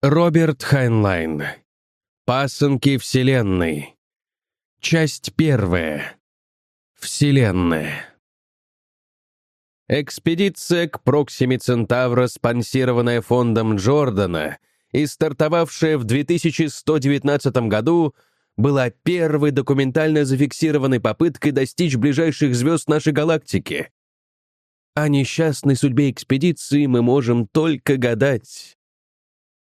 Роберт Хайнлайн. Пасынки Вселенной. Часть первая. Вселенная. Экспедиция к Проксиме Центавра, спонсированная фондом Джордана и стартовавшая в 2119 году, была первой документально зафиксированной попыткой достичь ближайших звезд нашей галактики. О несчастной судьбе экспедиции мы можем только гадать.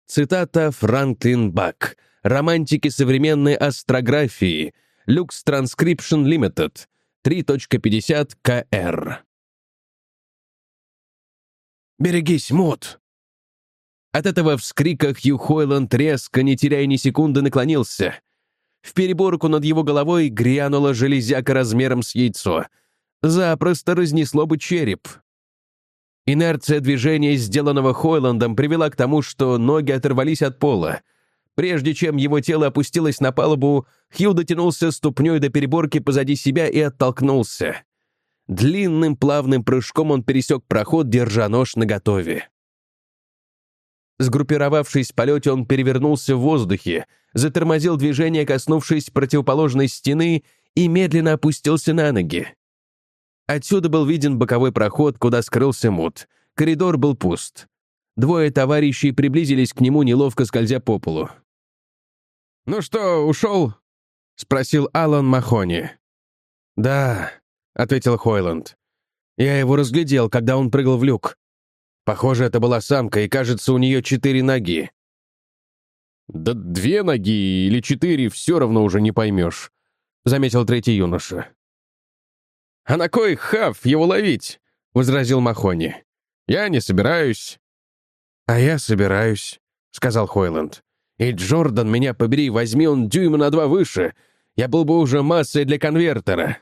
Цитата Франклин Бак. Романтики современной астрографии. Lux Transcription Limited. 3.50 КР. «Берегись, Мот!» От этого вскрика Хью Хойланд резко, не теряя ни секунды, наклонился. В переборку над его головой грянула железяка размером с яйцо. Запросто разнесло бы череп. Инерция движения, сделанного Хойландом, привела к тому, что ноги оторвались от пола. Прежде чем его тело опустилось на палубу, Хью дотянулся ступней до переборки позади себя и оттолкнулся. Длинным плавным прыжком он пересек проход, держа нож наготове. Сгруппировавшись в полете, он перевернулся в воздухе, затормозил движение, коснувшись противоположной стены, и медленно опустился на ноги. Отсюда был виден боковой проход, куда скрылся Мут. Коридор был пуст. Двое товарищей приблизились к нему, неловко скользя по полу. «Ну что, ушел?» — спросил Алан Махони. «Да», — ответил Хойланд. «Я его разглядел, когда он прыгал в люк. Похоже, это была самка, и, кажется, у нее четыре ноги». «Да две ноги или четыре все равно уже не поймешь», — заметил третий юноша. «А на кой хав его ловить?» — возразил Махони. «Я не собираюсь». «А я собираюсь», — сказал Хойланд. «И Джордан, меня побери, возьми он дюйма на два выше. Я был бы уже массой для конвертера».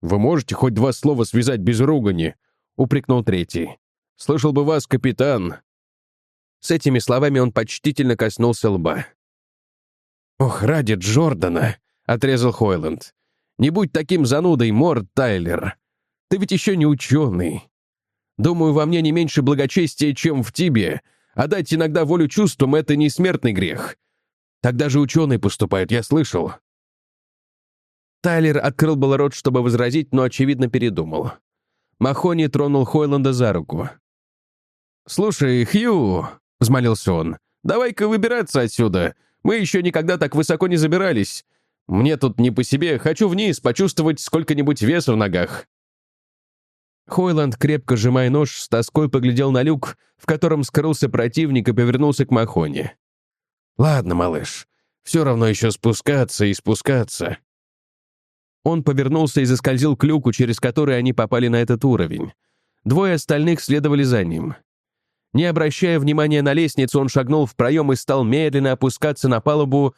«Вы можете хоть два слова связать без ругани?» — упрекнул третий. «Слышал бы вас, капитан». С этими словами он почтительно коснулся лба. «Ох, ради Джордана!» — отрезал Хойланд. Не будь таким занудой, Морд Тайлер. Ты ведь еще не ученый. Думаю, во мне не меньше благочестия, чем в тебе, а дать иногда волю чувствам — это не смертный грех. Тогда же ученые поступают, я слышал». Тайлер открыл был рот, чтобы возразить, но, очевидно, передумал. Махони тронул Хойланда за руку. «Слушай, Хью», — взмолился он, — «давай-ка выбираться отсюда. Мы еще никогда так высоко не забирались. Мне тут не по себе, хочу вниз, почувствовать сколько-нибудь веса в ногах». Хойланд, крепко сжимая нож, с тоской поглядел на люк, в котором скрылся противник и повернулся к Махоне. «Ладно, малыш, все равно еще спускаться и спускаться». Он повернулся и заскользил к люку, через который они попали на этот уровень. Двое остальных следовали за ним. Не обращая внимания на лестницу, он шагнул в проем и стал медленно опускаться на палубу,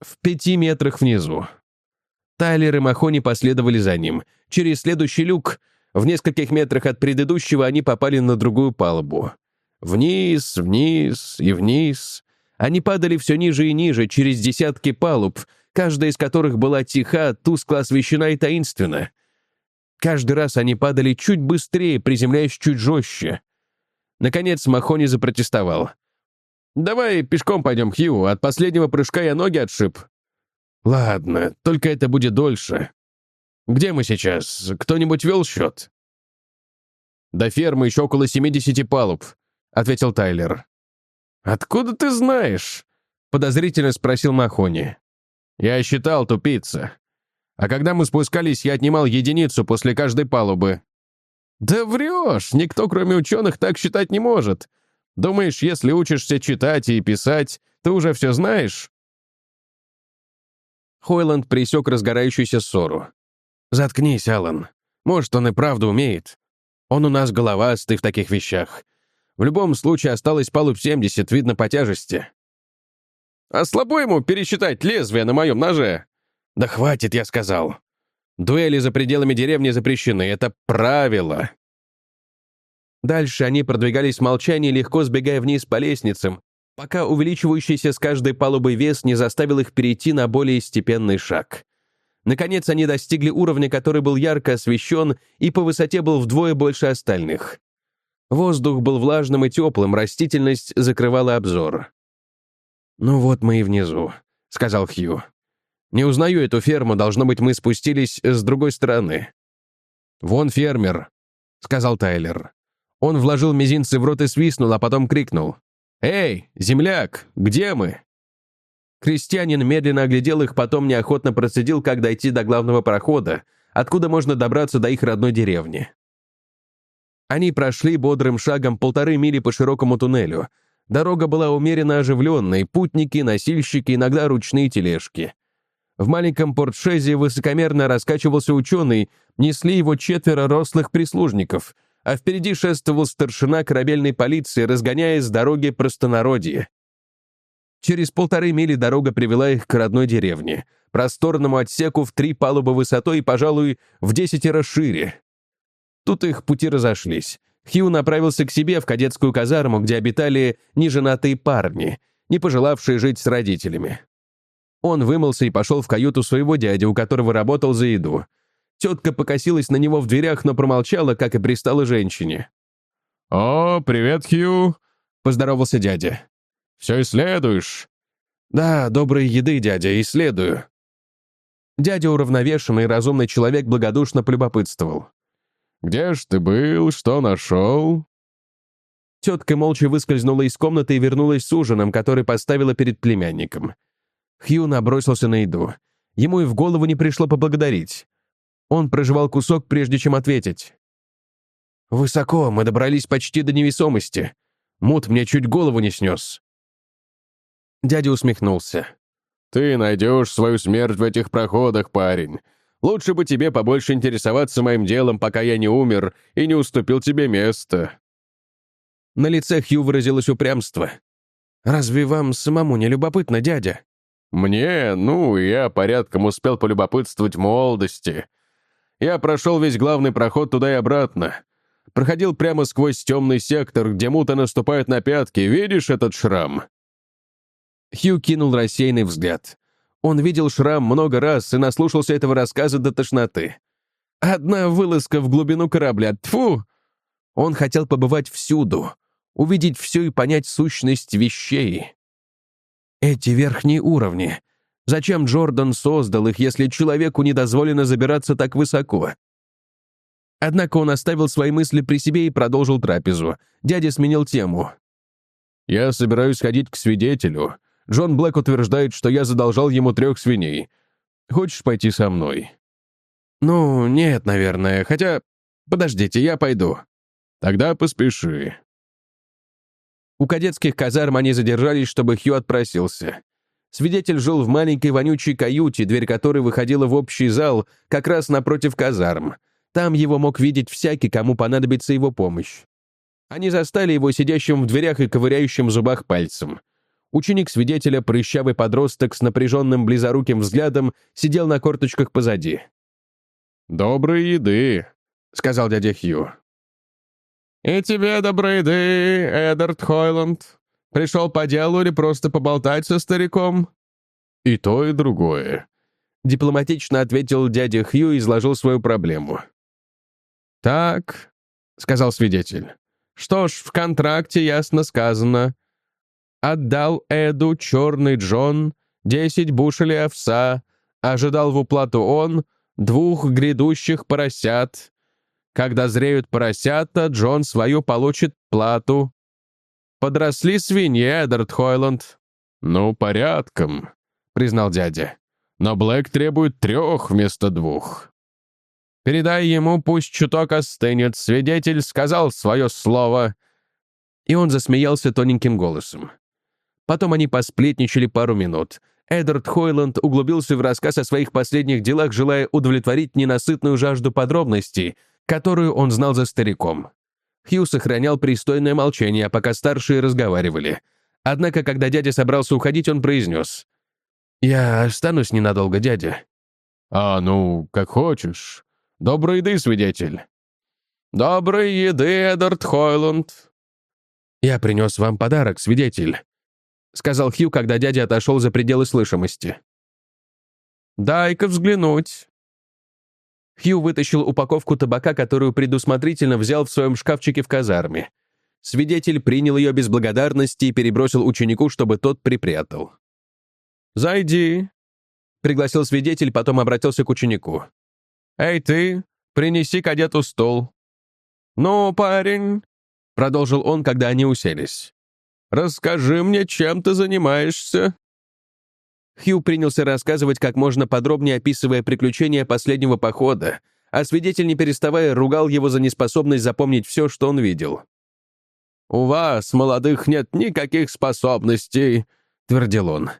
в пяти метрах внизу. Тайлер и Махони последовали за ним. Через следующий люк, в нескольких метрах от предыдущего, они попали на другую палубу. Вниз, вниз и вниз. Они падали все ниже и ниже, через десятки палуб, каждая из которых была тиха, тускло освещена и таинственна. Каждый раз они падали чуть быстрее, приземляясь чуть жестче. Наконец Махони запротестовал — «Давай пешком пойдем, Хью, от последнего прыжка я ноги отшиб». «Ладно, только это будет дольше. Где мы сейчас? Кто-нибудь вел счет?» «До фермы еще около 70 палуб», — ответил Тайлер. «Откуда ты знаешь?» — подозрительно спросил Махони. «Я считал, тупица. А когда мы спускались, я отнимал единицу после каждой палубы». «Да врешь! Никто, кроме ученых, так считать не может. Думаешь, если учишься читать и писать, ты уже все знаешь?» Хойланд пресек разгорающуюся ссору. «Заткнись, Алан. Может, он и правда умеет. Он у нас головастый в таких вещах. В любом случае осталось палуб 70, видно по тяжести». «А слабо ему пересчитать лезвие на моем ноже?» «Да хватит, я сказал. Дуэли за пределами деревни запрещены, это правило. Дальше они продвигались в молчании, легко сбегая вниз по лестницам, пока увеличивающийся с каждой палубой вес не заставил их перейти на более степенный шаг. Наконец они достигли уровня, который был ярко освещен и по высоте был вдвое больше остальных. Воздух был влажным и теплым, растительность закрывала обзор. «Ну вот мы и внизу», — сказал Хью. «Не узнаю эту ферму, должно быть, мы спустились с другой стороны». «Вон фермер», — сказал Тайлер. Он вложил мизинцы в рот и свистнул, а потом крикнул. «Эй, земляк, где мы?» Крестьянин медленно оглядел их, потом неохотно процедил, как дойти до главного прохода, откуда можно добраться до их родной деревни. Они прошли бодрым шагом полторы мили по широкому туннелю. Дорога была умеренно оживленной, путники, носильщики, иногда ручные тележки. В маленьком портшезе высокомерно раскачивался ученый, несли его четверо рослых прислужников, а впереди шествовал старшина корабельной полиции, разгоняя с дороги простонародье. Через полторы мили дорога привела их к родной деревне, просторному отсеку в три палубы высотой и, пожалуй, в десятеро шире. Тут их пути разошлись. Хью направился к себе в кадетскую казарму, где обитали неженатые парни, не пожелавшие жить с родителями. Он вымылся и пошел в каюту своего дяди, у которого работал за еду. Тетка покосилась на него в дверях, но промолчала, как и пристала женщине. «О, привет, Хью!» — поздоровался дядя. «Все исследуешь?» «Да, доброй еды, дядя, исследую». Дядя, уравновешенный и разумный человек, благодушно полюбопытствовал. «Где ж ты был? Что нашел?» Тетка молча выскользнула из комнаты и вернулась с ужином, который поставила перед племянником. Хью набросился на еду. Ему и в голову не пришло поблагодарить. Он прожевал кусок, прежде чем ответить. «Высоко, мы добрались почти до невесомости. Мут мне чуть голову не снес». Дядя усмехнулся. «Ты найдешь свою смерть в этих проходах, парень. Лучше бы тебе побольше интересоваться моим делом, пока я не умер и не уступил тебе место». На лице Хью выразилось упрямство. «Разве вам самому не любопытно, дядя?» «Мне? Ну, я порядком успел полюбопытствовать в молодости. Я прошел весь главный проход туда и обратно. Проходил прямо сквозь темный сектор, где мута наступает на пятки. Видишь этот шрам?» Хью кинул рассеянный взгляд. Он видел шрам много раз и наслушался этого рассказа до тошноты. Одна вылазка в глубину корабля. Тфу! Он хотел побывать всюду, увидеть все и понять сущность вещей. Эти верхние уровни. Зачем Джордан создал их, если человеку не дозволено забираться так высоко? Однако он оставил свои мысли при себе и продолжил трапезу. Дядя сменил тему. «Я собираюсь ходить к свидетелю. Джон Блэк утверждает, что я задолжал ему трех свиней. Хочешь пойти со мной?» «Ну, нет, наверное. Хотя... Подождите, я пойду». «Тогда поспеши». У кадетских казарм они задержались, чтобы Хью отпросился. Свидетель жил в маленькой вонючей каюте, дверь которой выходила в общий зал, как раз напротив казарм. Там его мог видеть всякий, кому понадобится его помощь. Они застали его сидящим в дверях и ковыряющим в зубах пальцем. Ученик свидетеля, прыщавый подросток с напряженным близоруким взглядом, сидел на корточках позади. «Доброй еды», — сказал дядя Хью. «И тебе доброй еды, Эдард Хойланд. Пришел по делу или просто поболтать со стариком?» «И то, и другое», — дипломатично ответил дядя Хью и изложил свою проблему. «Так», — сказал свидетель. «Что ж, в контракте ясно сказано. Отдал Эду черный Джон десять бушелей овса, ожидал в уплату он двух грядущих поросят. Когда зреют поросята, Джон свою получит плату. Подросли свиньи, Эдард Хойланд. «Ну, порядком», — признал дядя. «Но Блэк требует трех вместо двух». «Передай ему, пусть чуток остынет, свидетель сказал свое слово». И он засмеялся тоненьким голосом. Потом они посплетничали пару минут. Эдард Хойланд углубился в рассказ о своих последних делах, желая удовлетворить ненасытную жажду подробностей, которую он знал за стариком. Хью сохранял пристойное молчание, пока старшие разговаривали. Однако, когда дядя собрался уходить, он произнес. «Я останусь ненадолго, дядя». «А, ну, как хочешь. Доброй еды, свидетель». «Доброй еды, Эдард Хойланд». «Я принес вам подарок, свидетель», сказал Хью, когда дядя отошел за пределы слышимости. «Дай-ка взглянуть». Хью вытащил упаковку табака, которую предусмотрительно взял в своем шкафчике в казарме. Свидетель принял ее без благодарности и перебросил ученику, чтобы тот припрятал. «Зайди», — пригласил свидетель, потом обратился к ученику. «Эй, ты, принеси кадету стол». «Ну, парень», — продолжил он, когда они уселись, «расскажи мне, чем ты занимаешься?» Хью принялся рассказывать, как можно подробнее описывая приключения последнего похода, а свидетель, не переставая, ругал его за неспособность запомнить все, что он видел. «У вас, молодых, нет никаких способностей», — твердил он.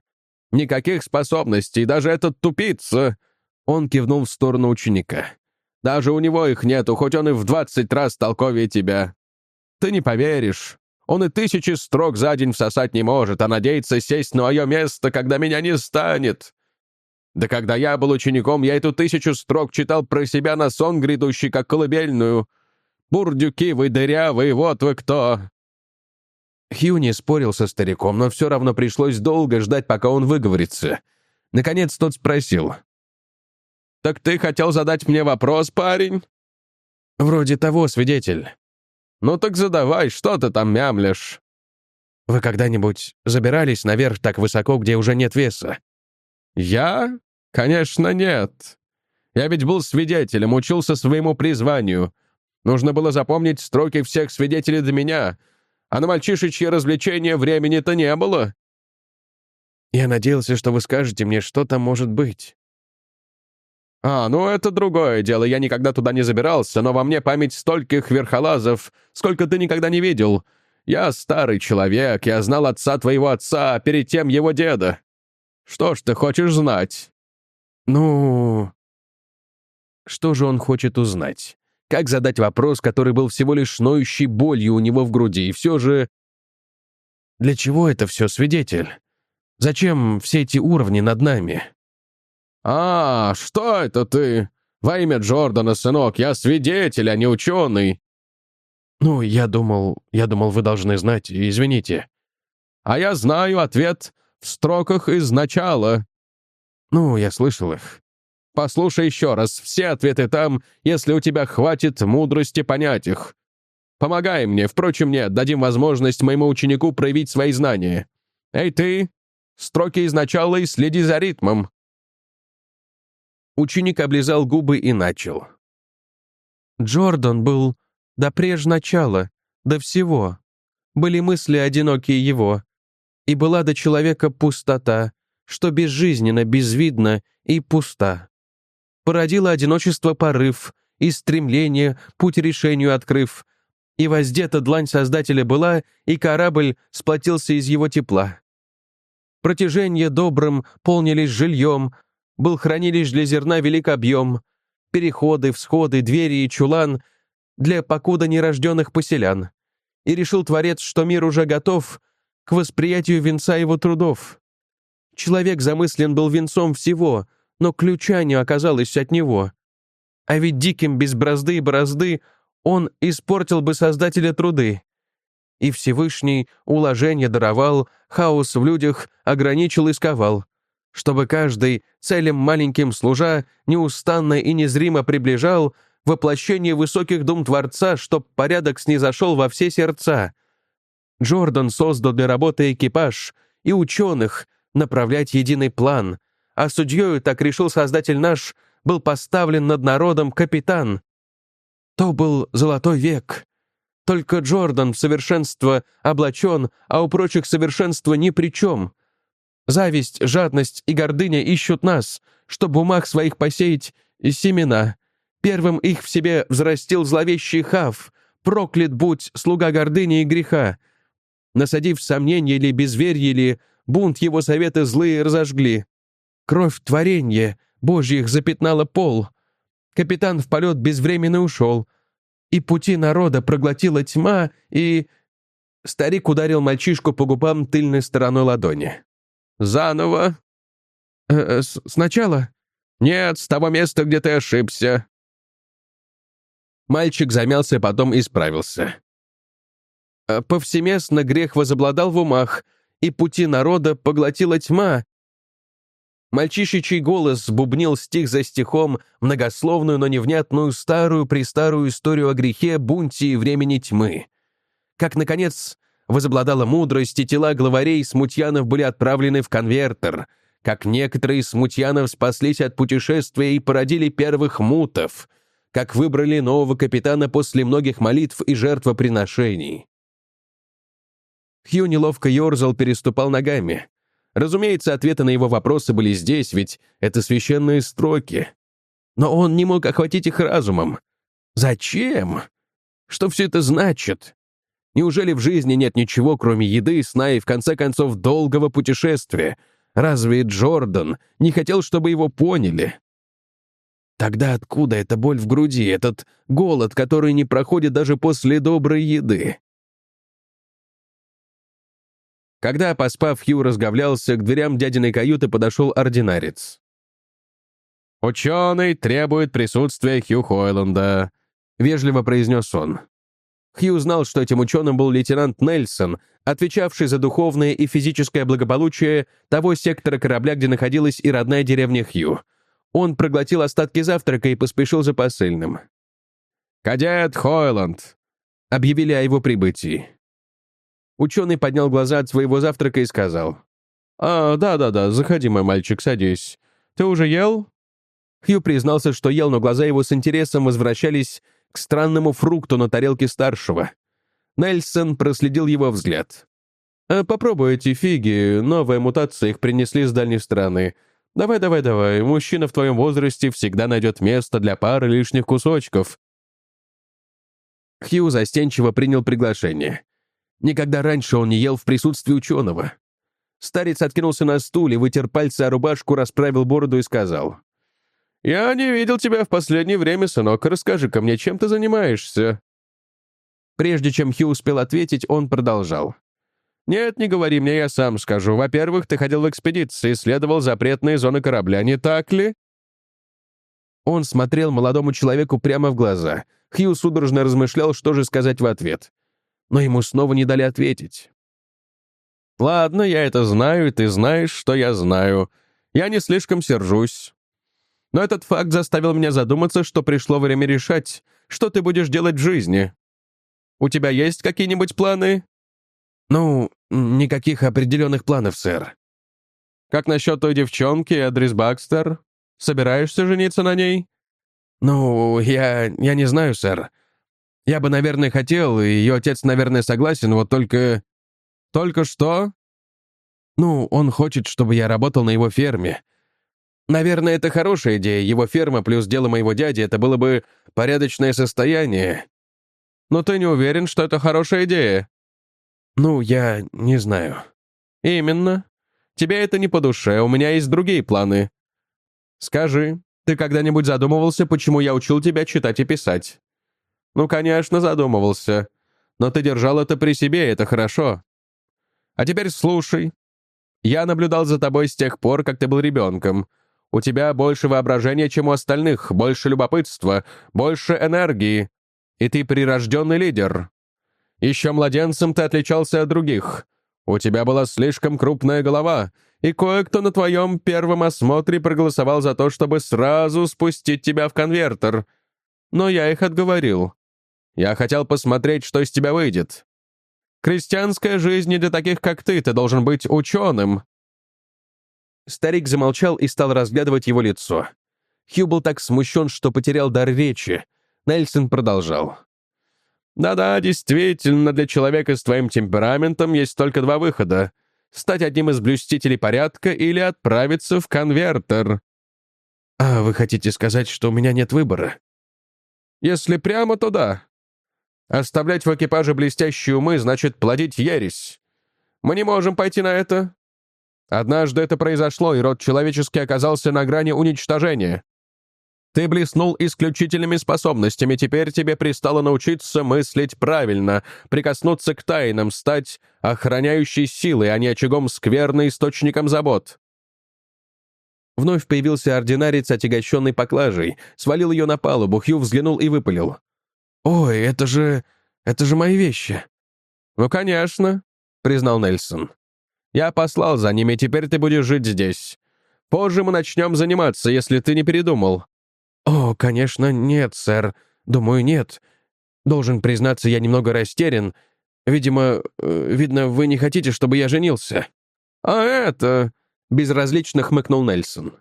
«Никаких способностей, даже этот тупица!» Он кивнул в сторону ученика. «Даже у него их нету, хоть он и в двадцать раз толковее тебя. Ты не поверишь. Он и тысячи строк за день всосать не может, а надеется сесть на мое место, когда меня не станет. Да когда я был учеником, я эту тысячу строк читал про себя на сон грядущий, как колыбельную. Бурдюки вы дырявые, вот вы кто!» Хью не спорил со стариком, но все равно пришлось долго ждать, пока он выговорится. Наконец тот спросил. «Так ты хотел задать мне вопрос, парень?» «Вроде того, свидетель». «Ну так задавай, что ты там мямлешь?» «Вы когда-нибудь забирались наверх так высоко, где уже нет веса?» «Я? Конечно, нет. Я ведь был свидетелем, учился своему призванию. Нужно было запомнить строки всех свидетелей до меня, а на мальчишечье развлечения времени-то не было». «Я надеялся, что вы скажете мне, что там может быть». «А, ну это другое дело, я никогда туда не забирался, но во мне память стольких верхолазов, сколько ты никогда не видел. Я старый человек, я знал отца твоего отца, а перед тем его деда. Что ж ты хочешь знать?» «Ну...» Что же он хочет узнать? Как задать вопрос, который был всего лишь ноющей болью у него в груди, и все же... Для чего это все, свидетель? Зачем все эти уровни над нами? «А, что это ты? Во имя Джордана, сынок, я свидетель, а не ученый!» «Ну, я думал, я думал, вы должны знать, извините». «А я знаю ответ в строках из начала». «Ну, я слышал их. Послушай еще раз, все ответы там, если у тебя хватит мудрости понять их. Помогай мне, впрочем, нет, дадим возможность моему ученику проявить свои знания. Эй, ты! Строки из начала и следи за ритмом». Ученик облизал губы и начал. Джордан был до преж начала, до всего. Были мысли одинокие его. И была до человека пустота, что безжизненно, безвидно и пуста породило одиночество порыв, и стремление, путь решению открыв, и воздета длань Создателя была, и корабль сплотился из его тепла. Протяжение добрым полнились жильем, был хранилищ для зерна велик объем, переходы, всходы, двери и чулан для покуда нерожденных поселян. И решил Творец, что мир уже готов к восприятию венца его трудов. Человек замыслен был венцом всего, но ключа не оказалось от него. А ведь диким без бразды и борозды он испортил бы создателя труды. И Всевышний уложение даровал, хаос в людях ограничил и сковал, чтобы каждый, целям маленьким служа, неустанно и незримо приближал воплощение высоких дум Творца, чтоб порядок снизошел во все сердца. Джордан создал для работы экипаж и ученых направлять единый план, а судьёю, так решил Создатель наш, был поставлен над народом капитан. То был золотой век. Только Джордан в совершенство облачен, а у прочих совершенство ни при чем. Зависть, жадность и гордыня ищут нас, чтобы в умах своих посеять семена. Первым их в себе взрастил зловещий Хав, проклят будь слуга гордыни и греха. Насадив сомнение или безверие или бунт его советы злые разожгли. Кровь творенья Божьих запятнала пол. Капитан в полет безвременно ушел. И пути народа проглотила тьма, и... Старик ударил мальчишку по губам тыльной стороной ладони. «Заново?» э -э, «Сначала?» «Нет, с того места, где ты ошибся». Мальчик замялся, потом исправился. «Э, Повсеместно грех возобладал в умах, и пути народа поглотила тьма, Мальчишечий голос бубнил стих за стихом многословную, но невнятную старую-престарую историю о грехе, бунте и времени тьмы. Как, наконец, возобладала мудрость, и тела главарей смутьянов были отправлены в конвертер, как некоторые смутьянов спаслись от путешествия и породили первых мутов, как выбрали нового капитана после многих молитв и жертвоприношений. Хью неловко ерзал, переступал ногами. Разумеется, ответы на его вопросы были здесь, ведь это священные строки. Но он не мог охватить их разумом. Зачем? Что все это значит? Неужели в жизни нет ничего, кроме еды, сна и, в конце концов, долгого путешествия? Разве Джордан не хотел, чтобы его поняли? Тогда откуда эта боль в груди, этот голод, который не проходит даже после доброй еды? Когда, поспав, Хью разговлялся, к дверям дядиной каюты подошел ординарец. «Ученый требует присутствия Хью Хойланда», — вежливо произнес он. Хью знал, что этим ученым был лейтенант Нельсон, отвечавший за духовное и физическое благополучие того сектора корабля, где находилась и родная деревня Хью. Он проглотил остатки завтрака и поспешил за посыльным. «Кадет Хойланд», — объявили о его прибытии. Ученый поднял глаза от своего завтрака и сказал. «А, да-да-да, заходи, мой мальчик, садись. Ты уже ел?» Хью признался, что ел, но глаза его с интересом возвращались к странному фрукту на тарелке старшего. Нельсон проследил его взгляд. «А «Попробуй эти фиги, новая мутация их принесли с дальней страны. Давай, давай, давай, мужчина в твоем возрасте всегда найдет место для пары лишних кусочков». Хью застенчиво принял приглашение. Никогда раньше он не ел в присутствии ученого. Старец откинулся на стуле, вытер пальцы о рубашку, расправил бороду и сказал. «Я не видел тебя в последнее время, сынок. Расскажи-ка мне, чем ты занимаешься?» Прежде чем Хью успел ответить, он продолжал. «Нет, не говори мне, я сам скажу. Во-первых, ты ходил в экспедиции, исследовал запретные зоны корабля, не так ли?» Он смотрел молодому человеку прямо в глаза. Хью судорожно размышлял, что же сказать в ответ но ему снова не дали ответить. «Ладно, я это знаю, и ты знаешь, что я знаю. Я не слишком сержусь. Но этот факт заставил меня задуматься, что пришло время решать, что ты будешь делать в жизни. У тебя есть какие-нибудь планы?» «Ну, никаких определенных планов, сэр». «Как насчет той девчонки, Адрис Бакстер? Собираешься жениться на ней?» «Ну, я... я не знаю, сэр. Я бы, наверное, хотел, и ее отец, наверное, согласен, вот только... Только что? Ну, он хочет, чтобы я работал на его ферме. Наверное, это хорошая идея. Его ферма плюс дело моего дяди — это было бы порядочное состояние. Но ты не уверен, что это хорошая идея? Ну, я не знаю. Именно. Тебе это не по душе, у меня есть другие планы. Скажи, ты когда-нибудь задумывался, почему я учил тебя читать и писать? «Ну, конечно, задумывался. Но ты держал это при себе, это хорошо. А теперь слушай. Я наблюдал за тобой с тех пор, как ты был ребенком. У тебя больше воображения, чем у остальных, больше любопытства, больше энергии. И ты прирожденный лидер. Еще младенцем ты отличался от других. У тебя была слишком крупная голова, и кое-кто на твоем первом осмотре проголосовал за то, чтобы сразу спустить тебя в конвертер. Но я их отговорил. Я хотел посмотреть, что из тебя выйдет. Крестьянская жизнь не для таких, как ты, ты должен быть ученым». Старик замолчал и стал разглядывать его лицо. Хью был так смущен, что потерял дар речи. Нельсон продолжал. «Да-да, действительно, для человека с твоим темпераментом есть только два выхода. Стать одним из блюстителей порядка или отправиться в конвертер». «А вы хотите сказать, что у меня нет выбора?» «Если прямо, то да. Оставлять в экипаже блестящие умы значит плодить ересь. Мы не можем пойти на это. Однажды это произошло, и род человеческий оказался на грани уничтожения. Ты блеснул исключительными способностями, теперь тебе пристало научиться мыслить правильно, прикоснуться к тайнам, стать охраняющей силой, а не очагом скверны источником забот. Вновь появился ординарец, отягощенный поклажей, свалил ее на палубу, Хью взглянул и выпалил. «Ой, это же... это же мои вещи». «Ну, конечно», — признал Нельсон. «Я послал за ними, теперь ты будешь жить здесь. Позже мы начнем заниматься, если ты не передумал». «О, конечно, нет, сэр. Думаю, нет. Должен признаться, я немного растерян. Видимо, э, видно, вы не хотите, чтобы я женился». «А это...» — безразлично хмыкнул Нельсон.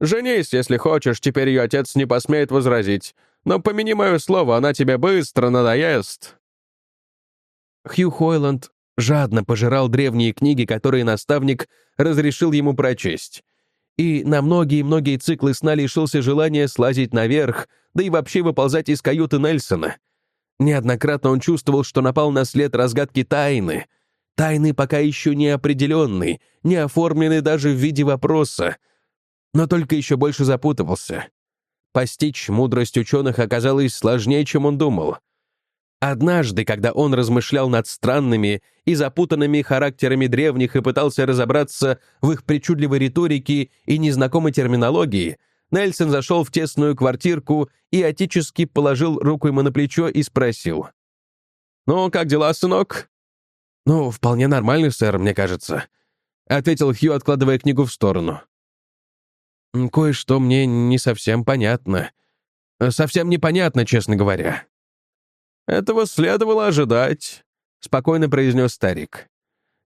«Женись, если хочешь, теперь ее отец не посмеет возразить. Но помяни мое слово, она тебе быстро надоест». Хью Хойланд жадно пожирал древние книги, которые наставник разрешил ему прочесть. И на многие-многие циклы сна лишился желания слазить наверх, да и вообще выползать из каюты Нельсона. Неоднократно он чувствовал, что напал на след разгадки тайны. Тайны пока еще не определенной, не оформленной даже в виде вопроса. Но только еще больше запутывался. Постичь мудрость ученых оказалось сложнее, чем он думал. Однажды, когда он размышлял над странными и запутанными характерами древних и пытался разобраться в их причудливой риторике и незнакомой терминологии, Нельсон зашел в тесную квартирку и отечески положил руку ему на плечо и спросил. «Ну, как дела, сынок?» «Ну, вполне нормально, сэр, мне кажется», — ответил Хью, откладывая книгу в сторону. «Кое-что мне не совсем понятно. Совсем непонятно, честно говоря». «Этого следовало ожидать», — спокойно произнес старик.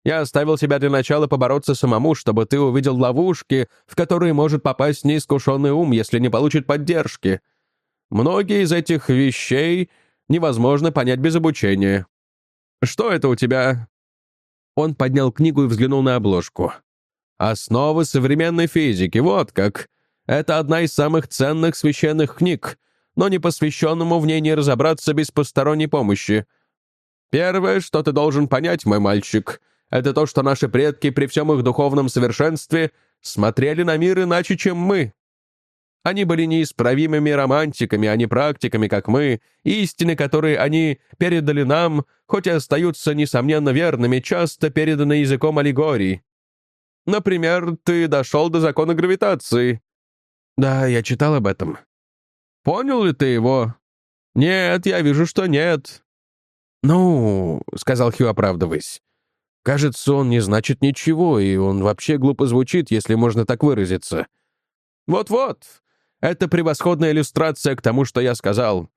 «Я оставил тебя для начала побороться самому, чтобы ты увидел ловушки, в которые может попасть неискушенный ум, если не получит поддержки. Многие из этих вещей невозможно понять без обучения. Что это у тебя?» Он поднял книгу и взглянул на обложку. «Основы современной физики, вот как. Это одна из самых ценных священных книг, но не посвященному в ней не разобраться без посторонней помощи. Первое, что ты должен понять, мой мальчик, это то, что наши предки при всем их духовном совершенстве смотрели на мир иначе, чем мы. Они были неисправимыми романтиками, а не практиками, как мы, истины, которые они передали нам, хоть и остаются, несомненно, верными, часто переданы языком аллегорий. Например, ты дошел до закона гравитации. Да, я читал об этом. Понял ли ты его? Нет, я вижу, что нет. Ну, сказал Хью, оправдываясь. Кажется, он не значит ничего, и он вообще глупо звучит, если можно так выразиться. Вот-вот. Это превосходная иллюстрация к тому, что я сказал.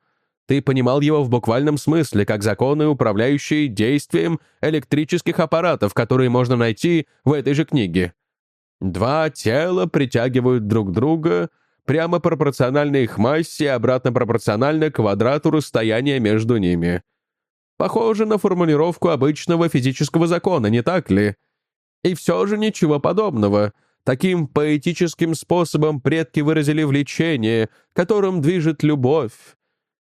Ты понимал его в буквальном смысле, как законы, управляющие действием электрических аппаратов, которые можно найти в этой же книге. Два тела притягивают друг друга — прямо пропорционально их массе и обратно пропорционально квадрату расстояния между ними. Похоже на формулировку обычного физического закона, не так ли? И все же ничего подобного. Таким поэтическим способом предки выразили влечение, которым движет любовь.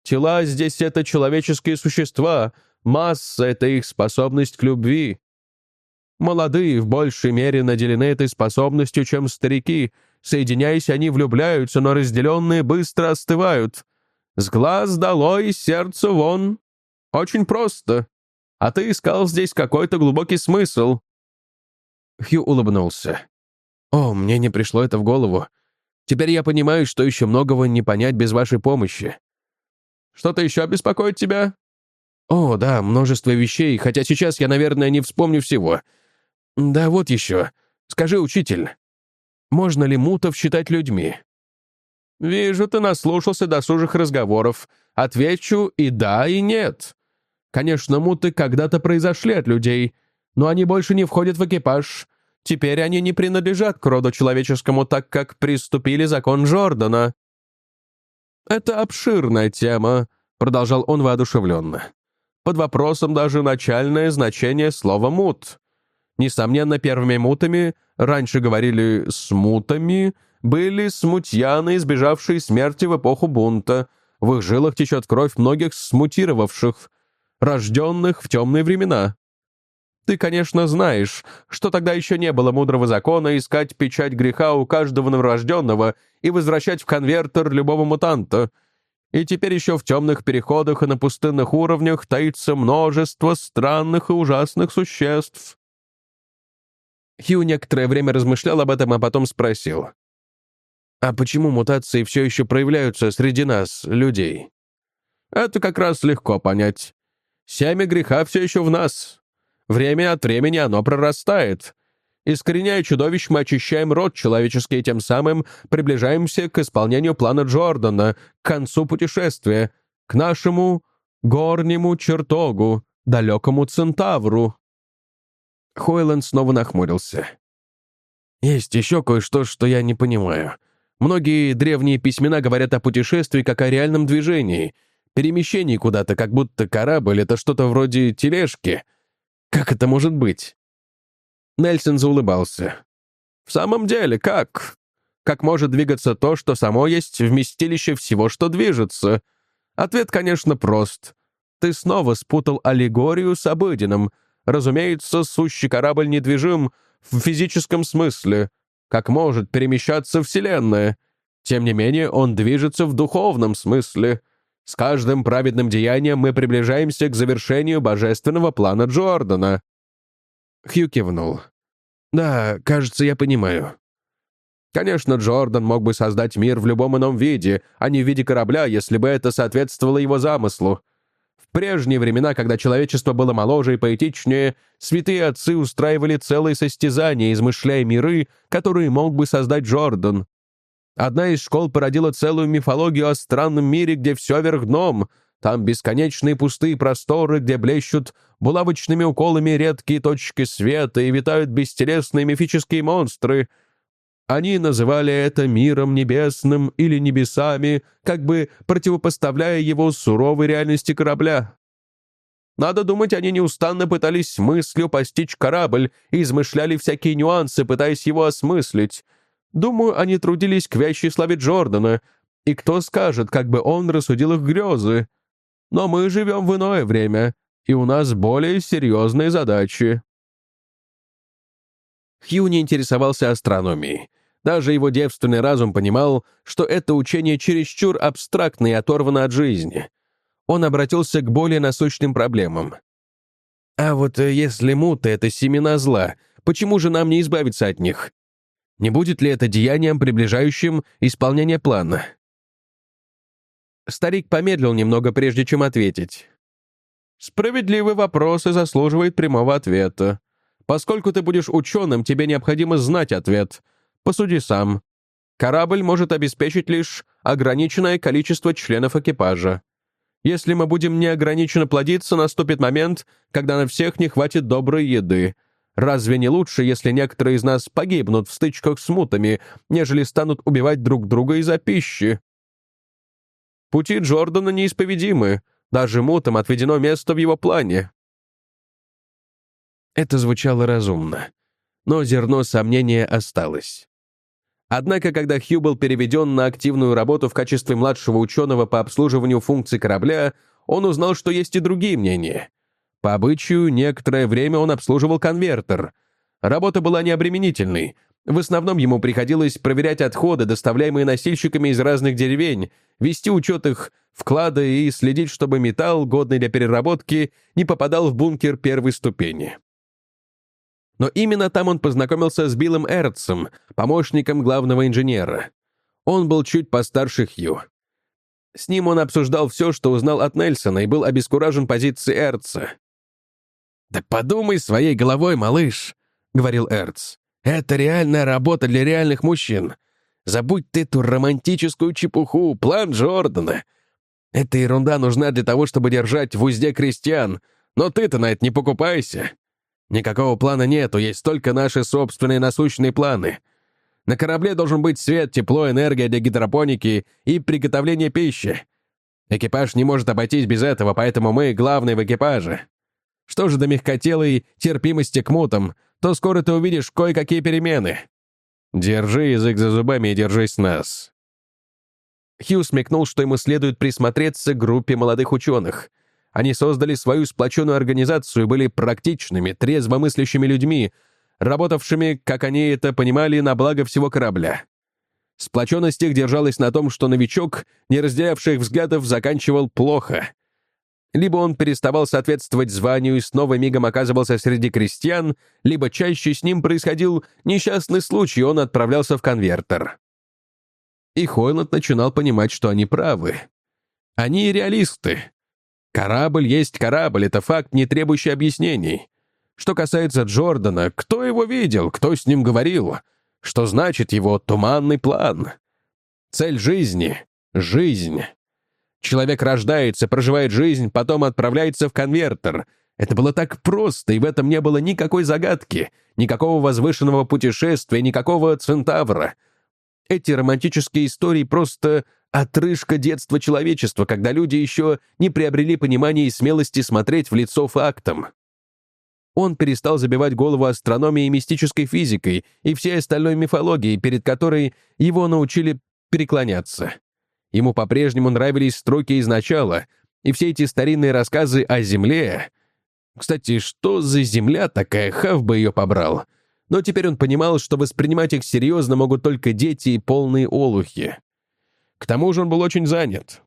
Тела здесь — это человеческие существа, масса — это их способность к любви. Молодые в большей мере наделены этой способностью, чем старики — Соединяясь, они влюбляются, но разделенные быстро остывают. С глаз долой, сердце вон. Очень просто. А ты искал здесь какой-то глубокий смысл». Хью улыбнулся. «О, мне не пришло это в голову. Теперь я понимаю, что еще многого не понять без вашей помощи». «Что-то еще беспокоит тебя?» «О, да, множество вещей, хотя сейчас я, наверное, не вспомню всего. Да вот еще. Скажи, учитель, можно ли мутов считать людьми? «Вижу, ты наслушался досужих разговоров. Отвечу и да, и нет. Конечно, муты когда-то произошли от людей, но они больше не входят в экипаж. Теперь они не принадлежат к роду человеческому, так как приступили закон Джордана». «Это обширная тема», — продолжал он воодушевленно. «Под вопросом даже начальное значение слова «мут». Несомненно, первыми мутами, раньше говорили «смутами», были смутьяны, избежавшие смерти в эпоху бунта. В их жилах течет кровь многих смутировавших, рожденных в темные времена. Ты, конечно, знаешь, что тогда еще не было мудрого закона искать печать греха у каждого новорожденного и возвращать в конвертер любого мутанта. И теперь еще в темных переходах и на пустынных уровнях таится множество странных и ужасных существ. Хью некоторое время размышлял об этом, а потом спросил. «А почему мутации все еще проявляются среди нас, людей?» «Это как раз легко понять. Семя греха все еще в нас. Время от времени оно прорастает. Искореняя чудовищ, мы очищаем род человеческий, и тем самым приближаемся к исполнению плана Джордана, к концу путешествия, к нашему горнему чертогу, далекому Центавру». Хойланд снова нахмурился. «Есть еще кое-что, что я не понимаю. Многие древние письмена говорят о путешествии как о реальном движении, перемещении куда-то, как будто корабль — это что-то вроде тележки. Как это может быть?» Нельсон заулыбался. «В самом деле, как? Как может двигаться то, что само есть вместилище всего, что движется? Ответ, конечно, прост. Ты снова спутал аллегорию с обыденным. Разумеется, сущий корабль недвижим в физическом смысле. Как может перемещаться Вселенная? Тем не менее, он движется в духовном смысле. С каждым праведным деянием мы приближаемся к завершению божественного плана Джордана». Хью кивнул. «Да, кажется, я понимаю. Конечно, Джордан мог бы создать мир в любом ином виде, а не в виде корабля, если бы это соответствовало его замыслу. Прежние времена, когда человечество было моложе и поэтичнее, святые отцы устраивали целые состязания, измышляя миры, которые мог бы создать Джордан. Одна из школ породила целую мифологию о странном мире, где все вверх дном. Там бесконечные пустые просторы, где блещут булавочными уколами редкие точки света и витают бестелесные мифические монстры — они называли это миром небесным или небесами, как бы противопоставляя его суровой реальности корабля. Надо думать, они неустанно пытались мыслью постичь корабль и измышляли всякие нюансы, пытаясь его осмыслить. Думаю, они трудились к вящей славе Джордана, и кто скажет, как бы он рассудил их грезы. Но мы живем в иное время, и у нас более серьезные задачи. Хью не интересовался астрономией. Даже его девственный разум понимал, что это учение чересчур абстрактно и оторвано от жизни. Он обратился к более насущным проблемам. «А вот э, если мута — это семена зла, почему же нам не избавиться от них? Не будет ли это деянием, приближающим исполнение плана?» Старик помедлил немного, прежде чем ответить. «Справедливый вопрос и заслуживает прямого ответа. Поскольку ты будешь ученым, тебе необходимо знать ответ — Посуди сам. Корабль может обеспечить лишь ограниченное количество членов экипажа. Если мы будем неограниченно плодиться, наступит момент, когда на всех не хватит доброй еды. Разве не лучше, если некоторые из нас погибнут в стычках с мутами, нежели станут убивать друг друга из-за пищи? Пути Джордана неисповедимы. Даже мутам отведено место в его плане. Это звучало разумно. Но зерно сомнения осталось. Однако, когда Хью был переведен на активную работу в качестве младшего ученого по обслуживанию функций корабля, он узнал, что есть и другие мнения. По обычаю, некоторое время он обслуживал конвертер. Работа была необременительной. В основном ему приходилось проверять отходы, доставляемые носильщиками из разных деревень, вести учет их вклада и следить, чтобы металл, годный для переработки, не попадал в бункер первой ступени. Но именно там он познакомился с Биллом Эрцем, помощником главного инженера. Он был чуть постарше Хью. С ним он обсуждал все, что узнал от Нельсона, и был обескуражен позицией Эрца. «Да подумай своей головой, малыш», — говорил Эрц. «Это реальная работа для реальных мужчин. Забудь ты эту романтическую чепуху, план Джордана. Эта ерунда нужна для того, чтобы держать в узде крестьян, но ты-то на это не покупайся. Никакого плана нету, есть только наши собственные насущные планы. На корабле должен быть свет, тепло, энергия для гидропоники и приготовления пищи. Экипаж не может обойтись без этого, поэтому мы главные в экипаже. Что же до мягкотелой терпимости к мутам, то скоро ты увидишь кое-какие перемены. Держи язык за зубами и держись нас». Хью смекнул, что ему следует присмотреться к группе молодых ученых. Они создали свою сплоченную организацию были практичными, трезвомыслящими людьми, работавшими, как они это понимали, на благо всего корабля. Сплоченность их держалась на том, что новичок, не разделявший их взглядов, заканчивал плохо. Либо он переставал соответствовать званию и снова мигом оказывался среди крестьян, либо чаще с ним происходил несчастный случай, и он отправлялся в конвертер. И Хойланд начинал понимать, что они правы. Они реалисты, Корабль есть корабль, это факт, не требующий объяснений. Что касается Джордана, кто его видел, кто с ним говорил? Что значит его туманный план? Цель жизни — жизнь. Человек рождается, проживает жизнь, потом отправляется в конвертер. Это было так просто, и в этом не было никакой загадки, никакого возвышенного путешествия, никакого центавра. Эти романтические истории просто отрыжка детства человечества, когда люди еще не приобрели понимания и смелости смотреть в лицо фактам. Он перестал забивать голову астрономией и мистической физикой и всей остальной мифологией, перед которой его научили преклоняться. Ему по-прежнему нравились строки из начала, и все эти старинные рассказы о Земле. Кстати, что за Земля такая, Хав бы ее побрал. Но теперь он понимал, что воспринимать их серьезно могут только дети и полные олухи. К тому же он был очень занят.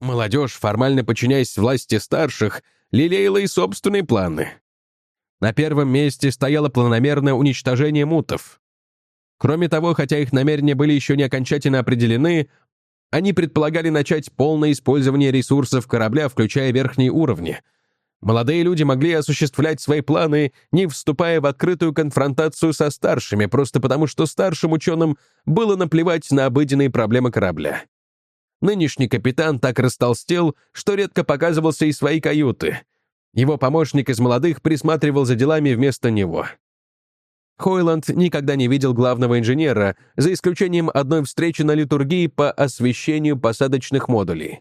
Молодежь, формально подчиняясь власти старших, лелеяла и собственные планы. На первом месте стояло планомерное уничтожение мутов. Кроме того, хотя их намерения были еще не окончательно определены, они предполагали начать полное использование ресурсов корабля, включая верхние уровни. Молодые люди могли осуществлять свои планы, не вступая в открытую конфронтацию со старшими, просто потому что старшим ученым было наплевать на обыденные проблемы корабля. Нынешний капитан так растолстел, что редко показывался из своей каюты. Его помощник из молодых присматривал за делами вместо него. Хойланд никогда не видел главного инженера, за исключением одной встречи на литургии по освещению посадочных модулей.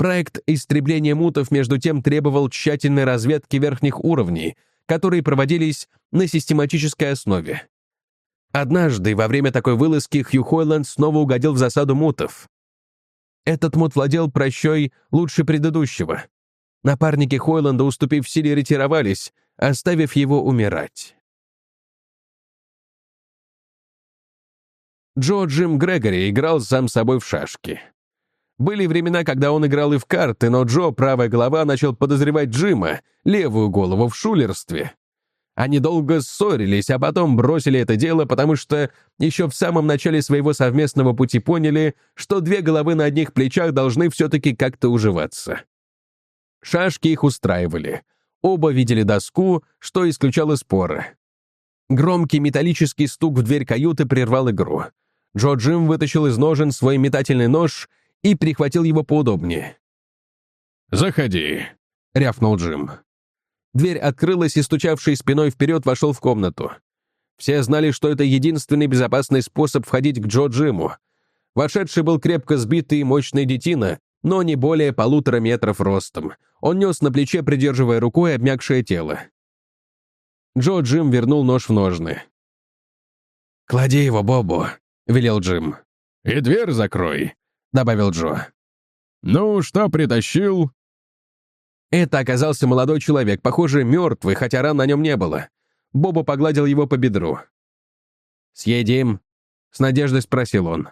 Проект истребления мутов между тем требовал тщательной разведки верхних уровней, которые проводились на систематической основе. Однажды, во время такой вылазки, Хью Хойланд снова угодил в засаду мутов. Этот мут владел прощой лучше предыдущего. Напарники Хойланда, уступив силе, ретировались, оставив его умирать. Джо Джим Грегори играл сам собой в шашки. Были времена, когда он играл и в карты, но Джо, правая голова, начал подозревать Джима, левую голову в шулерстве. Они долго ссорились, а потом бросили это дело, потому что еще в самом начале своего совместного пути поняли, что две головы на одних плечах должны все-таки как-то уживаться. Шашки их устраивали. Оба видели доску, что исключало споры. Громкий металлический стук в дверь каюты прервал игру. Джо Джим вытащил из ножен свой метательный нож и прихватил его поудобнее. «Заходи», — рявкнул Джим. Дверь открылась, и стучавший спиной вперед вошел в комнату. Все знали, что это единственный безопасный способ входить к Джо Джиму. Вошедший был крепко сбитый и мощный детина, но не более полутора метров ростом. Он нес на плече, придерживая рукой обмякшее тело. Джо Джим вернул нож в ножны. «Клади его, Бобу», — велел Джим. «И дверь закрой», — добавил Джо. «Ну, что притащил?» Это оказался молодой человек, похоже, мертвый, хотя ран на нем не было. Бобу погладил его по бедру. «Съедим?» — с надеждой спросил он.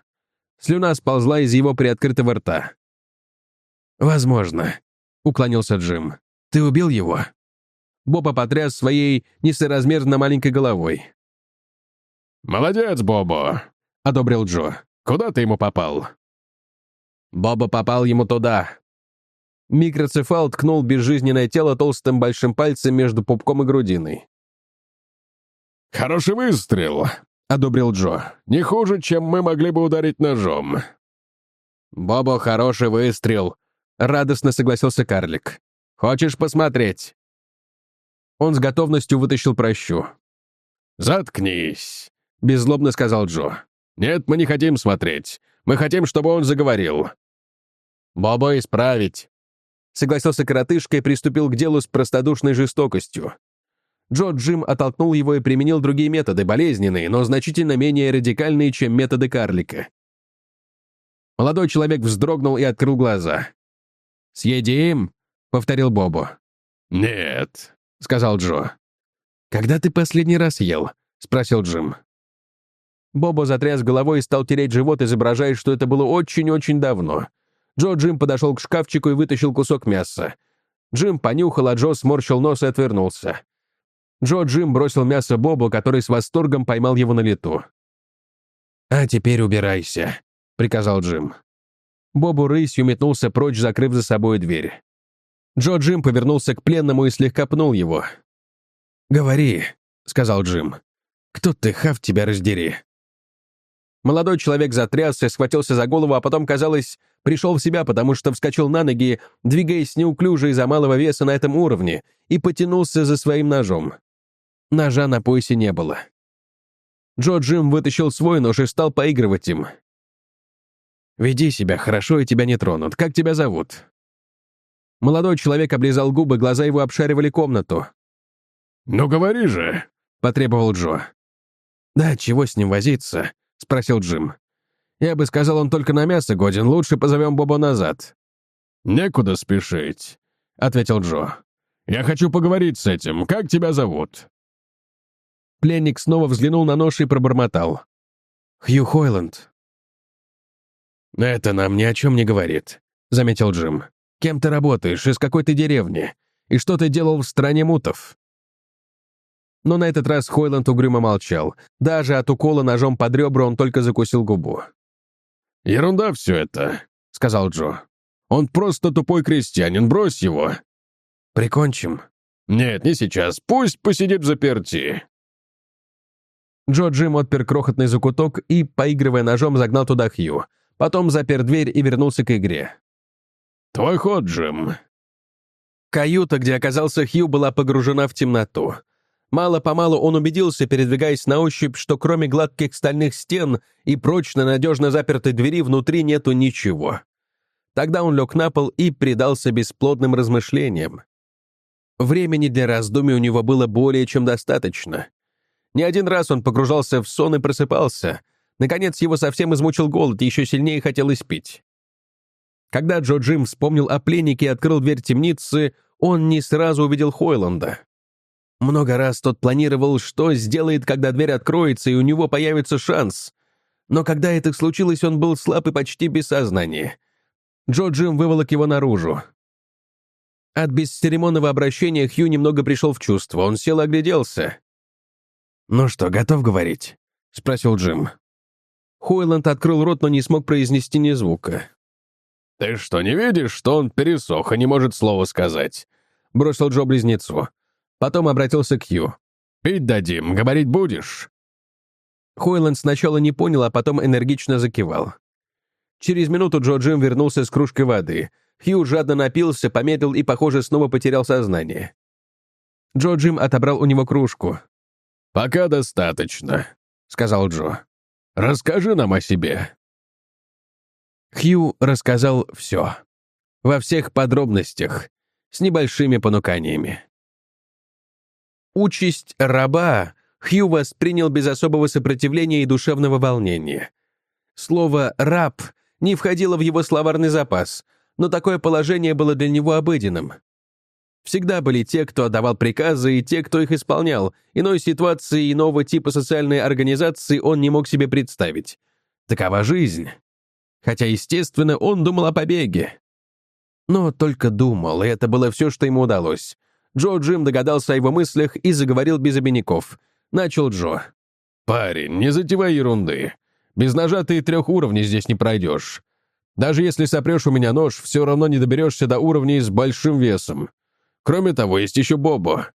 Слюна сползла из его приоткрытого рта. «Возможно», — уклонился Джим. «Ты убил его?» Боба потряс своей несоразмерно маленькой головой. «Молодец, Бобо!» — одобрил Джо. «Куда ты ему попал?» Боба попал ему туда. Микроцефал ткнул безжизненное тело толстым большим пальцем между пупком и грудиной. «Хороший выстрел», — одобрил Джо. «Не хуже, чем мы могли бы ударить ножом». «Бобо, хороший выстрел», — радостно согласился карлик. «Хочешь посмотреть?» Он с готовностью вытащил прощу. «Заткнись», — беззлобно сказал Джо. «Нет, мы не хотим смотреть. Мы хотим, чтобы он заговорил». «Бобо исправить», — согласился коротышка и приступил к делу с простодушной жестокостью. Джо Джим оттолкнул его и применил другие методы, болезненные, но значительно менее радикальные, чем методы карлика. Молодой человек вздрогнул и открыл глаза. «Съедим?» — повторил Бобо. «Нет», — сказал Джо. «Когда ты последний раз ел?» — спросил Джим. Бобо затряс головой и стал тереть живот, изображая, что это было очень-очень давно. Джо Джим подошел к шкафчику и вытащил кусок мяса. Джим понюхал, а Джо сморщил нос и отвернулся. Джо Джим бросил мясо Бобу, который с восторгом поймал его на лету. «А теперь убирайся», — приказал Джим. Бобу рысью метнулся прочь, закрыв за собой дверь. Джо Джим повернулся к пленному и слегка пнул его. «Говори», — сказал Джим. «Кто ты, Хав, тебя раздери?» Молодой человек затрясся, схватился за голову, а потом, казалось, пришел в себя, потому что вскочил на ноги, двигаясь неуклюже из-за малого веса на этом уровне, и потянулся за своим ножом. Ножа на поясе не было. Джо Джим вытащил свой нож и стал поигрывать им. «Веди себя хорошо, и тебя не тронут. Как тебя зовут?» Молодой человек облизал губы, глаза его обшаривали комнату. «Ну говори же», — потребовал Джо. «Да, чего с ним возиться?» — спросил Джим. «Я бы сказал, он только на мясо годен. Лучше позовем Боба назад». «Некуда спешить», — ответил Джо. «Я хочу поговорить с этим. Как тебя зовут?» Пленник снова взглянул на нож и пробормотал. «Хью Хойланд». «Это нам ни о чем не говорит», — заметил Джим. «Кем ты работаешь, из какой ты деревни? И что ты делал в стране мутов?» Но на этот раз Хойланд угрюмо молчал. Даже от укола ножом под ребра он только закусил губу. «Ерунда все это», — сказал Джо. «Он просто тупой крестьянин, брось его». «Прикончим». «Нет, не сейчас. Пусть посидит в заперти». Джо Джим отпер крохотный закуток и, поигрывая ножом, загнал туда Хью. Потом запер дверь и вернулся к игре. «Твой ход, Джим». Каюта, где оказался Хью, была погружена в темноту. Мало-помалу он убедился, передвигаясь на ощупь, что кроме гладких стальных стен и прочно надежно запертой двери внутри нету ничего. Тогда он лег на пол и предался бесплодным размышлениям. Времени для раздумий у него было более чем достаточно. Не один раз он погружался в сон и просыпался. Наконец его совсем измучил голод еще сильнее хотелось пить. Когда Джо Джим вспомнил о пленнике и открыл дверь темницы, он не сразу увидел Хойланда. Много раз тот планировал, что сделает, когда дверь откроется, и у него появится шанс. Но когда это случилось, он был слаб и почти без сознания. Джо Джим выволок его наружу. От бесцеремонного обращения Хью немного пришел в чувство. Он сел и огляделся. «Ну что, готов говорить?» — спросил Джим. Хойланд открыл рот, но не смог произнести ни звука. «Ты что, не видишь, что он пересох и не может слова сказать?» — бросил Джо близнецу. Потом обратился к Ю. «Пить дадим, говорить будешь?» Хойланд сначала не понял, а потом энергично закивал. Через минуту Джо Джим вернулся с кружкой воды. Хью жадно напился, помедлил и, похоже, снова потерял сознание. Джо Джим отобрал у него кружку. «Пока достаточно», — сказал Джо. «Расскажи нам о себе». Хью рассказал все. Во всех подробностях, с небольшими понуканиями. Участь раба Хью воспринял без особого сопротивления и душевного волнения. Слово «раб» не входило в его словарный запас, но такое положение было для него обыденным. Всегда были те, кто отдавал приказы, и те, кто их исполнял. Иной ситуации иного типа социальной организации он не мог себе представить. Такова жизнь. Хотя, естественно, он думал о побеге. Но только думал, и это было все, что ему удалось. Джо Джим догадался о его мыслях и заговорил без обиняков. Начал Джо. «Парень, не затевай ерунды. Без ножа ты трех уровней здесь не пройдешь. Даже если сопрешь у меня нож, все равно не доберешься до уровней с большим весом. Кроме того, есть еще Бобо».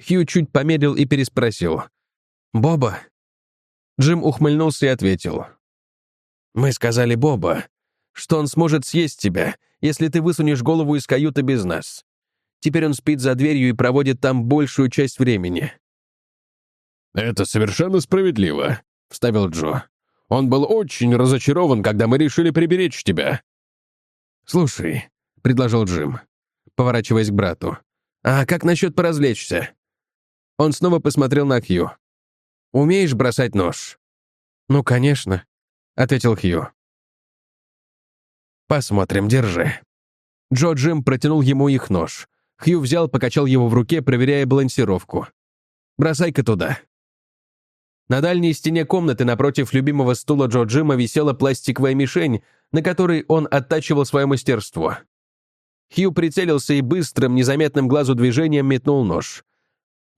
Хью чуть помедлил и переспросил. «Боба?» Джим ухмыльнулся и ответил. «Мы сказали Боба, что он сможет съесть тебя, если ты высунешь голову из каюты без нас. Теперь он спит за дверью и проводит там большую часть времени». «Это совершенно справедливо», — вставил Джо. «Он был очень разочарован, когда мы решили приберечь тебя». «Слушай», — предложил Джим, поворачиваясь к брату, «а как насчет поразвлечься?» Он снова посмотрел на Хью. «Умеешь бросать нож?» «Ну, конечно», — ответил Хью. «Посмотрим, держи». Джо Джим протянул ему их нож. Хью взял, покачал его в руке, проверяя балансировку. «Бросай-ка туда». На дальней стене комнаты напротив любимого стула Джо Джима висела пластиковая мишень, на которой он оттачивал свое мастерство. Хью прицелился и быстрым, незаметным глазу движением метнул нож.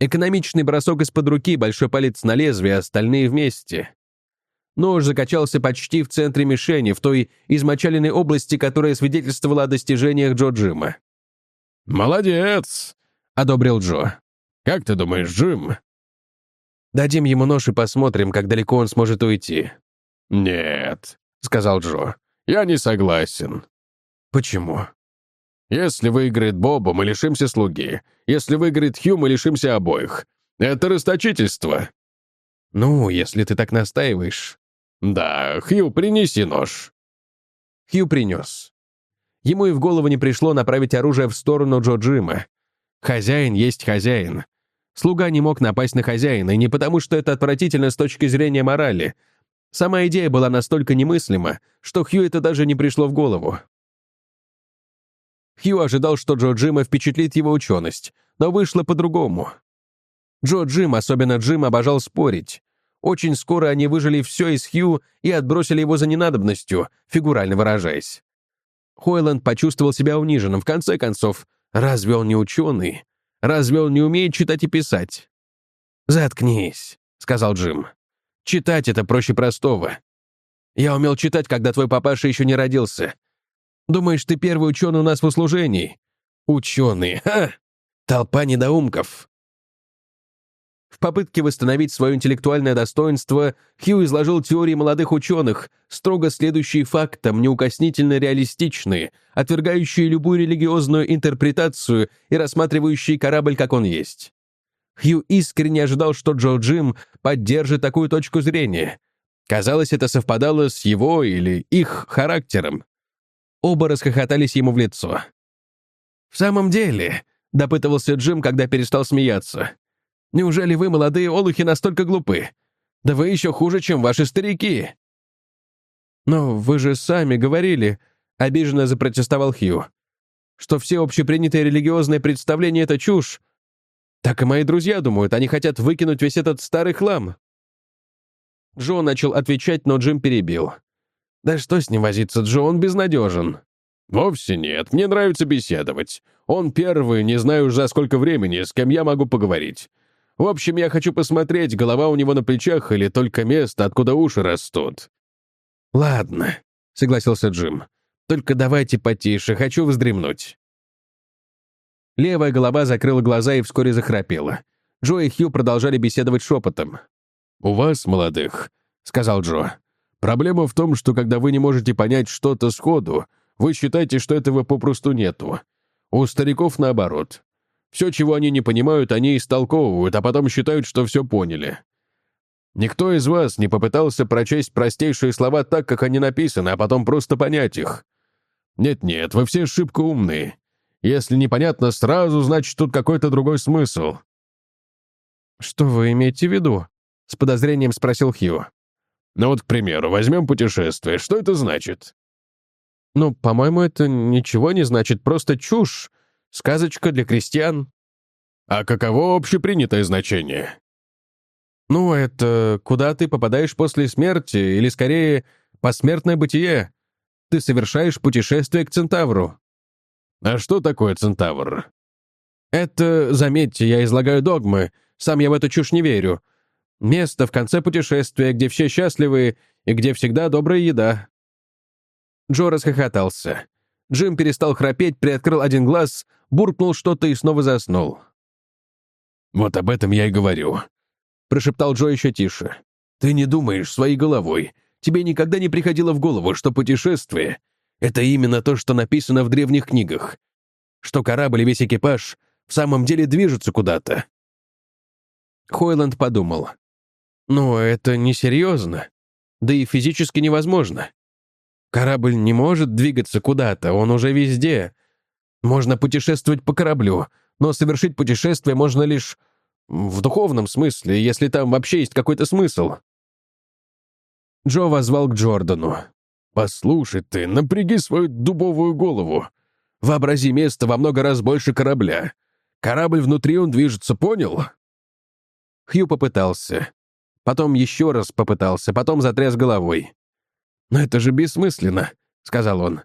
Экономичный бросок из-под руки, большой палец на лезвие, остальные вместе. Нож закачался почти в центре мишени, в той измочаленной области, которая свидетельствовала о достижениях Джо Джима. «Молодец!» — одобрил Джо. Как ты думаешь, Джим?» «Дадим ему нож и посмотрим, как далеко он сможет уйти». «Нет», — сказал Джо. «Я не согласен». «Почему?» «Если выиграет Боба, мы лишимся слуги. Если выиграет Хью, мы лишимся обоих. Это расточительство». «Ну, если ты так настаиваешь». «Да, Хью, принеси нож». Хью принес. Ему и в голову не пришло направить оружие в сторону Джо Джима. Хозяин есть хозяин. Слуга не мог напасть на хозяина, и не потому, что это отвратительно с точки зрения морали. Сама идея была настолько немыслима, что Хью это даже не пришло в голову. Хью ожидал, что Джо Джима впечатлит его ученость, но вышло по-другому. Джо Джим, особенно Джим, обожал спорить. Очень скоро они выжили все из Хью и отбросили его за ненадобностью, фигурально выражаясь. Хойланд почувствовал себя униженным. В конце концов, разве он не ученый? Разве он не умеет читать и писать? «Заткнись», — сказал Джим. «Читать это проще простого. Я умел читать, когда твой папаша еще не родился. Думаешь, ты первый ученый у нас в услужении? Ученый, ха! Толпа недоумков. В попытке восстановить свое интеллектуальное достоинство Хью изложил теории молодых ученых, строго следующие фактам, неукоснительно реалистичные, отвергающие любую религиозную интерпретацию и рассматривающие корабль как он есть. Хью искренне ожидал, что Джо Джим поддержит такую точку зрения. Казалось, это совпадало с его или их характером. Оба расхохотались ему в лицо. «В самом деле», — допытывался Джим, когда перестал смеяться, Неужели вы, молодые олухи, настолько глупы? Да вы еще хуже, чем ваши старики!» «Но вы же сами говорили», — обиженно запротестовал Хью, «что все общепринятые религиозные представления — это чушь. Так и мои друзья думают, они хотят выкинуть весь этот старый хлам». Джо начал отвечать, но Джим перебил. «Да что с ним возиться, Джо, он безнадежен». «Вовсе нет, мне нравится беседовать. Он первый, не знаю уж за сколько времени, с кем я могу поговорить. В общем, я хочу посмотреть, голова у него на плечах или только место, откуда уши растут». «Ладно», — согласился Джим. «Только давайте потише, хочу вздремнуть». Левая голова закрыла глаза и вскоре захрапела. Джо и Хью продолжали беседовать шепотом. «У вас, молодых», — сказал Джо, — «проблема в том, что когда вы не можете понять что-то сходу, вы считаете, что этого попросту нету. У стариков наоборот. Все, чего они не понимают, они истолковывают, а потом считают, что все поняли. Никто из вас не попытался прочесть простейшие слова так, как они написаны, а потом просто понять их. Нет-нет, вы все шибко умные. Если непонятно сразу, значит, тут какой-то другой смысл. «Что вы имеете в виду?» — с подозрением спросил Хью. «Ну вот, к примеру, возьмем путешествие. Что это значит?» «Ну, по-моему, это ничего не значит, просто чушь. Сказочка для крестьян. А каково общепринятое значение? Ну, это куда ты попадаешь после смерти, или скорее, посмертное бытие. Ты совершаешь путешествие к Центавру. А что такое Центавр? Это, заметьте, я излагаю догмы, сам я в эту чушь не верю. Место в конце путешествия, где все счастливы и где всегда добрая еда. Джо расхохотался. Джим перестал храпеть, приоткрыл один глаз, буркнул что-то и снова заснул. «Вот об этом я и говорю», — прошептал Джо еще тише. «Ты не думаешь своей головой. Тебе никогда не приходило в голову, что путешествие — это именно то, что написано в древних книгах. Что корабль и весь экипаж в самом деле движутся куда-то». Хойланд подумал. «Ну, это несерьезно. Да и физически невозможно. Корабль не может двигаться куда-то, он уже везде. Можно путешествовать по кораблю, но совершить путешествие можно лишь в духовном смысле, если там вообще есть какой-то смысл. Джо возвал к Джордану. «Послушай ты, напряги свою дубовую голову. Вообрази место во много раз больше корабля. Корабль внутри, он движется, понял?» Хью попытался. Потом еще раз попытался, потом затряс головой. «Но это же бессмысленно», — сказал он.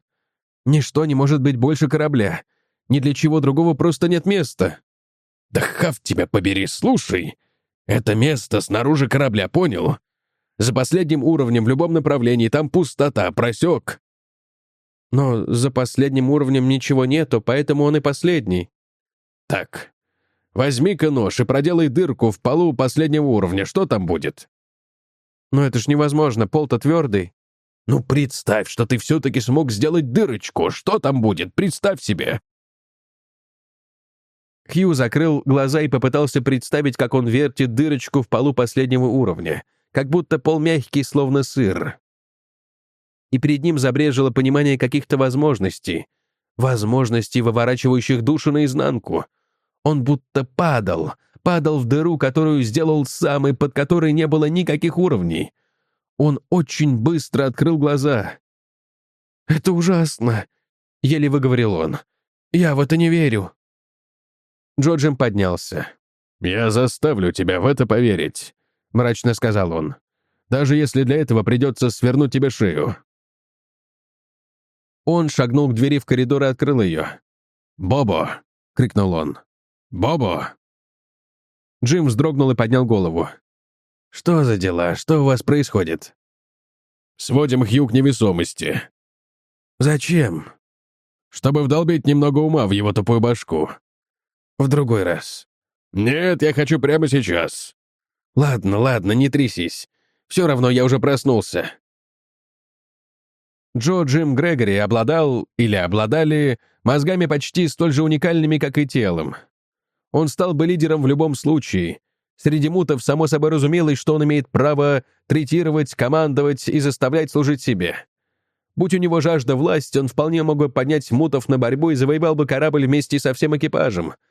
«Ничто не может быть больше корабля. Ни для чего другого просто нет места». «Да хав тебя побери, слушай! Это место снаружи корабля, понял? За последним уровнем в любом направлении там пустота, просек». «Но за последним уровнем ничего нету, поэтому он и последний». «Так, Возьми-ка нож и проделай дырку в полу последнего уровня. Что там будет?» «Но это ж невозможно, пол-то твердый». «Ну, представь, что ты все-таки смог сделать дырочку. Что там будет? Представь себе!» Хью закрыл глаза и попытался представить, как он вертит дырочку в полу последнего уровня, как будто пол мягкий, словно сыр. И перед ним забрежило понимание каких-то возможностей, возможностей, выворачивающих душу наизнанку. Он будто падал, падал в дыру, которую сделал сам и под которой не было никаких уровней. Он очень быстро открыл глаза. «Это ужасно», — еле выговорил он. «Я в это не верю». Джоджим поднялся. «Я заставлю тебя в это поверить», — мрачно сказал он. «Даже если для этого придется свернуть тебе шею». Он шагнул к двери в коридор и открыл ее. «Бобо!» — крикнул он. «Бобо!» Джим вздрогнул и поднял голову. «Что за дела? Что у вас происходит?» «Сводим Хью к невесомости». «Зачем?» «Чтобы вдолбить немного ума в его тупую башку. В другой раз. Нет, я хочу прямо сейчас. Ладно, ладно, не трясись. Все равно я уже проснулся. Джо Джим Грегори обладал, или обладали, мозгами почти столь же уникальными, как и телом. Он стал бы лидером в любом случае. Среди мутов само собой разумелось, что он имеет право третировать, командовать и заставлять служить себе. Будь у него жажда власти, он вполне мог бы поднять мутов на борьбу и завоевал бы корабль вместе со всем экипажем —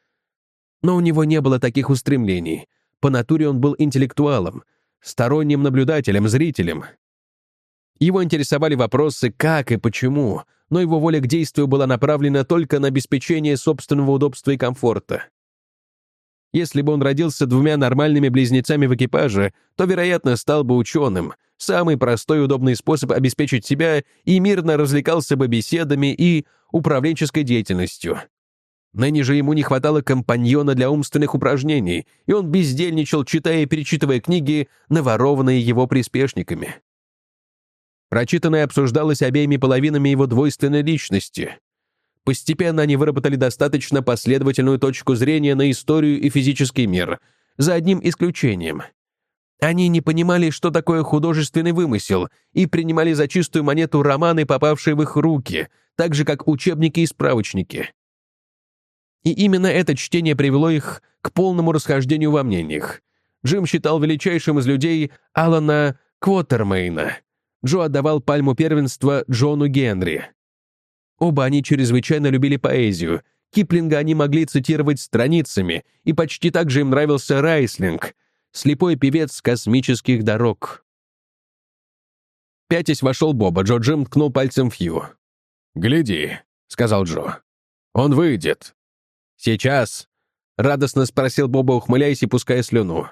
но у него не было таких устремлений. По натуре он был интеллектуалом, сторонним наблюдателем, зрителем. Его интересовали вопросы «как» и «почему», но его воля к действию была направлена только на обеспечение собственного удобства и комфорта. Если бы он родился двумя нормальными близнецами в экипаже, то, вероятно, стал бы ученым, самый простой и удобный способ обеспечить себя и мирно развлекался бы беседами и управленческой деятельностью. Ныне же ему не хватало компаньона для умственных упражнений, и он бездельничал, читая и перечитывая книги, наворованные его приспешниками. Прочитанное обсуждалось обеими половинами его двойственной личности. Постепенно они выработали достаточно последовательную точку зрения на историю и физический мир, за одним исключением. Они не понимали, что такое художественный вымысел, и принимали за чистую монету романы, попавшие в их руки, так же, как учебники и справочники. И именно это чтение привело их к полному расхождению во мнениях. Джим считал величайшим из людей Алана Квотермейна. Джо отдавал пальму первенства Джону Генри. Оба они чрезвычайно любили поэзию. Киплинга они могли цитировать страницами, и почти так же им нравился Райслинг, слепой певец космических дорог. Пятясь вошел Боба, Джо Джим ткнул пальцем Фью. «Гляди», — сказал Джо. «Он выйдет». «Сейчас?» — радостно спросил Боба, ухмыляясь и пуская слюну.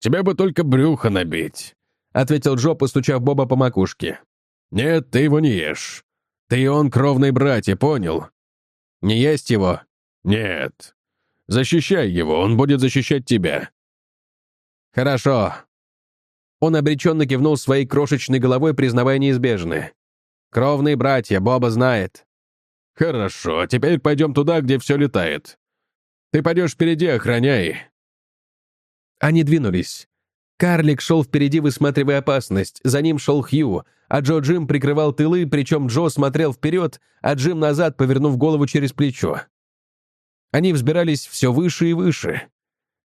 «Тебе бы только брюхо набить», — ответил Джо, постучав Боба по макушке. «Нет, ты его не ешь. Ты и он кровные братья, понял?» «Не есть его?» «Нет. Защищай его, он будет защищать тебя». «Хорошо». Он обреченно кивнул своей крошечной головой, признавая неизбежное. «Кровные братья, Боба знает». «Хорошо, теперь пойдем туда, где все летает. Ты пойдешь впереди, охраняй». Они двинулись. Карлик шел впереди, высматривая опасность, за ним шел Хью, а Джо Джим прикрывал тылы, причем Джо смотрел вперед, а Джим назад, повернув голову через плечо. Они взбирались все выше и выше.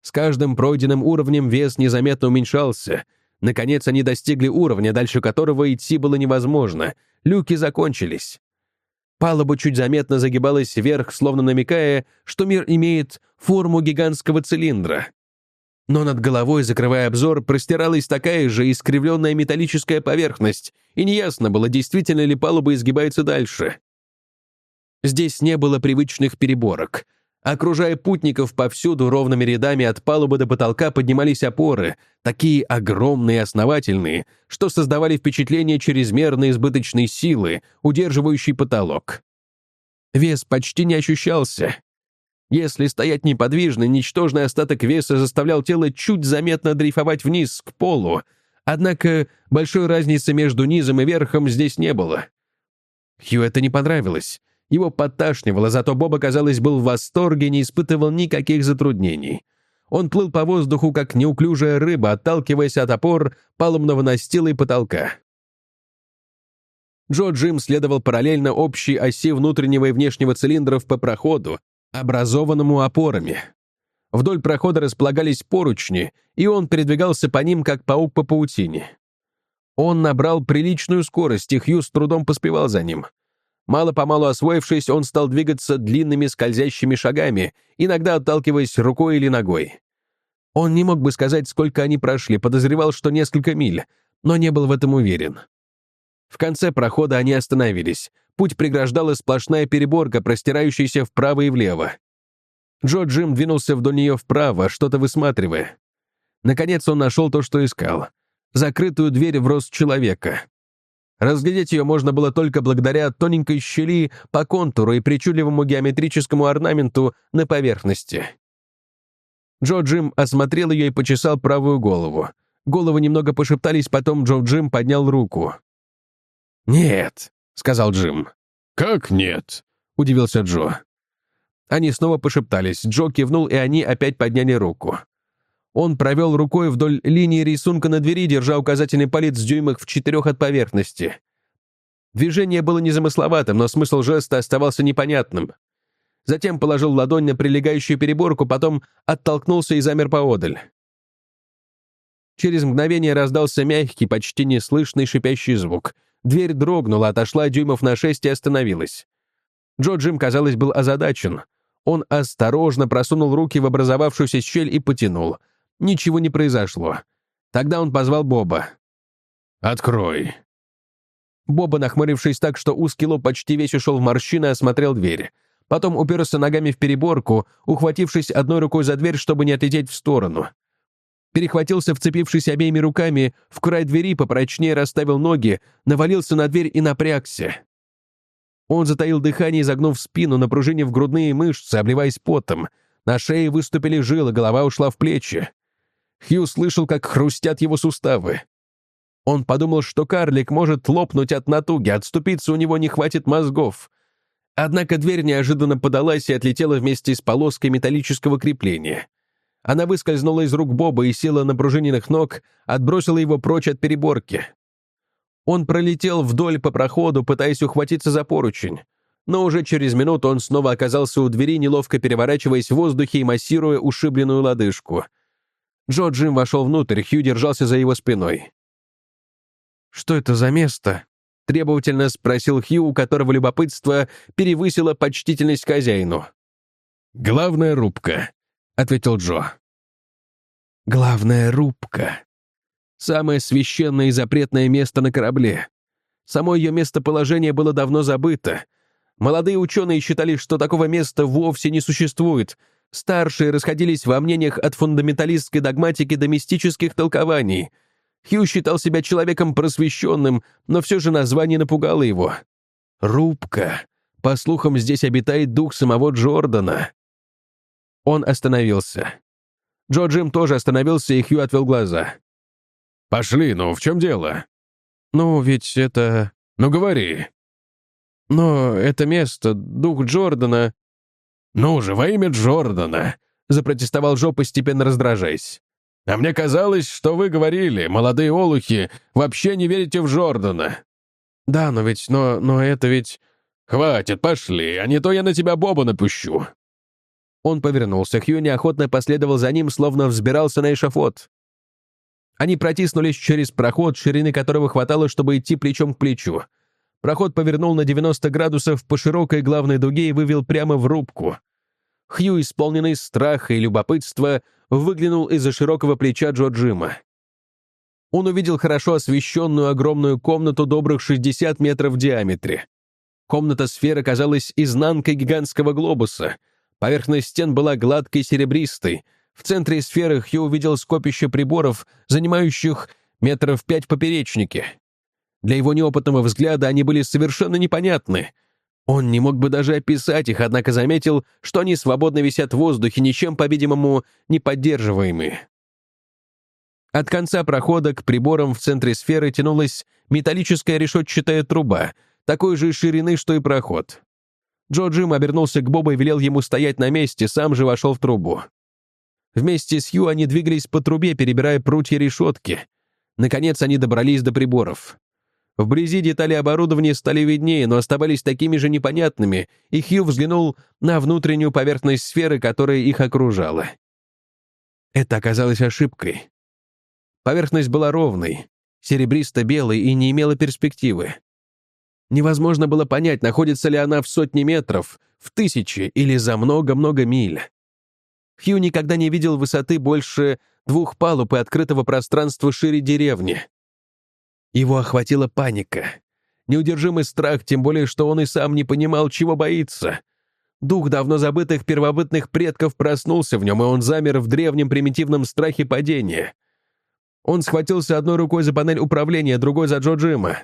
С каждым пройденным уровнем вес незаметно уменьшался. Наконец они достигли уровня, дальше которого идти было невозможно. Люки закончились. Палуба чуть заметно загибалась вверх, словно намекая, что мир имеет форму гигантского цилиндра. Но над головой, закрывая обзор, простиралась такая же искривленная металлическая поверхность, и неясно было, действительно ли палуба изгибается дальше. Здесь не было привычных переборок. Окружая путников повсюду ровными рядами от палубы до потолка поднимались опоры, такие огромные и основательные, что создавали впечатление чрезмерной избыточной силы, удерживающей потолок. Вес почти не ощущался. Если стоять неподвижно, ничтожный остаток веса заставлял тело чуть заметно дрейфовать вниз, к полу, однако большой разницы между низом и верхом здесь не было. Хью это не понравилось. Его подташнивало, зато Боба, казалось, был в восторге, не испытывал никаких затруднений. Он плыл по воздуху, как неуклюжая рыба, отталкиваясь от опор палубного настила и потолка. Джо Джим следовал параллельно общей оси внутреннего и внешнего цилиндров по проходу, образованному опорами. Вдоль прохода располагались поручни, и он передвигался по ним, как паук по паутине. Он набрал приличную скорость, и Хью с трудом поспевал за ним. Мало-помалу освоившись, он стал двигаться длинными скользящими шагами, иногда отталкиваясь рукой или ногой. Он не мог бы сказать, сколько они прошли, подозревал, что несколько миль, но не был в этом уверен. В конце прохода они остановились. Путь преграждала сплошная переборка, простирающаяся вправо и влево. Джо Джим двинулся вдоль нее вправо, что-то высматривая. Наконец он нашел то, что искал. Закрытую дверь в рост человека. Разглядеть ее можно было только благодаря тоненькой щели по контуру и причудливому геометрическому орнаменту на поверхности. Джо Джим осмотрел ее и почесал правую голову. Головы немного пошептались, потом Джо Джим поднял руку. «Нет», — сказал Джим. «Как нет?» — удивился Джо. Они снова пошептались. Джо кивнул, и они опять подняли руку. Он провел рукой вдоль линии рисунка на двери, держа указательный палец в дюймах в четырех от поверхности. Движение было незамысловатым, но смысл жеста оставался непонятным. Затем положил ладонь на прилегающую переборку, потом оттолкнулся и замер поодаль. Через мгновение раздался мягкий, почти неслышный шипящий звук. Дверь дрогнула, отошла дюймов на шесть и остановилась. Джо Джим, казалось, был озадачен. Он осторожно просунул руки в образовавшуюся щель и потянул. Ничего не произошло. Тогда он позвал Боба. «Открой». Боба, нахмурившись так, что узкий лоб почти весь ушел в морщины, осмотрел дверь. Потом уперся ногами в переборку, ухватившись одной рукой за дверь, чтобы не отлететь в сторону. Перехватился, вцепившись обеими руками, в край двери попрочнее расставил ноги, навалился на дверь и напрягся. Он затаил дыхание, загнув спину, напружинив грудные мышцы, обливаясь потом. На шее выступили жилы, голова ушла в плечи. Хью слышал, как хрустят его суставы. Он подумал, что карлик может лопнуть от натуги, отступиться у него не хватит мозгов. Однако дверь неожиданно подалась и отлетела вместе с полоской металлического крепления. Она выскользнула из рук Боба и села на пружиненных ног, отбросила его прочь от переборки. Он пролетел вдоль по проходу, пытаясь ухватиться за поручень. Но уже через минуту он снова оказался у двери, неловко переворачиваясь в воздухе и массируя ушибленную лодыжку. Джо Джим вошел внутрь, Хью держался за его спиной. «Что это за место?» — требовательно спросил Хью, у которого любопытство перевысило почтительность хозяину. «Главная рубка», — ответил Джо. «Главная рубка», Самое священное и запретное место на корабле. Само ее местоположение было давно забыто. Молодые ученые считали, что такого места вовсе не существует. Старшие расходились во мнениях от фундаменталистской догматики до мистических толкований. Хью считал себя человеком просвещенным, но все же название напугало его. «Рубка». По слухам, здесь обитает дух самого Джордана. Он остановился. Джо Джим тоже остановился, и Хью отвел глаза. «Пошли, ну в чем дело?» «Ну, ведь это...» «Ну, говори». «Но это место, дух Джордана...» «Ну же, во имя Джордана!» — запротестовал Джо, постепенно раздражаясь. «А мне казалось, что вы говорили, молодые олухи, вообще не верите в Джордана». «Да, но ведь... Но, но это ведь...» «Хватит, пошли, а не то я на тебя Боба напущу». Он повернулся, Хью неохотно последовал за ним, словно взбирался на эшафот. Они протиснулись через проход, ширины которого хватало, чтобы идти плечом к плечу. Проход повернул на 90 градусов по широкой главной дуге и вывел прямо в рубку. Хью, исполненный страха и любопытства, выглянул из-за широкого плеча Джо Джима. Он увидел хорошо освещенную огромную комнату добрых 60 метров в диаметре. Комната-сфера казалась изнанкой гигантского глобуса. Поверхность стен была гладкой серебристой — в центре сферы Хью увидел скопище приборов, занимающих метров пять в поперечнике. Для его неопытного взгляда они были совершенно непонятны. Он не мог бы даже описать их, однако заметил, что они свободно висят в воздухе, ничем, по-видимому, не поддерживаемые. От конца прохода к приборам в центре сферы тянулась металлическая решетчатая труба, такой же ширины, что и проход. Джо Джим обернулся к Бобу и велел ему стоять на месте, сам же вошел в трубу. Вместе с Хью они двигались по трубе, перебирая прутья решетки. Наконец они добрались до приборов. Вблизи детали оборудования стали виднее, но оставались такими же непонятными, и Хью взглянул на внутреннюю поверхность сферы, которая их окружала. Это оказалось ошибкой. Поверхность была ровной, серебристо-белой и не имела перспективы. Невозможно было понять, находится ли она в сотне метров, в тысячи или за много-много миль. Хью никогда не видел высоты больше двух палуб и открытого пространства шире деревни. Его охватила паника. Неудержимый страх, тем более, что он и сам не понимал, чего боится. Дух давно забытых первобытных предков проснулся в нем, и он замер в древнем примитивном страхе падения. Он схватился одной рукой за панель управления, другой за Джо Джима.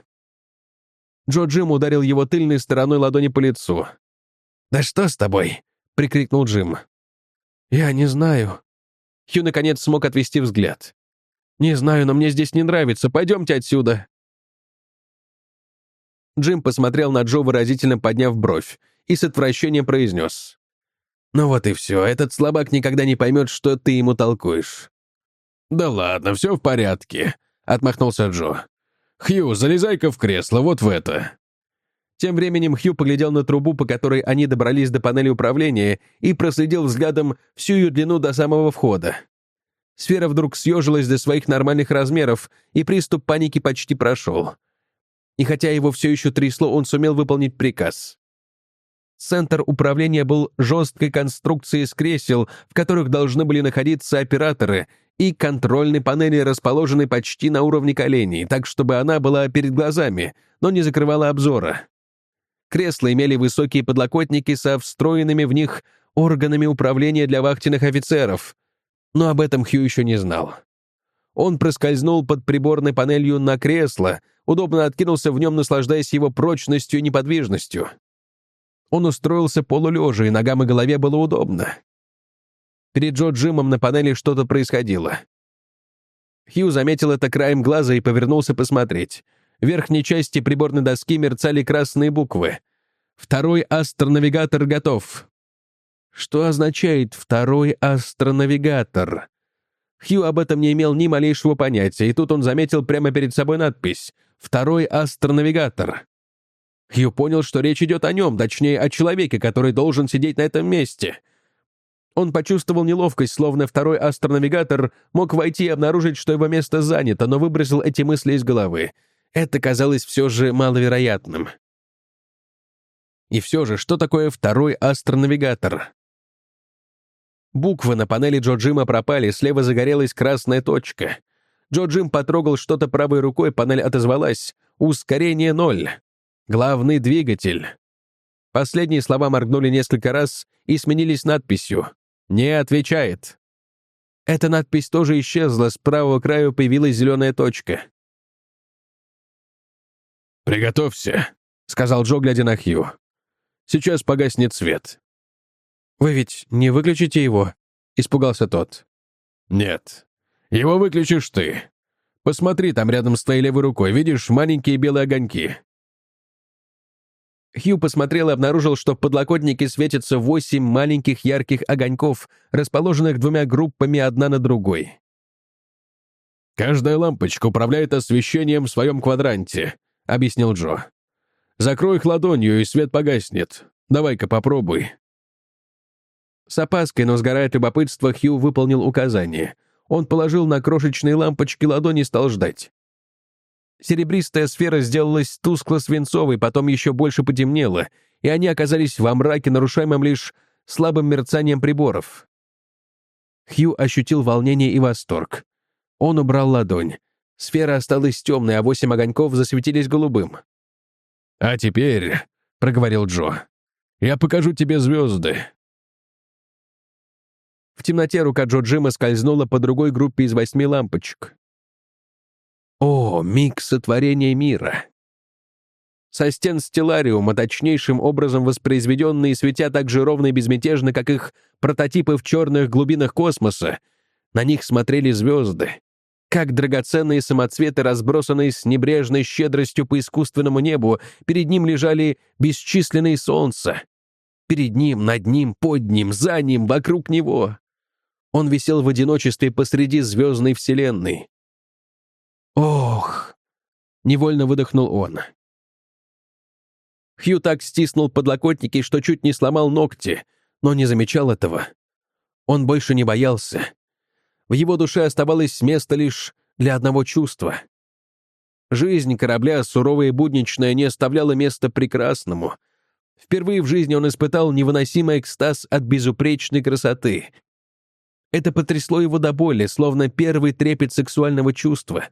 Джо Джим ударил его тыльной стороной ладони по лицу. «Да что с тобой?» — прикрикнул Джим. «Я не знаю». Хью наконец смог отвести взгляд. «Не знаю, но мне здесь не нравится. Пойдемте отсюда». Джим посмотрел на Джо, выразительно подняв бровь, и с отвращением произнес. «Ну вот и все, этот слабак никогда не поймет, что ты ему толкуешь». «Да ладно, все в порядке», — отмахнулся Джо. «Хью, залезай-ка в кресло, вот в это». Тем временем Хью поглядел на трубу, по которой они добрались до панели управления, и проследил взглядом всю ее длину до самого входа. Сфера вдруг съежилась до своих нормальных размеров, и приступ паники почти прошел. И хотя его все еще трясло, он сумел выполнить приказ. Центр управления был жесткой конструкцией из кресел, в которых должны были находиться операторы, и контрольной панели, расположенной почти на уровне коленей, так чтобы она была перед глазами, но не закрывала обзора. Кресла имели высокие подлокотники со встроенными в них органами управления для вахтенных офицеров, но об этом Хью еще не знал. Он проскользнул под приборной панелью на кресло, удобно откинулся в нем, наслаждаясь его прочностью и неподвижностью. Он устроился полулежа, и ногам и голове было удобно. Перед Джо Джимом на панели что-то происходило. Хью заметил это краем глаза и повернулся посмотреть. В верхней части приборной доски мерцали красные буквы. «Второй астронавигатор готов». Что означает «второй астронавигатор»? Хью об этом не имел ни малейшего понятия, и тут он заметил прямо перед собой надпись «Второй астронавигатор». Хью понял, что речь идет о нем, точнее, о человеке, который должен сидеть на этом месте — он почувствовал неловкость, словно второй астронавигатор мог войти и обнаружить, что его место занято, но выбросил эти мысли из головы. Это казалось все же маловероятным. И все же, что такое второй астронавигатор? Буквы на панели Джо Джима пропали, слева загорелась красная точка. Джо Джим потрогал что-то правой рукой, панель отозвалась. Ускорение ноль. Главный двигатель. Последние слова моргнули несколько раз и сменились надписью «Не отвечает». Эта надпись тоже исчезла, с правого края появилась зеленая точка. «Приготовься», — сказал Джо, глядя на Хью. «Сейчас погаснет свет». «Вы ведь не выключите его?» — испугался тот. «Нет. Его выключишь ты. Посмотри, там рядом с твоей левой рукой, видишь маленькие белые огоньки. Хью посмотрел и обнаружил, что в подлокотнике светятся восемь маленьких ярких огоньков, расположенных двумя группами одна на другой. «Каждая лампочка управляет освещением в своем квадранте», — объяснил Джо. «Закрой их ладонью, и свет погаснет. Давай-ка попробуй». С опаской, но сгорая от любопытства, Хью выполнил указание. Он положил на крошечные лампочки ладони и стал ждать. Серебристая сфера сделалась тускло-свинцовой, потом еще больше потемнела, и они оказались во мраке, нарушаемом лишь слабым мерцанием приборов. Хью ощутил волнение и восторг. Он убрал ладонь. Сфера осталась темной, а восемь огоньков засветились голубым. «А теперь», — проговорил Джо, — «я покажу тебе звезды». В темноте рука Джо Джима скользнула по другой группе из восьми лампочек. О, миг сотворения мира! Со стен стеллариума, точнейшим образом воспроизведенные, светя так же ровно и безмятежно, как их прототипы в черных глубинах космоса, на них смотрели звезды, как драгоценные самоцветы, разбросанные с небрежной щедростью по искусственному небу, перед ним лежали бесчисленные солнца. Перед ним, над ним, под ним, за ним, вокруг него. Он висел в одиночестве посреди звездной вселенной. «Ох!» — невольно выдохнул он. Хью так стиснул подлокотники, что чуть не сломал ногти, но не замечал этого. Он больше не боялся. В его душе оставалось место лишь для одного чувства. Жизнь корабля, суровая и будничная, не оставляла места прекрасному. Впервые в жизни он испытал невыносимый экстаз от безупречной красоты. Это потрясло его до боли, словно первый трепет сексуального чувства.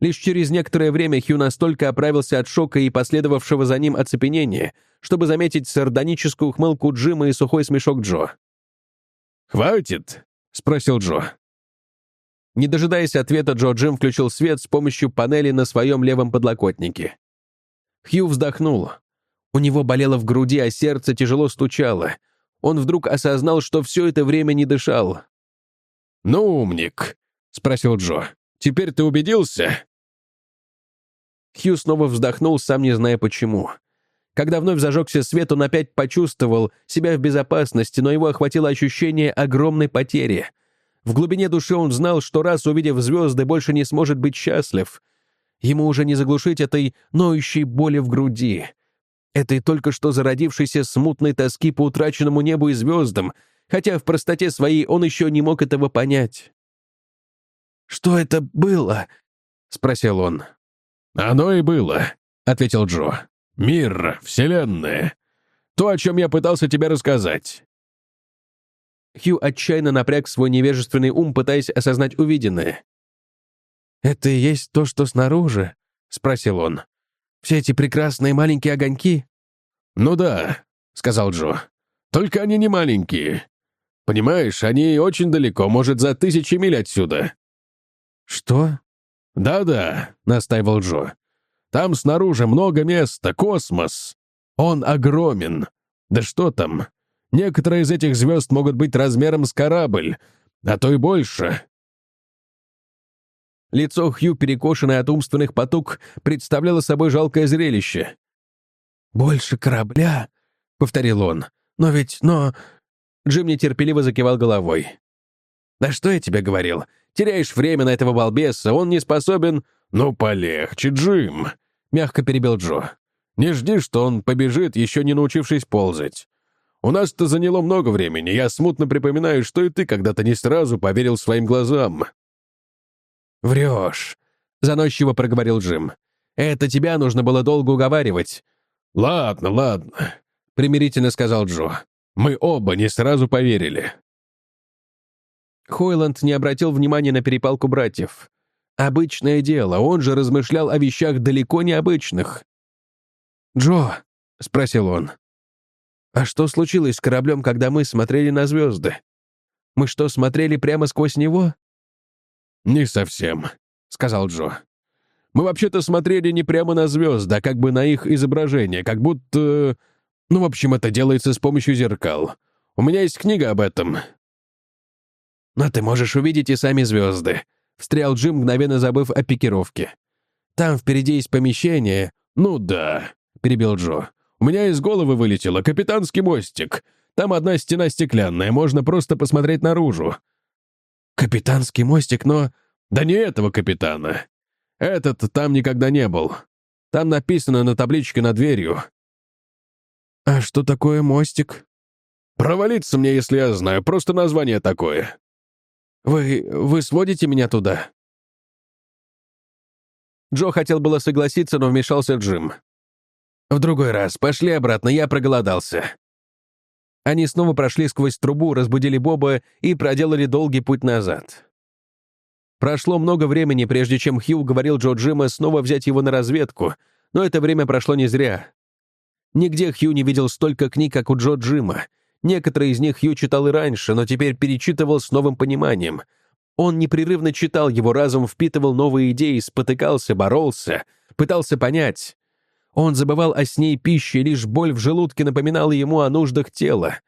Лишь через некоторое время Хью настолько оправился от шока и последовавшего за ним оцепенения, чтобы заметить сардоническую ухмылку Джима и сухой смешок Джо. «Хватит?» — спросил Джо. Не дожидаясь ответа, Джо Джим включил свет с помощью панели на своем левом подлокотнике. Хью вздохнул. У него болело в груди, а сердце тяжело стучало. Он вдруг осознал, что все это время не дышал. «Ну, умник», — спросил Джо. «Теперь ты убедился?» Хью снова вздохнул, сам не зная почему. Когда вновь зажегся свет, он опять почувствовал себя в безопасности, но его охватило ощущение огромной потери. В глубине души он знал, что раз увидев звезды, больше не сможет быть счастлив. Ему уже не заглушить этой ноющей боли в груди. Этой только что зародившейся смутной тоски по утраченному небу и звездам, хотя в простоте своей он еще не мог этого понять. «Что это было?» — спросил он. «Оно и было», — ответил Джо. «Мир, Вселенная. То, о чем я пытался тебе рассказать. Хью отчаянно напряг свой невежественный ум, пытаясь осознать увиденное. «Это и есть то, что снаружи?» — спросил он. «Все эти прекрасные маленькие огоньки?» «Ну да», — сказал Джо. «Только они не маленькие. Понимаешь, они очень далеко, может, за тысячи миль отсюда». «Что?» «Да-да», — настаивал Джо. «Там снаружи много места, космос. Он огромен. Да что там, Некоторые из этих звезд могут быть размером с корабль, а то и больше». Лицо Хью, перекошенное от умственных потуг, представляло собой жалкое зрелище. «Больше корабля?» — повторил он. «Но ведь, но...» Джим нетерпеливо закивал головой. «Да что я тебе говорил? Теряешь время на этого балбеса, он не способен...» «Ну, полегче, Джим», — мягко перебил Джо. «Не жди, что он побежит, еще не научившись ползать. У нас это заняло много времени. Я смутно припоминаю, что и ты когда-то не сразу поверил своим глазам». «Врешь», — заносчиво проговорил Джим. «Это тебя нужно было долго уговаривать». «Ладно, ладно», — примирительно сказал Джо. «Мы оба не сразу поверили». Хойланд не обратил внимания на перепалку братьев. Обычное дело, он же размышлял о вещах далеко необычных. «Джо», — спросил он, а что случилось с кораблем, когда мы смотрели на звезды? Мы что, смотрели прямо сквозь него? «Не совсем», — сказал Джо. «Мы вообще-то смотрели не прямо на звезды, а как бы на их изображение, как будто... Ну, в общем, это делается с помощью зеркал. У меня есть книга об этом». «Но ты можешь увидеть и сами звезды», — встрял Джим, мгновенно забыв о пикировке. «Там впереди есть помещение». «Ну да», — перебил Джо. У меня из головы вылетело капитанский мостик. Там одна стена стеклянная, можно просто посмотреть наружу». «Капитанский мостик, но...» «Да не этого капитана. Этот там никогда не был. Там написано на табличке над дверью». «А что такое мостик?» «Провалиться мне, если я знаю, просто название такое». «Вы... вы сводите меня туда?» Джо хотел было согласиться, но вмешался Джим. «В другой раз. Пошли обратно, я проголодался». Они снова прошли сквозь трубу, разбудили Боба и проделали долгий путь назад. Прошло много времени, прежде чем Хью говорил Джо Джима снова взять его на разведку, но это время прошло не зря. Нигде Хью не видел столько книг, как у Джо Джима. Некоторые из них Хью читал и раньше, но теперь перечитывал с новым пониманием. Он непрерывно читал, его разум впитывал новые идеи, спотыкался, боролся, пытался понять. Он забывал о сне и пище, лишь боль в желудке напоминала ему о нуждах тела.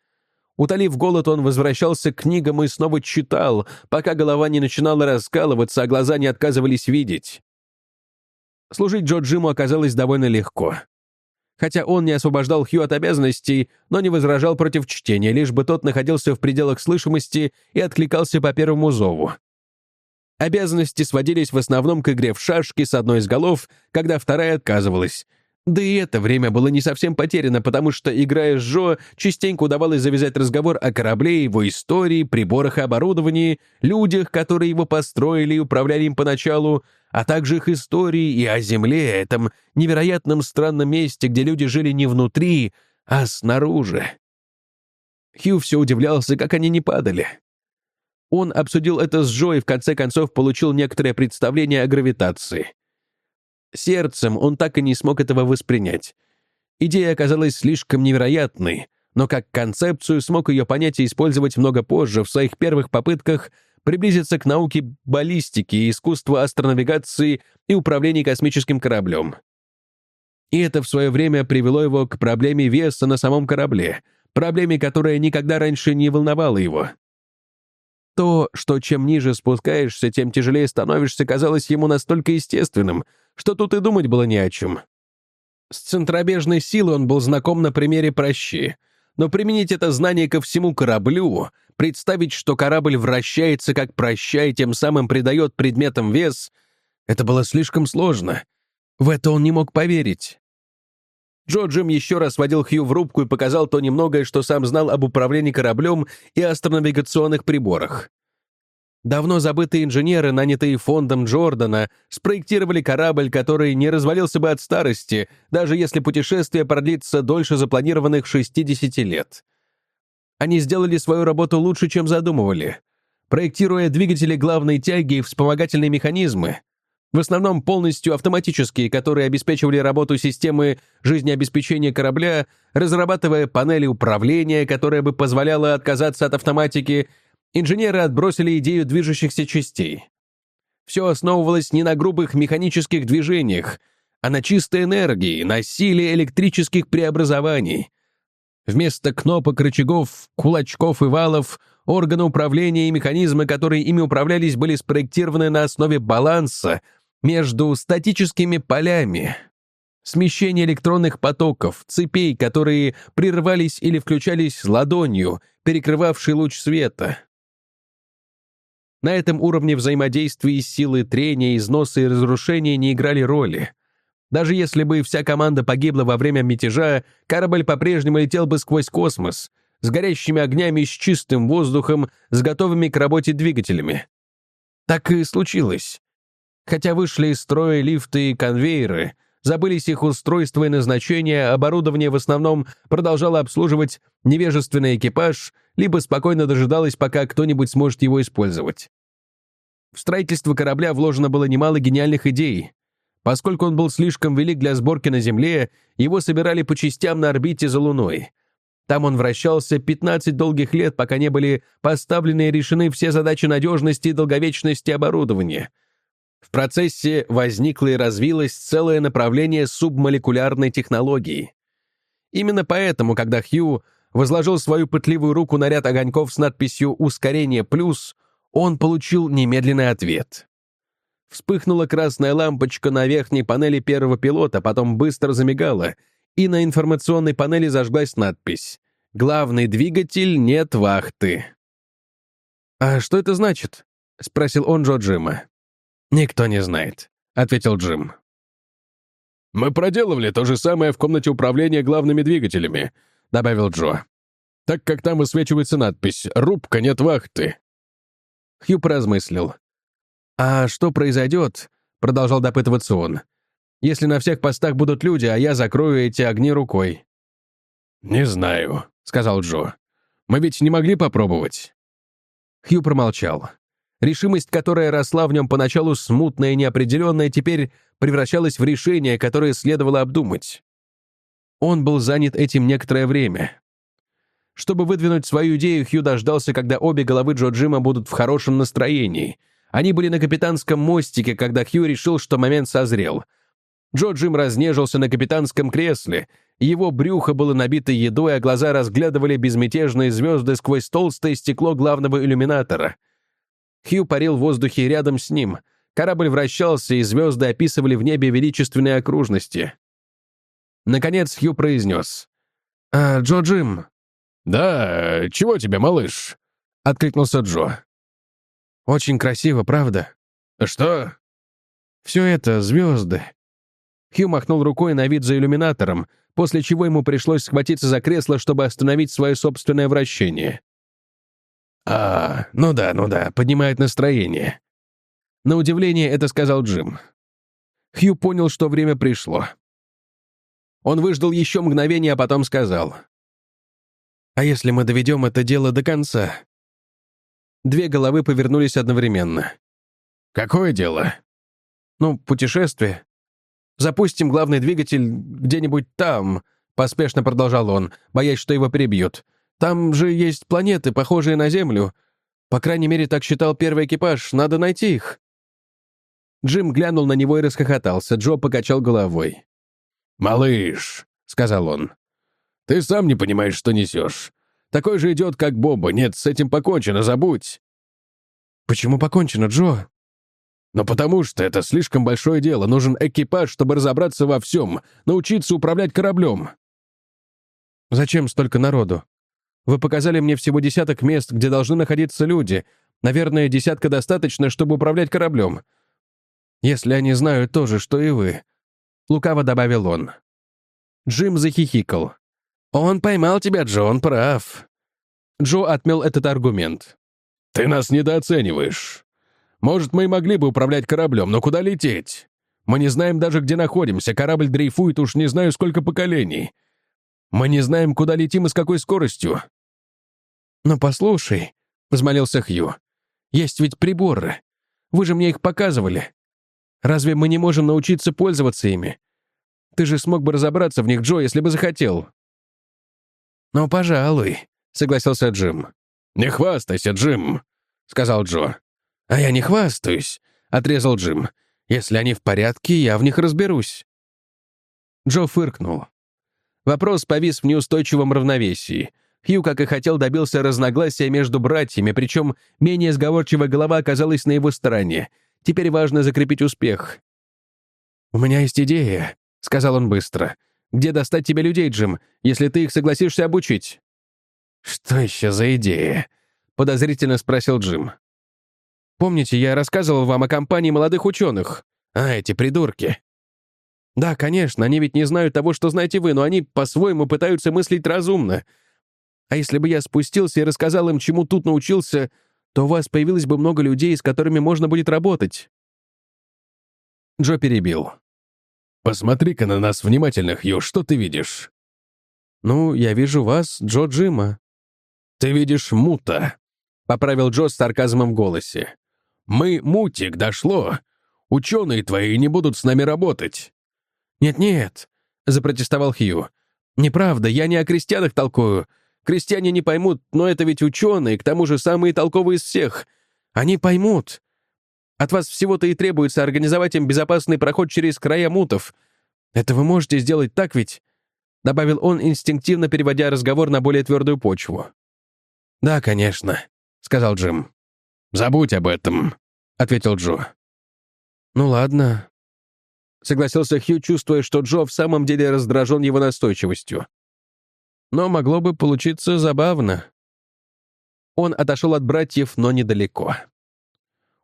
Утолив голод, он возвращался к книгам и снова читал, пока голова не начинала раскалываться, а глаза не отказывались видеть. Служить Джо Джиму оказалось довольно легко. Хотя он не освобождал Хью от обязанностей, но не возражал против чтения, лишь бы тот находился в пределах слышимости и откликался по первому зову. Обязанности сводились в основном к игре в шашки с одной из голов, когда вторая отказывалась. Да и это время было не совсем потеряно, потому что, играя с Жо, частенько удавалось завязать разговор о корабле, его истории, приборах и оборудовании, людях, которые его построили и управляли им поначалу, а также их истории и о Земле, этом невероятном странном месте, где люди жили не внутри, а снаружи. Хью все удивлялся, как они не падали. Он обсудил это с Джо и в конце концов получил некоторое представление о гравитации. Сердцем он так и не смог этого воспринять. Идея оказалась слишком невероятной, но как концепцию смог ее понять и использовать много позже в своих первых попытках приблизиться к науке баллистики и искусству астронавигации и управления космическим кораблем. И это в свое время привело его к проблеме веса на самом корабле, проблеме, которая никогда раньше не волновала его. То, что чем ниже спускаешься, тем тяжелее становишься, казалось ему настолько естественным, что тут и думать было не о чем. С центробежной силой он был знаком на примере прощи, но применить это знание ко всему кораблю, представить, что корабль вращается как проща тем самым придает предметам вес, это было слишком сложно. В это он не мог поверить. Джо Джим еще раз водил Хью в рубку и показал то немногое, что сам знал об управлении кораблем и астронавигационных приборах. Давно забытые инженеры, нанятые фондом Джордана, спроектировали корабль, который не развалился бы от старости, даже если путешествие продлится дольше запланированных 60 лет. Они сделали свою работу лучше, чем задумывали. Проектируя двигатели главной тяги и вспомогательные механизмы, в основном полностью автоматические, которые обеспечивали работу системы жизнеобеспечения корабля, разрабатывая панели управления, которая бы позволяла отказаться от автоматики, инженеры отбросили идею движущихся частей. Все основывалось не на грубых механических движениях, а на чистой энергии, на силе электрических преобразований. Вместо кнопок, рычагов, кулачков и валов органы управления и механизмы, которые ими управлялись, были спроектированы на основе баланса — между статическими полями, смещение электронных потоков, цепей, которые прерывались или включались ладонью, перекрывавшей луч света. На этом уровне взаимодействия силы трения, износа и разрушения не играли роли. Даже если бы вся команда погибла во время мятежа, корабль по-прежнему летел бы сквозь космос, с горящими огнями, с чистым воздухом, с готовыми к работе двигателями. Так и случилось. Хотя вышли из строя лифты и конвейеры, забылись их устройства и назначения, оборудование в основном продолжало обслуживать невежественный экипаж, либо спокойно дожидалось, пока кто-нибудь сможет его использовать. В строительство корабля вложено было немало гениальных идей. Поскольку он был слишком велик для сборки на Земле, его собирали по частям на орбите за Луной. Там он вращался 15 долгих лет, пока не были поставлены и решены все задачи надежности и долговечности оборудования — в процессе возникло и развилось целое направление субмолекулярной технологии. Именно поэтому, когда Хью возложил свою пытливую руку на ряд огоньков с надписью «Ускорение плюс», он получил немедленный ответ. Вспыхнула красная лампочка на верхней панели первого пилота, потом быстро замигала, и на информационной панели зажглась надпись «Главный двигатель, нет вахты». «А что это значит?» — спросил он Джо Джима. «Никто не знает», — ответил Джим. «Мы проделывали то же самое в комнате управления главными двигателями», — добавил Джо. «Так как там высвечивается надпись «Рубка, нет вахты». Хью поразмыслил. «А что произойдет?» — продолжал допытываться он. «Если на всех постах будут люди, а я закрою эти огни рукой». «Не знаю», — сказал Джо. «Мы ведь не могли попробовать?» Хью промолчал. Решимость, которая росла в нем поначалу смутная и неопределенная, теперь превращалась в решение, которое следовало обдумать. Он был занят этим некоторое время. Чтобы выдвинуть свою идею, Хью дождался, когда обе головы Джо Джима будут в хорошем настроении. Они были на капитанском мостике, когда Хью решил, что момент созрел. Джо Джим разнежился на капитанском кресле, его брюхо было набито едой, а глаза разглядывали безмятежные звезды сквозь толстое стекло главного иллюминатора — Хью парил в воздухе рядом с ним. Корабль вращался, и звезды описывали в небе величественные окружности. Наконец Хью произнес. «А, Джо Джим». «Да, чего тебе, малыш?» — откликнулся Джо. «Очень красиво, правда?» «Что?» «Все это звезды». Хью махнул рукой на вид за иллюминатором, после чего ему пришлось схватиться за кресло, чтобы остановить свое собственное вращение. «А, ну да, ну да, поднимает настроение». На удивление это сказал Джим. Хью понял, что время пришло. Он выждал еще мгновение, а потом сказал. «А если мы доведем это дело до конца?» Две головы повернулись одновременно. «Какое дело?» «Ну, путешествие. Запустим главный двигатель где-нибудь там», — поспешно продолжал он, боясь, что его перебьют. «Там же есть планеты, похожие на Землю. По крайней мере, так считал первый экипаж. Надо найти их». Джим глянул на него и расхохотался. Джо покачал головой. «Малыш», — сказал он, — «ты сам не понимаешь, что несешь. Такой же идет, как Боба. Нет, с этим покончено, забудь». «Почему покончено, Джо?» «Но потому что это слишком большое дело. Нужен экипаж, чтобы разобраться во всем, научиться управлять кораблем». «Зачем столько народу? Вы показали мне всего десяток мест, где должны находиться люди. Наверное, десятка достаточно, чтобы управлять кораблем. Если они знают то же, что и вы». Лукаво добавил он. Джим захихикал. «Он поймал тебя, Джо, он прав». Джо отмел этот аргумент. «Ты нас недооцениваешь. Может, мы и могли бы управлять кораблем, но куда лететь? Мы не знаем даже, где находимся. Корабль дрейфует уж не знаю сколько поколений. Мы не знаем, куда летим и с какой скоростью». «Но послушай», — взмолился Хью, — «есть ведь приборы. Вы же мне их показывали. Разве мы не можем научиться пользоваться ими? Ты же смог бы разобраться в них, Джо, если бы захотел». «Ну, пожалуй», — согласился Джим. «Не хвастайся, Джим», — сказал Джо. «А я не хвастаюсь», — отрезал Джим. «Если они в порядке, я в них разберусь». Джо фыркнул. Вопрос повис в неустойчивом равновесии. Хью, как и хотел, добился разногласия между братьями, причем менее сговорчивая голова оказалась на его стороне. Теперь важно закрепить успех. «У меня есть идея», — сказал он быстро. «Где достать тебе людей, Джим, если ты их согласишься обучить?» «Что еще за идея?» — подозрительно спросил Джим. «Помните, я рассказывал вам о компании молодых ученых? А, эти придурки». «Да, конечно, они ведь не знают того, что знаете вы, но они по-своему пытаются мыслить разумно. А если бы я спустился и рассказал им, чему тут научился, то у вас появилось бы много людей, с которыми можно будет работать». Джо перебил. «Посмотри-ка на нас внимательно, Хью, что ты видишь?» «Ну, я вижу вас, Джо Джима». «Ты видишь Мута», — поправил Джо с сарказмом в голосе. «Мы, Мутик, дошло. Ученые твои не будут с нами работать». «Нет-нет», — запротестовал Хью. «Неправда, я не о крестьянах толкую. Крестьяне не поймут, но это ведь ученые, к тому же самые толковые из всех. Они поймут. От вас всего-то и требуется организовать им безопасный проход через края мутов. Это вы можете сделать так ведь?» Добавил он, инстинктивно переводя разговор на более твердую почву. «Да, конечно», — сказал Джим. «Забудь об этом», — ответил Джо. «Ну ладно», — согласился Хью, чувствуя, что Джо в самом деле раздражен его настойчивостью но могло бы получиться забавно. Он отошел от братьев, но недалеко.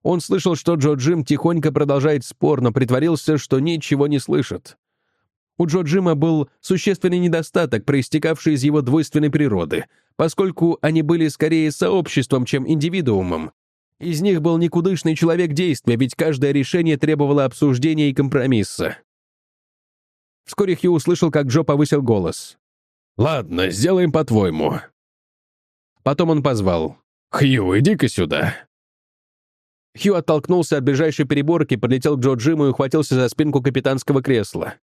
Он слышал, что Джо Джим тихонько продолжает спор, но притворился, что ничего не слышит. У Джо Джима был существенный недостаток, проистекавший из его двойственной природы, поскольку они были скорее сообществом, чем индивидуумом. Из них был никудышный человек действия, ведь каждое решение требовало обсуждения и компромисса. Вскоре Хью услышал, как Джо повысил голос. «Ладно, сделаем по-твоему». Потом он позвал. «Хью, иди-ка сюда». Хью оттолкнулся от ближайшей переборки, подлетел к Джо Джиму и ухватился за спинку капитанского кресла.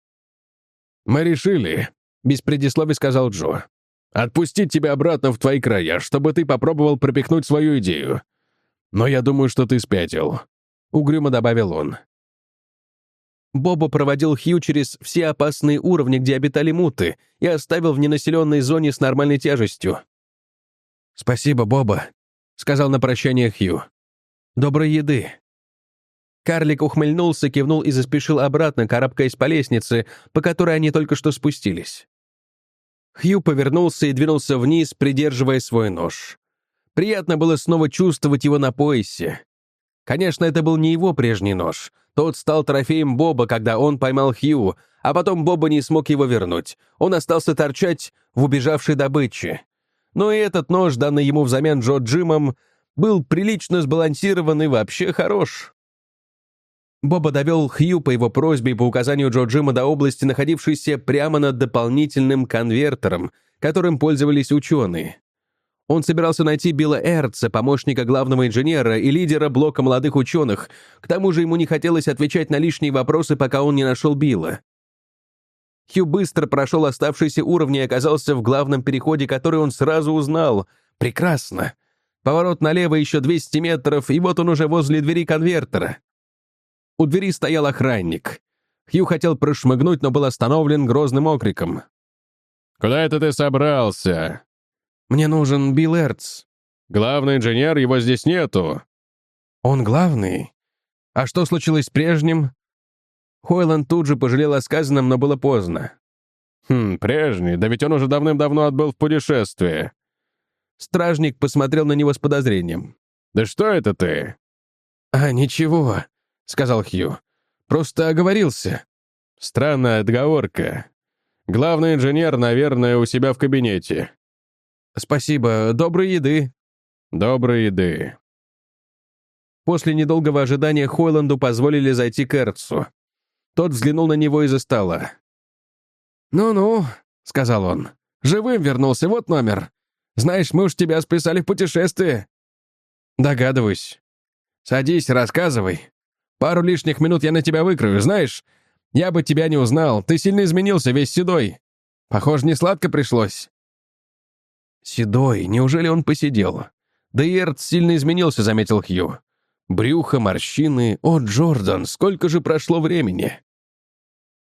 «Мы решили», — без предисловий сказал Джо, «отпустить тебя обратно в твои края, чтобы ты попробовал пропихнуть свою идею. Но я думаю, что ты спятил», — угрюмо добавил он. Бобо проводил Хью через все опасные уровни, где обитали муты, и оставил в ненаселенной зоне с нормальной тяжестью. «Спасибо, Боба», — сказал на прощание Хью. «Доброй еды». Карлик ухмыльнулся, кивнул и заспешил обратно, карабкаясь по лестнице, по которой они только что спустились. Хью повернулся и двинулся вниз, придерживая свой нож. Приятно было снова чувствовать его на поясе. Конечно, это был не его прежний нож. Тот стал трофеем Боба, когда он поймал Хью, а потом Боба не смог его вернуть. Он остался торчать в убежавшей добыче. Но и этот нож, данный ему взамен Джо Джимом, был прилично сбалансирован и вообще хорош. Боба довел Хью по его просьбе и по указанию Джо Джима до области, находившейся прямо над дополнительным конвертером, которым пользовались ученые. Он собирался найти Билла Эрца, помощника главного инженера и лидера блока молодых ученых. К тому же ему не хотелось отвечать на лишние вопросы, пока он не нашел Билла. Хью быстро прошел оставшиеся уровни и оказался в главном переходе, который он сразу узнал. Прекрасно. Поворот налево еще 200 метров, и вот он уже возле двери конвертера. У двери стоял охранник. Хью хотел прошмыгнуть, но был остановлен грозным окриком. «Куда это ты собрался?» «Мне нужен Билл Эрц». «Главный инженер, его здесь нету». «Он главный? А что случилось с прежним?» Хойланд тут же пожалел о сказанном, но было поздно. «Хм, прежний, да ведь он уже давным-давно отбыл в путешествие». Стражник посмотрел на него с подозрением. «Да что это ты?» «А, ничего. — сказал Хью. «Просто оговорился». «Странная отговорка. Главный инженер, наверное, у себя в кабинете». «Спасибо. Доброй еды». «Доброй еды». После недолгого ожидания Хойланду позволили зайти к Эрцу. Тот взглянул на него из-за стола. «Ну-ну», — сказал он, — «живым вернулся, вот номер. Знаешь, мы уж тебя списали в путешествие». «Догадываюсь. Садись, рассказывай». Пару лишних минут я на тебя выкрою, знаешь? Я бы тебя не узнал, ты сильно изменился, весь седой. Похоже, не сладко пришлось». «Седой, неужели он посидел?» «Да и Эрт сильно изменился», — заметил Хью. «Брюхо, морщины. О, Джордан, сколько же прошло времени!»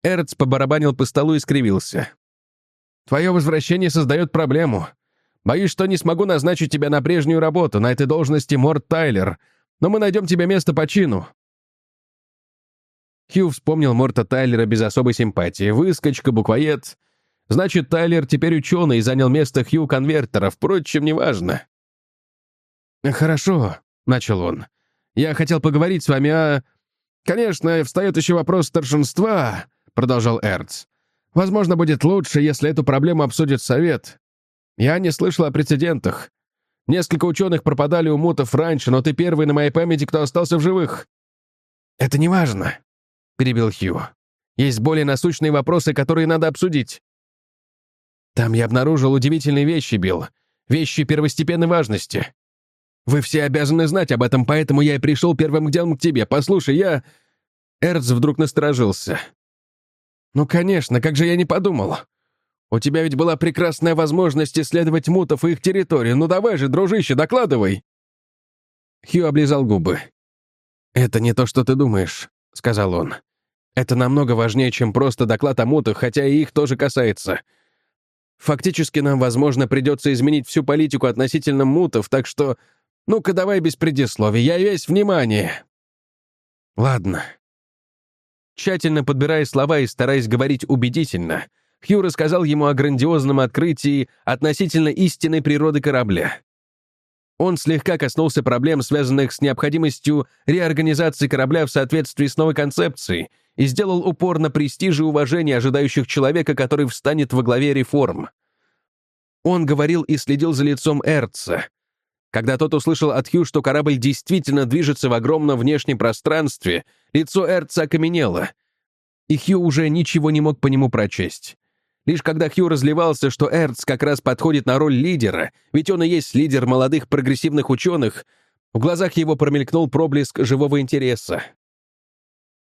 Эртс побарабанил по столу и скривился. «Твое возвращение создает проблему. Боюсь, что не смогу назначить тебя на прежнюю работу, на этой должности Морт Тайлер, но мы найдем тебе место по чину. Хью вспомнил Морта Тайлера без особой симпатии. Выскочка, буквоед. Значит, Тайлер теперь ученый и занял место Хью конвертера. Впрочем, неважно. «Хорошо», — начал он. «Я хотел поговорить с вами о...» «Конечно, встает еще вопрос старшинства», — продолжал Эрц. «Возможно, будет лучше, если эту проблему обсудит совет. Я не слышал о прецедентах. Несколько ученых пропадали у мутов раньше, но ты первый на моей памяти, кто остался в живых». «Это не важно перебил Хью. «Есть более насущные вопросы, которые надо обсудить». «Там я обнаружил удивительные вещи, Билл. Вещи первостепенной важности. Вы все обязаны знать об этом, поэтому я и пришел первым делом к тебе. Послушай, я...» Эрц вдруг насторожился. «Ну, конечно, как же я не подумал. У тебя ведь была прекрасная возможность исследовать мутов и их территорию. Ну давай же, дружище, докладывай!» Хью облизал губы. «Это не то, что ты думаешь», — сказал он. Это намного важнее, чем просто доклад о мутах, хотя и их тоже касается. Фактически нам, возможно, придется изменить всю политику относительно мутов, так что... Ну-ка, давай без предисловий, я весь внимание. Ладно. Тщательно подбирая слова и стараясь говорить убедительно, Хью рассказал ему о грандиозном открытии относительно истинной природы корабля. Он слегка коснулся проблем, связанных с необходимостью реорганизации корабля в соответствии с новой концепцией, и сделал упор на престиж и уважение ожидающих человека, который встанет во главе реформ. Он говорил и следил за лицом Эрца. Когда тот услышал от Хью, что корабль действительно движется в огромном внешнем пространстве, лицо Эрца окаменело, и Хью уже ничего не мог по нему прочесть. Лишь когда Хью разливался, что Эрц как раз подходит на роль лидера, ведь он и есть лидер молодых прогрессивных ученых, в глазах его промелькнул проблеск живого интереса.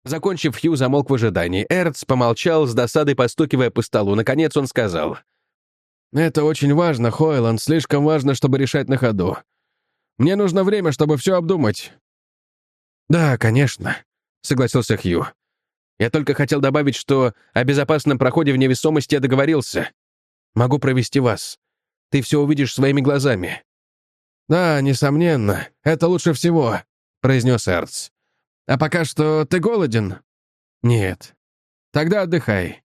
Закончив, Хью замолк в ожидании. Эрц помолчал, с досадой постукивая по столу. Наконец он сказал. «Это очень важно, Хойланд, слишком важно, чтобы решать на ходу. Мне нужно время, чтобы все обдумать». «Да, конечно», — согласился Хью. «Я только хотел добавить, что о безопасном проходе в невесомости я договорился. Могу провести вас. Ты все увидишь своими глазами». «Да, несомненно, это лучше всего», — произнес Эрц. А пока что ты голоден? Нет. Тогда отдыхай.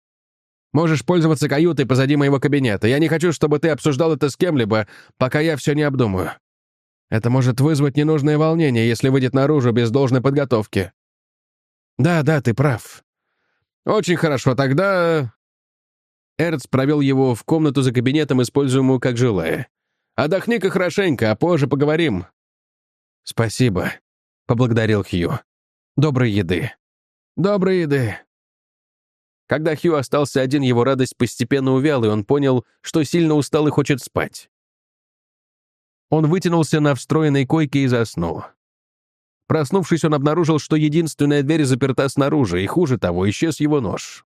Можешь пользоваться каютой позади моего кабинета. Я не хочу, чтобы ты обсуждал это с кем-либо, пока я все не обдумаю. Это может вызвать ненужное волнение, если выйдет наружу без должной подготовки. Да, да, ты прав. Очень хорошо, тогда... Эрц провел его в комнату за кабинетом, используемую как жилая. «Отдохни-ка хорошенько, а позже поговорим». «Спасибо», — поблагодарил Хью. «Доброй еды». «Доброй еды», когда Хью остался один, его радость постепенно увяла, и он понял, что сильно устал и хочет спать. Он вытянулся на встроенной койке и заснул. Проснувшись, он обнаружил, что единственная дверь заперта снаружи, и хуже того, исчез его нож.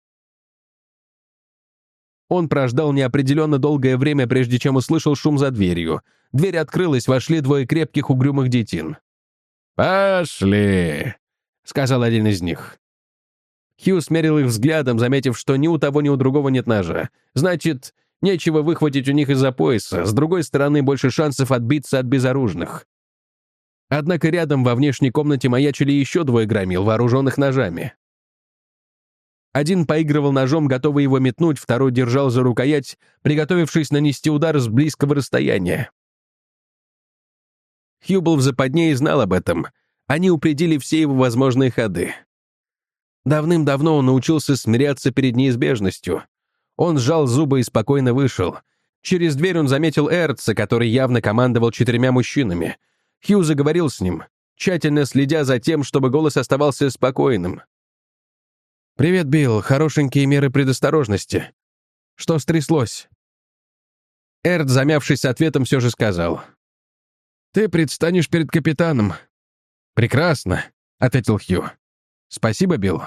Он прождал неопределенно долгое время, прежде чем услышал шум за дверью. Дверь открылась, вошли двое крепких угрюмых детин. «Пошли», — сказал один из них. Хью смерил их взглядом, заметив, что ни у того, ни у другого нет ножа. Значит, нечего выхватить у них из-за пояса. С другой стороны, больше шансов отбиться от безоружных. Однако рядом во внешней комнате маячили еще двое громил, вооруженных ножами. Один поигрывал ножом, готовый его метнуть, второй держал за рукоять, приготовившись нанести удар с близкого расстояния. Хью был в западне и знал об этом. Они упредили все его возможные ходы. Давным-давно он научился смиряться перед неизбежностью. Он сжал зубы и спокойно вышел. Через дверь он заметил Эрца, который явно командовал четырьмя мужчинами. Хью заговорил с ним, тщательно следя за тем, чтобы голос оставался спокойным. «Привет, Билл. Хорошенькие меры предосторожности. Что стряслось?» Эрт, замявшись ответом, все же сказал. «Ты предстанешь перед капитаном». «Прекрасно», — ответил Хью. «Спасибо, Билл.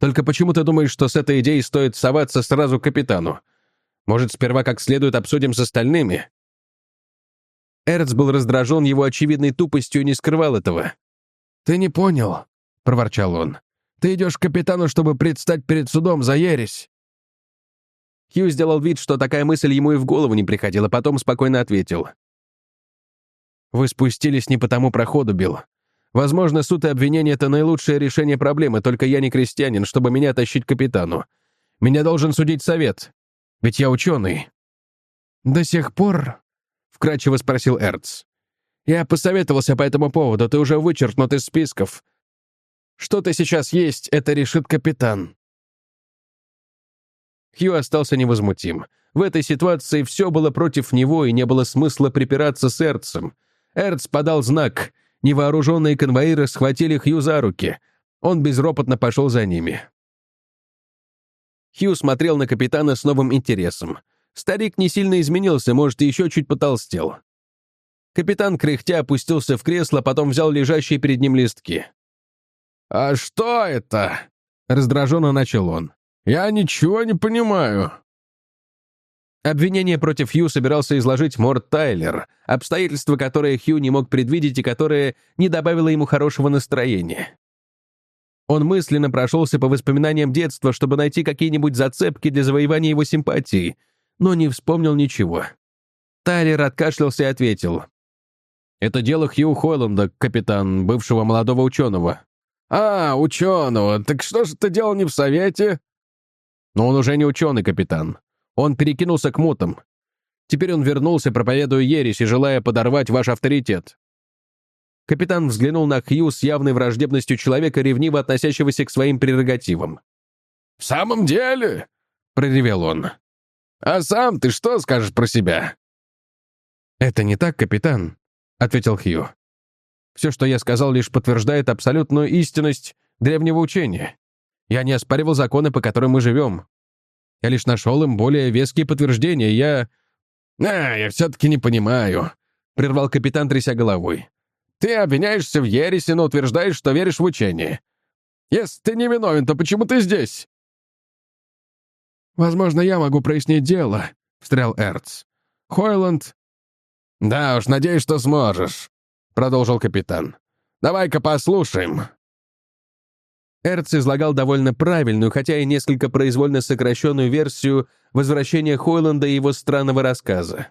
Только почему ты думаешь, что с этой идеей стоит соваться сразу к капитану? Может, сперва как следует обсудим с остальными?» Эрц был раздражен его очевидной тупостью и не скрывал этого. «Ты не понял», — проворчал он. «Ты идешь к капитану, чтобы предстать перед судом за ересь». Хью сделал вид, что такая мысль ему и в голову не приходила, потом спокойно ответил. «Вы спустились не по тому проходу, Билл. Возможно, суд и обвинение — это наилучшее решение проблемы, только я не крестьянин, чтобы меня тащить к капитану. Меня должен судить совет, ведь я ученый». «До сих пор?» — вкратчиво спросил Эрц. «Я посоветовался по этому поводу, ты уже вычеркнут из списков. Что ты сейчас есть, это решит капитан». Хью остался невозмутим. В этой ситуации все было против него, и не было смысла припираться с Эрцем. Эрц подал знак — Невооруженные конвоиры схватили Хью за руки. Он безропотно пошел за ними. Хью смотрел на капитана с новым интересом. Старик не сильно изменился, может, еще чуть потолстел. Капитан кряхтя опустился в кресло, потом взял лежащие перед ним листки. «А что это?» — раздраженно начал он. «Я ничего не понимаю». Обвинение против Хью собирался изложить Морт Тайлер, обстоятельства, которые Хью не мог предвидеть и которые не добавило ему хорошего настроения. Он мысленно прошелся по воспоминаниям детства, чтобы найти какие-нибудь зацепки для завоевания его симпатии, но не вспомнил ничего. Тайлер откашлялся и ответил. «Это дело Хью Хойланда, капитан, бывшего молодого ученого». «А, ученого, так что же ты делал не в совете?» «Но он уже не ученый, капитан. Он перекинулся к мутам. Теперь он вернулся, проповедуя ересь и желая подорвать ваш авторитет. Капитан взглянул на Хью с явной враждебностью человека, ревниво относящегося к своим прерогативам. «В самом деле?» — проревел он. «А сам ты что скажешь про себя?» «Это не так, капитан», — ответил Хью. «Все, что я сказал, лишь подтверждает абсолютную истинность древнего учения. Я не оспаривал законы, по которым мы живем. Я лишь нашел им более веские подтверждения. Я... «А, я все-таки не понимаю», — прервал капитан, тряся головой. «Ты обвиняешься в ересе, но утверждаешь, что веришь в учение. Если ты не виновен, то почему ты здесь?» «Возможно, я могу прояснить дело», — встрял Эрц. «Хойланд...» «Да уж, надеюсь, что сможешь», — продолжил капитан. «Давай-ка послушаем». Эрц излагал довольно правильную, хотя и несколько произвольно сокращенную версию возвращения Хойланда и его странного рассказа.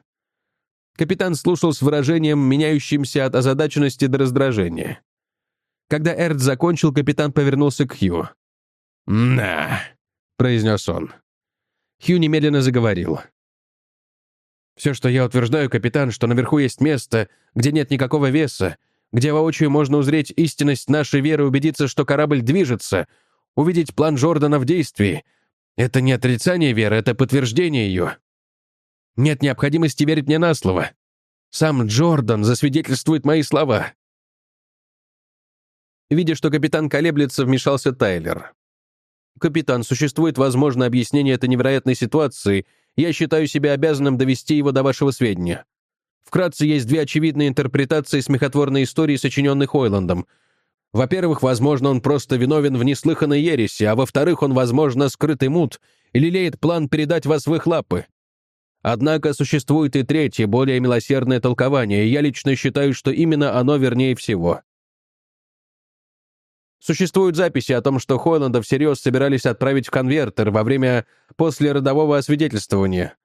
Капитан слушал с выражением, меняющимся от озадаченности до раздражения. Когда Эрт закончил, капитан повернулся к Хью. «На», — произнес он. Хью немедленно заговорил. «Все, что я утверждаю, капитан, что наверху есть место, где нет никакого веса, где воочию можно узреть истинность нашей веры, убедиться, что корабль движется, увидеть план Джордана в действии. Это не отрицание веры, это подтверждение ее. Нет необходимости верить мне на слово. Сам Джордан засвидетельствует мои слова». Видя, что капитан колеблется, вмешался Тайлер. «Капитан, существует возможное объяснение этой невероятной ситуации. Я считаю себя обязанным довести его до вашего сведения. Вкратце, есть две очевидные интерпретации смехотворной истории, сочиненной Хойландом. Во-первых, возможно, он просто виновен в неслыханной ереси, а во-вторых, он, возможно, скрытый мут и лелеет план передать вас в их лапы. Однако существует и третье, более милосердное толкование, и я лично считаю, что именно оно вернее всего. Существуют записи о том, что Хойланда всерьез собирались отправить в конвертер во время послеродового освидетельствования.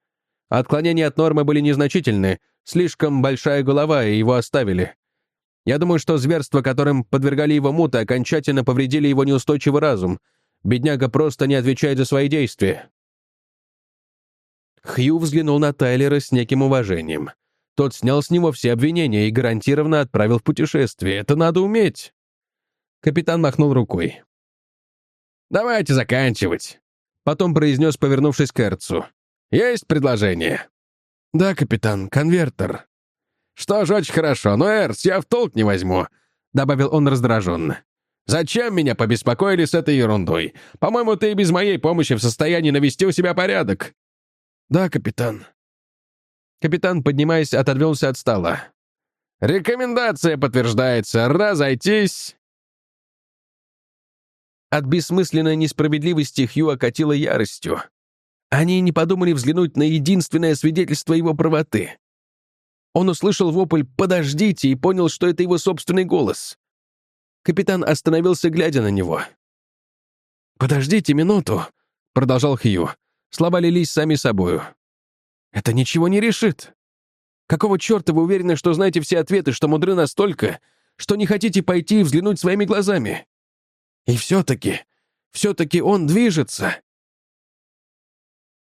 Отклонения от нормы были незначительны, слишком большая голова, и его оставили. Я думаю, что зверства, которым подвергали его муты, окончательно повредили его неустойчивый разум. Бедняга просто не отвечает за свои действия. Хью взглянул на Тайлера с неким уважением. Тот снял с него все обвинения и гарантированно отправил в путешествие. Это надо уметь. Капитан махнул рукой. «Давайте заканчивать», — потом произнес, повернувшись к Эрцу. «Есть предложение?» «Да, капитан, конвертер». «Что ж, очень хорошо, но, Эрц, я в толк не возьму», — добавил он раздраженно. «Зачем меня побеспокоили с этой ерундой? По-моему, ты и без моей помощи в состоянии навести у себя порядок». «Да, капитан». Капитан, поднимаясь, отодвинулся от стола. «Рекомендация подтверждается. Разойтись!» От бессмысленной несправедливости Хью окатило яростью. Они не подумали взглянуть на единственное свидетельство его правоты. Он услышал вопль «Подождите!» и понял, что это его собственный голос. Капитан остановился, глядя на него. «Подождите минуту», — продолжал Хью. Слова лились сами собою. «Это ничего не решит. Какого черта вы уверены, что знаете все ответы, что мудры настолько, что не хотите пойти и взглянуть своими глазами? И все-таки, все-таки он движется.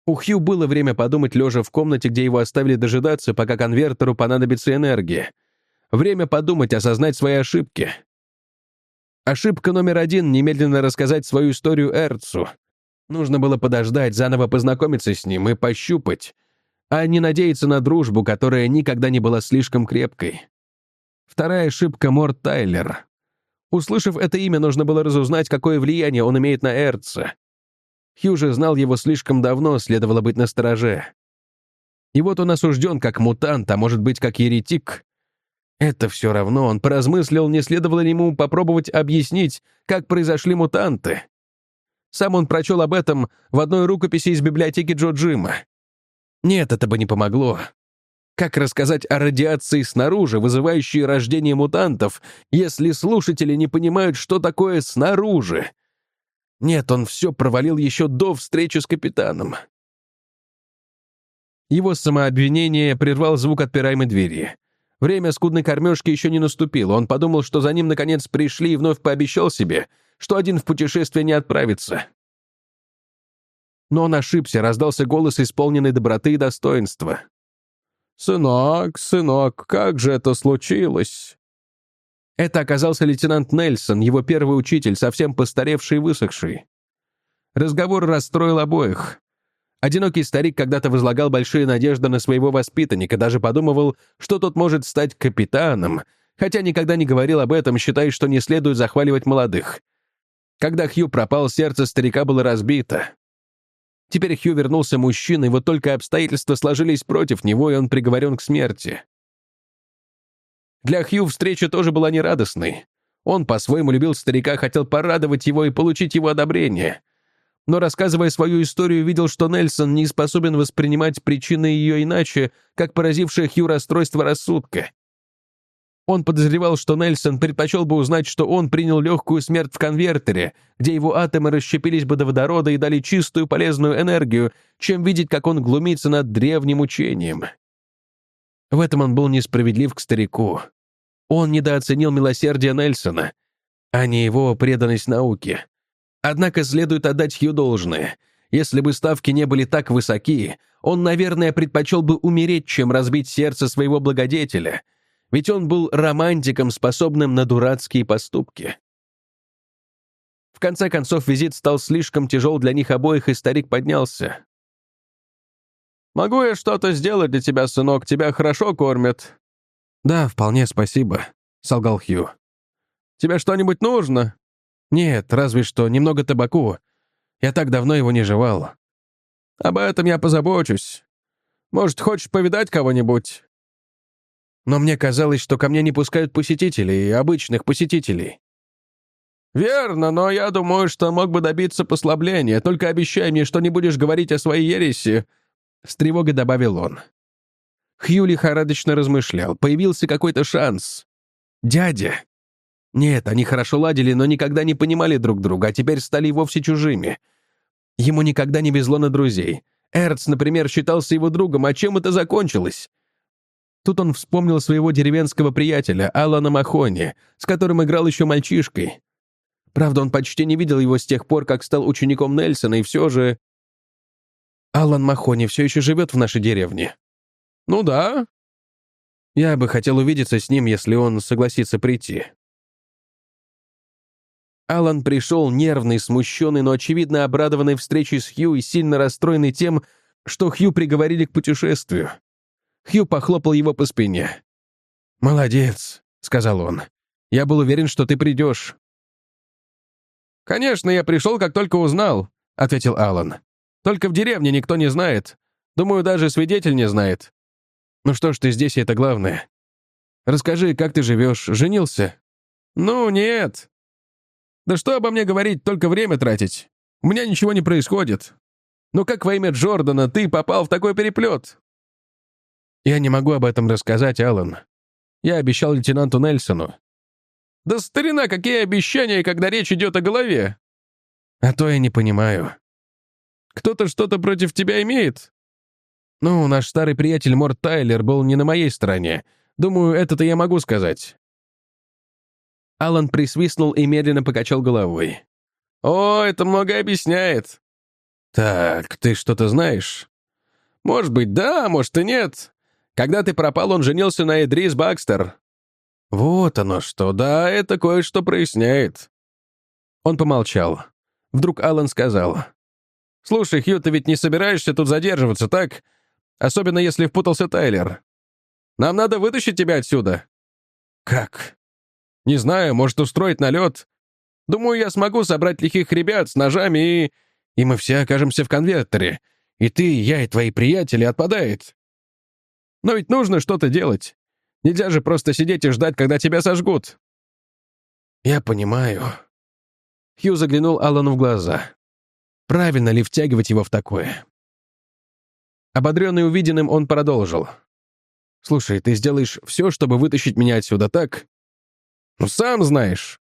У Хью было время подумать, лежа в комнате, где его оставили дожидаться, пока конвертеру понадобится энергия. Время подумать, осознать свои ошибки. Ошибка номер один — немедленно рассказать свою историю Эрцу. Нужно было подождать, заново познакомиться с ним и пощупать, а не надеяться на дружбу, которая никогда не была слишком крепкой. Вторая ошибка — Морт Тайлер. Услышав это имя, нужно было разузнать, какое влияние он имеет на Эрца. Хью же знал его слишком давно, следовало быть настороже. И вот он осужден как мутант, а может быть, как еретик. Это все равно, он поразмыслил, не следовало ли ему попробовать объяснить, как произошли мутанты. Сам он прочел об этом в одной рукописи из библиотеки Джо Джима. Нет, это бы не помогло. Как рассказать о радиации снаружи, вызывающей рождение мутантов, если слушатели не понимают, что такое снаружи? Нет, он все провалил еще до встречи с капитаном. Его самообвинение прервал звук отпираемой двери. Время скудной кормежки еще не наступило. Он подумал, что за ним наконец пришли и вновь пообещал себе, что один в путешествие не отправится. Но он ошибся, раздался голос исполненной доброты и достоинства. «Сынок, сынок, как же это случилось?» Это оказался лейтенант Нельсон, его первый учитель, совсем постаревший и высохший. Разговор расстроил обоих. Одинокий старик когда-то возлагал большие надежды на своего воспитанника, даже подумывал, что тот может стать капитаном, хотя никогда не говорил об этом, считая, что не следует захваливать молодых. Когда Хью пропал, сердце старика было разбито. Теперь Хью вернулся мужчиной, вот только обстоятельства сложились против него, и он приговорен к смерти. Для Хью встреча тоже была нерадостной. Он по-своему любил старика, хотел порадовать его и получить его одобрение. Но, рассказывая свою историю, видел, что Нельсон не способен воспринимать причины ее иначе, как поразившее Хью расстройство рассудка. Он подозревал, что Нельсон предпочел бы узнать, что он принял легкую смерть в конвертере, где его атомы расщепились бы до водорода и дали чистую полезную энергию, чем видеть, как он глумится над древним учением. В этом он был несправедлив к старику. Он недооценил милосердие Нельсона. а не его преданность науке. Однако следует отдать Хью должное. Если бы ставки не были так высоки, он, наверное, предпочел бы умереть, чем разбить сердце своего благодетеля, ведь он был романтиком, способным на дурацкие поступки. В конце концов, визит стал слишком тяжел для них обоих, и старик поднялся. «Могу я что-то сделать для тебя, сынок? Тебя хорошо кормят?» «Да, вполне спасибо», — солгал Хью. «Тебе что-нибудь нужно?» «Нет, разве что немного табаку. Я так давно его не жевал». «Об этом я позабочусь. Может, хочешь повидать кого-нибудь?» Но мне казалось, что ко мне не пускают посетителей, обычных посетителей. «Верно, но я думаю, что мог бы добиться послабления. Только обещай мне, что не будешь говорить о своей ереси», — с тревогой добавил он. Хью лихорадочно размышлял. Появился какой-то шанс. «Дядя!» Нет, они хорошо ладили, но никогда не понимали друг друга, а теперь стали вовсе чужими. Ему никогда не везло на друзей. Эрц, например, считался его другом, а чем это закончилось? Тут он вспомнил своего деревенского приятеля, Алана Махони, с которым играл еще мальчишкой. Правда, он почти не видел его с тех пор, как стал учеником Нельсона, и все же... Алан Махони все еще живет в нашей деревне. Ну да. Я бы хотел увидеться с ним, если он согласится прийти. Алан пришел нервный, смущенный, но, очевидно, обрадованный встречей с Хью и сильно расстроенный тем, что Хью приговорили к путешествию. Хью похлопал его по спине. «Молодец», — сказал он. «Я был уверен, что ты придешь. «Конечно, я пришел, как только узнал», — ответил Алан. «Только в деревне никто не знает. Думаю, даже свидетель не знает». «Ну что ж ты здесь, это главное. Расскажи, как ты живешь, женился?» «Ну, нет». «Да что обо мне говорить, только время тратить. У меня ничего не происходит. Но как во имя Джордана ты попал в такой переплет?» «Я не могу об этом рассказать, Алан. Я обещал лейтенанту Нельсону. Да старина, какие обещания, когда речь идет о голове? А то я не понимаю. Кто-то что-то против тебя имеет? Ну, наш старый приятель Морт Тайлер был не на моей стороне. Думаю, это-то я могу сказать. Алан присвистнул и медленно покачал головой. «О, это много объясняет». «Так, ты что-то знаешь?» «Может быть, да, может и нет. Когда ты пропал, он женился на Эдрис Бакстер. «Вот оно что, да, это кое-что проясняет». Он помолчал. Вдруг Алан сказал. «Слушай, Хью, ты ведь не собираешься тут задерживаться, так? Особенно если впутался Тайлер. Нам надо вытащить тебя отсюда». «Как?» «Не знаю, может, устроить налет. Думаю, я смогу собрать лихих ребят с ножами и... И мы все окажемся в конвертере. И ты, я и твои приятели отпадает. Но ведь нужно что-то делать. Нельзя же просто сидеть и ждать, когда тебя сожгут». «Я понимаю». Хью заглянул Аллану в глаза. «Правильно ли втягивать его в такое?» Ободренный увиденным, он продолжил. «Слушай, ты сделаешь все, чтобы вытащить меня отсюда, так?» «Ну, сам знаешь».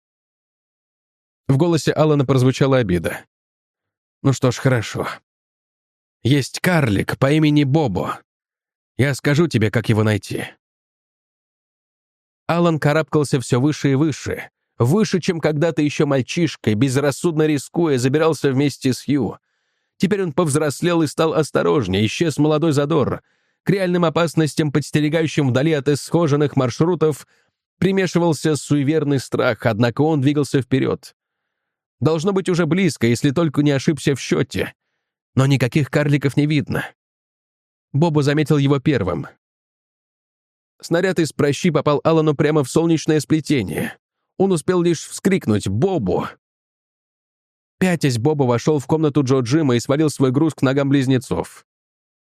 В голосе Аллана прозвучала обида. «Ну что ж, хорошо. Есть карлик по имени Бобо. Я скажу тебе, как его найти. Алан карабкался все выше и выше. Выше, чем когда-то еще мальчишкой, безрассудно рискуя, забирался вместе с Хью. Теперь он повзрослел и стал осторожнее, исчез молодой задор. К реальным опасностям, подстерегающим вдали от исхоженных маршрутов, примешивался суеверный страх, однако он двигался вперед. Должно быть уже близко, если только не ошибся в счете. Но никаких карликов не видно. Бобо заметил его первым. Снаряд из прощи попал Алану прямо в солнечное сплетение. Он успел лишь вскрикнуть «Бобу!». Пятясь, Боба вошел в комнату Джо Джима и свалил свой груз к ногам близнецов.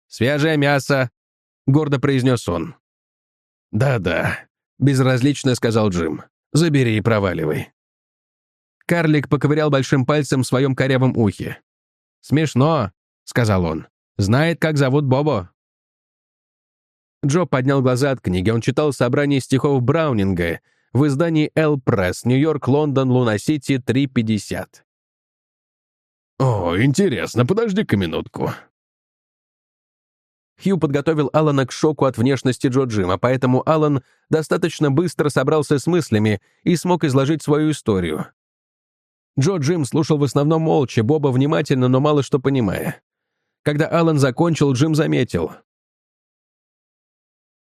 «Свежее мясо!» — гордо произнес он. «Да-да», — безразлично сказал Джим. «Забери и проваливай». Карлик поковырял большим пальцем в своем корявом ухе. «Смешно», — сказал он. «Знает, как зовут Бобо». Джо поднял глаза от книги. Он читал собрание стихов Браунинга в издании «Эл Пресс», Нью-Йорк, Лондон, Луна-Сити, 3.50. «О, интересно, подожди-ка минутку». Хью подготовил Алана к шоку от внешности Джо Джима, поэтому Алан достаточно быстро собрался с мыслями и смог изложить свою историю. Джо Джим слушал в основном молча, Боба внимательно, но мало что понимая. Когда Алан закончил, Джим заметил.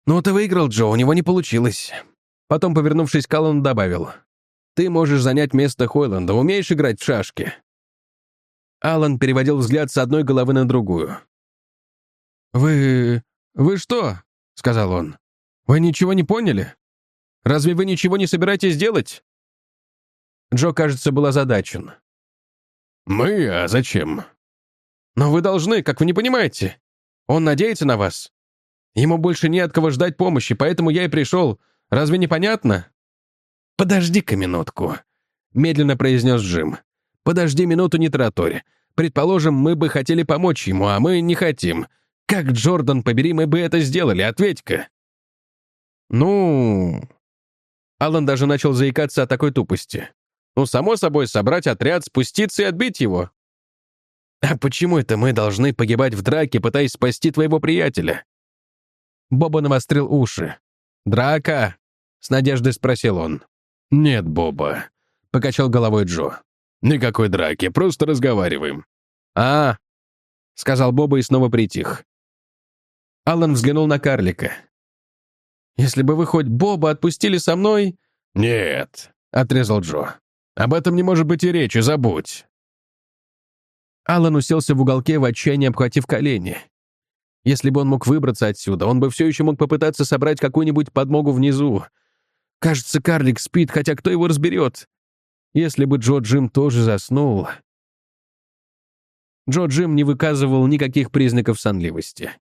«Ну, ты выиграл, Джо, у него не получилось». Потом, повернувшись к Аллану, добавил. «Ты можешь занять место Хойланда. Умеешь играть в шашки?» Алан переводил взгляд с одной головы на другую. «Вы... вы что?» — сказал он. «Вы ничего не поняли? Разве вы ничего не собираетесь делать?» Джо, кажется, был озадачен. «Мы? А зачем?» «Но вы должны, как вы не понимаете. Он надеется на вас. Ему больше не от кого ждать помощи, поэтому я и пришел. Разве не понятно?» «Подожди-ка минутку», — медленно произнес Джим. «Подожди минуту, не тараторь. Предположим, мы бы хотели помочь ему, а мы не хотим. Как, Джордан, побери, мы бы это сделали? Ответь-ка». «Ну...» Алан даже начал заикаться о такой тупости. «Ну, само собой, собрать отряд, спуститься и отбить его». «А почему это мы должны погибать в драке, пытаясь спасти твоего приятеля?» Боба навострил уши. «Драка?» — с надеждой спросил он. «Нет, Боба», — покачал головой Джо. «Никакой драки, просто разговариваем». «А, — сказал Боба и снова притих. Алан взглянул на карлика. «Если бы вы хоть Боба отпустили со мной...» «Нет», — отрезал Джо. «Об этом не может быть и речи, забудь». Алан уселся в уголке в отчаянии, обхватив колени. Если бы он мог выбраться отсюда, он бы все еще мог попытаться собрать какую-нибудь подмогу внизу. Кажется, карлик спит, хотя кто его разберет? Если бы Джо Джим тоже заснул... Джо Джим не выказывал никаких признаков сонливости.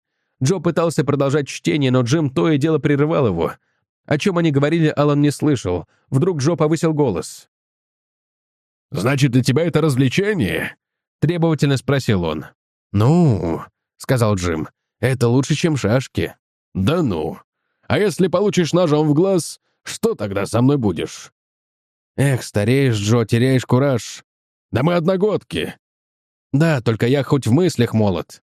Джо пытался продолжать чтение, но Джим то и дело прерывал его. О чем они говорили, Алан не слышал. Вдруг Джо повысил голос. «Значит, для тебя это развлечение?» — требовательно спросил он. «Ну», — сказал Джим, — «это лучше, чем шашки». «Да ну. А если получишь ножом в глаз, что тогда со мной будешь?» «Эх, стареешь, Джо, теряешь кураж». «Да мы одногодки. «Да, только я хоть в мыслях молод».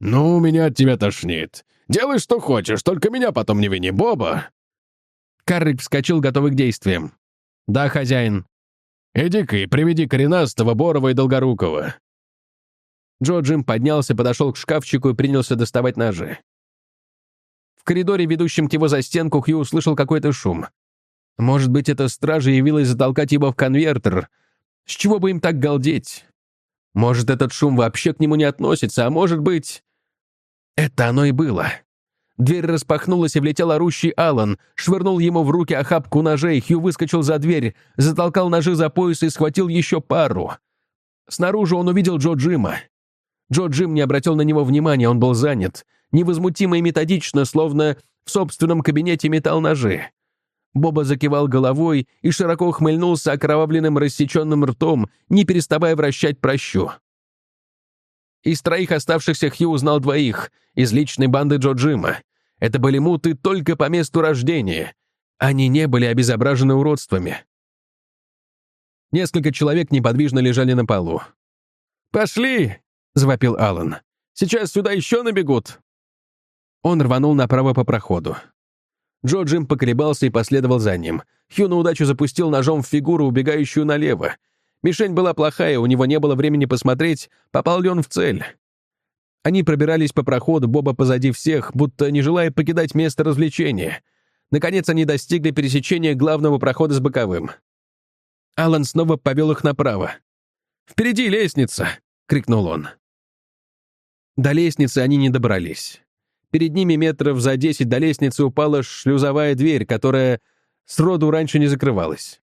«Ну, меня от тебя тошнит. Делай, что хочешь, только меня потом не вини, Боба». Каррик вскочил, готовый к действиям. «Да, хозяин». «Иди-ка и приведи коренастого, Борова и Долгорукого». Джо Джим поднялся, подошел к шкафчику и принялся доставать ножи. В коридоре, ведущем к его застенку, Хью услышал какой-то шум. Может быть, эта стража явилась затолкать его в конвертер. С чего бы им так галдеть? Может, этот шум вообще к нему не относится, а может быть... Это оно и было. Дверь распахнулась, и влетел орущий Алан, швырнул ему в руки охапку ножей, Хью выскочил за дверь, затолкал ножи за пояс и схватил еще пару. Снаружи он увидел Джо Джима. Джо Джим не обратил на него внимания, он был занят. Невозмутимо и методично, словно в собственном кабинете метал ножи. Боба закивал головой и широко ухмыльнулся окровавленным рассеченным ртом, не переставая вращать прощу. Из троих оставшихся Хью узнал двоих, из личной банды Джо Джима. Это были муты только по месту рождения. Они не были обезображены уродствами. Несколько человек неподвижно лежали на полу. «Пошли!» — завопил Алан. «Сейчас сюда еще набегут!» Он рванул направо по проходу. Джо Джим поколебался и последовал за ним. Хью на удачу запустил ножом в фигуру, убегающую налево. Мишень была плохая, у него не было времени посмотреть, попал ли он в цель. Они пробирались по проходу, Боба позади всех, будто не желая покидать место развлечения. Наконец они достигли пересечения главного прохода с боковым. Алан снова повел их направо. «Впереди лестница!» — крикнул он. До лестницы они не добрались. Перед ними метров за десять до лестницы упала шлюзовая дверь, которая сроду раньше не закрывалась.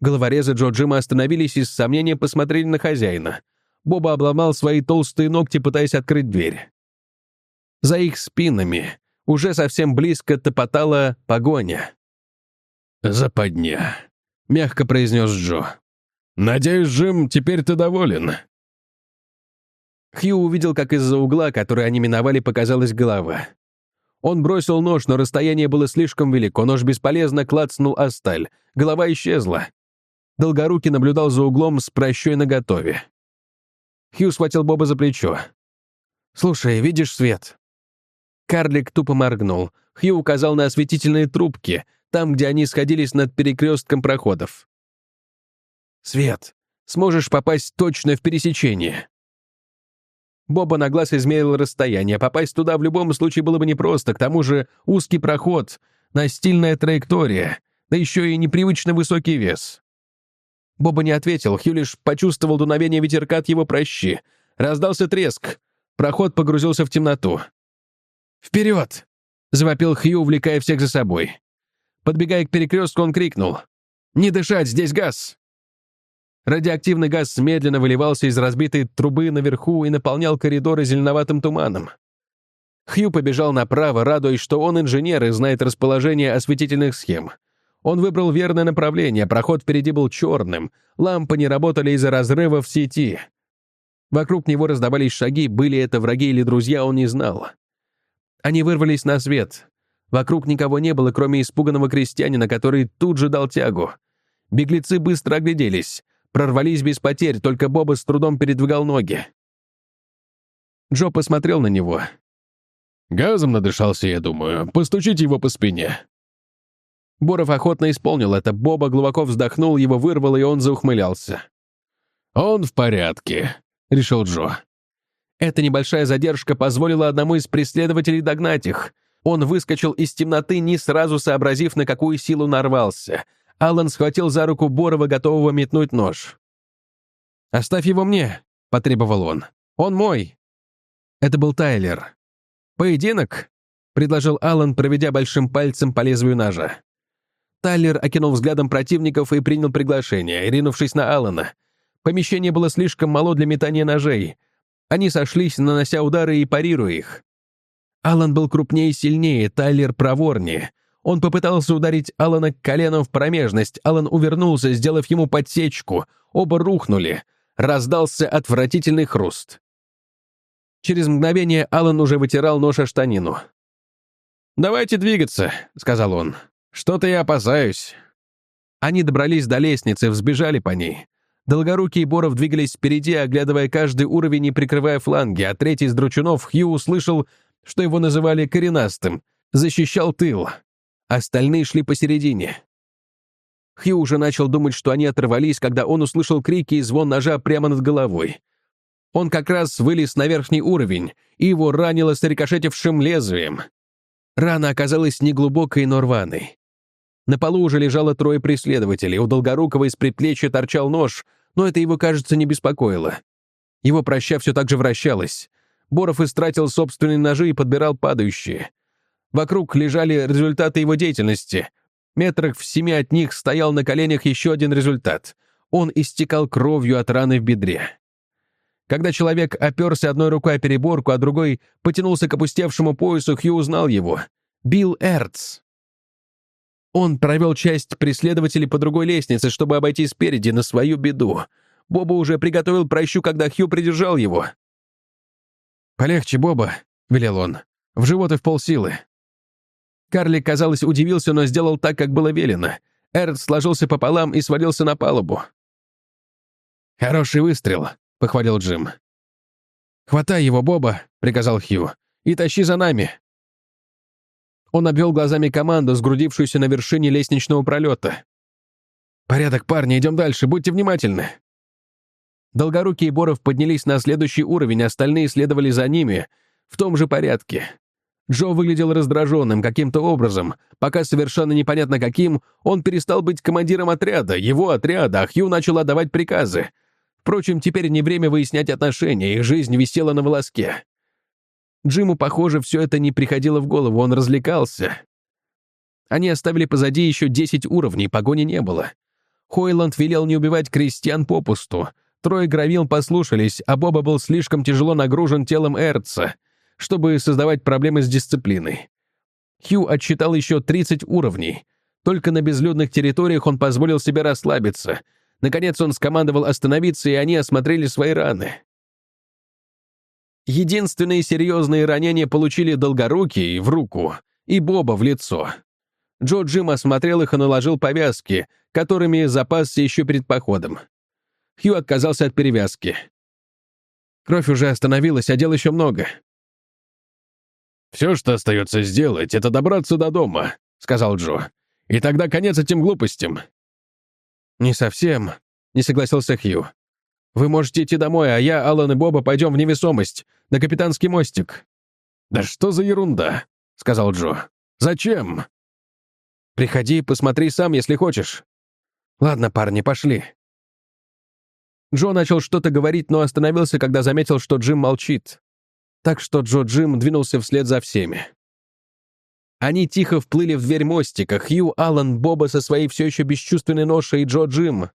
Головорезы Джо Джима остановились и с сомнением посмотрели на хозяина. Боба обломал свои толстые ногти, пытаясь открыть дверь. За их спинами уже совсем близко топотала погоня. «Западня», — мягко произнес Джо. «Надеюсь, Джим, теперь ты доволен?» Хью увидел, как из-за угла, который они миновали, показалась голова. Он бросил нож, но расстояние было слишком велико, нож бесполезно клацнул о сталь. Голова исчезла. Долгорукий наблюдал за углом с прощой наготове. Хью схватил Боба за плечо. «Слушай, видишь свет?» Карлик тупо моргнул. Хью указал на осветительные трубки, там, где они сходились над перекрестком проходов. «Свет», Сможешь попасть точно в пересечение». Боба на глаз измерил расстояние. Попасть туда в любом случае было бы непросто. К тому же узкий проход, настильная траектория, да еще и непривычно высокий вес. Боба не ответил, Хью лишь почувствовал дуновение ветерка от его прощи. Раздался треск. Проход погрузился в темноту. «Вперед!» — завопил Хью, увлекая всех за собой. Подбегая к перекрестку, он крикнул. «Не дышать, здесь газ!» Радиоактивный газ медленно выливался из разбитой трубы наверху и наполнял коридоры зеленоватым туманом. Хью побежал направо, радуясь, что он инженер и знает расположение осветительных схем. Он выбрал верное направление, проход впереди был черным, лампы не работали из-за разрыва в сети. Вокруг него раздавались шаги, были это враги или друзья, он не знал. Они вырвались на свет. Вокруг никого не было, кроме испуганного крестьянина, который тут же дал тягу. Беглецы быстро огляделись. Прорвались без потерь, только Боба с трудом передвигал ноги. Джо посмотрел на него. «Газом надышался, я думаю. Постучите его по спине». Боров охотно исполнил это. Боба глубоко вздохнул, его вырвало, и он заухмылялся. «Он в порядке», — решил Джо. Эта небольшая задержка позволила одному из преследователей догнать их. Он выскочил из темноты, не сразу сообразив, на какую силу нарвался — Аллан схватил за руку Борова, готового метнуть нож. «Оставь его мне», — потребовал он. «Он мой». Это был Тайлер. «Поединок?» — предложил Аллан, проведя большим пальцем по лезвию ножа. Тайлер окинул взглядом противников и принял приглашение, ринувшись на Аллана. Помещение было слишком мало для метания ножей. Они сошлись, нанося удары и парируя их. Аллан был крупнее и сильнее, Тайлер проворнее — он попытался ударить Алана коленом в промежность. Алан увернулся, сделав ему подсечку. Оба рухнули. Раздался отвратительный хруст. Через мгновение Алан уже вытирал нож о штанину. «Давайте двигаться», — сказал он. «Что-то я опасаюсь». Они добрались до лестницы, взбежали по ней. Долгорукий Боров двигались впереди, оглядывая каждый уровень и прикрывая фланги, а третий из дручунов, Хью, услышал, что его называли коренастым, защищал тыл. Остальные шли посередине. Хью уже начал думать, что они оторвались, когда он услышал крики и звон ножа прямо над головой. Он как раз вылез на верхний уровень, и его ранило с рикошетившим лезвием. Рана оказалась неглубокой, но рваной. На полу уже лежало трое преследователей, у Долгорукова из предплечья торчал нож, но это его, кажется, не беспокоило. Его проща все так же вращалось. Боров истратил собственные ножи и подбирал падающие — Вокруг лежали результаты его деятельности. Метрах в семи от них стоял на коленях еще один результат. Он истекал кровью от раны в бедре. Когда человек оперся одной рукой о переборку, а другой потянулся к опустевшему поясу, Хью узнал его. Билл Эрц. Он провел часть преследователей по другой лестнице, чтобы обойти спереди на свою беду. Боба уже приготовил прощу, когда Хью придержал его. «Полегче, Боба», — велел он. «В живот и в полсилы. Карлик, казалось, удивился, но сделал так, как было велено. Эрд сложился пополам и свалился на палубу. «Хороший выстрел», — похвалил Джим. «Хватай его, Боба», — приказал Хью, — «и тащи за нами». Он обвел глазами команду, сгрудившуюся на вершине лестничного пролета. «Порядок, парни, идем дальше, будьте внимательны». Долгорукий и Боров поднялись на следующий уровень, остальные следовали за ними в том же порядке. Джо выглядел раздраженным каким-то образом. Пока совершенно непонятно каким, он перестал быть командиром отряда, его отряда, а Хью начал отдавать приказы. Впрочем, теперь не время выяснять отношения, их жизнь висела на волоске. Джиму, похоже, все это не приходило в голову, он развлекался. Они оставили позади еще 10 уровней, погони не было. Хойланд велел не убивать крестьян попусту. Трое гравил послушались, а Боба был слишком тяжело нагружен телом Эрца чтобы создавать проблемы с дисциплиной. Хью отсчитал еще 30 уровней. Только на безлюдных территориях он позволил себе расслабиться. Наконец он скомандовал остановиться, и они осмотрели свои раны. Единственные серьезные ранения получили Долгорукий в руку и Боба в лицо. Джо Джим осмотрел их и наложил повязки, которыми запасся еще перед походом. Хью отказался от перевязки. Кровь уже остановилась, а дел еще много. «Все, что остается сделать, это добраться до дома», — сказал Джо. «И тогда конец этим глупостям». «Не совсем», — не согласился Хью. «Вы можете идти домой, а я, Алан и Боба пойдем в невесомость, на капитанский мостик». «Да что за ерунда?» — сказал Джо. «Зачем?» «Приходи посмотри сам, если хочешь». «Ладно, парни, пошли». Джо начал что-то говорить, но остановился, когда заметил, что Джим молчит. Так что Джо Джим двинулся вслед за всеми. Они тихо вплыли в дверь мостика. Хью, Аллан, Боба со своей все еще бесчувственной ношей и Джо Джим.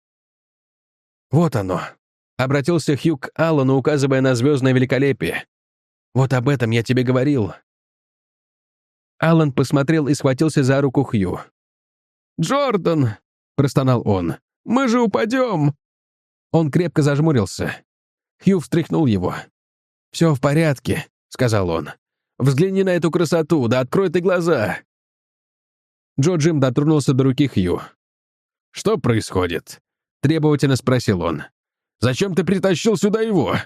«Вот оно», — обратился Хью к Аллану, указывая на звездное великолепие. «Вот об этом я тебе говорил». Аллан посмотрел и схватился за руку Хью. «Джордан!» — простонал он. «Мы же упадем!» Он крепко зажмурился. Хью встряхнул его. «Все в порядке», — сказал он. Взгляни на эту красоту, да открой ты глаза!» Джо Джим дотронулся до руки Хью. «Что происходит?» — требовательно спросил он. «Зачем ты притащил сюда его?»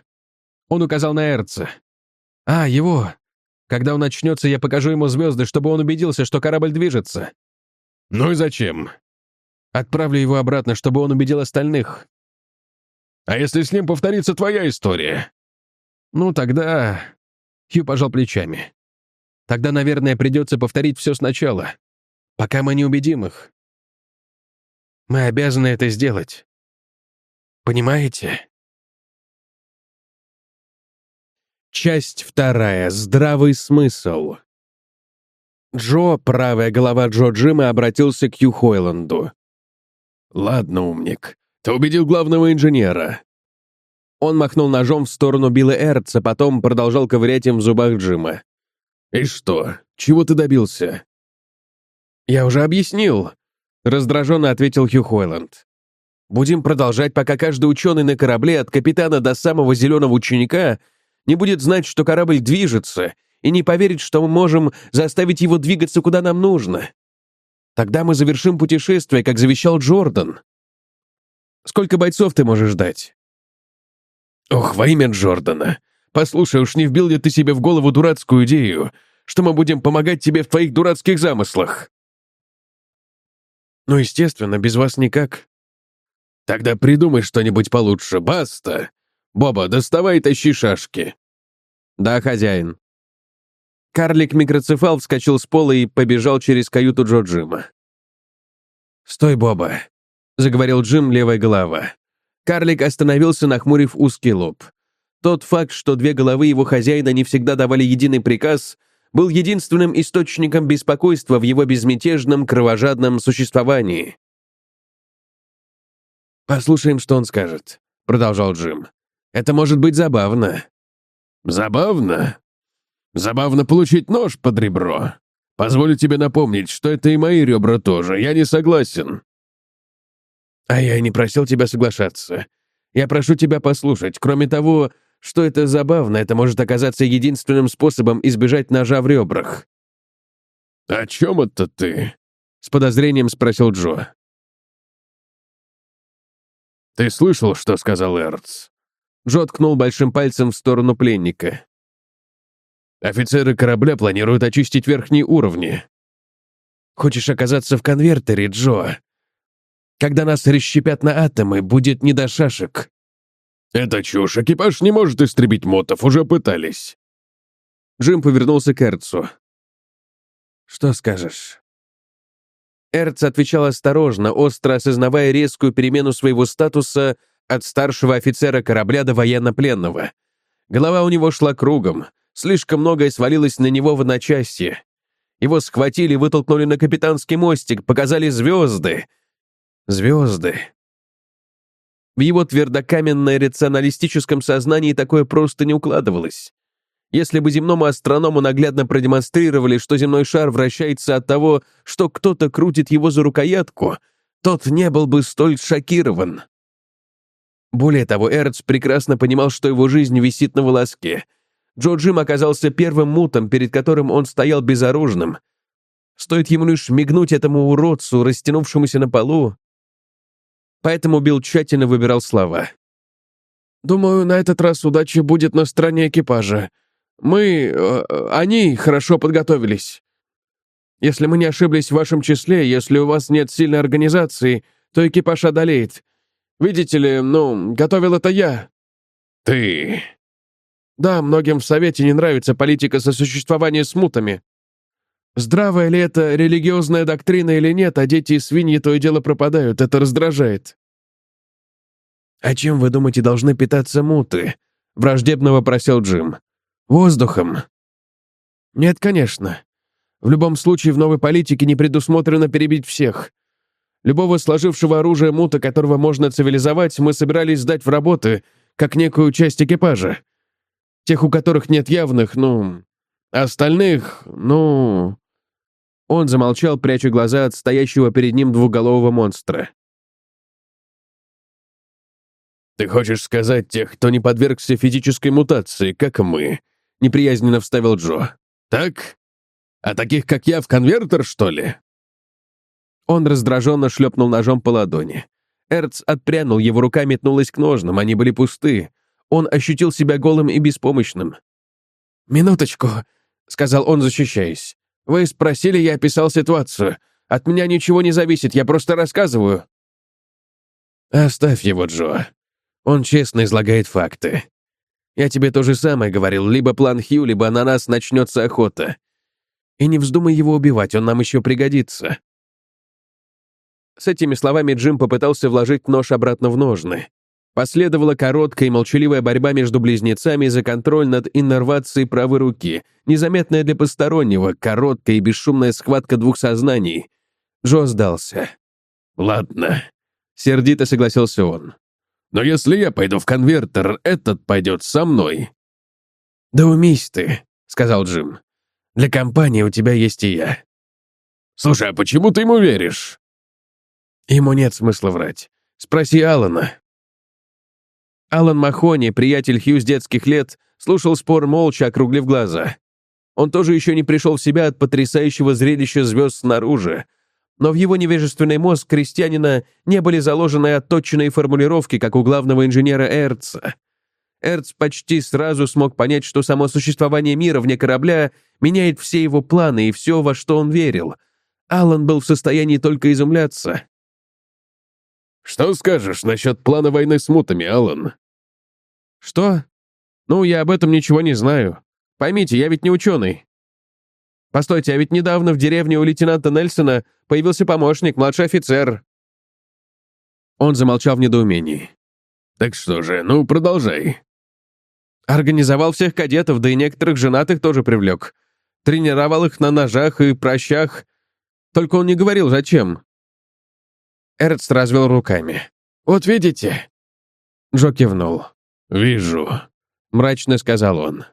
Он указал на Эрца. «А, его. Когда он начнется, я покажу ему звезды, чтобы он убедился, что корабль движется». «Ну и зачем?» «Отправлю его обратно, чтобы он убедил остальных». «А если с ним повторится твоя история?» «Ну, тогда...» Хью пожал плечами. «Тогда, наверное, придется повторить все сначала, пока мы не убедим их. Мы обязаны это сделать. Понимаете?» Часть вторая. Здравый смысл. Джо, правая голова Джо Джима, обратился к Ю Хойланду. «Ладно, умник. Ты убедил главного инженера. Он махнул ножом в сторону Билла Эрца, потом продолжал ковырять им в зубах Джима. «И что? Чего ты добился?» «Я уже объяснил», — раздраженно ответил Хью Хойланд. «Будем продолжать, пока каждый ученый на корабле от капитана до самого зеленого ученика не будет знать, что корабль движется, и не поверит, что мы можем заставить его двигаться куда нам нужно. Тогда мы завершим путешествие, как завещал Джордан. Сколько бойцов ты можешь дать?» «Ох, во имя Джордана! Послушай, уж не вбил ли ты себе в голову дурацкую идею, что мы будем помогать тебе в твоих дурацких замыслах?» «Ну, естественно, без вас никак». «Тогда придумай что-нибудь получше, баста! Боба, доставай и тащи шашки!» «Да, хозяин». Карлик-микроцефал вскочил с пола и побежал через каюту Джо Джима. «Стой, Боба», — заговорил Джим, левая голова. Карлик остановился, нахмурив узкий лоб. Тот факт, что две головы его хозяина не всегда давали единый приказ, был единственным источником беспокойства в его безмятежном, кровожадном существовании. «Послушаем, что он скажет», — продолжал Джим. «Это может быть забавно». «Забавно? Забавно получить нож под ребро. Позволю тебе напомнить, что это и мои ребра тоже. Я не согласен». А я не просил тебя соглашаться. Я прошу тебя послушать. Кроме того, что это забавно, это может оказаться единственным способом избежать ножа в ребрах». «О чем это ты?» — с подозрением спросил Джо. «Ты слышал, что сказал Эрц?» Джо ткнул большим пальцем в сторону пленника. «Офицеры корабля планируют очистить верхние уровни». «Хочешь оказаться в конвертере, Джо?» Когда нас расщепят на атомы, будет не до шашек». «Это чушь. Экипаж не может истребить мотов. Уже пытались». Джим повернулся к Эрцу. «Что скажешь?» Эрц отвечал осторожно, остро осознавая резкую перемену своего статуса от старшего офицера корабля до военнопленного. Голова у него шла кругом, слишком многое свалилось на него в одночасье. Его схватили, вытолкнули на капитанский мостик, показали звезды — Звезды. В его твердокаменно-рационалистическом сознании такое просто не укладывалось. Если бы земному астроному наглядно продемонстрировали, что земной шар вращается от того, что кто-то крутит его за рукоятку, тот не был бы столь шокирован. Более того, Эрц прекрасно понимал, что его жизнь висит на волоске. Джо Джим оказался первым мутом, перед которым он стоял безоружным. Стоит ему лишь мигнуть этому уродцу, растянувшемуся на полу, поэтому Билл тщательно выбирал слова. «Думаю, на этот раз удача будет на стороне экипажа. Мы... Э, они хорошо подготовились. Если мы не ошиблись в вашем числе, если у вас нет сильной организации, то экипаж одолеет. Видите ли, ну, готовил это я». «Ты...» «Да, многим в Совете не нравится политика сосуществования с мутами. Здравая ли это религиозная доктрина или нет, а дети и свиньи то и дело пропадают, это раздражает». «А чем, вы думаете, должны питаться муты?» — враждебно вопросил Джим. «Воздухом». «Нет, конечно. В любом случае в новой политике не предусмотрено перебить всех. Любого сложившего оружие мута, которого можно цивилизовать, мы собирались сдать в работы, как некую часть экипажа. Тех, у которых нет явных, ну... Остальных, ну...» Он замолчал, пряча глаза от стоящего перед ним двуголового монстра. «Ты хочешь сказать тех, кто не подвергся физической мутации, как мы?» — неприязненно вставил Джо. «Так? А таких, как я, в конвертер, что ли?» Он раздраженно шлепнул ножом по ладони. Эрц отпрянул, его рука метнулась к ножным, они были пусты. Он ощутил себя голым и беспомощным. «Минуточку», — сказал он, защищаясь. «Вы спросили, я описал ситуацию. От меня ничего не зависит, я просто рассказываю». «Оставь его, Джо. Он честно излагает факты. Я тебе то же самое говорил, либо план Хью, либо на нас начнется охота. И не вздумай его убивать, он нам еще пригодится». С этими словами Джим попытался вложить нож обратно в ножны. Последовала короткая и молчаливая борьба между близнецами за контроль над иннервацией правой руки, незаметная для постороннего, короткая и бесшумная схватка двух сознаний. Джо сдался. «Ладно», — сердито согласился он. «Но если я пойду в конвертер, этот пойдет со мной». «Да умись ты», — сказал Джим. «Для компании у тебя есть и я». «Слушай, а почему ты ему веришь?» Ему нет смысла врать. Спроси Алана. Алан Махони, приятель Хью с детских лет, слушал спор молча, округлив глаза. Он тоже еще не пришел в себя от потрясающего зрелища звезд снаружи, но в его невежественный мозг крестьянина не были заложены отточенные формулировки, как у главного инженера Эрца. Эрц почти сразу смог понять, что само существование мира вне корабля меняет все его планы и все, во что он верил. Алан был в состоянии только изумляться. «Что скажешь насчет плана войны с мутами, Алан?» «Что? Ну, я об этом ничего не знаю. Поймите, я ведь не ученый. Постойте, а ведь недавно в деревне у лейтенанта Нельсона появился помощник, младший офицер». Он замолчал в недоумении. «Так что же, ну, продолжай». Организовал всех кадетов, да и некоторых женатых тоже привлек. Тренировал их на ножах и прощах. Только он не говорил, зачем. Эрц развел руками. «Вот видите?» Джо кивнул. «Вижу», — мрачно сказал он.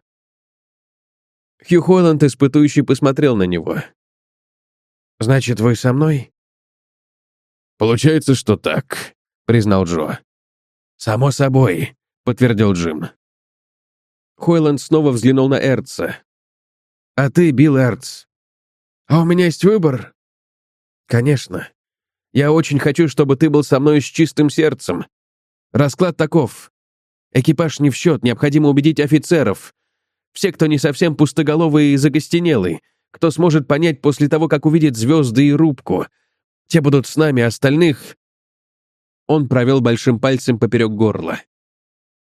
Хью Холланд, испытующий, посмотрел на него. «Значит, вы со мной?» «Получается, что так», — признал Джо. «Само собой», — подтвердил Джим. Хойланд снова взглянул на Эрца. «А ты, Билл Эрц. А у меня есть выбор?» «Конечно. Я очень хочу, чтобы ты был со мной с чистым сердцем. Расклад таков. Экипаж не в счет, необходимо убедить офицеров. Все, кто не совсем пустоголовый и загостенелый, кто сможет понять после того, как увидит звезды и рубку. Те будут с нами, остальных...» Он провел большим пальцем поперек горла.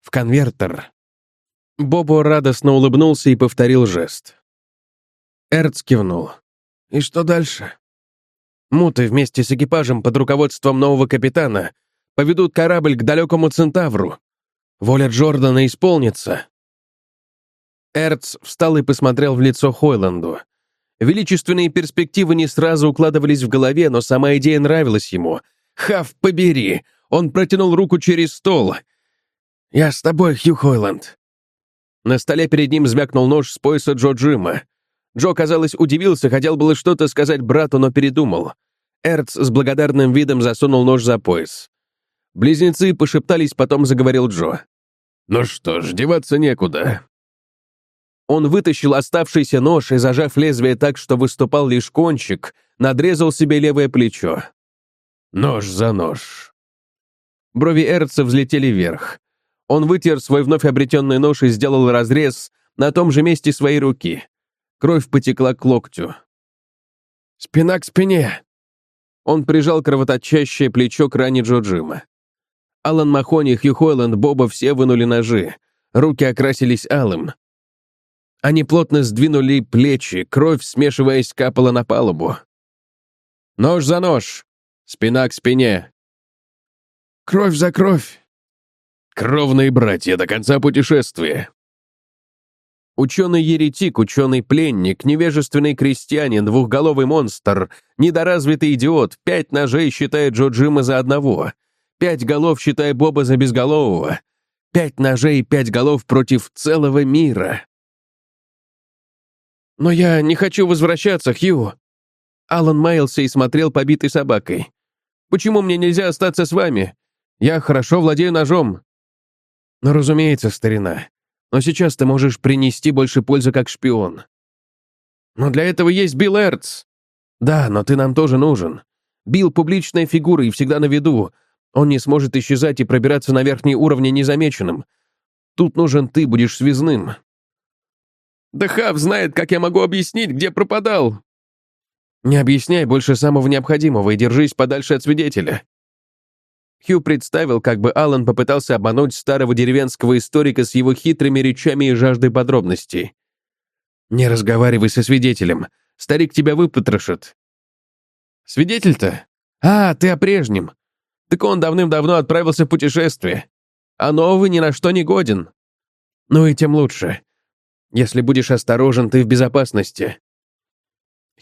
«В конвертер». Бобо радостно улыбнулся и повторил жест. Эрц кивнул. «И что дальше?» Муты вместе с экипажем под руководством нового капитана поведут корабль к далекому Центавру. Воля Джордана исполнится. Эрц встал и посмотрел в лицо Хойланду. Величественные перспективы не сразу укладывались в голове, но сама идея нравилась ему. «Хав, побери!» Он протянул руку через стол. «Я с тобой, Хью Хойланд». На столе перед ним звякнул нож с пояса Джо Джима. Джо, казалось, удивился, хотел было что-то сказать брату, но передумал. Эрц с благодарным видом засунул нож за пояс. Близнецы пошептались, потом заговорил Джо. «Ну что ж, деваться некуда». Он вытащил оставшийся нож и, зажав лезвие так, что выступал лишь кончик, надрезал себе левое плечо. «Нож за нож». Брови Эрца взлетели вверх. Он вытер свой вновь обретенный нож и сделал разрез на том же месте своей руки. Кровь потекла к локтю. «Спина к спине!» Он прижал кровоточащее плечо к ране Джо Джима. Алан Махони, Хью Хойланд, Боба все вынули ножи. Руки окрасились алым. Они плотно сдвинули плечи, кровь, смешиваясь, капала на палубу. Нож за нож, спина к спине. Кровь за кровь. Кровные братья до конца путешествия. Ученый-еретик, ученый-пленник, невежественный крестьянин, двухголовый монстр, недоразвитый идиот, пять ножей считает Джо Джима за одного, пять голов считая Боба за безголового, пять ножей и пять голов против целого мира. «Но я не хочу возвращаться, Хью!» Алан маялся и смотрел побитой собакой. «Почему мне нельзя остаться с вами? Я хорошо владею ножом». «Ну, разумеется, старина. Но сейчас ты можешь принести больше пользы как шпион. Но для этого есть Билл Эртс. Да, но ты нам тоже нужен. Билл — публичная фигура и всегда на виду. Он не сможет исчезать и пробираться на верхние уровни незамеченным. Тут нужен ты, будешь связным. Да Хав знает, как я могу объяснить, где пропадал. Не объясняй больше самого необходимого и держись подальше от свидетеля. Хью представил, как бы Аллан попытался обмануть старого деревенского историка с его хитрыми речами и жаждой подробностей. «Не разговаривай со свидетелем. Старик тебя выпотрошит». «Свидетель-то? А, ты о прежнем. Так он давным-давно отправился в путешествие. А новый ни на что не годен. Ну и тем лучше. Если будешь осторожен, ты в безопасности».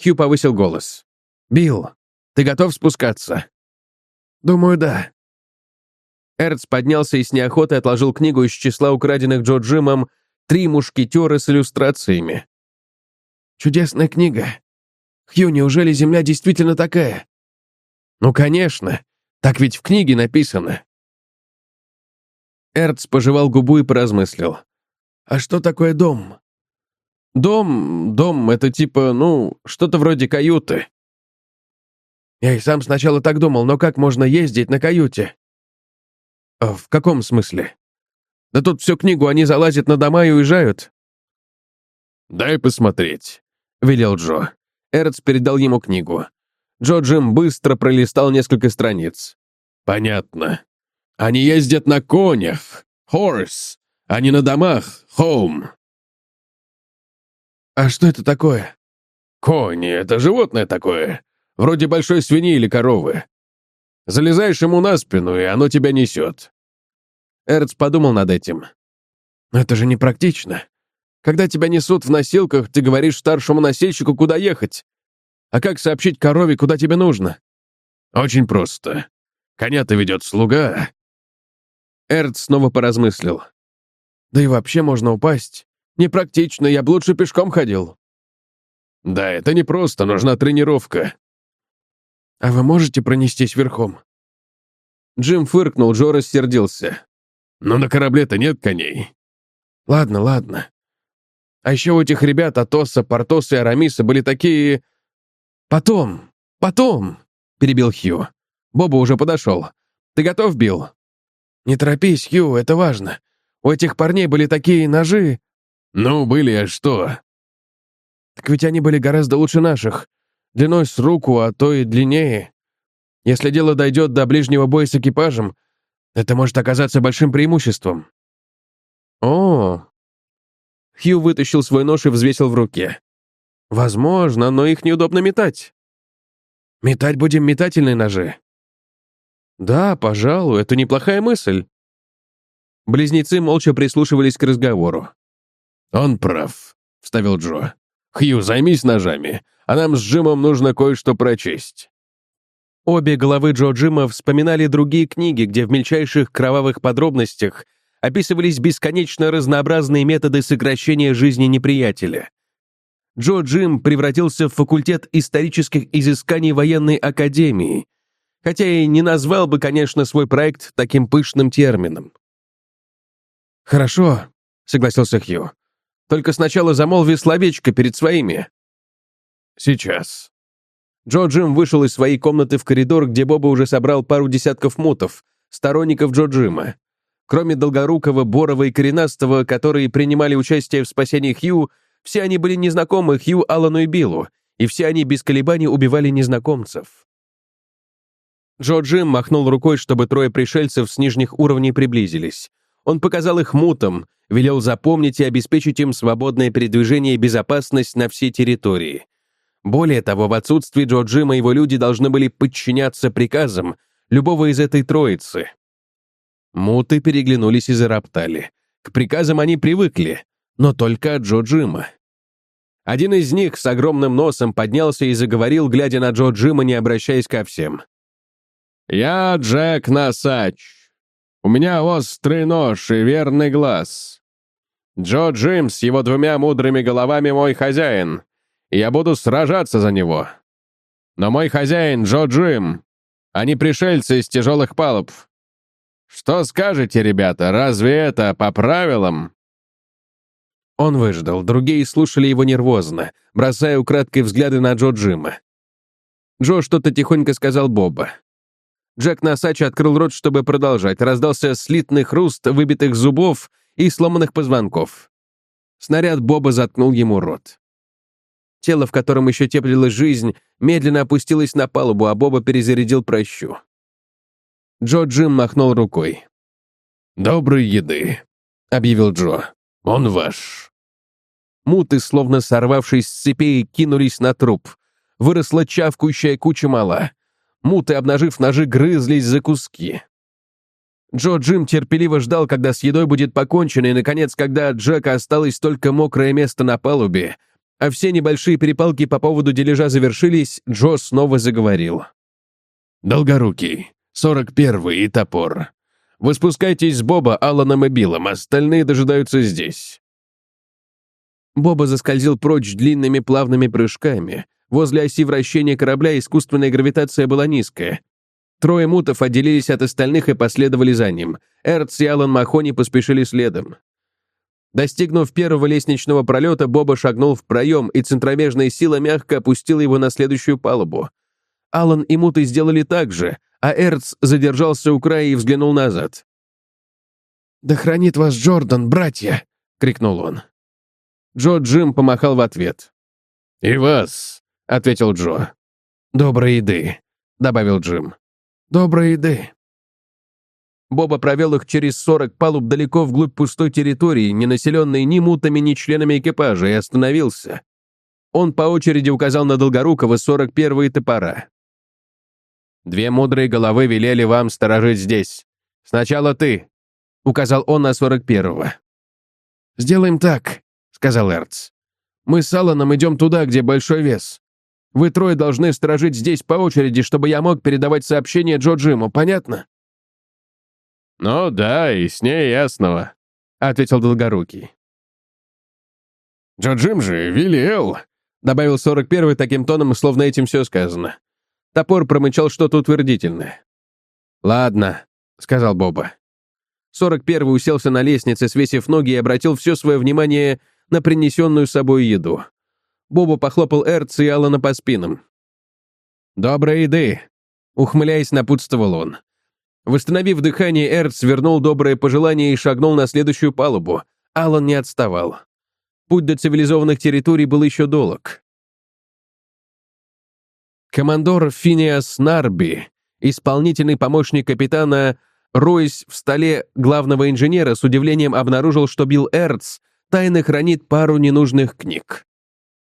Хью повысил голос. «Билл, ты готов спускаться?» «Думаю, да», Эрц поднялся и с неохотой отложил книгу из числа украденных Джо Джимом «Три мушкетера с иллюстрациями». «Чудесная книга. Хью, неужели Земля действительно такая?» «Ну, конечно. Так ведь в книге написано». Эрц пожевал губу и поразмыслил. «А что такое дом?» «Дом... дом — это типа, ну, что-то вроде каюты». «Я и сам сначала так думал, но как можно ездить на каюте?» А «В каком смысле? Да тут всю книгу они залазят на дома и уезжают». «Дай посмотреть», — велел Джо. Эрц передал ему книгу. Джо Джим быстро пролистал несколько страниц. «Понятно. Они ездят на конях. Horse. А не на домах. Home». «А что это такое?» «Кони — это животное такое. Вроде большой свиньи или коровы. Залезаешь ему на спину, и оно тебя несет». Эрц подумал над этим. «Но это же непрактично. Когда тебя несут в носилках, ты говоришь старшему носильщику, куда ехать. А как сообщить корове, куда тебе нужно?» «Очень просто. Коня-то ведет слуга». Эрц снова поразмыслил. «Да и вообще можно упасть. Непрактично, я бы лучше пешком ходил». «Да, это не просто, нужна тренировка. «А вы можете пронестись верхом?» Джим фыркнул, Джо рассердился. «Но на корабле-то нет коней». «Ладно, ладно. А еще у этих ребят Атоса, Портоса и Арамиса были такие...» «Потом, потом!» — перебил Хью. Боба уже подошел. «Ты готов, Билл?» «Не торопись, Хью, это важно. У этих парней были такие ножи...» «Ну, были, а что?» «Так ведь они были гораздо лучше наших длиной с руку, а то и длиннее. Если дело дойдет до ближнего боя с экипажем, это может оказаться большим преимуществом. О! Хью вытащил свой нож и взвесил в руке. Возможно, но их неудобно метать. Метать будем метательные ножи. Да, пожалуй, это неплохая мысль. Близнецы молча прислушивались к разговору. «Он прав», — вставил Джо. «Хью, займись ножами а нам с Джимом нужно кое-что прочесть». Обе головы Джо Джима вспоминали другие книги, где в мельчайших кровавых подробностях описывались бесконечно разнообразные методы сокращения жизни неприятеля. Джо Джим превратился в факультет исторических изысканий военной академии, хотя и не назвал бы, конечно, свой проект таким пышным термином. «Хорошо», — согласился Хью. «Только сначала замолви словечко перед своими». «Сейчас». Джо Джим вышел из своей комнаты в коридор, где Боба уже собрал пару десятков мутов, сторонников Джо Джима. Кроме Долгорукого, Борова и Коренастого, которые принимали участие в спасении Хью, все они были незнакомы Хью, Аллану и Биллу, и все они без колебаний убивали незнакомцев. Джо Джим махнул рукой, чтобы трое пришельцев с нижних уровней приблизились. Он показал их мутам, велел запомнить и обеспечить им свободное передвижение и безопасность на всей территории. Более того, в отсутствии Джо Джима его люди должны были подчиняться приказам любого из этой троицы. Муты переглянулись и зароптали. К приказам они привыкли, но только от Джо Джима. Один из них с огромным носом поднялся и заговорил, глядя на Джо Джима, не обращаясь ко всем. «Я Джек Насач. У меня острый нож и верный глаз. Джо Джим с его двумя мудрыми головами мой хозяин, и я буду сражаться за него. Но мой хозяин Джо Джим, а не пришельцы из тяжелых палуб. Что скажете, ребята, разве это по правилам?» Он выждал, другие слушали его нервозно, бросая украдкой взгляды на Джо Джима. Джо что-то тихонько сказал Боба. Джек Насач открыл рот, чтобы продолжать. Раздался слитный хруст выбитых зубов и сломанных позвонков. Снаряд Боба заткнул ему рот. Тело, в котором еще теплилась жизнь, медленно опустилось на палубу, а Боба перезарядил прощу. Джо Джим махнул рукой. «Доброй еды», — объявил Джо. «Он ваш». Муты, словно сорвавшись с цепей, кинулись на труп. Выросла чавкающая куча мала. Муты, обнажив ножи, грызлись за куски. Джо Джим терпеливо ждал, когда с едой будет покончено, и, наконец, когда от Джека осталось только мокрое место на палубе, а все небольшие перепалки по поводу дележа завершились, Джо снова заговорил. «Долгорукий, сорок первый и топор. Вы спускайтесь с Боба, Алланом и Биллом, остальные дожидаются здесь». Боба заскользил прочь длинными плавными прыжками. Возле оси вращения корабля искусственная гравитация была низкая. Трое мутов отделились от остальных и последовали за ним. Эрц и Аллан Махони поспешили следом. Достигнув первого лестничного пролета, Боба шагнул в проем, и центромежная сила мягко опустила его на следующую палубу. Аллан и Муты сделали так же, а Эрц задержался у края и взглянул назад. «Да хранит вас Джордан, братья!» — крикнул он. Джо Джим помахал в ответ. «И вас!» — ответил Джо. «Доброй еды», — добавил Джим. «Доброй еды». Боба провел их через сорок палуб далеко вглубь пустой территории, не населенной ни мутами, ни членами экипажа, и остановился. Он по очереди указал на Долгорукова 41-е топора. Две мудрые головы велели вам сторожить здесь. Сначала ты», — указал он на сорок первого. «Сделаем так», — сказал Эрц. «Мы с Алланом идем туда, где большой вес. Вы трое должны сторожить здесь по очереди, чтобы я мог передавать сообщение Джо Джиму, понятно?» «Ну да, и с ней ясного», — ответил Долгорукий. «Джо Джим же велел», — добавил 41-й таким тоном, словно этим все сказано. Топор промычал что-то утвердительное. «Ладно», — сказал Боба. Сорок первый уселся на лестнице, свесив ноги, и обратил все свое внимание на принесенную с собой еду. Боба похлопал Эрца и Алана по спинам. «Доброй еды!» — ухмыляясь, напутствовал он. Восстановив дыхание, Эрц вернул доброе пожелание и шагнул на следующую палубу. Алан не отставал. Путь до цивилизованных территорий был еще долг. Командор Финиас Нарби, исполнительный помощник капитана, роясь в столе главного инженера, с удивлением обнаружил, что Билл Эрц тайно хранит пару ненужных книг.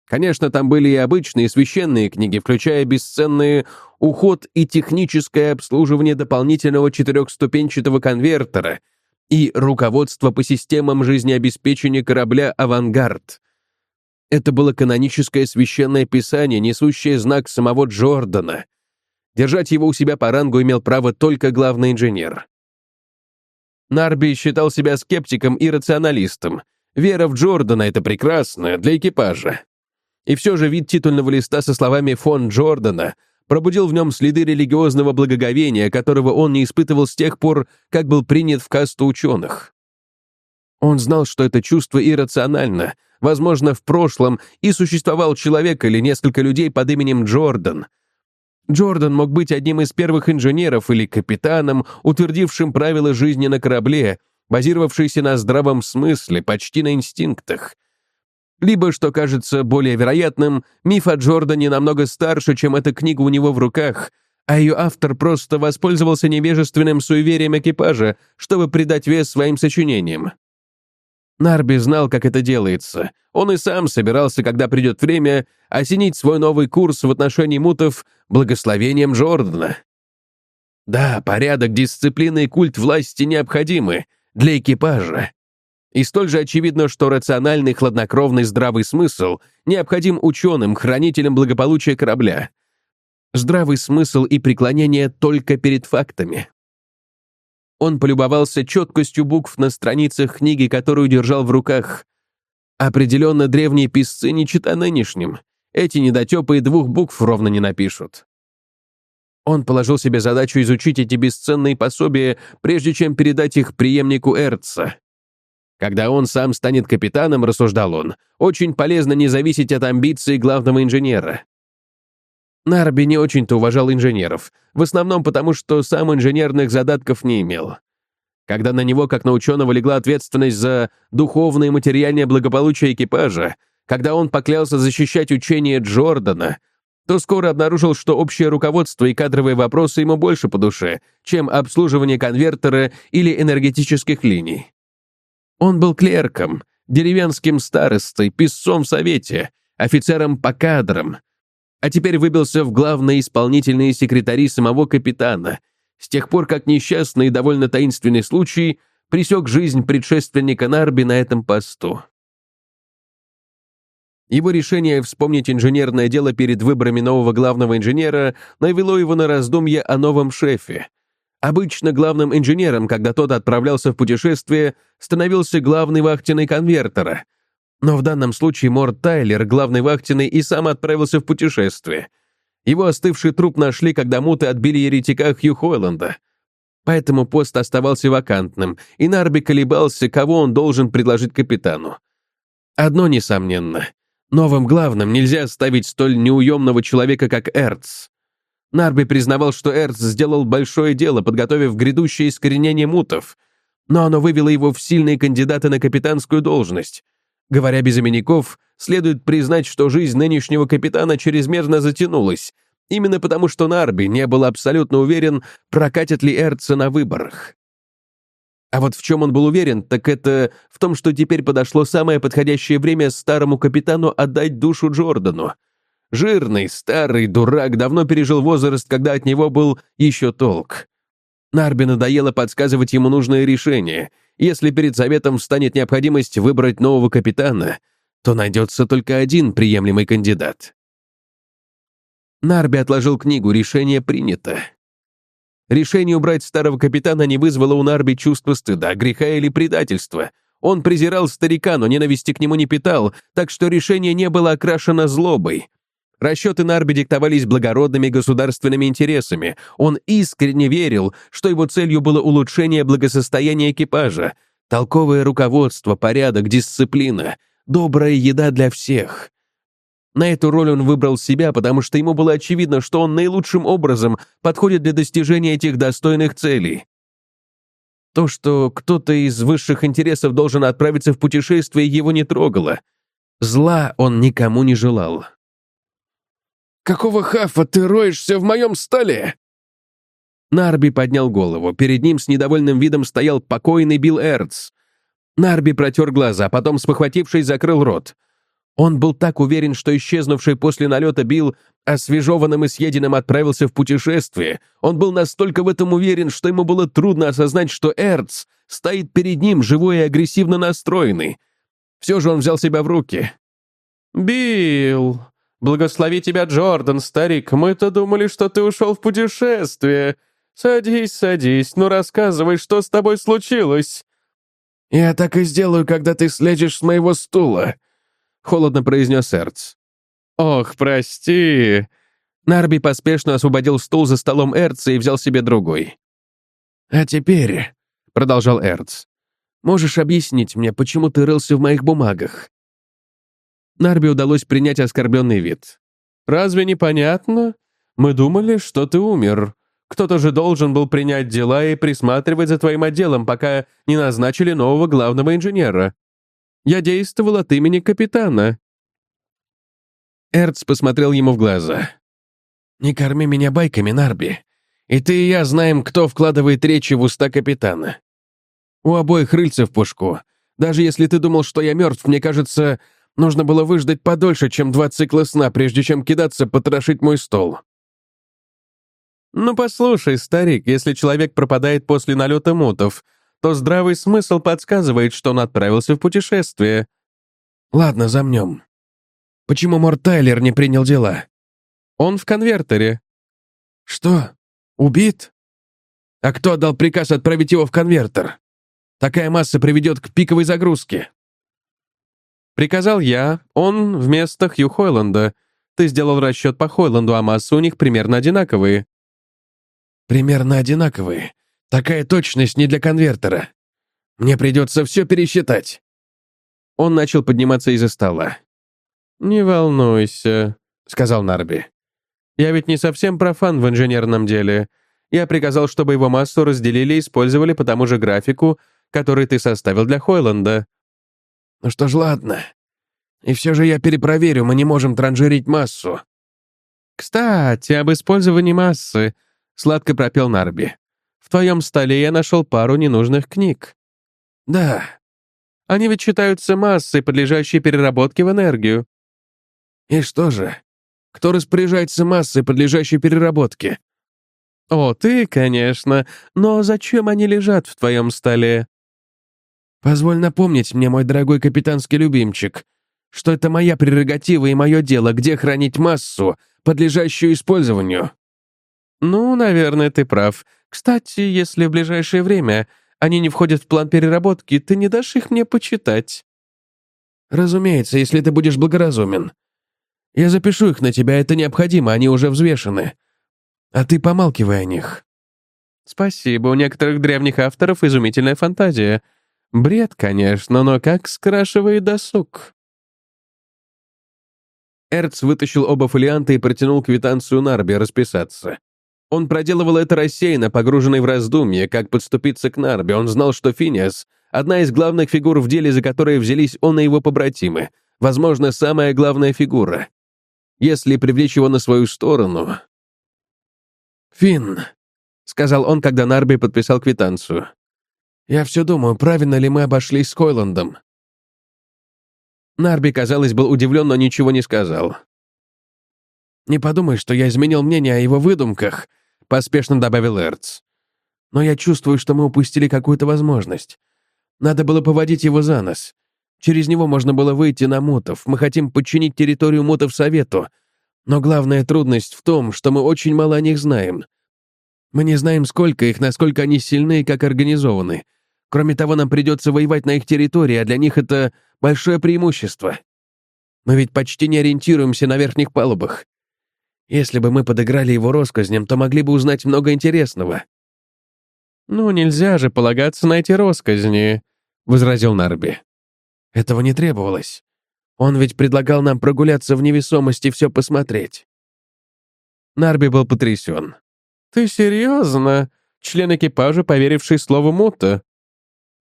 Конечно, там были и обычные священные книги, включая бесценные «Уход и техническое обслуживание дополнительного четырехступенчатого конвертера» и «Руководство по системам жизнеобеспечения корабля «Авангард», это было каноническое священное писание, несущее знак самого Джордана. Держать его у себя по рангу имел право только главный инженер. Нарби считал себя скептиком и рационалистом. Вера в Джордана — это прекрасно для экипажа. И все же вид титульного листа со словами «фон Джордана» пробудил в нем следы религиозного благоговения, которого он не испытывал с тех пор, как был принят в касту ученых. Он знал, что это чувство иррационально, Возможно, в прошлом и существовал человек или несколько людей под именем Джордан. Джордан мог быть одним из первых инженеров или капитаном, утвердившим правила жизни на корабле, базировавшиеся на здравом смысле, почти на инстинктах. Либо, что кажется более вероятным, миф о Джордане намного старше, чем эта книга у него в руках, а ее автор просто воспользовался невежественным суеверием экипажа, чтобы придать вес своим сочинениям. Нарби знал, как это делается. Он и сам собирался, когда придет время, осенить свой новый курс в отношении мутов благословением Джордана. Да, порядок, дисциплина и культ власти необходимы для экипажа. И столь же очевидно, что рациональный, хладнокровный, здравый смысл необходим ученым, хранителям благополучия корабля. Здравый смысл и преклонение только перед фактами. Он полюбовался четкостью букв на страницах книги, которую держал в руках. Определенно, древние писцы не чита нынешним. Эти недотепы и двух букв ровно не напишут. Он положил себе задачу изучить эти бесценные пособия, прежде чем передать их преемнику Эрца. Когда он сам станет капитаном, рассуждал он, очень полезно не зависеть от амбиций главного инженера. Нарби не очень-то уважал инженеров, в основном потому, что сам инженерных задатков не имел. Когда на него, как на ученого, легла ответственность за духовное и материальное благополучие экипажа, когда он поклялся защищать учение Джордана, то скоро обнаружил, что общее руководство и кадровые вопросы ему больше по душе, чем обслуживание конвертера или энергетических линий. Он был клерком, деревенским старостой, писцом в совете, офицером по кадрам, а теперь выбился в главные исполнительные секретари самого капитана, с тех пор, как несчастный и довольно таинственный случай пресек жизнь предшественника Нарби на этом посту. Его решение вспомнить инженерное дело перед выборами нового главного инженера навело его на раздумье о новом шефе. Обычно главным инженером, когда тот отправлялся в путешествие, становился главный вахтенный конвертера — но в данном случае Морд Тайлер, главный вахтенный, и сам отправился в путешествие. Его остывший труп нашли, когда муты отбили еретика Хью Хойланда. Поэтому пост оставался вакантным, и Нарби колебался, кого он должен предложить капитану. Одно несомненно. Новым главным нельзя ставить столь неуемного человека, как Эрц. Нарби признавал, что Эрц сделал большое дело, подготовив грядущее искоренение мутов, но оно вывело его в сильные кандидаты на капитанскую должность — Говоря без именников, следует признать, что жизнь нынешнего капитана чрезмерно затянулась, именно потому что Нарби не был абсолютно уверен, прокатит ли Эрца на выборах. А вот в чем он был уверен, так это в том, что теперь подошло самое подходящее время старому капитану отдать душу Джордану. Жирный, старый дурак давно пережил возраст, когда от него был еще толк. Нарби надоело подсказывать ему нужное решение — если перед советом встанет необходимость выбрать нового капитана, то найдется только один приемлемый кандидат. Нарби отложил книгу, решение принято. Решение убрать старого капитана не вызвало у Нарби чувства стыда, греха или предательства. Он презирал старика, но ненависти к нему не питал, так что решение не было окрашено злобой. Расчеты Нарби диктовались благородными государственными интересами. Он искренне верил, что его целью было улучшение благосостояния экипажа, толковое руководство, порядок, дисциплина, добрая еда для всех. На эту роль он выбрал себя, потому что ему было очевидно, что он наилучшим образом подходит для достижения этих достойных целей. То, что кто-то из высших интересов должен отправиться в путешествие, его не трогало. Зла он никому не желал. «Какого хафа ты роешься в моем столе?» Нарби поднял голову. Перед ним с недовольным видом стоял покойный Билл Эрц. Нарби протер глаза, потом, спохватившись, закрыл рот. Он был так уверен, что исчезнувший после налета Билл освежеванным и съеденным отправился в путешествие. Он был настолько в этом уверен, что ему было трудно осознать, что Эрц стоит перед ним, живой и агрессивно настроенный. Все же он взял себя в руки. «Билл», Благослови тебя, Джордан, старик. Мы-то думали, что ты ушел в путешествие. Садись, садись, ну рассказывай, что с тобой случилось». «Я так и сделаю, когда ты слезешь с моего стула», — холодно произнес Эрц. «Ох, прости». Нарби поспешно освободил стул за столом Эрца и взял себе другой. «А теперь», — продолжал Эрц, — «можешь объяснить мне, почему ты рылся в моих бумагах?» Нарби удалось принять оскорбленный вид. «Разве не понятно? Мы думали, что ты умер. Кто-то же должен был принять дела и присматривать за твоим отделом, пока не назначили нового главного инженера. Я действовал от имени капитана». Эрц посмотрел ему в глаза. «Не корми меня байками, Нарби. И ты и я знаем, кто вкладывает речи в уста капитана. У обоих рыльца в пушку. Даже если ты думал, что я мертв, мне кажется, нужно было выждать подольше, чем два цикла сна, прежде чем кидаться потрошить мой стол». «Ну послушай, старик, если человек пропадает после налета мутов, то здравый смысл подсказывает, что он отправился в путешествие». «Ладно, замнем. Почему Морт Тайлер не принял дела?» «Он в конвертере». «Что? Убит? А кто отдал приказ отправить его в конвертер? Такая масса приведет к пиковой загрузке». «Приказал я, он вместо Хью Хойланда. Ты сделал расчет по Хойланду, а массы у них примерно одинаковые». «Примерно одинаковые. Такая точность не для конвертера. Мне придется все пересчитать». Он начал подниматься из-за стола. «Не волнуйся», — сказал Нарби. «Я ведь не совсем профан в инженерном деле. Я приказал, чтобы его массу разделили и использовали по тому же графику, который ты составил для Хойланда». «Ну что ж, ладно. И все же я перепроверю, мы не можем транжирить массу». «Кстати, об использовании массы», — сладко пропел Нарби. «В твоем столе я нашел пару ненужных книг». «Да». «Они ведь считаются массой, подлежащей переработке в энергию». «И что же? Кто распоряжается массой, подлежащей переработке?» «О, ты, конечно. Но зачем они лежат в твоем столе?» «Позволь напомнить мне, мой дорогой капитанский любимчик, что это моя прерогатива и мое дело, где хранить массу, подлежащую использованию». «Ну, наверное, ты прав. Кстати, если в ближайшее время они не входят в план переработки, ты не дашь их мне почитать?» «Разумеется, если ты будешь благоразумен. Я запишу их на тебя, это необходимо, они уже взвешены. А ты помалкивай о них». «Спасибо, у некоторых древних авторов изумительная фантазия. Бред, конечно, но как скрашивает досуг». Эрц вытащил оба фолианта и протянул квитанцию Нарби расписаться. Он проделывал это рассеянно, погруженный в раздумье, как подступиться к Нарби. Он знал, что Финиас — одна из главных фигур в деле, за которые взялись он и его побратимы. Возможно, самая главная фигура. Если привлечь его на свою сторону... «Финн», — сказал он, когда Нарби подписал квитанцию. «Я все думаю, правильно ли мы обошлись с Хойландом?» Нарби, казалось, был удивлен, но ничего не сказал. «Не подумай, что я изменил мнение о его выдумках», — поспешно добавил Эрц. «Но я чувствую, что мы упустили какую-то возможность. Надо было поводить его за нос. Через него можно было выйти на мутов. Мы хотим подчинить территорию мутов Совету. Но главная трудность в том, что мы очень мало о них знаем. Мы не знаем, сколько их, насколько они сильны и как организованы. Кроме того, нам придется воевать на их территории, а для них это большое преимущество. Мы ведь почти не ориентируемся на верхних палубах. Если бы мы подыграли его россказням, то могли бы узнать много интересного». «Ну, нельзя же полагаться на эти россказни», — возразил Нарби. «Этого не требовалось. Он ведь предлагал нам прогуляться в невесомости и все посмотреть». Нарби был потрясен. «Ты серьезно? Член экипажа, поверивший слову Мута?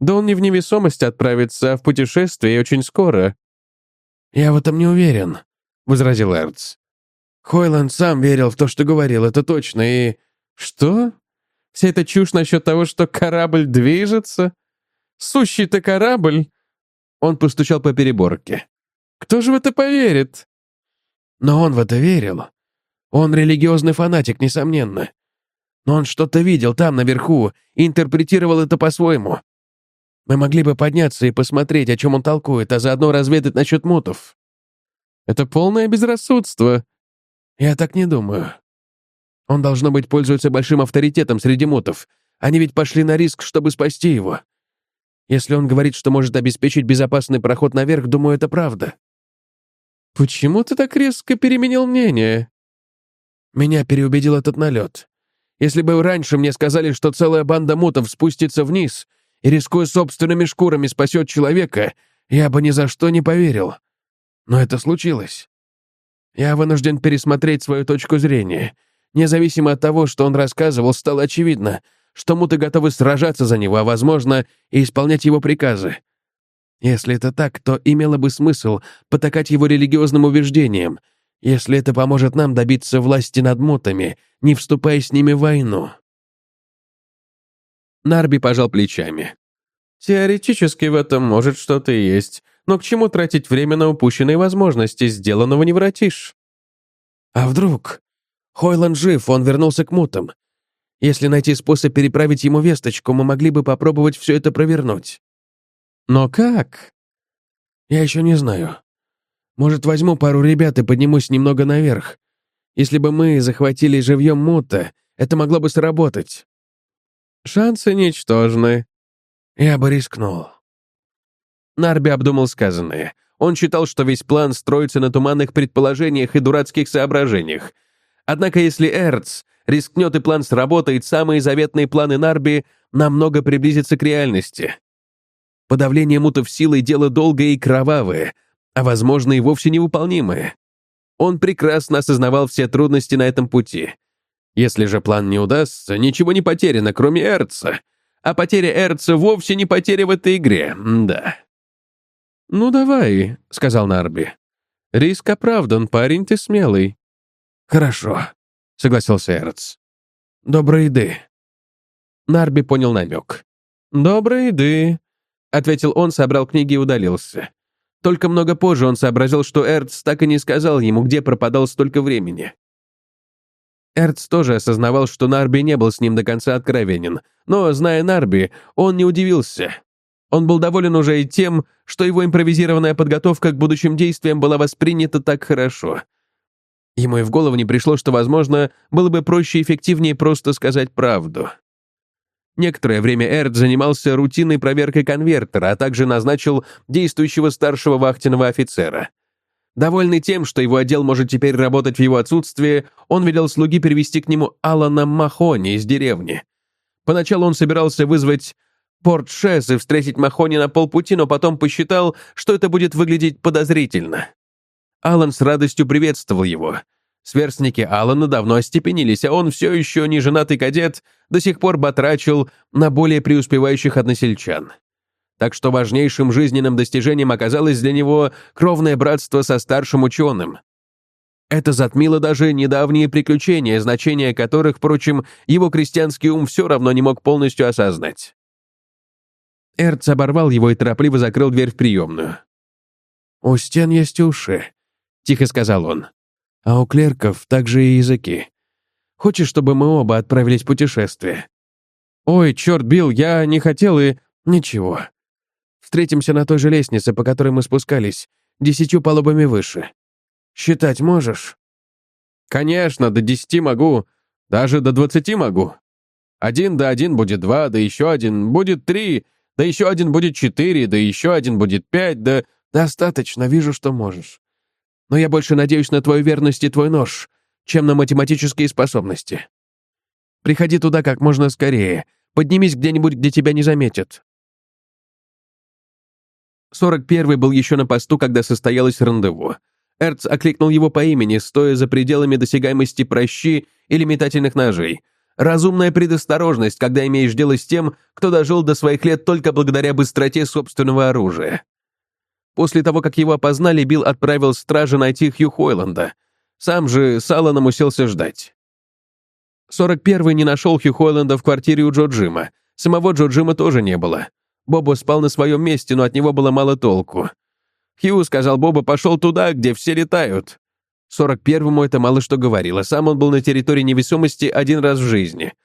Да он не в невесомость отправится, а в путешествие очень скоро». «Я в этом не уверен», — возразил Эрц. Хойланд сам верил в то, что говорил, это точно, и... Что? Вся эта чушь насчет того, что корабль движется? Сущий-то корабль? Он постучал по переборке. Кто же в это поверит? Но он в это верил. Он религиозный фанатик, несомненно. Но он что-то видел там, наверху, и интерпретировал это по-своему. Мы могли бы подняться и посмотреть, о чем он толкует, а заодно разведать насчет мутов. Это полное безрассудство, «Я так не думаю. Он, должно быть, пользуется большим авторитетом среди мутов. Они ведь пошли на риск, чтобы спасти его. Если он говорит, что может обеспечить безопасный проход наверх, думаю, это правда». «Почему ты так резко переменил мнение?» Меня переубедил этот налет. Если бы раньше мне сказали, что целая банда мутов спустится вниз и, рискуя собственными шкурами, спасет человека, я бы ни за что не поверил. Но это случилось. Я вынужден пересмотреть свою точку зрения. Независимо от того, что он рассказывал, стало очевидно, что муты готовы сражаться за него, а, возможно, и исполнять его приказы. Если это так, то имело бы смысл потакать его религиозным убеждениям, если это поможет нам добиться власти над мутами, не вступая с ними в войну». Нарби пожал плечами. «Теоретически в этом может что-то и есть, но к чему тратить время на упущенные возможности? Сделанного не воротишь». «А вдруг? Хойлан жив, он вернулся к мутам. Если найти способ переправить ему весточку, мы могли бы попробовать все это провернуть». «Но как?» «Я еще не знаю. Может, возьму пару ребят и поднимусь немного наверх. Если бы мы захватили живьем мута, это могло бы сработать». «Шансы ничтожны». «Я бы рискнул». Нарби обдумал сказанное. Он считал, что весь план строится на туманных предположениях и дурацких соображениях. Однако если Эрц рискнет и план сработает, самые заветные планы Нарби намного приблизятся к реальности. Подавление мутов силой — дело долгое и кровавое, а, возможно, и вовсе невыполнимое. Он прекрасно осознавал все трудности на этом пути. Если же план не удастся, ничего не потеряно, кроме Эрца. А потеря Эрца вовсе не потеря в этой игре, да. «Ну давай», — сказал Нарби. «Риск оправдан, парень ты смелый». «Хорошо», — согласился Эрц. «Доброй еды». Нарби понял намек. «Доброй еды», — ответил он, собрал книги и удалился. Только много позже он сообразил, что Эрц так и не сказал ему, где пропадал столько времени. Эрц тоже осознавал, что Нарби не был с ним до конца откровенен, но, зная Нарби, он не удивился. Он был доволен уже и тем, что его импровизированная подготовка к будущим действиям была воспринята так хорошо — Ему и в голову не пришло, что, возможно, было бы проще и эффективнее просто сказать правду. Некоторое время Эрд занимался рутинной проверкой конвертера, а также назначил действующего старшего вахтенного офицера. Довольный тем, что его отдел может теперь работать в его отсутствие, он велел слуги перевести к нему Алана Махони из деревни. Поначалу он собирался вызвать порт и встретить Махони на полпути, но потом посчитал, что это будет выглядеть подозрительно. Алан с радостью приветствовал его. Сверстники Алана давно остепенились, а он все еще не женатый кадет, до сих пор батрачил на более преуспевающих односельчан. Так что важнейшим жизненным достижением оказалось для него кровное братство со старшим ученым. Это затмило даже недавние приключения, значения которых, впрочем, его крестьянский ум все равно не мог полностью осознать. Эрц оборвал его и торопливо закрыл дверь в приемную. «У стен есть уши», тихо сказал он. «А у клерков также и языки. Хочешь, чтобы мы оба отправились в путешествие?» «Ой, черт, Билл, я не хотел и...» «Ничего. Встретимся на той же лестнице, по которой мы спускались, десятью палубами выше. Считать можешь?» «Конечно, до десяти могу. Даже до двадцати могу. Один да один будет два, да еще один будет три, да еще один будет четыре, да еще один будет пять, да...» «Достаточно, вижу, что можешь но я больше надеюсь на твою верность и твой нож, чем на математические способности. Приходи туда как можно скорее. Поднимись где-нибудь, где тебя не заметят». 41-й был еще на посту, когда состоялось рандеву. Эрц окликнул его по имени, стоя за пределами досягаемости прощи или метательных ножей. Разумная предосторожность, когда имеешь дело с тем, кто дожил до своих лет только благодаря быстроте собственного оружия. После того, как его опознали, Билл отправил стража найти Хью Хойланда. Сам же с Алланом уселся ждать. 41-й не нашел Хью Хойланда в квартире у Джо Джима. Самого Джо Джима тоже не было. Бобо спал на своем месте, но от него было мало толку. Хью, сказал Боба, пошел туда, где все летают. 41-му это мало что говорило. Сам он был на территории невесомости один раз в жизни —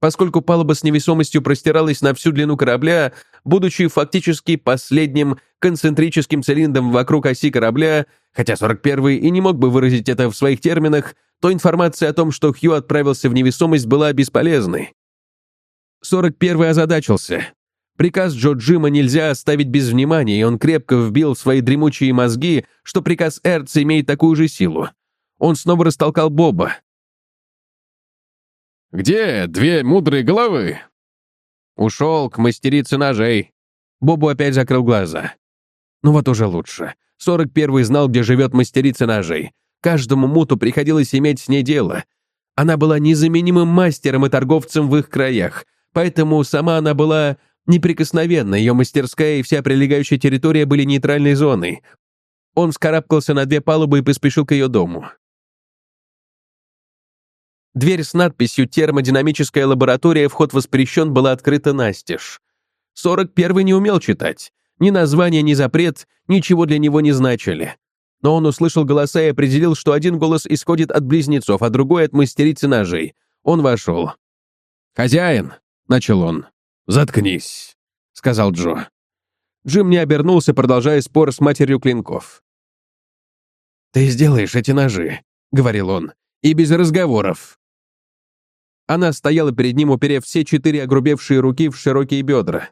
Поскольку палуба с невесомостью простиралась на всю длину корабля, будучи фактически последним концентрическим цилиндром вокруг оси корабля, хотя 41-й и не мог бы выразить это в своих терминах, то информация о том, что Хью отправился в невесомость, была бесполезной. 41-й озадачился. Приказ Джо Джима нельзя оставить без внимания, и он крепко вбил в свои дремучие мозги, что приказ Эрца имеет такую же силу. Он снова растолкал Боба. «Где две мудрые головы?» Ушел к мастерице ножей. Бобу опять закрыл глаза. Ну вот уже лучше. Сорок первый знал, где живет мастерица ножей. Каждому муту приходилось иметь с ней дело. Она была незаменимым мастером и торговцем в их краях, поэтому сама она была неприкосновенна, ее мастерская и вся прилегающая территория были нейтральной зоной. Он вскарабкался на две палубы и поспешил к ее дому. Дверь с надписью «Термодинамическая лаборатория. Вход воспрещен» была открыта настежь. 41-й не умел читать. Ни название, ни запрет ничего для него не значили. Но он услышал голоса и определил, что один голос исходит от близнецов, а другой — от мастерицы ножей. Он вошел. «Хозяин!» — начал он. «Заткнись», — сказал Джо. Джим не обернулся, продолжая спор с матерью клинков. «Ты сделаешь эти ножи», — говорил он, — «и без разговоров». Она стояла перед ним, уперев все четыре огрубевшие руки в широкие бедра.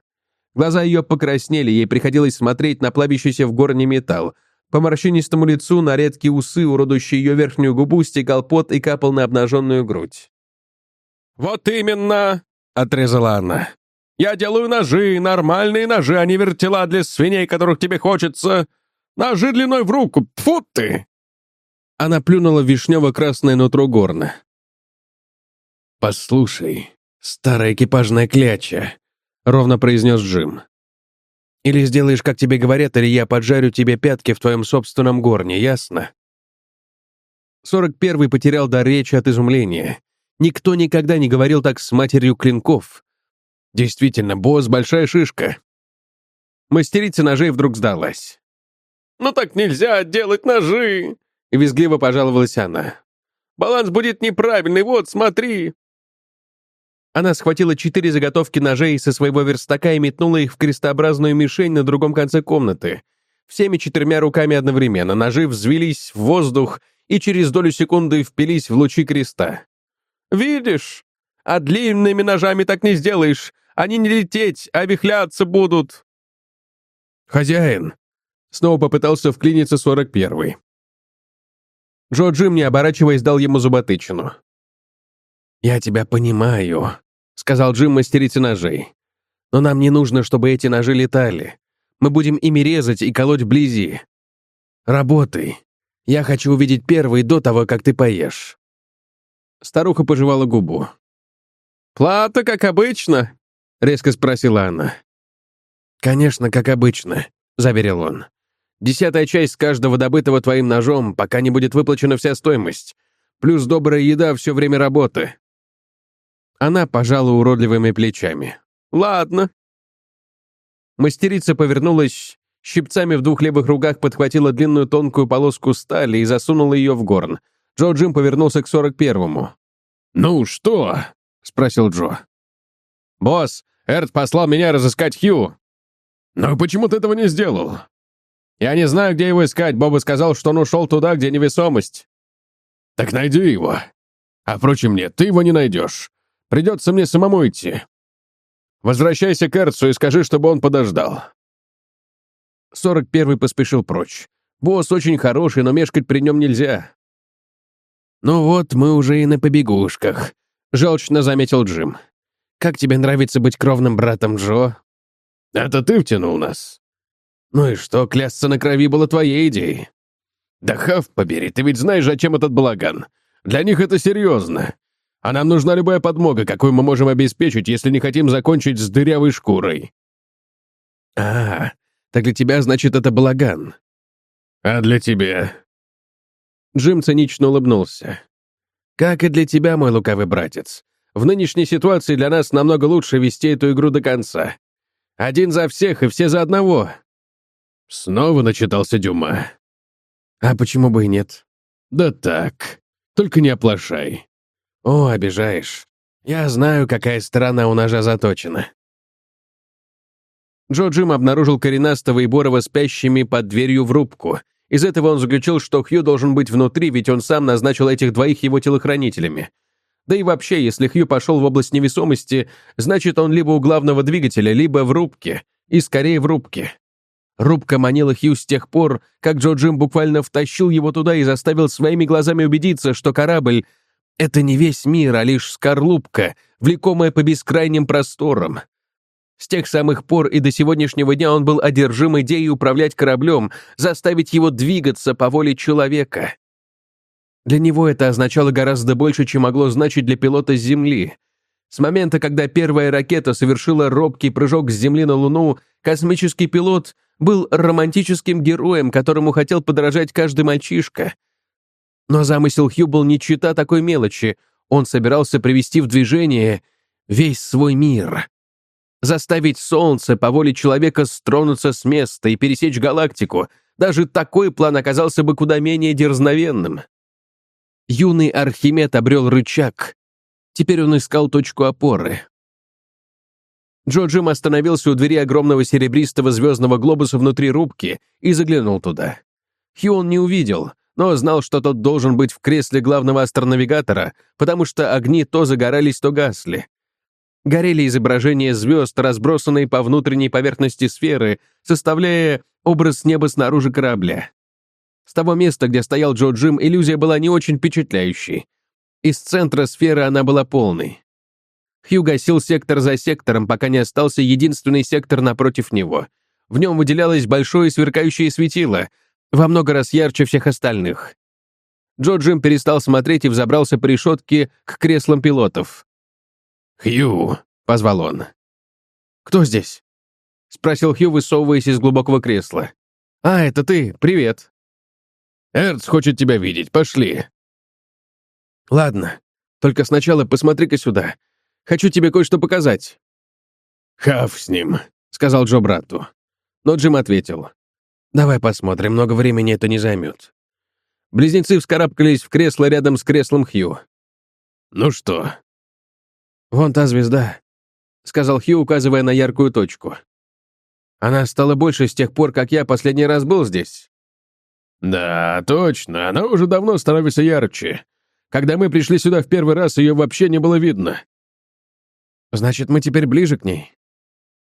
Глаза ее покраснели, ей приходилось смотреть на плавящийся в горне металл. По морщинистому лицу на редкие усы, уродующие ее верхнюю губу, стекал пот и капал на обнаженную грудь. «Вот именно!» — отрезала она. «Я делаю ножи, нормальные ножи, а не вертела для свиней, которых тебе хочется. Ножи длиной в руку, фу ты!» Она плюнула вишнево-красное нутро горна. «Послушай, старая экипажная кляча», — ровно произнес Джим. «Или сделаешь, как тебе говорят, или я поджарю тебе пятки в твоем собственном горне, ясно?» Сорок первый потерял дар речи от изумления. Никто никогда не говорил так с матерью клинков. Действительно, босс — большая шишка. Мастерица ножей вдруг сдалась. «Ну так нельзя делать ножи!» — визгливо пожаловалась она. «Баланс будет неправильный, вот, смотри!» Она схватила четыре заготовки ножей со своего верстака и метнула их в крестообразную мишень на другом конце комнаты. Всеми четырьмя руками одновременно ножи взвелись в воздух и через долю секунды впились в лучи креста. «Видишь? А длинными ножами так не сделаешь. Они не лететь, а вихляться будут». «Хозяин!» — снова попытался вклиниться сорок первый. Джо Джим, не оборачиваясь, дал ему зуботычину. «Я тебя понимаю», — сказал Джим мастерице ножей. «Но нам не нужно, чтобы эти ножи летали. Мы будем ими резать и колоть вблизи. Работай. Я хочу увидеть первый до того, как ты поешь». Старуха пожевала губу. «Плата, как обычно?» — резко спросила она. «Конечно, как обычно», — заверил он. «Десятая часть каждого добытого твоим ножом, пока не будет выплачена вся стоимость. Плюс добрая еда все время работы. Она пожала уродливыми плечами. «Ладно». Мастерица повернулась, щипцами в двух левых руках подхватила длинную тонкую полоску стали и засунула ее в горн. Джо Джим повернулся к сорок первому. «Ну что?» — спросил Джо. «Босс, Эрт послал меня разыскать Хью». «Но почему ты этого не сделал?» «Я не знаю, где его искать. Боба сказал, что он ушел туда, где невесомость». «Так найди его. А впрочем, нет, ты его не найдешь. Придется мне самому идти. Возвращайся к Эрцу и скажи, чтобы он подождал». Сорок первый поспешил прочь. Босс очень хороший, но мешкать при нем нельзя. «Ну вот, мы уже и на побегушках», — желчно заметил Джим. «Как тебе нравится быть кровным братом Джо?» «Это ты втянул нас». «Ну и что, клясться на крови было твоей идеей?» «Да хав побери, ты ведь знаешь, зачем этот балаган. Для них это серьезно. А нам нужна любая подмога, какую мы можем обеспечить, если не хотим закончить с дырявой шкурой». «А, так для тебя, значит, это балаган». «А для тебя?» Джим цинично улыбнулся. «Как и для тебя, мой лукавый братец. В нынешней ситуации для нас намного лучше вести эту игру до конца. Один за всех и все за одного». Снова начитался Дюма. «А почему бы и нет?» «Да так. Только не оплошай. «О, обижаешь. Я знаю, какая сторона у ножа заточена». Джо Джим обнаружил коренастого и Борова спящими под дверью в рубку. Из этого он заключил, что Хью должен быть внутри, ведь он сам назначил этих двоих его телохранителями. Да и вообще, если Хью пошел в область невесомости, значит, он либо у главного двигателя, либо в рубке. И скорее в рубке. Рубка манила Хью с тех пор, как Джо Джим буквально втащил его туда и заставил своими глазами убедиться, что корабль это не весь мир, а лишь скорлупка, влекомая по бескрайним просторам. С тех самых пор и до сегодняшнего дня он был одержим идеей управлять кораблем, заставить его двигаться по воле человека. Для него это означало гораздо больше, чем могло значить для пилота с Земли. С момента, когда первая ракета совершила робкий прыжок с Земли на Луну, космический пилот был романтическим героем, которому хотел подражать каждый мальчишка. Но замысел Хью был не чита такой мелочи. Он собирался привести в движение весь свой мир. Заставить Солнце по воле человека стронуться с места и пересечь галактику. Даже такой план оказался бы куда менее дерзновенным. Юный Архимед обрел рычаг. Теперь он искал точку опоры. Джо Джим остановился у двери огромного серебристого звездного глобуса внутри рубки и заглянул туда. Хью он не увидел, но знал, что тот должен быть в кресле главного астронавигатора, потому что огни то загорались, то гасли. Горели изображения звезд, разбросанные по внутренней поверхности сферы, составляя образ неба снаружи корабля. С того места, где стоял Джо Джим, иллюзия была не очень впечатляющей. Из центра сферы она была полной. Хью гасил сектор за сектором, пока не остался единственный сектор напротив него. В нем выделялось большое сверкающее светило, во много раз ярче всех остальных. Джо Джим перестал смотреть и взобрался по решетке к креслам пилотов. «Хью», — позвал он. «Кто здесь?» — спросил Хью, высовываясь из глубокого кресла. «А, это ты. Привет». «Эрц хочет тебя видеть. Пошли». «Ладно. Только сначала посмотри-ка сюда. Хочу тебе кое-что показать». «Хав с ним», — сказал Джо брату. Но Джим ответил. «Давай посмотрим, много времени это не займет». Близнецы вскарабкались в кресло рядом с креслом Хью. «Ну что?» «Вон та звезда», — сказал Хью, указывая на яркую точку. «Она стала больше с тех пор, как я последний раз был здесь». «Да, точно, она уже давно становится ярче. Когда мы пришли сюда в первый раз, ее вообще не было видно». «Значит, мы теперь ближе к ней?»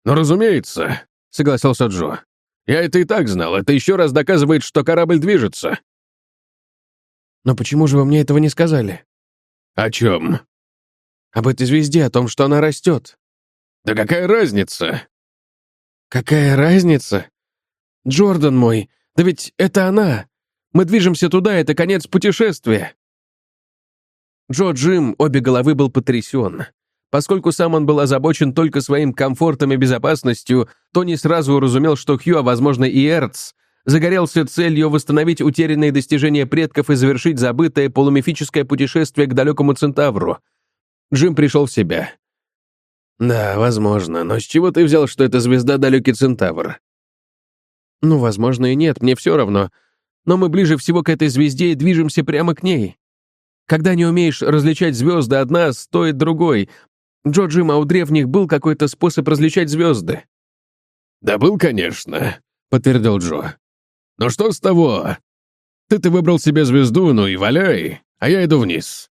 «Ну, разумеется», — согласился Джо. Я это и так знал. Это еще раз доказывает, что корабль движется. Но почему же вы мне этого не сказали? О чем? Об этой звезде, о том, что она растет. Да какая разница? Какая разница? Джордан мой, да ведь это она. Мы движемся туда, это конец путешествия. Джо Джим, обе головы был потрясен. Поскольку сам он был озабочен только своим комфортом и безопасностью, то не сразу уразумел, что Хью, а возможно и Эрц, загорелся целью восстановить утерянные достижения предков и завершить забытое полумифическое путешествие к далекому Центавру. Джим пришел в себя. «Да, возможно, но с чего ты взял, что это звезда далекий Центавр?» «Ну, возможно и нет, мне все равно. Но мы ближе всего к этой звезде и движемся прямо к ней. Когда не умеешь различать звезды, одна стоит другой, Джо Джим, а у древних был какой-то способ различать звезды?» «Да был, конечно», — подтвердил Джо. «Но что с того? Ты-то выбрал себе звезду, ну и валяй, а я иду вниз».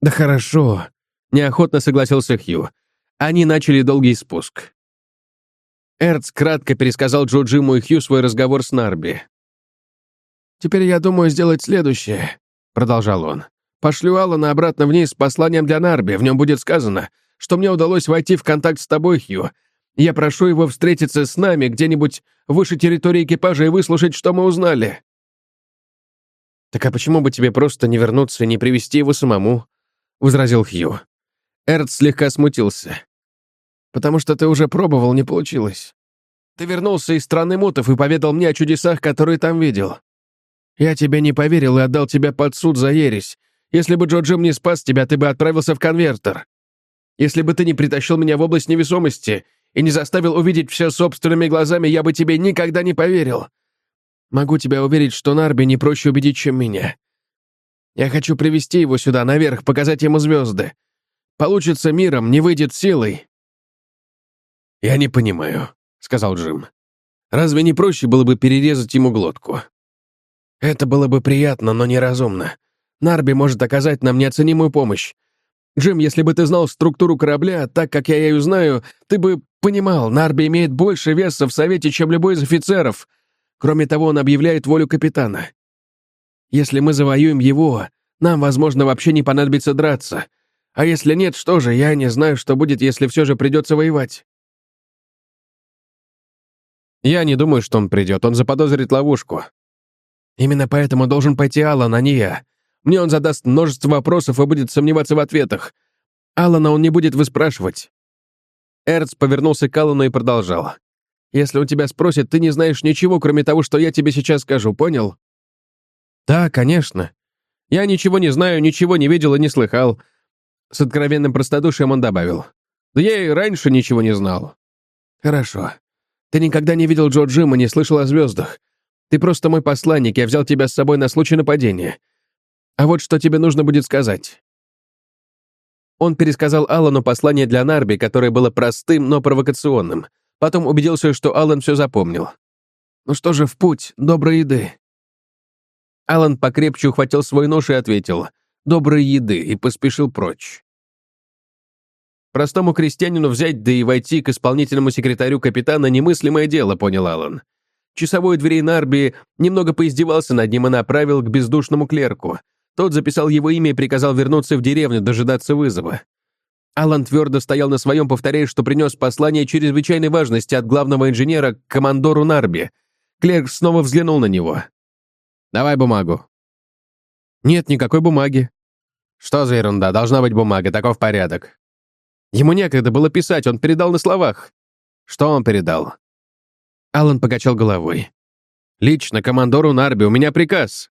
«Да хорошо», — неохотно согласился Хью. Они начали долгий спуск. Эрц кратко пересказал Джо Джиму и Хью свой разговор с Нарби. «Теперь я думаю сделать следующее», — продолжал он. Пошлю Алана обратно вниз с посланием для Нарби. В нем будет сказано, что мне удалось войти в контакт с тобой, Хью. Я прошу его встретиться с нами где-нибудь выше территории экипажа и выслушать, что мы узнали». «Так а почему бы тебе просто не вернуться и не привести его самому?» — возразил Хью. Эрт слегка смутился. «Потому что ты уже пробовал, не получилось. Ты вернулся из страны мутов и поведал мне о чудесах, которые там видел. Я тебе не поверил и отдал тебя под суд за ересь, если бы Джо Джим не спас тебя, ты бы отправился в конвертер. Если бы ты не притащил меня в область невесомости и не заставил увидеть все собственными глазами, я бы тебе никогда не поверил. Могу тебя уверить, что Нарби не проще убедить, чем меня. Я хочу привести его сюда, наверх, показать ему звезды. Получится миром, не выйдет силой». «Я не понимаю», — сказал Джим. «Разве не проще было бы перерезать ему глотку?» «Это было бы приятно, но неразумно. Нарби может оказать нам неоценимую помощь. Джим, если бы ты знал структуру корабля, так как я ее знаю, ты бы понимал, Нарби имеет больше веса в Совете, чем любой из офицеров. Кроме того, он объявляет волю капитана. Если мы завоюем его, нам, возможно, вообще не понадобится драться. А если нет, что же, я не знаю, что будет, если все же придется воевать. Я не думаю, что он придет, он заподозрит ловушку. Именно поэтому должен пойти Алан, а не я. Мне он задаст множество вопросов и будет сомневаться в ответах. Алана он не будет выспрашивать. Эрц повернулся к Аллану и продолжал. «Если он тебя спросит, ты не знаешь ничего, кроме того, что я тебе сейчас скажу, понял?» «Да, конечно. Я ничего не знаю, ничего не видел и не слыхал». С откровенным простодушием он добавил. «Да я и раньше ничего не знал». «Хорошо. Ты никогда не видел Джо Джима, не слышал о звездах. Ты просто мой посланник, я взял тебя с собой на случай нападения. А вот что тебе нужно будет сказать. Он пересказал Аллану послание для Нарби, которое было простым, но провокационным. Потом убедился, что Аллан все запомнил. «Ну что же, в путь, доброй еды». Аллан покрепче ухватил свой нож и ответил «доброй еды» и поспешил прочь. Простому крестьянину взять, да и войти к исполнительному секретарю капитана немыслимое дело, понял Аллан. Часовой дверей Нарби немного поиздевался над ним и направил к бездушному клерку — тот записал его имя и приказал вернуться в деревню, дожидаться вызова. Алан твердо стоял на своем, повторяя, что принес послание чрезвычайной важности от главного инженера к командору Нарби. Клерк снова взглянул на него. «Давай бумагу». «Нет никакой бумаги». «Что за ерунда? Должна быть бумага, таков порядок». Ему некогда было писать, он передал на словах. Что он передал? Алан покачал головой. «Лично командору Нарби, у меня приказ».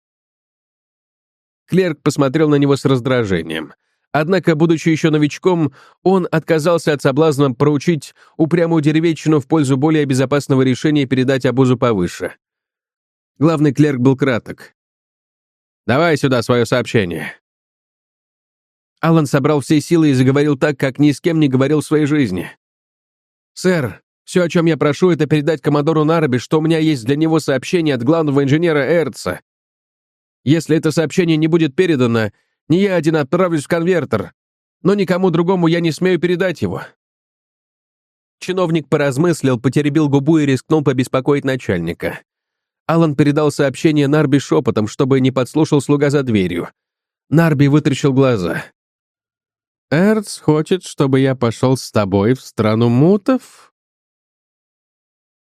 Клерк посмотрел на него с раздражением. Однако, будучи еще новичком, он отказался от соблазна проучить упрямую деревенщину в пользу более безопасного решения передать обузу повыше. Главный клерк был краток. «Давай сюда свое сообщение». Алан собрал все силы и заговорил так, как ни с кем не говорил в своей жизни. «Сэр, все, о чем я прошу, это передать коммодору Нараби, что у меня есть для него сообщение от главного инженера Эрца, если это сообщение не будет передано, не я один отправлюсь в конвертер, но никому другому я не смею передать его». Чиновник поразмыслил, потеребил губу и рискнул побеспокоить начальника. Алан передал сообщение Нарби шепотом, чтобы не подслушал слуга за дверью. Нарби вытрящил глаза. «Эрц хочет, чтобы я пошел с тобой в страну мутов?»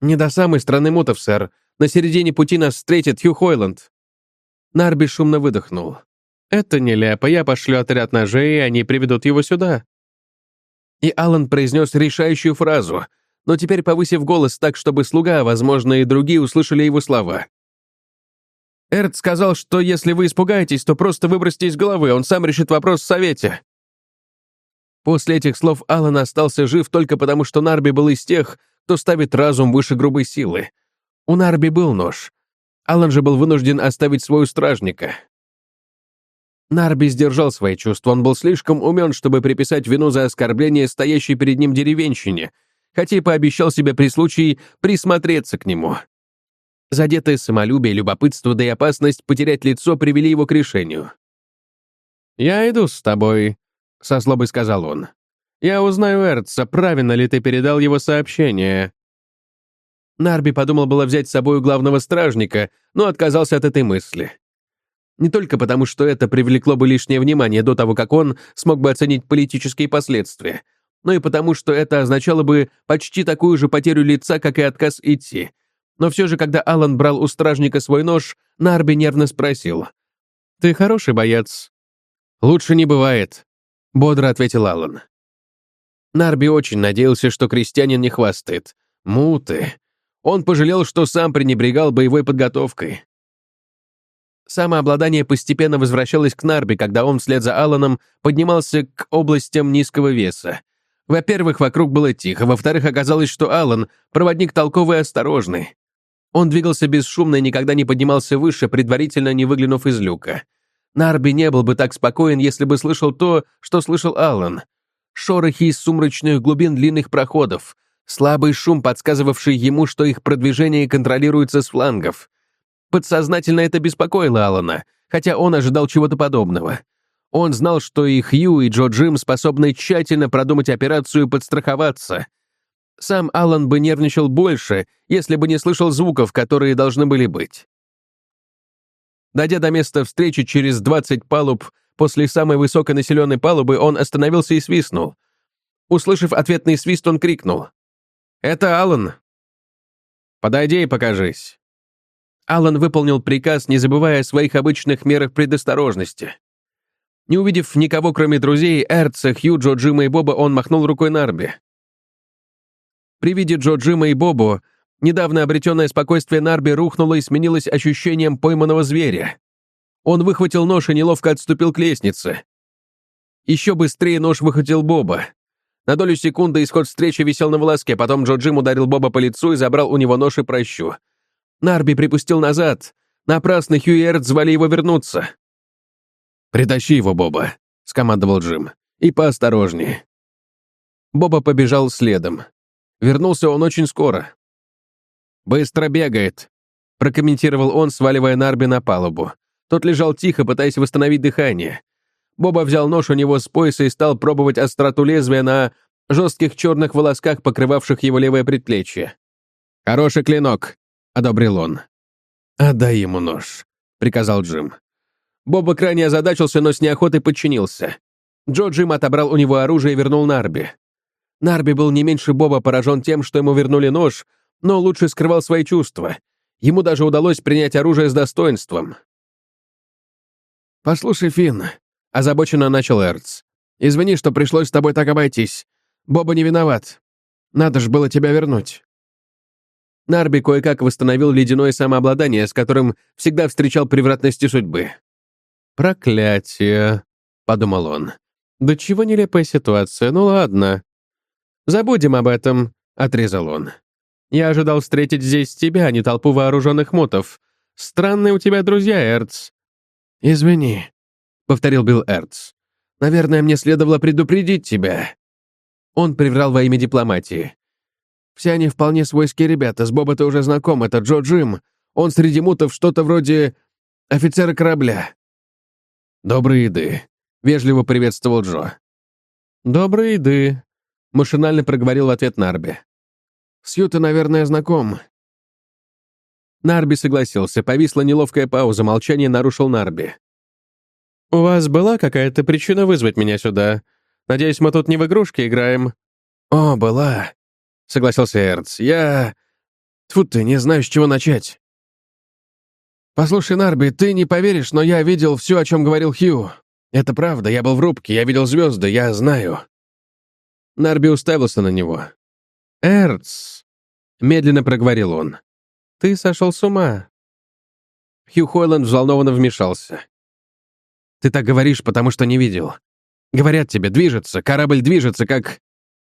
«Не до самой страны мутов, сэр. На середине пути нас встретит Хью Хойланд». Нарби шумно выдохнул. «Это нелепо. Я пошлю отряд ножей, и они приведут его сюда». И Алан произнес решающую фразу, но теперь повысив голос так, чтобы слуга, возможно, и другие услышали его слова. Эрт сказал, что если вы испугаетесь, то просто выбросьте из головы, он сам решит вопрос в совете. После этих слов Алан остался жив только потому, что Нарби был из тех, кто ставит разум выше грубой силы. У Нарби был нож, Алан же был вынужден оставить свою стражника. Нарби сдержал свои чувства, он был слишком умен, чтобы приписать вину за оскорбление стоящей перед ним деревенщине, хотя и пообещал себе при случае присмотреться к нему. Задетое самолюбие, любопытство да и опасность потерять лицо привели его к решению. «Я иду с тобой», — со злобой сказал он. «Я узнаю Эрца, правильно ли ты передал его сообщение. Нарби подумал было взять с собой главного стражника, но отказался от этой мысли. Не только потому, что это привлекло бы лишнее внимание до того, как он смог бы оценить политические последствия, но и потому, что это означало бы почти такую же потерю лица, как и отказ идти. Но все же, когда Алан брал у стражника свой нож, Нарби нервно спросил. «Ты хороший боец?» «Лучше не бывает», — бодро ответил Алан. Нарби очень надеялся, что крестьянин не хвастает. Муты. Он пожалел, что сам пренебрегал боевой подготовкой. Самообладание постепенно возвращалось к Нарби, когда он вслед за Алланом поднимался к областям низкого веса. Во-первых, вокруг было тихо, во-вторых, оказалось, что Аллан — проводник толковый и осторожный. Он двигался бесшумно и никогда не поднимался выше, предварительно не выглянув из люка. Нарби не был бы так спокоен, если бы слышал то, что слышал Аллан. Шорохи из сумрачных глубин длинных проходов, Слабый шум, подсказывавший ему, что их продвижение контролируется с флангов. Подсознательно это беспокоило Алана, хотя он ожидал чего-то подобного. Он знал, что и Хью, и Джо Джим способны тщательно продумать операцию и подстраховаться. Сам Алан бы нервничал больше, если бы не слышал звуков, которые должны были быть. Дойдя до места встречи через 20 палуб, после самой высоконаселенной палубы он остановился и свистнул. Услышав ответный свист, он крикнул. «Это Алан. Подойди и покажись». Алан выполнил приказ, не забывая о своих обычных мерах предосторожности. Не увидев никого, кроме друзей, Эрца, Хью, Джо, Джима и Боба, он махнул рукой Нарби. При виде Джо, Джима и Бобу недавно обретенное спокойствие Нарби рухнуло и сменилось ощущением пойманного зверя. Он выхватил нож и неловко отступил к лестнице. Еще быстрее нож выхватил Боба. На долю секунды исход встречи висел на волоске, потом Джо Джим ударил Боба по лицу и забрал у него нож и прощу. Нарби припустил назад. Напрасно Хью и Эрт звали его вернуться. «Притащи его, Боба», — скомандовал Джим. «И поосторожнее». Боба побежал следом. Вернулся он очень скоро. «Быстро бегает», — прокомментировал он, сваливая Нарби на палубу. Тот лежал тихо, пытаясь восстановить дыхание. Боба взял нож у него с пояса и стал пробовать остроту лезвия на жестких черных волосках, покрывавших его левое предплечье. «Хороший клинок», — одобрил он. «Отдай ему нож», — приказал Джим. Боба крайне озадачился, но с неохотой подчинился. Джо Джим отобрал у него оружие и вернул Нарби. Нарби был не меньше Боба поражен тем, что ему вернули нож, но лучше скрывал свои чувства. Ему даже удалось принять оружие с достоинством. «Послушай, Финн», — озабоченно начал Эрц. «Извини, что пришлось с тобой так обойтись. Боба не виноват. Надо же было тебя вернуть». Нарби кое-как восстановил ледяное самообладание, с которым всегда встречал превратности судьбы. «Проклятие», — подумал он. «Да чего нелепая ситуация, ну ладно». «Забудем об этом», — отрезал он. «Я ожидал встретить здесь тебя, а не толпу вооруженных мотов. Странные у тебя друзья, Эрц». «Извини», — повторил Билл Эрц. «Наверное, мне следовало предупредить тебя». Он приврал во имя дипломатии. «Все они вполне свойские ребята, с Боба ты уже знаком, это Джо Джим. Он среди мутов что-то вроде офицера корабля. «Доброй еды», — вежливо приветствовал Джо. «Доброй еды», — машинально проговорил в ответ Нарби. «С Ю ты, наверное, знаком». Нарби согласился. Повисла неловкая пауза, молчание нарушил Нарби. «У вас была какая-то причина вызвать меня сюда? Надеюсь, мы тут не в игрушки играем?» «О, была», — согласился Эрц. «Я... Тьфу ты, не знаю, с чего начать». «Послушай, Нарби, ты не поверишь, но я видел все, о чем говорил Хью. Это правда, я был в рубке, я видел звезды, я знаю». Нарби уставился на него. «Эрц», — медленно проговорил он, — «ты сошел с ума». Хью Хойланд взволнованно вмешался. «Ты так говоришь, потому что не видел. Говорят тебе, движется, корабль движется, как...»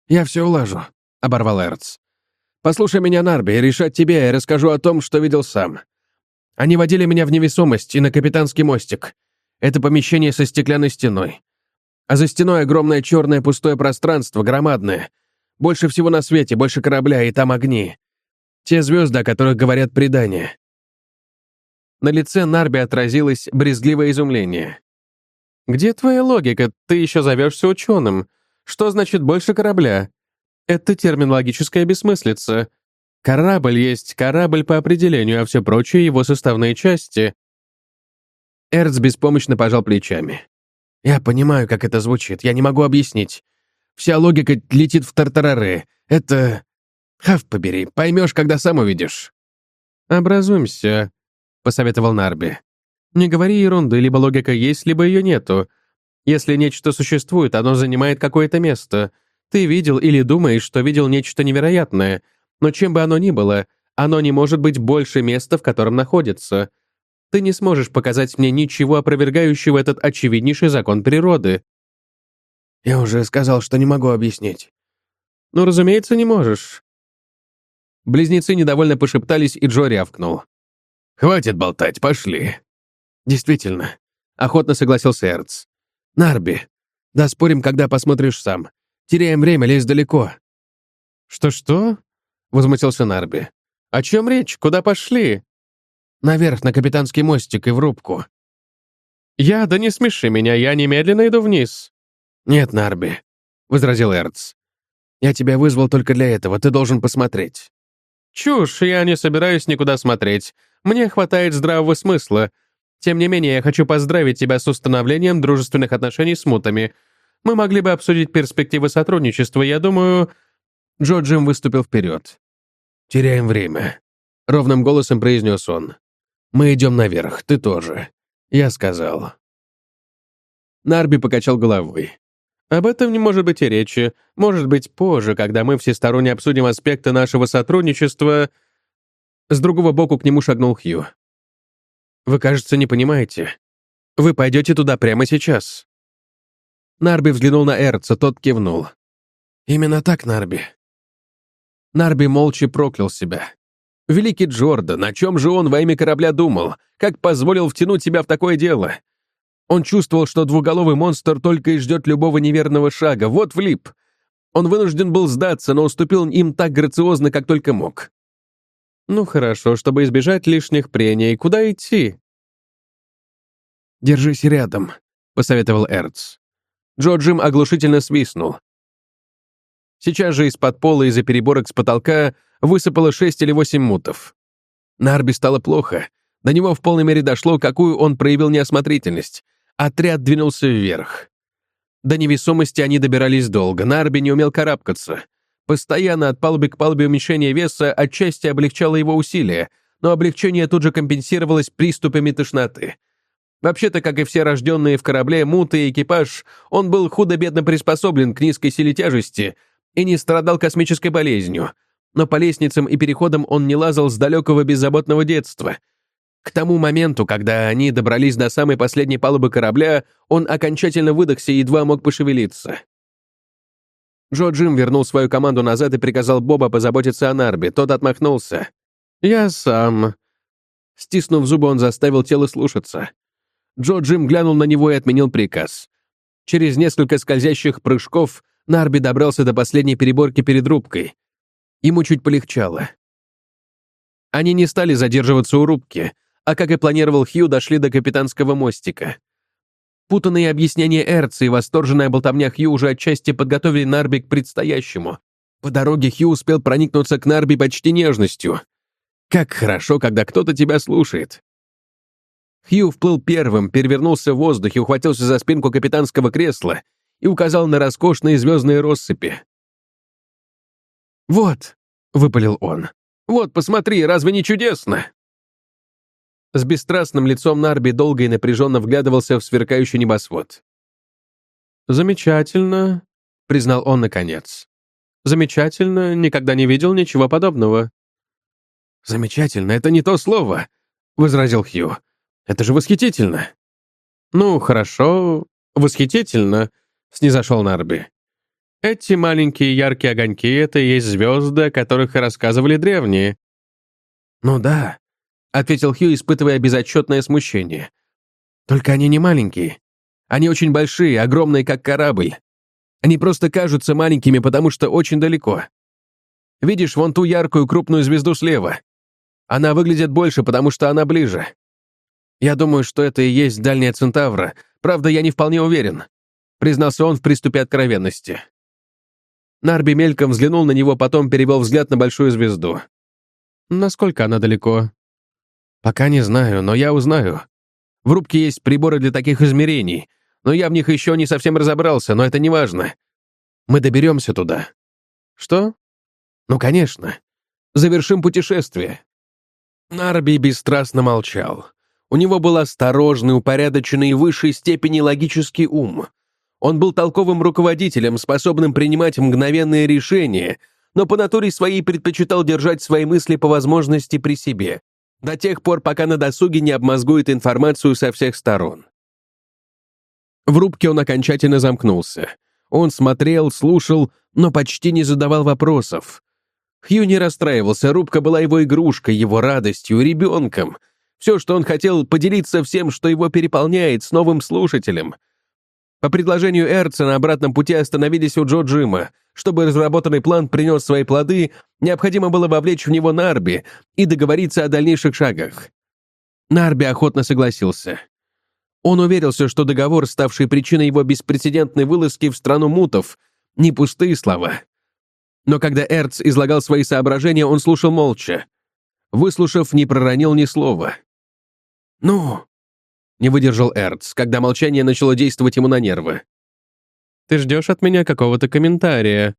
«Я все улажу», — оборвал Эрц. «Послушай меня, Нарби, решать тебе, я расскажу о том, что видел сам. Они водили меня в невесомость и на капитанский мостик. Это помещение со стеклянной стеной. А за стеной огромное черное пустое пространство, громадное. Больше всего на свете, больше корабля, и там огни. Те звезды, о которых говорят предания. На лице Нарби отразилось брезгливое изумление. «Где твоя логика? Ты еще зовешься ученым. Что значит больше корабля? Это терминологическая бессмыслица. Корабль есть корабль по определению, а все прочее — его составные части. Эрц беспомощно пожал плечами. «Я понимаю, как это звучит. Я не могу объяснить. Вся логика летит в тартарары. Это... Хав побери, поймешь, когда сам увидишь». «Образуемся», — посоветовал Нарби. «Не говори ерунды, либо логика есть, либо ее нету. Если нечто существует, оно занимает какое-то место. Ты видел или думаешь, что видел нечто невероятное — но чем бы оно ни было, оно не может быть больше места, в котором находится. Ты не сможешь показать мне ничего опровергающего этот очевиднейший закон природы. Я уже сказал, что не могу объяснить. Ну, разумеется, не можешь. Близнецы недовольно пошептались, и Джо рявкнул. «Хватит болтать, пошли». «Действительно», — охотно согласился Эрц. «Нарби, да спорим, когда посмотришь сам. Теряем время, лезь далеко». «Что-что?» Возмутился Нарби. «О чем речь? Куда пошли?» «Наверх, на капитанский мостик и в рубку». «Я? Да не смеши меня, я немедленно иду вниз». «Нет, Нарби», — возразил Эрц. «Я тебя вызвал только для этого, ты должен посмотреть». «Чушь, я не собираюсь никуда смотреть. Мне хватает здравого смысла. Тем не менее, я хочу поздравить тебя с установлением дружественных отношений с мутами. Мы могли бы обсудить перспективы сотрудничества, я думаю...» Джо Джим выступил вперед. «Теряем время», — ровным голосом произнес он. «Мы идем наверх, ты тоже». Я сказал. Нарби покачал головой. Об этом не может быть и речи. Может быть, позже, когда мы всесторонне обсудим аспекты нашего сотрудничества. С другого боку к нему шагнул Хью. Вы, кажется, не понимаете. Вы пойдете туда прямо сейчас. Нарби взглянул на Эрца, тот кивнул. Именно так, Нарби. Нарби молча проклял себя. Великий Джордан, о чем же он во имя корабля думал? Как позволил втянуть себя в такое дело? Он чувствовал, что двуголовый монстр только и ждет любого неверного шага. Вот влип. Он вынужден был сдаться, но уступил им так грациозно, как только мог. Ну хорошо, чтобы избежать лишних прений. Куда идти? «Держись рядом», — посоветовал Эрц. Джо Джим оглушительно свистнул. Сейчас же из-под пола из-за переборок с потолка высыпало шесть или восемь мутов. Нарби стало плохо. До него в полной мере дошло, какую он проявил неосмотрительность. Отряд двинулся вверх. До невесомости они добирались долго, Нарби не умел карабкаться. Постоянно от палубы к палубе уменьшение веса отчасти облегчало его усилия, но облегчение тут же компенсировалось приступами тошноты. Вообще-то, как и все рожденные в корабле муты и экипаж, он был худо-бедно приспособлен к низкой силе тяжести и не страдал космической болезнью. Но по лестницам и переходам он не лазал с далекого беззаботного детства — к тому моменту, когда они добрались до самой последней палубы корабля, он окончательно выдохся и едва мог пошевелиться. Джо Джим вернул свою команду назад и приказал Боба позаботиться о Нарбе. Тот отмахнулся. «Я сам». Стиснув зубы, он заставил тело слушаться. Джо Джим глянул на него и отменил приказ. Через несколько скользящих прыжков Нарби добрался до последней переборки перед рубкой. Ему чуть полегчало. Они не стали задерживаться у рубки — а как и планировал Хью, дошли до капитанского мостика. Путанные объяснения Эрца и восторженная болтовня Хью уже отчасти подготовили Нарби к предстоящему. По дороге Хью успел проникнуться к Нарби почти нежностью. Как хорошо, когда кто-то тебя слушает. Хью вплыл первым, перевернулся в воздухе, ухватился за спинку капитанского кресла и указал на роскошные звездные россыпи. «Вот», — выпалил он, — «вот, посмотри, разве не чудесно?» С бесстрастным лицом Нарби долго и напряженно вглядывался в сверкающий небосвод. «Замечательно», — признал он наконец. «Замечательно, никогда не видел ничего подобного». «Замечательно, это не то слово», — возразил Хью. «Это же восхитительно». «Ну, хорошо, восхитительно», — снизошел Нарби. «Эти маленькие яркие огоньки — это и есть звезды, о которых рассказывали древние». «Ну да», ответил Хью, испытывая безотчетное смущение. «Только они не маленькие. Они очень большие, огромные, как корабль. Они просто кажутся маленькими, потому что очень далеко. Видишь вон ту яркую крупную звезду слева? Она выглядит больше, потому что она ближе. Я думаю, что это и есть дальняя Центавра. Правда, я не вполне уверен», — признался он в приступе откровенности. Нарби мельком взглянул на него, потом перевел взгляд на большую звезду. «Насколько она далеко?» «Пока не знаю, но я узнаю. В рубке есть приборы для таких измерений, но я в них еще не совсем разобрался, но это не важно. Мы доберемся туда». «Что?» «Ну, конечно. Завершим путешествие». Нарби бесстрастно молчал. У него был осторожный, упорядоченный и высшей степени логический ум. Он был толковым руководителем, способным принимать мгновенные решения, но по натуре своей предпочитал держать свои мысли по возможности при себе, до тех пор, пока на досуге не обмозгует информацию со всех сторон. В рубке он окончательно замкнулся. Он смотрел, слушал, но почти не задавал вопросов. Хью не расстраивался, рубка была его игрушкой, его радостью, ребенком. Все, что он хотел, поделиться всем, что его переполняет, с новым слушателем. По предложению Эрца на обратном пути остановились у Джо Джима — чтобы разработанный план принес свои плоды, необходимо было вовлечь в него Нарби и договориться о дальнейших шагах. Нарби охотно согласился. Он уверился, что договор, ставший причиной его беспрецедентной вылазки в страну мутов, не пустые слова. Но когда Эрц излагал свои соображения, он слушал молча. Выслушав, не проронил ни слова. «Ну?» — не выдержал Эрц, когда молчание начало действовать ему на нервы. Ты ждешь от меня какого-то комментария».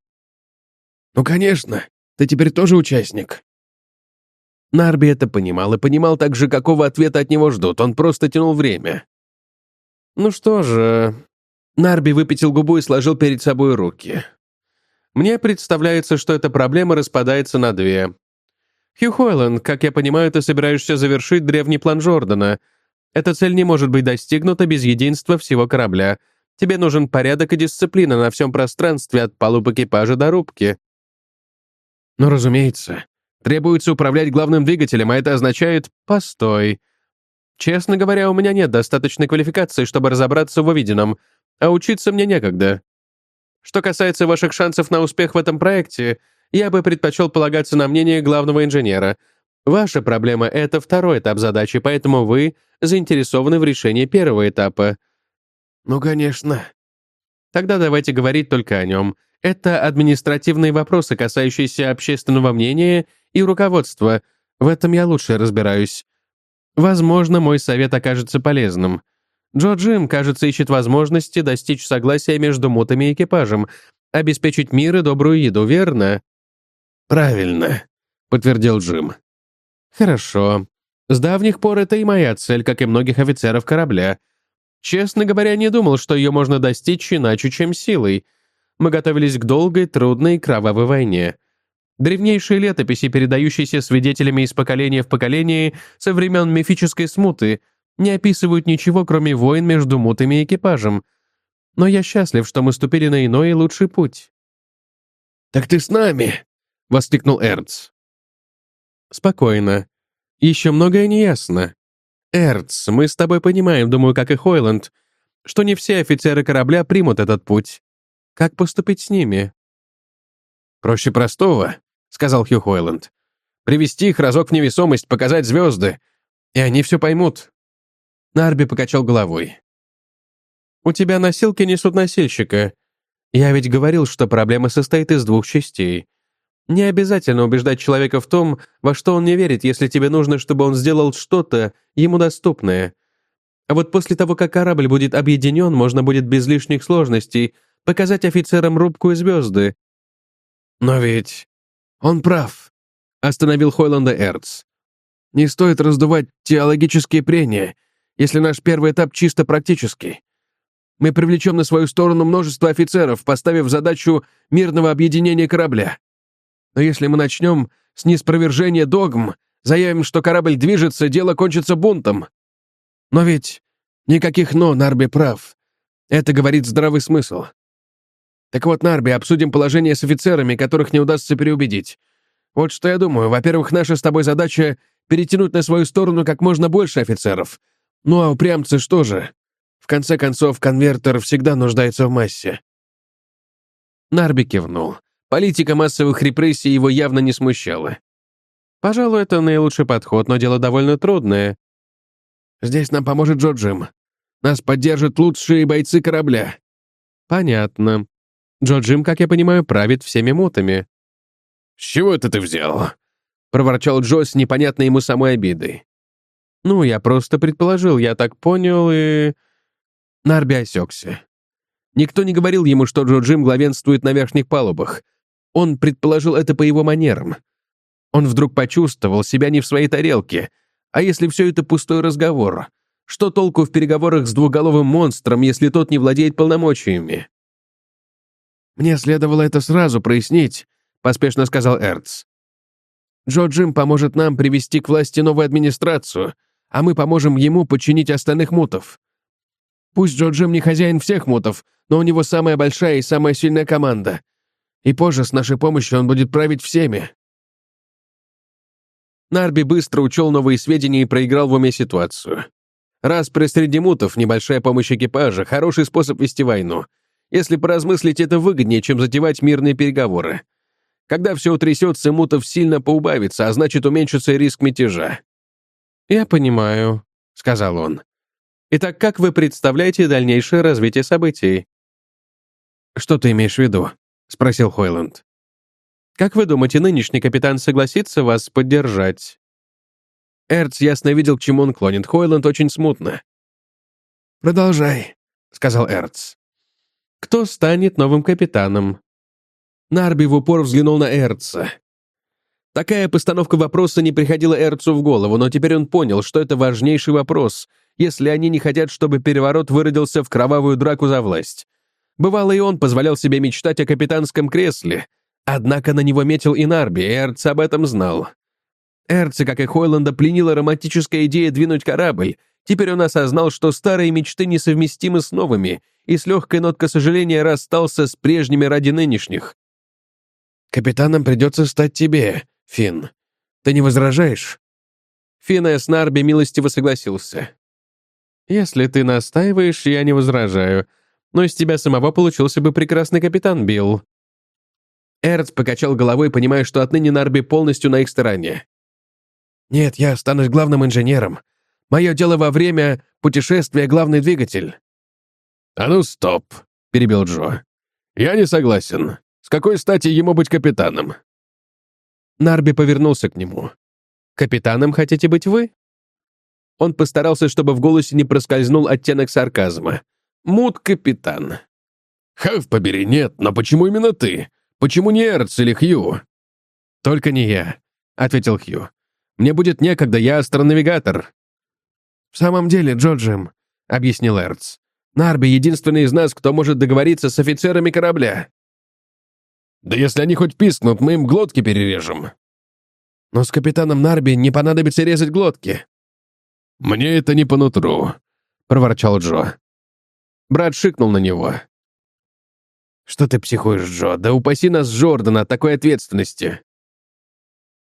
«Ну, конечно. Ты теперь тоже участник». Нарби это понимал и понимал также, какого ответа от него ждут. Он просто тянул время. «Ну что же...» Нарби выпятил губу и сложил перед собой руки. Мне представляется, что эта проблема распадается на две. Хью Хойланд, как я понимаю, ты собираешься завершить древний план Джордана. Эта цель не может быть достигнута без единства всего корабля. Тебе нужен порядок и дисциплина на всем пространстве от палуб экипажа до рубки. Ну, разумеется. Требуется управлять главным двигателем, а это означает «постой». Честно говоря, у меня нет достаточной квалификации, чтобы разобраться в увиденном, а учиться мне некогда. Что касается ваших шансов на успех в этом проекте, я бы предпочел полагаться на мнение главного инженера. Ваша проблема — это второй этап задачи, поэтому вы заинтересованы в решении первого этапа. Ну, конечно. Тогда давайте говорить только о нем. Это административные вопросы, касающиеся общественного мнения и руководства. В этом я лучше разбираюсь. Возможно, мой совет окажется полезным. Джо Джим, кажется, ищет возможности достичь согласия между мутами и экипажем, обеспечить мир и добрую еду, верно? «Правильно», — подтвердил Джим. «Хорошо. С давних пор это и моя цель, как и многих офицеров корабля. Честно говоря, не думал, что ее можно достичь иначе, чем силой. Мы готовились к долгой, трудной, кровавой войне. Древнейшие летописи, передающиеся свидетелями из поколения в поколение со времен мифической смуты, не описывают ничего, кроме войн между мутами и экипажем. Но я счастлив, что мы ступили на иной и лучший путь». «Так ты с нами!» — воскликнул Эрц. «Спокойно. Еще многое не ясно. Эрц, мы с тобой понимаем, думаю, как и Хойланд, что не все офицеры корабля примут этот путь. Как поступить с ними?» «Проще простого», — сказал Хью Хойланд. «Привести их разок в невесомость, показать звезды, и они все поймут». Нарби покачал головой. «У тебя носилки несут носильщика. Я ведь говорил, что проблема состоит из двух частей. Не обязательно убеждать человека в том, во что он не верит, если тебе нужно, чтобы он сделал что-то ему доступное. А вот после того, как корабль будет объединен, можно будет без лишних сложностей показать офицерам рубку и звезды. Но ведь он прав, остановил Хойланда Эрц. Не стоит раздувать теологические прения, если наш первый этап чисто практический. Мы привлечем на свою сторону множество офицеров, поставив задачу мирного объединения корабля. Но если мы начнем с неспровержения догм, заявим, что корабль движется, дело кончится бунтом. Но ведь никаких «но», Нарби прав. Это говорит здравый смысл. Так вот, Нарби, обсудим положение с офицерами, которых не удастся переубедить. Вот что я думаю. Во-первых, наша с тобой задача — перетянуть на свою сторону как можно больше офицеров. Ну а упрямцы что же? В конце концов, конвертер всегда нуждается в массе. Нарби кивнул. Политика массовых репрессий его явно не смущала. Пожалуй, это наилучший подход, но дело довольно трудное. Здесь нам поможет Джо Джим. Нас поддержат лучшие бойцы корабля. Понятно. Джо Джим, как я понимаю, правит всеми мутами. «С чего это ты взял?» — проворчал Джо с непонятной ему самой обидой. «Ну, я просто предположил, я так понял, и...» Нарби осекся. Никто не говорил ему, что Джо Джим главенствует на верхних палубах, он предположил это по его манерам. Он вдруг почувствовал себя не в своей тарелке. А если все это пустой разговор? Что толку в переговорах с двуголовым монстром, если тот не владеет полномочиями? «Мне следовало это сразу прояснить», — поспешно сказал Эрц. «Джо Джим поможет нам привести к власти новую администрацию, а мы поможем ему подчинить остальных мутов. Пусть Джо Джим не хозяин всех мутов, но у него самая большая и самая сильная команда — и позже с нашей помощью он будет править всеми». Нарби быстро учел новые сведения и проиграл в уме ситуацию. Раз среди мутов небольшая помощь экипажа — хороший способ вести войну. Если поразмыслить, это выгоднее, чем затевать мирные переговоры. Когда все утрясется, мутов сильно поубавится, а значит, уменьшится риск мятежа. «Я понимаю», — сказал он. «Итак, как вы представляете дальнейшее развитие событий?» «Что ты имеешь в виду?» — спросил Хойланд. «Как вы думаете, нынешний капитан согласится вас поддержать?» Эрц ясно видел, к чему он клонит. Хойланд очень смутно. «Продолжай», — сказал Эрц. «Кто станет новым капитаном?» Нарби в упор взглянул на Эрца. Такая постановка вопроса не приходила Эрцу в голову, но теперь он понял, что это важнейший вопрос, если они не хотят, чтобы переворот выродился в кровавую драку за власть. Бывало, и он позволял себе мечтать о капитанском кресле, однако на него метил и Нарби, и Эрц об этом знал. Эрца, как и Хойланда, пленила романтическая идея двинуть корабль. Теперь он осознал, что старые мечты несовместимы с новыми, и с легкой ноткой сожаления расстался с прежними ради нынешних. «Капитаном придется стать тебе, Финн. Ты не возражаешь?» Финес Нарби милостиво согласился. «Если ты настаиваешь, я не возражаю. Но из тебя самого получился бы прекрасный капитан, Билл». Эрц покачал головой, понимая, что отныне Нарби полностью на их стороне. «Нет, я останусь главным инженером. Мое дело во время путешествия — главный двигатель». «А ну, стоп», — перебил Джо. «Я не согласен. С какой стати ему быть капитаном?» Нарби повернулся к нему. «Капитаном хотите быть вы?» Он постарался, чтобы в голосе не проскользнул оттенок сарказма. «Мут-капитан». «Хав, побери, нет, но почему именно ты? Почему не Эрц или Хью?» «Только не я», — ответил Хью. Мне будет некогда, я астронавигатор». «В самом деле, Джоджим», — объяснил Эрц, «Нарби — единственный из нас, кто может договориться с офицерами корабля». «Да если они хоть пискнут, мы им глотки перережем». «Но с капитаном Нарби не понадобится резать глотки». «Мне это не по нутру», — проворчал Джо. Брат шикнул на него. «Что ты психуешь, Джо? Да упаси нас Джордана от такой ответственности!»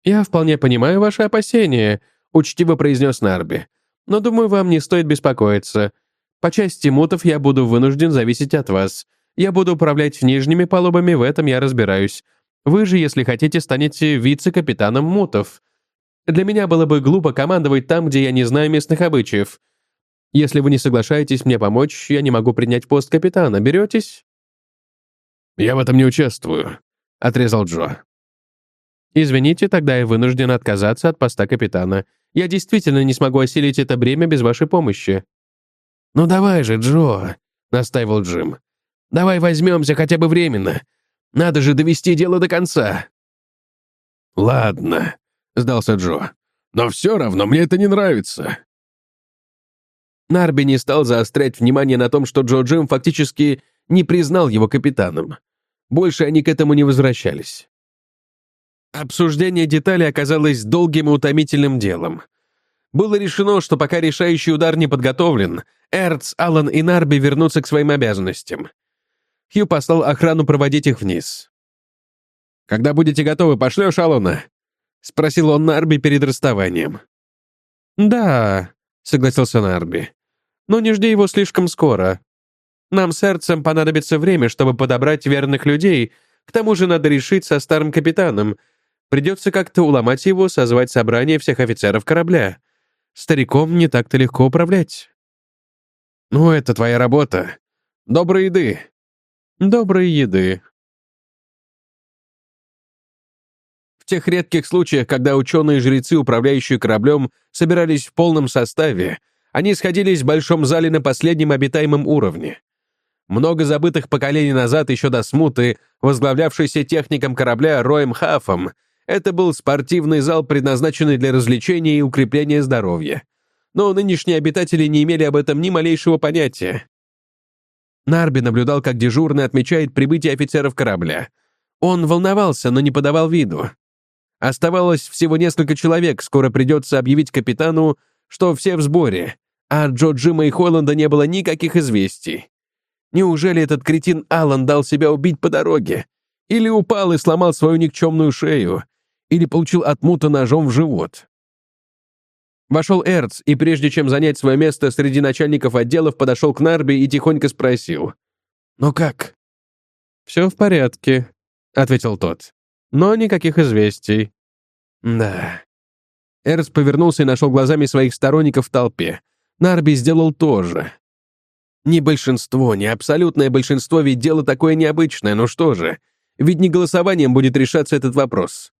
«Я вполне понимаю ваши опасения», — учтиво произнес Нарби. «Но, думаю, вам не стоит беспокоиться. По части мутов я буду вынужден зависеть от вас. Я буду управлять нижними палубами, в этом я разбираюсь. Вы же, если хотите, станете вице-капитаном мутов. Для меня было бы глупо командовать там, где я не знаю местных обычаев. Если вы не соглашаетесь мне помочь, я не могу принять пост капитана. Беретесь?» «Я в этом не участвую», — отрезал Джо. «Извините, тогда я вынужден отказаться от поста капитана. Я действительно не смогу осилить это бремя без вашей помощи». «Ну давай же, Джо», — настаивал Джим. «Давай возьмемся хотя бы временно. Надо же довести дело до конца». «Ладно», — сдался Джо. «Но все равно мне это не нравится». Нарби не стал заострять внимание на том, что Джо Джим фактически не признал его капитаном. Больше они к этому не возвращались. Обсуждение деталей оказалось долгим и утомительным делом. Было решено, что пока решающий удар не подготовлен, Эрц, Аллан и Нарби вернутся к своим обязанностям. Хью послал охрану проводить их вниз. «Когда будете готовы, пошлешь Аллана?» — спросил он Нарби перед расставанием. «Да», — согласился Нарби. «Но не жди его слишком скоро. Нам с Эрцем понадобится время, чтобы подобрать верных людей, к тому же надо решить со старым капитаном, Придется как-то уломать его созвать собрание всех офицеров корабля. Стариком не так-то легко управлять. Ну, это твоя работа. Доброй еды. Доброй еды. В тех редких случаях, когда ученые-жрецы, управляющие кораблем, собирались в полном составе, они сходились в большом зале на последнем обитаемом уровне. Много забытых поколений назад, еще до смуты, возглавлявшийся техником корабля Роем Хафом, это был спортивный зал, предназначенный для развлечения и укрепления здоровья. Но нынешние обитатели не имели об этом ни малейшего понятия. Нарби наблюдал, как дежурный отмечает прибытие офицеров корабля. Он волновался, но не подавал виду. Оставалось всего несколько человек, скоро придется объявить капитану, что все в сборе, а от Джо Джима и Холланда не было никаких известий. Неужели этот кретин Аллан дал себя убить по дороге? Или упал и сломал свою никчемную шею? или получил от мута ножом в живот. Вошел Эрц, и прежде чем занять свое место среди начальников отделов, подошел к Нарби и тихонько спросил. «Ну как?» «Все в порядке», — ответил тот. «Но никаких известий». «Да». Эрц повернулся и нашел глазами своих сторонников в толпе. Нарби сделал то же. Не большинство, не абсолютное большинство, ведь дело такое необычное, ну что же. Ведь не голосованием будет решаться этот вопрос.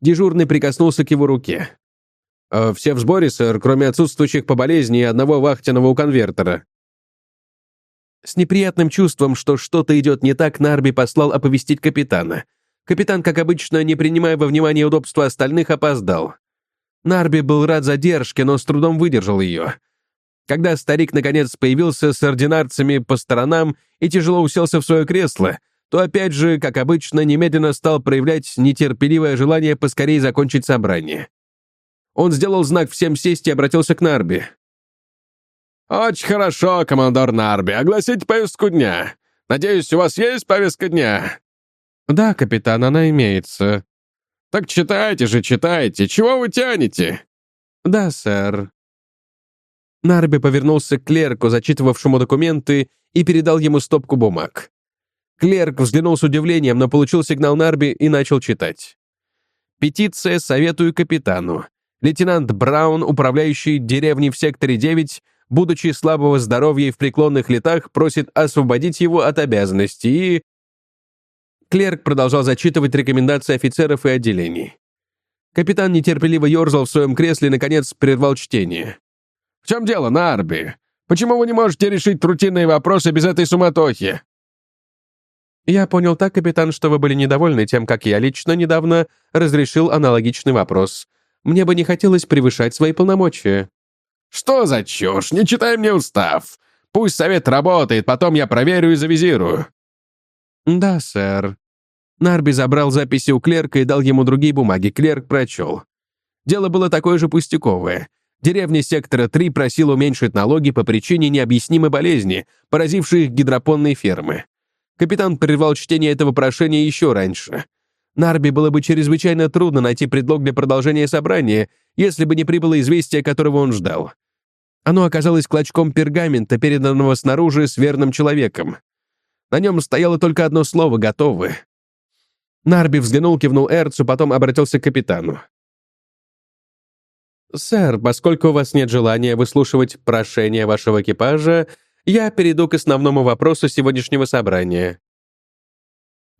Дежурный прикоснулся к его руке. «Э, «Все в сборе, сэр, кроме отсутствующих по болезни и одного вахтенного у конвертера». С неприятным чувством, что что-то идет не так, Нарби послал оповестить капитана. Капитан, как обычно, не принимая во внимание удобства остальных, опоздал. Нарби был рад задержке, но с трудом выдержал ее. Когда старик наконец появился с ординарцами по сторонам и тяжело уселся в свое кресло, то опять же, как обычно, немедленно стал проявлять нетерпеливое желание поскорее закончить собрание. Он сделал знак всем сесть и обратился к Нарби. «Очень хорошо, командор Нарби. Огласите повестку дня. Надеюсь, у вас есть повестка дня?» «Да, капитан, она имеется». «Так читайте же, читайте. Чего вы тянете?» «Да, сэр». Нарби повернулся к клерку, зачитывавшему документы, и передал ему стопку бумаг. Клерк взглянул с удивлением, но получил сигнал Нарби и начал читать. «Петиция советую капитану. Лейтенант Браун, управляющий деревней в секторе 9, будучи слабого здоровья и в преклонных летах, просит освободить его от обязанностей и... Клерк продолжал зачитывать рекомендации офицеров и отделений. Капитан нетерпеливо ерзал в своем кресле и, наконец, прервал чтение. «В чем дело, Нарби? Почему вы не можете решить рутинные вопросы без этой суматохи?» «Я понял так, капитан, что вы были недовольны тем, как я лично недавно разрешил аналогичный вопрос. Мне бы не хотелось превышать свои полномочия». «Что за чушь? Не читай мне устав. Пусть совет работает, потом я проверю и завизирую». «Да, сэр». Нарби забрал записи у клерка и дал ему другие бумаги. Клерк прочел. Дело было такое же пустяковое. Деревня сектора 3 просила уменьшить налоги по причине необъяснимой болезни, поразившей их гидропонные фермы. Капитан прервал чтение этого прошения еще раньше. Нарби было бы чрезвычайно трудно найти предлог для продолжения собрания, если бы не прибыло известие, которого он ждал. Оно оказалось клочком пергамента, переданного снаружи с верным человеком. На нем стояло только одно слово «готовы». Нарби взглянул, кивнул Эрцу, потом обратился к капитану. «Сэр, поскольку у вас нет желания выслушивать прошение вашего экипажа, я перейду к основному вопросу сегодняшнего собрания.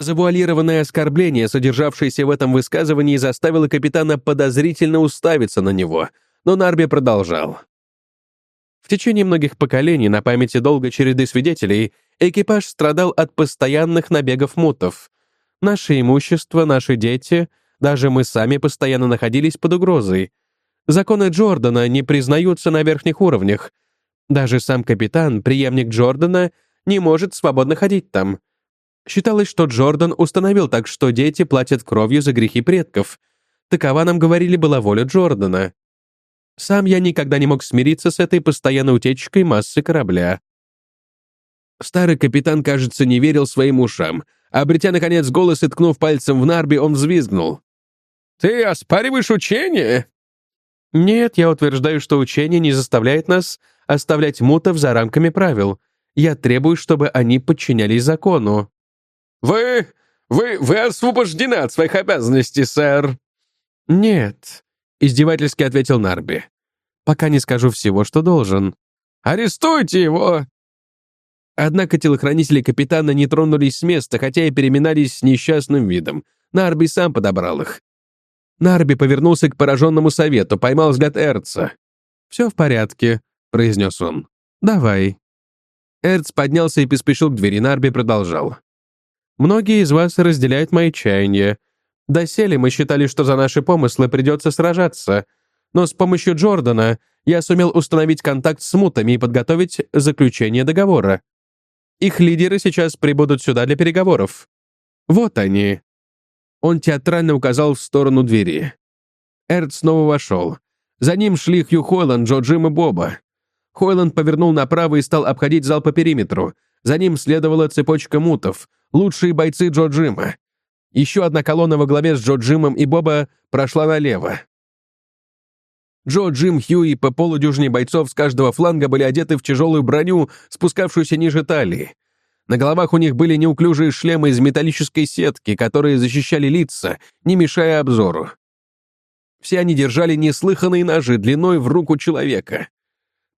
Завуалированное оскорбление, содержавшееся в этом высказывании, заставило капитана подозрительно уставиться на него, но Нарби продолжал. В течение многих поколений на памяти долгой череды свидетелей экипаж страдал от постоянных набегов мутов. Наше имущество, наши дети, даже мы сами постоянно находились под угрозой. Законы Джордана не признаются на верхних уровнях. Даже сам капитан, преемник Джордана, не может свободно ходить там — Считалось, что Джордан установил так, что дети платят кровью за грехи предков. Такова, нам говорили, была воля Джордана. Сам я никогда не мог смириться с этой постоянной утечкой массы корабля. Старый капитан, кажется, не верил своим ушам. Обретя, наконец, голос и ткнув пальцем в Нарби, он взвизгнул. «Ты оспариваешь учение?» «Нет, я утверждаю, что учение не заставляет нас оставлять мутов за рамками правил. Я требую, чтобы они подчинялись закону». «Вы... вы... вы освобождены от своих обязанностей, сэр!» «Нет», — издевательски ответил Нарби. «Пока не скажу всего, что должен». «Арестуйте его!» Однако телохранители капитана не тронулись с места, хотя и переминались с несчастным видом. Нарби сам подобрал их. Нарби повернулся к пораженному совету, поймал взгляд Эрца. «Все в порядке», — произнес он. «Давай». Эрц поднялся и поспешил к двери. Нарби продолжал. Многие из вас разделяют мои чаяния. Доселе мы считали, что за наши помыслы придется сражаться, но с помощью Джордана я сумел установить контакт с мутами и подготовить заключение договора. Их лидеры сейчас прибудут сюда для переговоров. Вот они». Он театрально указал в сторону двери. Эрд снова вошел. За ним шли Хью Хойланд, Джо Джим и Боба. Хойланд повернул направо и стал обходить зал по периметру. За ним следовала цепочка мутов, лучшие бойцы Джо Джима. Еще одна колонна во главе с Джо Джимом и Боба прошла налево. Джо, Джим, Хью и по полудюжине бойцов с каждого фланга были одеты в тяжелую броню, спускавшуюся ниже талии. На головах у них были неуклюжие шлемы из металлической сетки, которые защищали лица, не мешая обзору. Все они держали неслыханные ножи длиной в руку человека.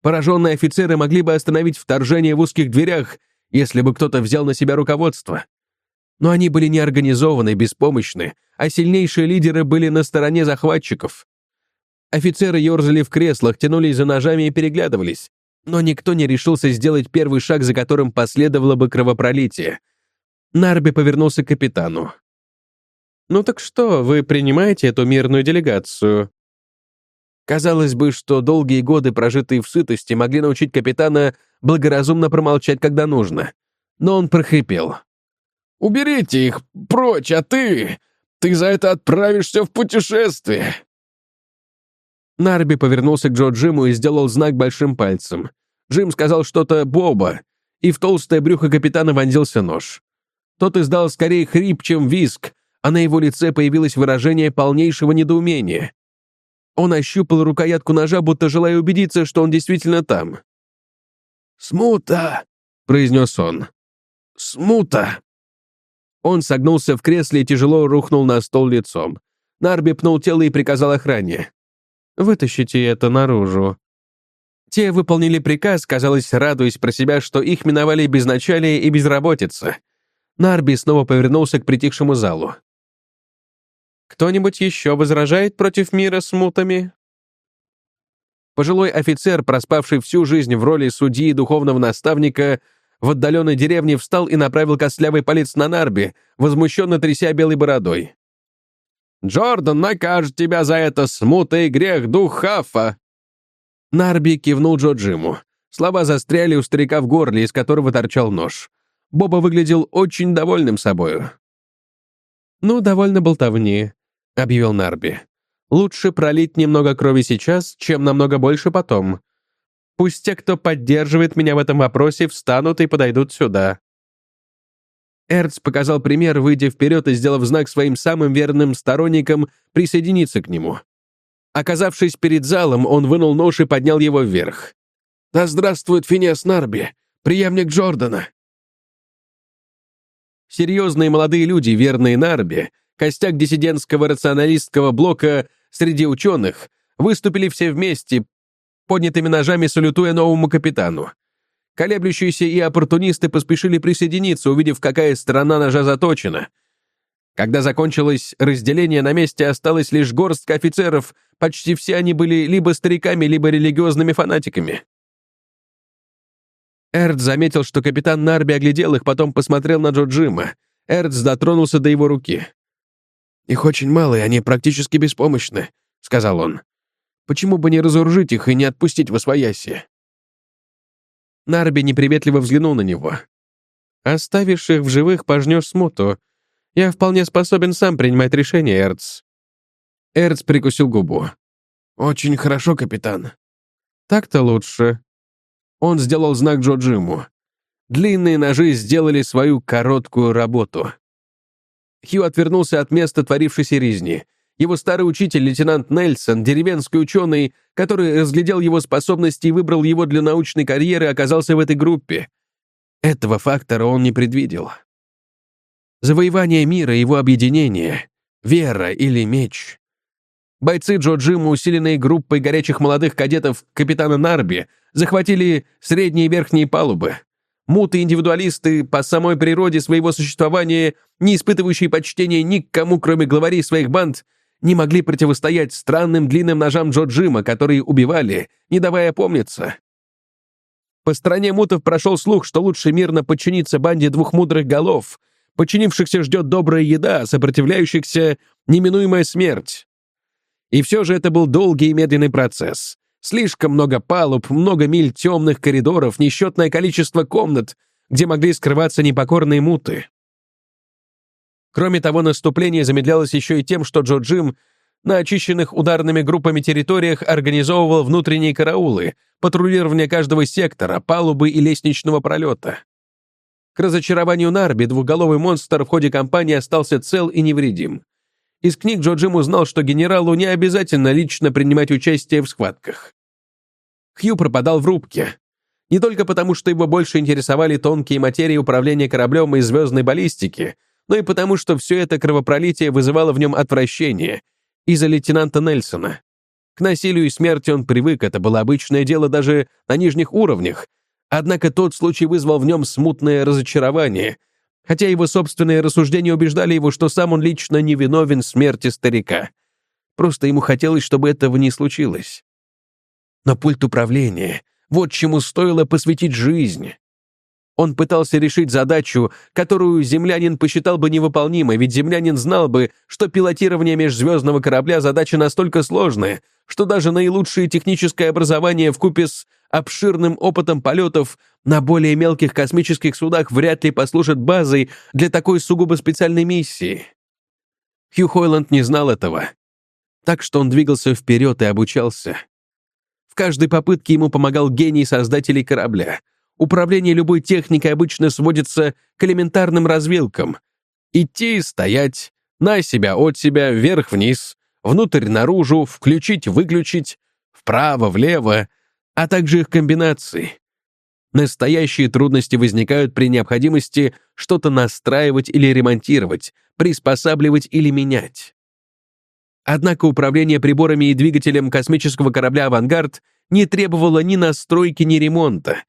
Пораженные офицеры могли бы остановить вторжение в узких дверях если бы кто-то взял на себя руководство. Но они были неорганизованы, беспомощны, а сильнейшие лидеры были на стороне захватчиков. Офицеры ерзали в креслах, тянулись за ножами и переглядывались, но никто не решился сделать первый шаг, за которым последовало бы кровопролитие. Нарби повернулся к капитану. «Ну так что, вы принимаете эту мирную делегацию?» Казалось бы, что долгие годы, прожитые в сытости, могли научить капитана благоразумно промолчать, когда нужно. Но он прохрипел. «Уберите их прочь, а ты... Ты за это отправишься в путешествие!» Нарби повернулся к Джо Джиму и сделал знак большим пальцем. Джим сказал что-то «Боба», и в толстое брюхо капитана вонзился нож. Тот издал скорее хрип, чем виск, а на его лице появилось выражение полнейшего недоумения. Он ощупал рукоятку ножа, будто желая убедиться, что он действительно там. «Смута!» — произнес он. «Смута!» Он согнулся в кресле и тяжело рухнул на стол лицом. Нарби пнул тело и приказал охране. «Вытащите это наружу». Те выполнили приказ, казалось, радуясь про себя, что их миновали безначалие и безработица. Нарби снова повернулся к притихшему залу. Кто-нибудь еще возражает против мира с мутами?» Пожилой офицер, проспавший всю жизнь в роли судьи и духовного наставника, в отдаленной деревне встал и направил костлявый палец на Нарби, возмущенно тряся белой бородой. «Джордан накажет тебя за это смута и грех, дух Хафа!» Нарби кивнул Джо Джиму. Слова застряли у старика в горле, из которого торчал нож. Боба выглядел очень довольным собою. «Ну, довольно болтовни. — объявил Нарби. «Лучше пролить немного крови сейчас, чем намного больше потом. Пусть те, кто поддерживает меня в этом вопросе, встанут и подойдут сюда». Эрц показал пример, выйдя вперед и сделав знак своим самым верным сторонникам присоединиться к нему. Оказавшись перед залом, он вынул нож и поднял его вверх. «Да здравствует Финес Нарби, преемник Джордана!» Серьезные молодые люди, верные Нарби, костяк диссидентского рационалистского блока среди ученых, выступили все вместе, поднятыми ножами салютуя новому капитану. Колеблющиеся и оппортунисты поспешили присоединиться, увидев, какая сторона ножа заточена. Когда закончилось разделение, на месте осталась лишь горстка офицеров, почти все они были либо стариками, либо религиозными фанатиками. Эрд заметил, что капитан Нарби оглядел их, потом посмотрел на Джо Джима. Эрдс дотронулся до его руки. «Их очень мало, и они практически беспомощны», — сказал он. «Почему бы не разоружить их и не отпустить в освояси?» Нарби неприветливо взглянул на него. «Оставишь их в живых, пожнешь смуту. Я вполне способен сам принимать решения, Эрц». Эрц прикусил губу. «Очень хорошо, капитан». «Так-то лучше». Он сделал знак Джо Джиму. Длинные ножи сделали свою короткую работу. Хью отвернулся от места творившейся резни. Его старый учитель, лейтенант Нельсон, деревенский ученый, который разглядел его способности и выбрал его для научной карьеры, оказался в этой группе. Этого фактора он не предвидел. Завоевание мира, его объединение, вера или меч. Бойцы Джо Джима, усиленные группой горячих молодых кадетов капитана Нарби, захватили средние и верхние палубы. Муты-индивидуалисты по самой природе своего существования, не испытывающие почтения ни к кому, кроме главарей своих банд, не могли противостоять странным длинным ножам Джо Джима, которые убивали, не давая опомниться. По стране мутов прошел слух, что лучше мирно подчиниться банде двух мудрых голов. Подчинившихся ждет добрая еда, а сопротивляющихся — неминуемая смерть. И все же это был долгий и медленный процесс. Слишком много палуб, много миль темных коридоров, несчетное количество комнат, где могли скрываться непокорные муты. Кроме того, наступление замедлялось еще и тем, что Джо Джим на очищенных ударными группами территориях организовывал внутренние караулы, патрулирование каждого сектора, палубы и лестничного пролета. К разочарованию Нарби двухголовый монстр в ходе кампании остался цел и невредим. Из книг Джо Джим узнал, что генералу не обязательно лично принимать участие в схватках. Хью пропадал в рубке. Не только потому, что его больше интересовали тонкие материи управления кораблем и звездной баллистики, но и потому, что все это кровопролитие вызывало в нем отвращение из-за лейтенанта Нельсона. К насилию и смерти он привык, это было обычное дело даже на нижних уровнях, однако тот случай вызвал в нем смутное разочарование — хотя его собственные рассуждения убеждали его, что сам он лично не виновен в смерти старика. Просто ему хотелось, чтобы этого не случилось. Но пульт управления — вот чему стоило посвятить жизнь. Он пытался решить задачу, которую землянин посчитал бы невыполнимой, ведь землянин знал бы, что пилотирование межзвездного корабля задача настолько сложная, что даже наилучшее техническое образование вкупе с обширным опытом полетов на более мелких космических судах вряд ли послужит базой для такой сугубо специальной миссии. Хью Хойланд не знал этого. Так что он двигался вперед и обучался. В каждой попытке ему помогал гений создателей корабля — Управление любой техникой обычно сводится к элементарным развилкам. Идти, стоять, на себя, от себя, вверх-вниз, внутрь-наружу, включить-выключить, вправо-влево, а также их комбинации. Настоящие трудности возникают при необходимости что-то настраивать или ремонтировать, приспосабливать или менять. Однако управление приборами и двигателем космического корабля «Авангард» не требовало ни настройки, ни ремонта,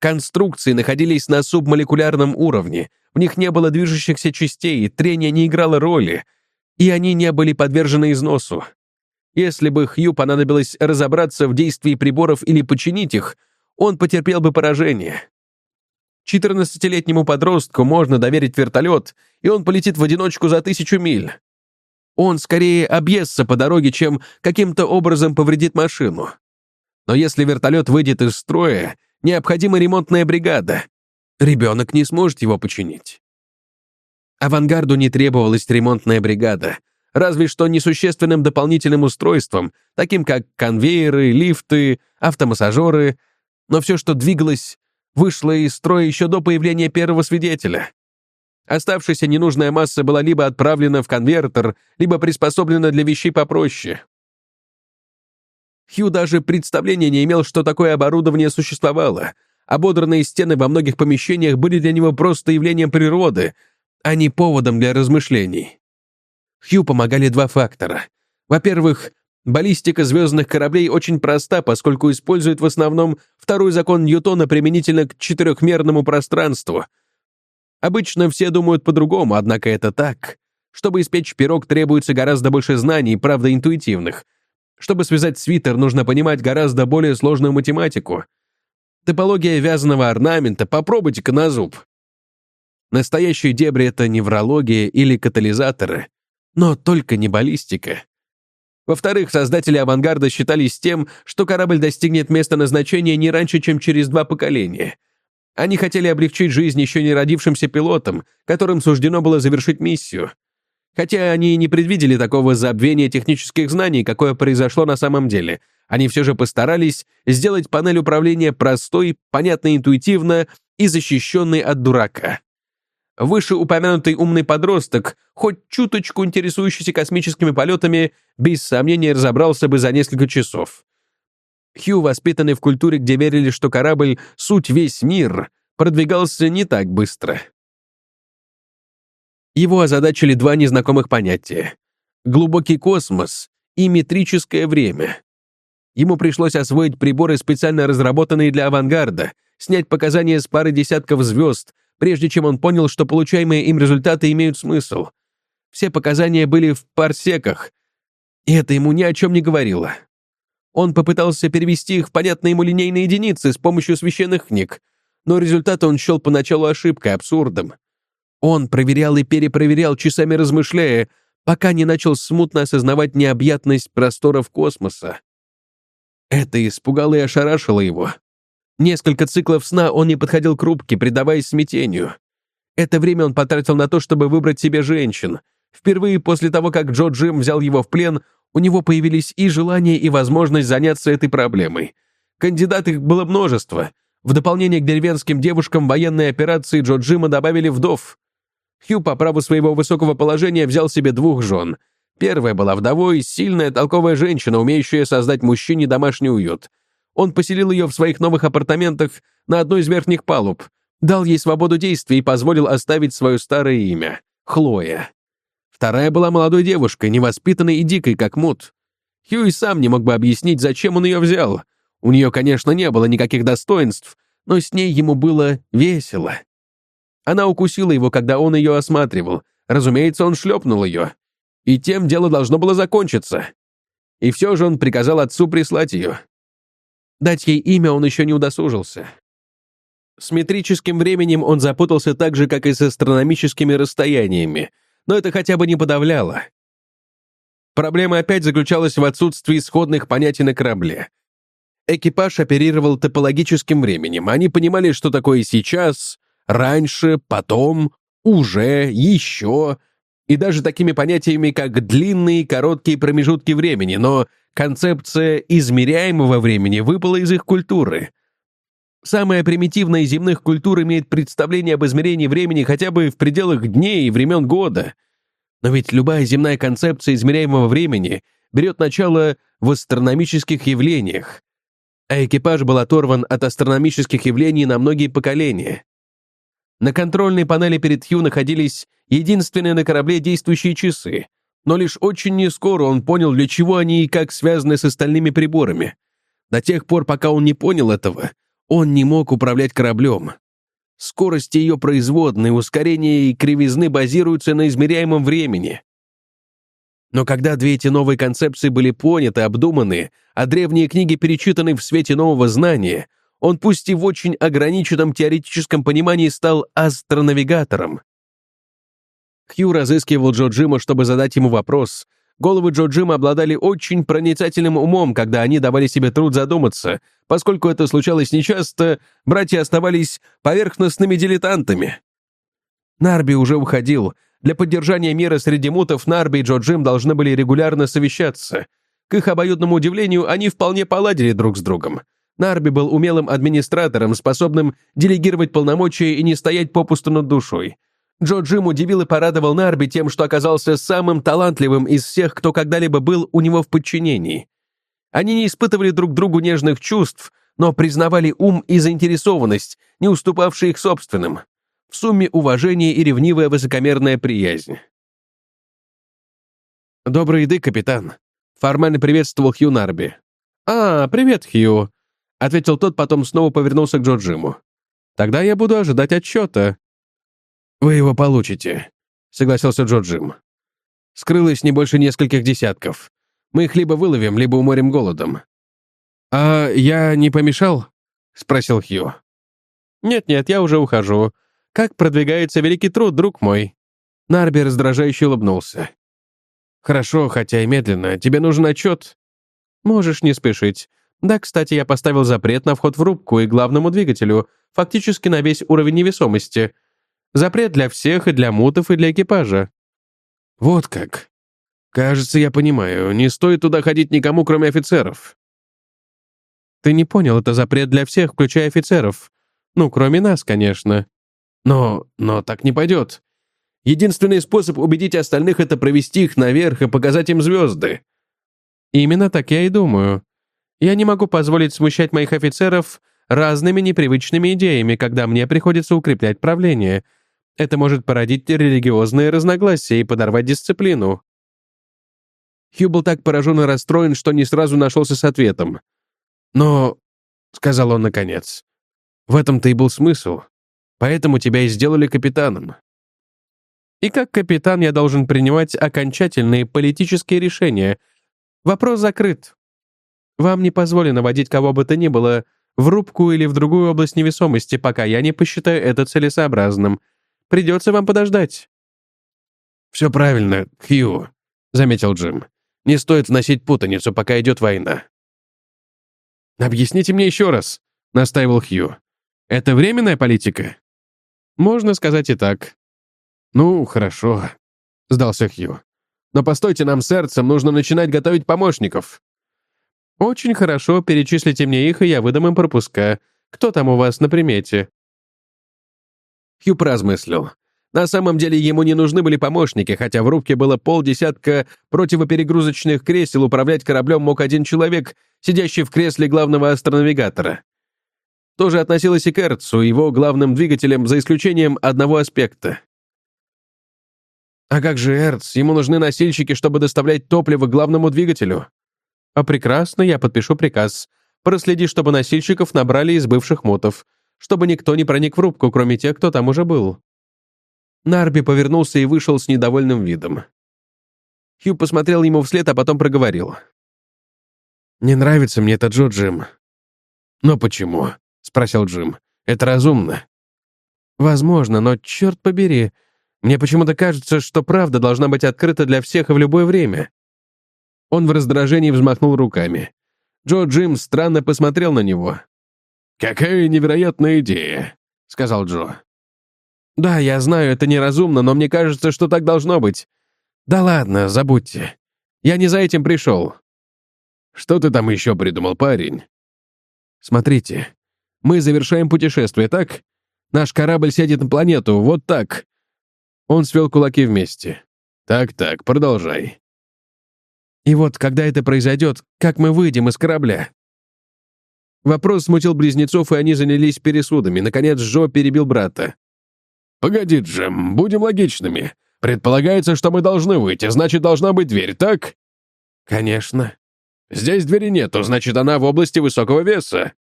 Конструкции находились на субмолекулярном уровне, в них не было движущихся частей, трение не играло роли, и они не были подвержены износу. Если бы Хью понадобилось разобраться в действии приборов или починить их, он потерпел бы поражение. 14-летнему подростку можно доверить вертолет, и он полетит в одиночку за тысячу миль. Он скорее объестся по дороге, чем каким-то образом повредит машину. Но если вертолет выйдет из строя, Необходима ремонтная бригада. Ребенок не сможет его починить. Авангарду не требовалась ремонтная бригада, разве что несущественным дополнительным устройством, таким как конвейеры, лифты, автомассажеры, но все, что двигалось, вышло из строя еще до появления первого свидетеля. Оставшаяся ненужная масса была либо отправлена в конвертер, либо приспособлена для вещей попроще. Хью даже представления не имел, что такое оборудование существовало. Ободранные стены во многих помещениях были для него просто явлением природы, а не поводом для размышлений. Хью помогали два фактора. Во-первых, баллистика звездных кораблей очень проста, поскольку использует в основном второй закон Ньютона применительно к четырехмерному пространству. Обычно все думают по-другому, однако это так. Чтобы испечь пирог, требуется гораздо больше знаний, правда, интуитивных — чтобы связать свитер, нужно понимать гораздо более сложную математику. Топология вязаного орнамента попробуйте-ка на зуб. Настоящие дебри — это неврология или катализаторы, но только не баллистика. Во-вторых, создатели авангарда считались тем, что корабль достигнет места назначения не раньше, чем через два поколения. Они хотели облегчить жизнь еще не родившимся пилотам, которым суждено было завершить миссию — Хотя они и не предвидели такого забвения технических знаний, какое произошло на самом деле. Они все же постарались сделать панель управления простой, понятной интуитивно и защищенной от дурака. Вышеупомянутый умный подросток, хоть чуточку интересующийся космическими полетами, без сомнения разобрался бы за несколько часов. Хью, воспитанный в культуре, где верили, что корабль — суть весь мир, продвигался не так быстро. Его озадачили два незнакомых понятия — глубокий космос и метрическое время. Ему пришлось освоить приборы, специально разработанные для авангарда, снять показания с пары десятков звезд, прежде чем он понял, что получаемые им результаты имеют смысл. Все показания были в парсеках, и это ему ни о чем не говорило. Он попытался перевести их в понятные ему линейные единицы с помощью священных книг, но результаты он счел поначалу ошибкой, абсурдом. Он проверял и перепроверял, часами размышляя, пока не начал смутно осознавать необъятность просторов космоса. Это испугало и ошарашило его. Несколько циклов сна он не подходил к рубке, предаваясь смятению. Это время он потратил на то, чтобы выбрать себе женщин. Впервые после того, как Джо Джим взял его в плен, у него появились и желание, и возможность заняться этой проблемой. Кандидатов было множество. В дополнение к деревенским девушкам военной операции Джо Джима добавили вдов. Хью по праву своего высокого положения взял себе двух жен. Первая была вдовой, сильная, толковая женщина, умеющая создать мужчине домашний уют. Он поселил ее в своих новых апартаментах на одной из верхних палуб, дал ей свободу действий и позволил оставить свое старое имя — Хлоя. Вторая была молодой девушкой, невоспитанной и дикой, как мут. Хью и сам не мог бы объяснить, зачем он ее взял. У нее, конечно, не было никаких достоинств, но с ней ему было весело. Она укусила его, когда он ее осматривал. Разумеется, он шлепнул ее. И тем дело должно было закончиться. И все же он приказал отцу прислать ее. Дать ей имя он еще не удосужился. С метрическим временем он запутался так же, как и с астрономическими расстояниями, но это хотя бы не подавляло. Проблема опять заключалась в отсутствии исходных понятий на корабле. Экипаж оперировал топологическим временем. Они понимали, что такое сейчас, раньше, потом, уже, еще, и даже такими понятиями, как длинные и короткие промежутки времени, но концепция измеряемого времени выпала из их культуры. Самая примитивная из земных культур имеет представление об измерении времени хотя бы в пределах дней и времен года. Но ведь любая земная концепция измеряемого времени берет начало в астрономических явлениях, а экипаж был оторван от астрономических явлений на многие поколения. На контрольной панели перед Хью находились единственные на корабле действующие часы, но лишь очень нескоро он понял, для чего они и как связаны с остальными приборами. До тех пор, пока он не понял этого, он не мог управлять кораблем. Скорость ее производной, ускорение и кривизны базируются на измеряемом времени. Но когда две эти новые концепции были поняты, обдуманы, а древние книги перечитаны в свете нового знания, он пусть и в очень ограниченном теоретическом понимании стал астронавигатором. Хью разыскивал Джо Джима, чтобы задать ему вопрос. Головы Джо Джима обладали очень проницательным умом, когда они давали себе труд задуматься. Поскольку это случалось нечасто, братья оставались поверхностными дилетантами. Нарби уже уходил, для поддержания мира среди мутов Нарби и Джо Джим должны были регулярно совещаться. К их обоюдному удивлению, они вполне поладили друг с другом. Нарби был умелым администратором, способным делегировать полномочия и не стоять попусту над душой. Джо Джим удивил и порадовал Нарби тем, что оказался самым талантливым из всех, кто когда-либо был у него в подчинении. Они не испытывали друг другу нежных чувств, но признавали ум и заинтересованность, не уступавшие их собственным в сумме уважение и ревнивая высокомерная приязнь. «Доброй еды, капитан», — формально приветствовал Хью Нарби. «А, привет, Хью», — ответил тот, потом снова повернулся к Джо Джиму. «Тогда я буду ожидать отчета». «Вы его получите», — согласился Джо Джим. «Скрылось не больше нескольких десятков. Мы их либо выловим, либо уморим голодом». «А я не помешал?» — спросил Хью. «Нет-нет, я уже ухожу. Как продвигается великий труд, друг мой?» Нарби раздражающе улыбнулся. «Хорошо, хотя и медленно. Тебе нужен отчет?» «Можешь не спешить. Да, кстати, я поставил запрет на вход в рубку и главному двигателю, фактически на весь уровень невесомости. Запрет для всех, и для мутов, и для экипажа». «Вот как. Кажется, я понимаю. Не стоит туда ходить никому, кроме офицеров». «Ты не понял, это запрет для всех, включая офицеров. Ну, кроме нас, конечно. Но... но так не пойдет. Единственный способ убедить остальных — это провести их наверх и показать им звезды. Именно так я и думаю. Я не могу позволить смущать моих офицеров разными непривычными идеями, когда мне приходится укреплять правление. Это может породить религиозные разногласия и подорвать дисциплину. Хью был так поражен и расстроен, что не сразу нашелся с ответом. «Но», — сказал он наконец, — «в этом-то и был смысл. Поэтому тебя и сделали капитаном. И как капитан я должен принимать окончательные политические решения. Вопрос закрыт. Вам не позволено водить кого бы то ни было в рубку или в другую область невесомости, пока я не посчитаю это целесообразным. Придется вам подождать». «Все правильно, Хью», — заметил Джим. «Не стоит вносить путаницу, пока идет война». «Объясните мне еще раз», — настаивал Хью. «Это временная политика?» Можно сказать и так. Ну, хорошо, сдался Хью. Но постойте нам сердцем, нужно начинать готовить помощников. Очень хорошо, перечислите мне их, и я выдам им пропуска. Кто там у вас на примете? Хью поразмыслил. На самом деле ему не нужны были помощники, хотя в рубке было полдесятка противоперегрузочных кресел, управлять кораблем мог один человек, сидящий в кресле главного астронавигатора тоже относилось и к Эрцу, его главным двигателем, за исключением одного аспекта. А как же Эрц? Ему нужны носильщики, чтобы доставлять топливо главному двигателю. А прекрасно, я подпишу приказ. Проследи, чтобы носильщиков набрали из бывших мотов, чтобы никто не проник в рубку, кроме тех, кто там уже был. Нарби повернулся и вышел с недовольным видом. Хью посмотрел ему вслед, а потом проговорил. «Не нравится мне этот Джо Джим». «Но почему?» — спросил Джим. Это разумно. Возможно, но черт побери, мне почему-то кажется, что правда должна быть открыта для всех и в любое время. Он в раздражении взмахнул руками. Джо Джим странно посмотрел на него. «Какая невероятная идея», — сказал Джо. «Да, я знаю, это неразумно, но мне кажется, что так должно быть. Да ладно, забудьте. Я не за этим пришел». «Что ты там еще придумал, парень?» «Смотрите, мы завершаем путешествие, так? Наш корабль сядет на планету, вот так». Он свел кулаки вместе. «Так-так, продолжай». И вот, когда это произойдет, как мы выйдем из корабля?» Вопрос смутил близнецов, и они занялись пересудами. Наконец, Джо перебил брата. «Погоди, Джем, будем логичными. Предполагается, что мы должны выйти, значит, должна быть дверь, так?» «Конечно». «Здесь двери нету, значит, она в области высокого веса».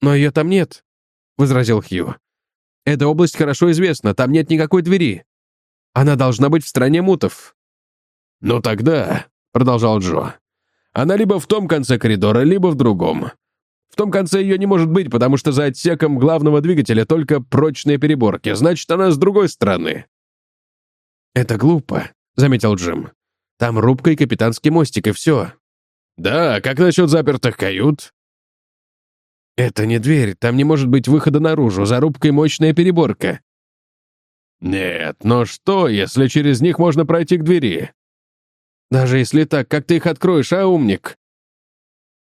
«Но ее там нет», — возразил Хью. «Эта область хорошо известна, там нет никакой двери. Она должна быть в стране мутов». «Ну тогда», продолжал Джо. «Она либо в том конце коридора, либо в другом. В том конце ее не может быть, потому что за отсеком главного двигателя только прочные переборки, значит, она с другой стороны». «Это глупо», — заметил Джим. «Там рубка и капитанский мостик, и все». «Да, как насчет запертых кают?» «Это не дверь, там не может быть выхода наружу, за рубкой мощная переборка». «Нет, но что, если через них можно пройти к двери?» Даже если так, как ты их откроешь, а, умник?»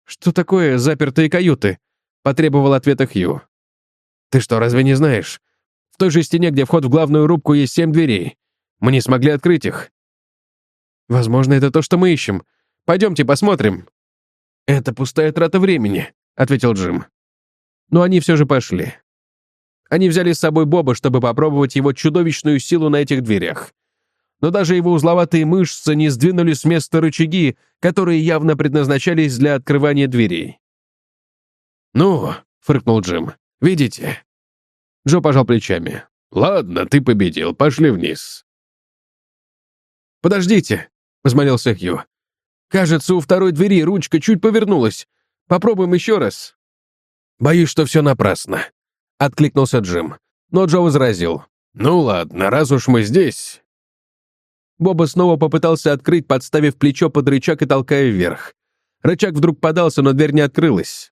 «Что такое запертые каюты?» — потребовал ответа Хью. «Ты что, разве не знаешь? В той же стене, где вход в главную рубку, есть семь дверей. Мы не смогли открыть их». «Возможно, это то, что мы ищем. Пойдемте посмотрим». «Это пустая трата времени», — ответил Джим. Но они все же пошли. Они взяли с собой Боба, чтобы попробовать его чудовищную силу на этих дверях но даже его узловатые мышцы не сдвинули с места рычаги, которые явно предназначались для открывания дверей. «Ну», — фыркнул Джим, — «видите?» Джо пожал плечами. «Ладно, ты победил, пошли вниз». «Подождите», — взмолился Хью. «Кажется, у второй двери ручка чуть повернулась. Попробуем еще раз». «Боюсь, что все напрасно», — откликнулся Джим. Но Джо возразил. «Ну ладно, раз уж мы здесь, Боба снова попытался открыть, подставив плечо под рычаг и толкая вверх. Рычаг вдруг подался, но дверь не открылась.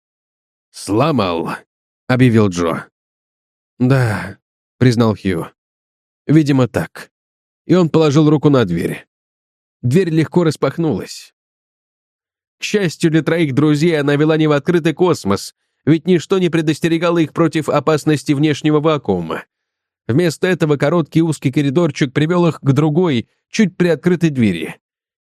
«Сломал», — объявил Джо. «Да», — признал Хью. «Видимо, так». И он положил руку на дверь. Дверь легко распахнулась. К счастью для троих друзей, она вела не в открытый космос, ведь ничто не предостерегало их против опасности внешнего вакуума. Вместо этого короткий узкий коридорчик привел их к другой, чуть приоткрытой двери.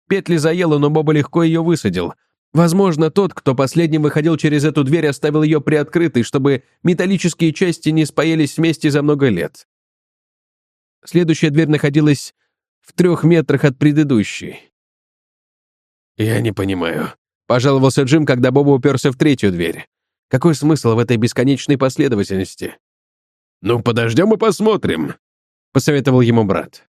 Петли заело, но Боба легко ее высадил. Возможно, тот, кто последним выходил через эту дверь, оставил ее приоткрытой, чтобы металлические части не спаялись вместе за много лет. Следующая дверь находилась в трех метрах от предыдущей. «Я не понимаю», — пожаловался Джим, когда Боба уперся в третью дверь. «Какой смысл в этой бесконечной последовательности?» «Ну, подождем и посмотрим», — посоветовал ему брат.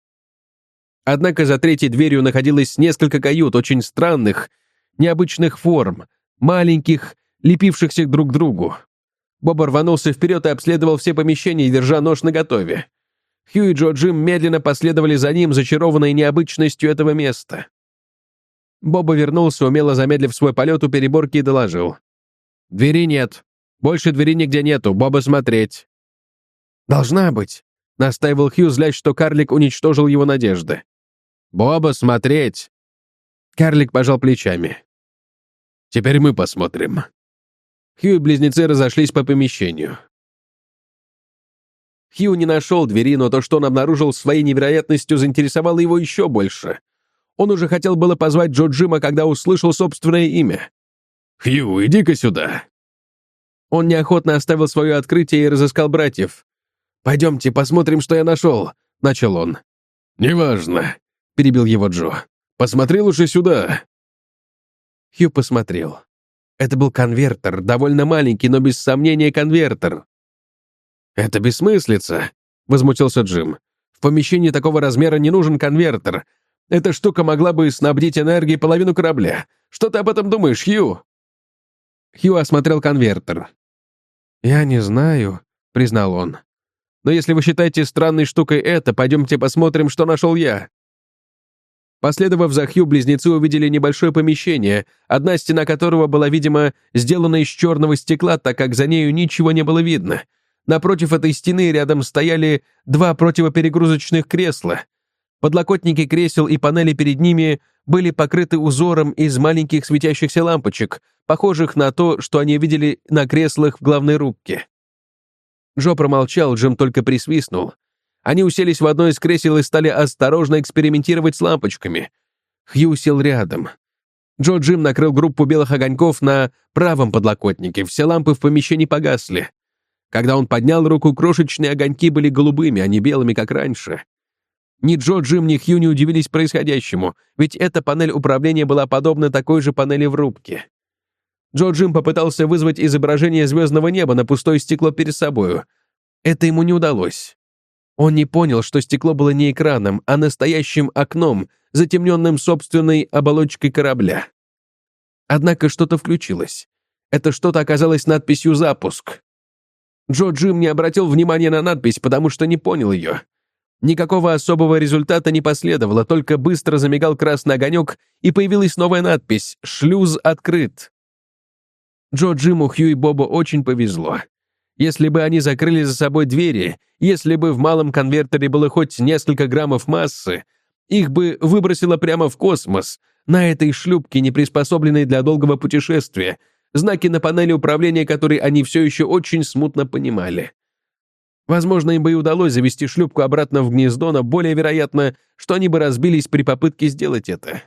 Однако за третьей дверью находилось несколько кают, очень странных, необычных форм, маленьких, лепившихся друг к другу. Боб рванулся вперед и обследовал все помещения, держа нож наготове. Хью и Джо Джим медленно последовали за ним, зачарованные необычностью этого места. Боба вернулся, умело замедлив свой полет у переборки и доложил. «Двери нет. Больше двери нигде нету. Боба смотреть». «Должна быть», — настаивал Хью, злясь, что карлик уничтожил его надежды. «Боба, смотреть!» Карлик пожал плечами. «Теперь мы посмотрим». Хью и близнецы разошлись по помещению. Хью не нашел двери, но то, что он обнаружил своей невероятностью, заинтересовало его еще больше. Он уже хотел было позвать Джо Джима, когда услышал собственное имя. «Хью, иди-ка сюда!» Он неохотно оставил свое открытие и разыскал братьев. «Пойдемте, посмотрим, что я нашел», — начал он. «Неважно. — перебил его Джо. «Посмотри лучше сюда!» Хью посмотрел. Это был конвертер, довольно маленький, но без сомнения конвертер. «Это бессмыслица», — возмутился Джим. «В помещении такого размера не нужен конвертер. Эта штука могла бы снабдить энергией половину корабля. Что ты об этом думаешь, Хью?» Хью осмотрел конвертер. «Я не знаю», — признал он. «Но если вы считаете странной штукой это, пойдемте посмотрим, что нашел я». Последовав за Хью, близнецы увидели небольшое помещение, одна стена которого была, видимо, сделана из черного стекла, так как за нею ничего не было видно. Напротив этой стены рядом стояли два противоперегрузочных кресла. Подлокотники кресел и панели перед ними были покрыты узором из маленьких светящихся лампочек, похожих на то, что они видели на креслах в главной рубке. Джо промолчал, Джим только присвистнул. Они уселись в одно из кресел и стали осторожно экспериментировать с лампочками. Хью сел рядом. Джо Джим накрыл группу белых огоньков на правом подлокотнике, все лампы в помещении погасли. Когда он поднял руку, крошечные огоньки были голубыми, а не белыми, как раньше. Ни Джо, Джим, ни Хью не удивились происходящему, ведь эта панель управления была подобна такой же панели в рубке. Джо Джим попытался вызвать изображение звездного неба на пустое стекло перед собою. Это ему не удалось. Он не понял, что стекло было не экраном, а настоящим окном, затемненным собственной оболочкой корабля. Однако что-то включилось. Это что-то оказалось надписью «Запуск». Джо Джим не обратил внимания на надпись, потому что не понял ее. Никакого особого результата не последовало, только быстро замигал красный огонек, и появилась новая надпись «Шлюз открыт». Джо, Джиму, Хью и Бобу очень повезло. Если бы они закрыли за собой двери, если бы в малом конвертере было хоть несколько граммов массы, их бы выбросило прямо в космос, на этой шлюпке, не приспособленной для долгого путешествия, знаки на панели управления, которые они все еще очень смутно понимали. Возможно, им бы и удалось завести шлюпку обратно в гнездо, но более вероятно, что они бы разбились при попытке сделать это.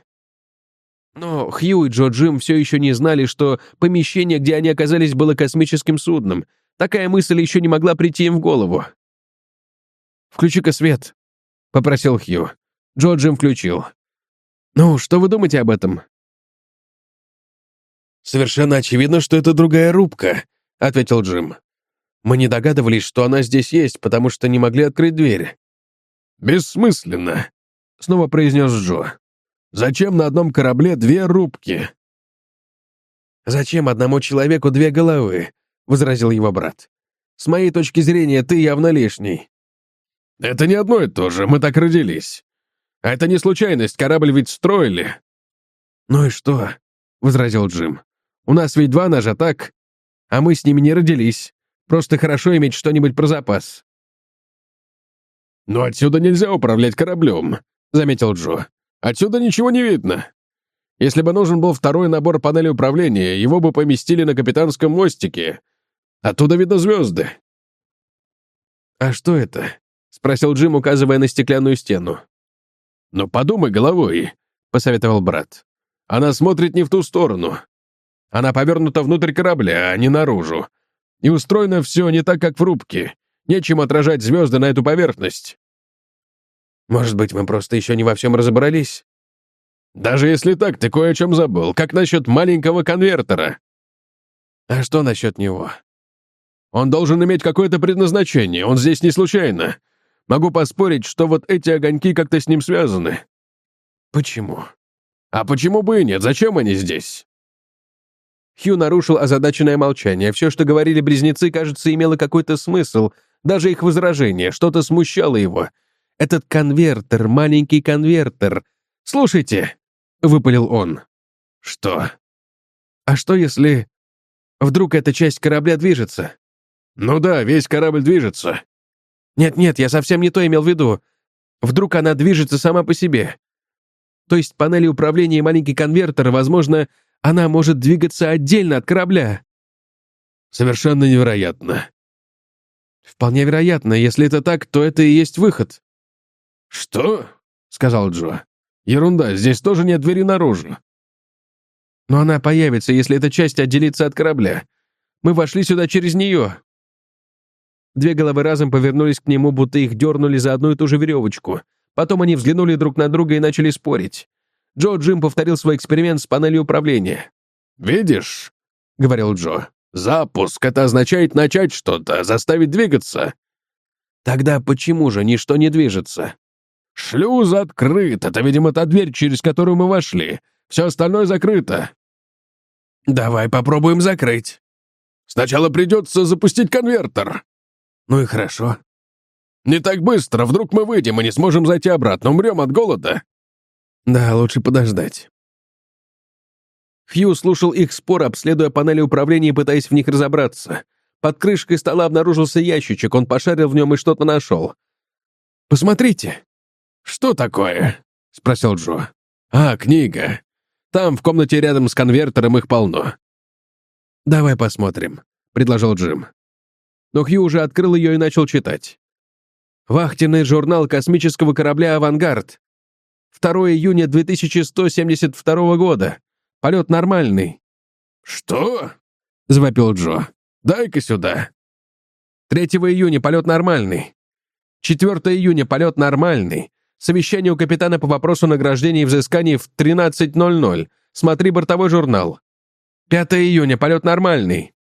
Но Хью и Джо Джим все еще не знали, что помещение, где они оказались, было космическим судном. Такая мысль еще не могла прийти им в голову. «Включи-ка свет», — попросил Хью. Джо Джим включил. «Ну, что вы думаете об этом?» «Совершенно очевидно, что это другая рубка», — ответил Джим. «Мы не догадывались, что она здесь есть, потому что не могли открыть дверь». «Бессмысленно», — снова произнес Джо. Зачем на одном корабле две рубки?» «Зачем одному человеку две головы?» — возразил его брат. «С моей точки зрения, ты явно лишний». «Это не одно и то же, мы так родились. А это не случайность, корабль ведь строили». «Ну и что?» — возразил Джим. «У нас ведь два ножа, так? А мы с ними не родились. Просто хорошо иметь что-нибудь про запас». «Но отсюда нельзя управлять кораблем», — заметил Джо. Отсюда ничего не видно. Если бы нужен был второй набор панели управления, его бы поместили на капитанском мостике. Оттуда видно звезды». «А что это?» — спросил Джим, указывая на стеклянную стену. «Ну, подумай головой», — посоветовал брат. «Она смотрит не в ту сторону. Она повернута внутрь корабля, а не наружу. И устроено все не так, как в рубке. Нечем отражать звезды на эту поверхность. Может быть, мы просто еще не во всем разобрались? Даже если так, ты кое о чем забыл. Как насчет маленького конвертера? А что насчет него? Он должен иметь какое-то предназначение, он здесь не случайно. Могу поспорить, что вот эти огоньки как-то с ним связаны. Почему? А почему бы и нет? Зачем они здесь? Хью нарушил озадаченное молчание. Все, что говорили близнецы, кажется, имело какой-то смысл. Даже их возражение, что-то смущало его. Этот конвертер, маленький конвертер. Слушайте, — выпалил он. Что? А что если... Вдруг эта часть корабля движется? Ну да, весь корабль движется. Нет-нет, я совсем не то имел в виду. Вдруг она движется сама по себе. То есть панели управления и маленький конвертер, возможно, она может двигаться отдельно от корабля. Совершенно невероятно. Вполне вероятно. Если это так, то это и есть выход. «Что?» — сказал Джо. «Ерунда, здесь тоже нет двери наружу». «Но она появится, если эта часть отделится от корабля. Мы вошли сюда через нее». Две головы разом повернулись к нему, будто их дернули за одну и ту же веревочку. Потом они взглянули друг на друга и начали спорить. Джо Джим повторил свой эксперимент с панелью управления. «Видишь?» — говорил Джо. «Запуск — это означает начать что-то, заставить двигаться». «Тогда почему же ничто не движется?» «Шлюз открыт. Это, видимо, та дверь, через которую мы вошли. Все остальное закрыто». «Давай попробуем закрыть». «Сначала придется запустить конвертер». Ну и хорошо. Не так быстро, вдруг мы выйдем и не сможем зайти обратно, умрем от голода. Да, лучше подождать. Хью слушал их спор, обследуя панели управления и пытаясь в них разобраться. Под крышкой стола обнаружился ящичек, он пошарил в нем и что-то нашел. «Посмотрите!» «Что такое?» — спросил Джо. «А, книга. Там, в комнате рядом с конвертером, их полно». «Давай посмотрим», — предложил Джим. Но Хью уже открыл ее и начал читать. «Вахтенный журнал космического корабля «Авангард». 2 июня 2172 года. Полет нормальный». «Что?» — завопил Джо. «Дай-ка сюда». 3 июня полет нормальный. 4 июня полет нормальный. Совещание у капитана по вопросу награждения и взысканий в 13.00. Смотри бортовой журнал. 5 июня полет нормальный.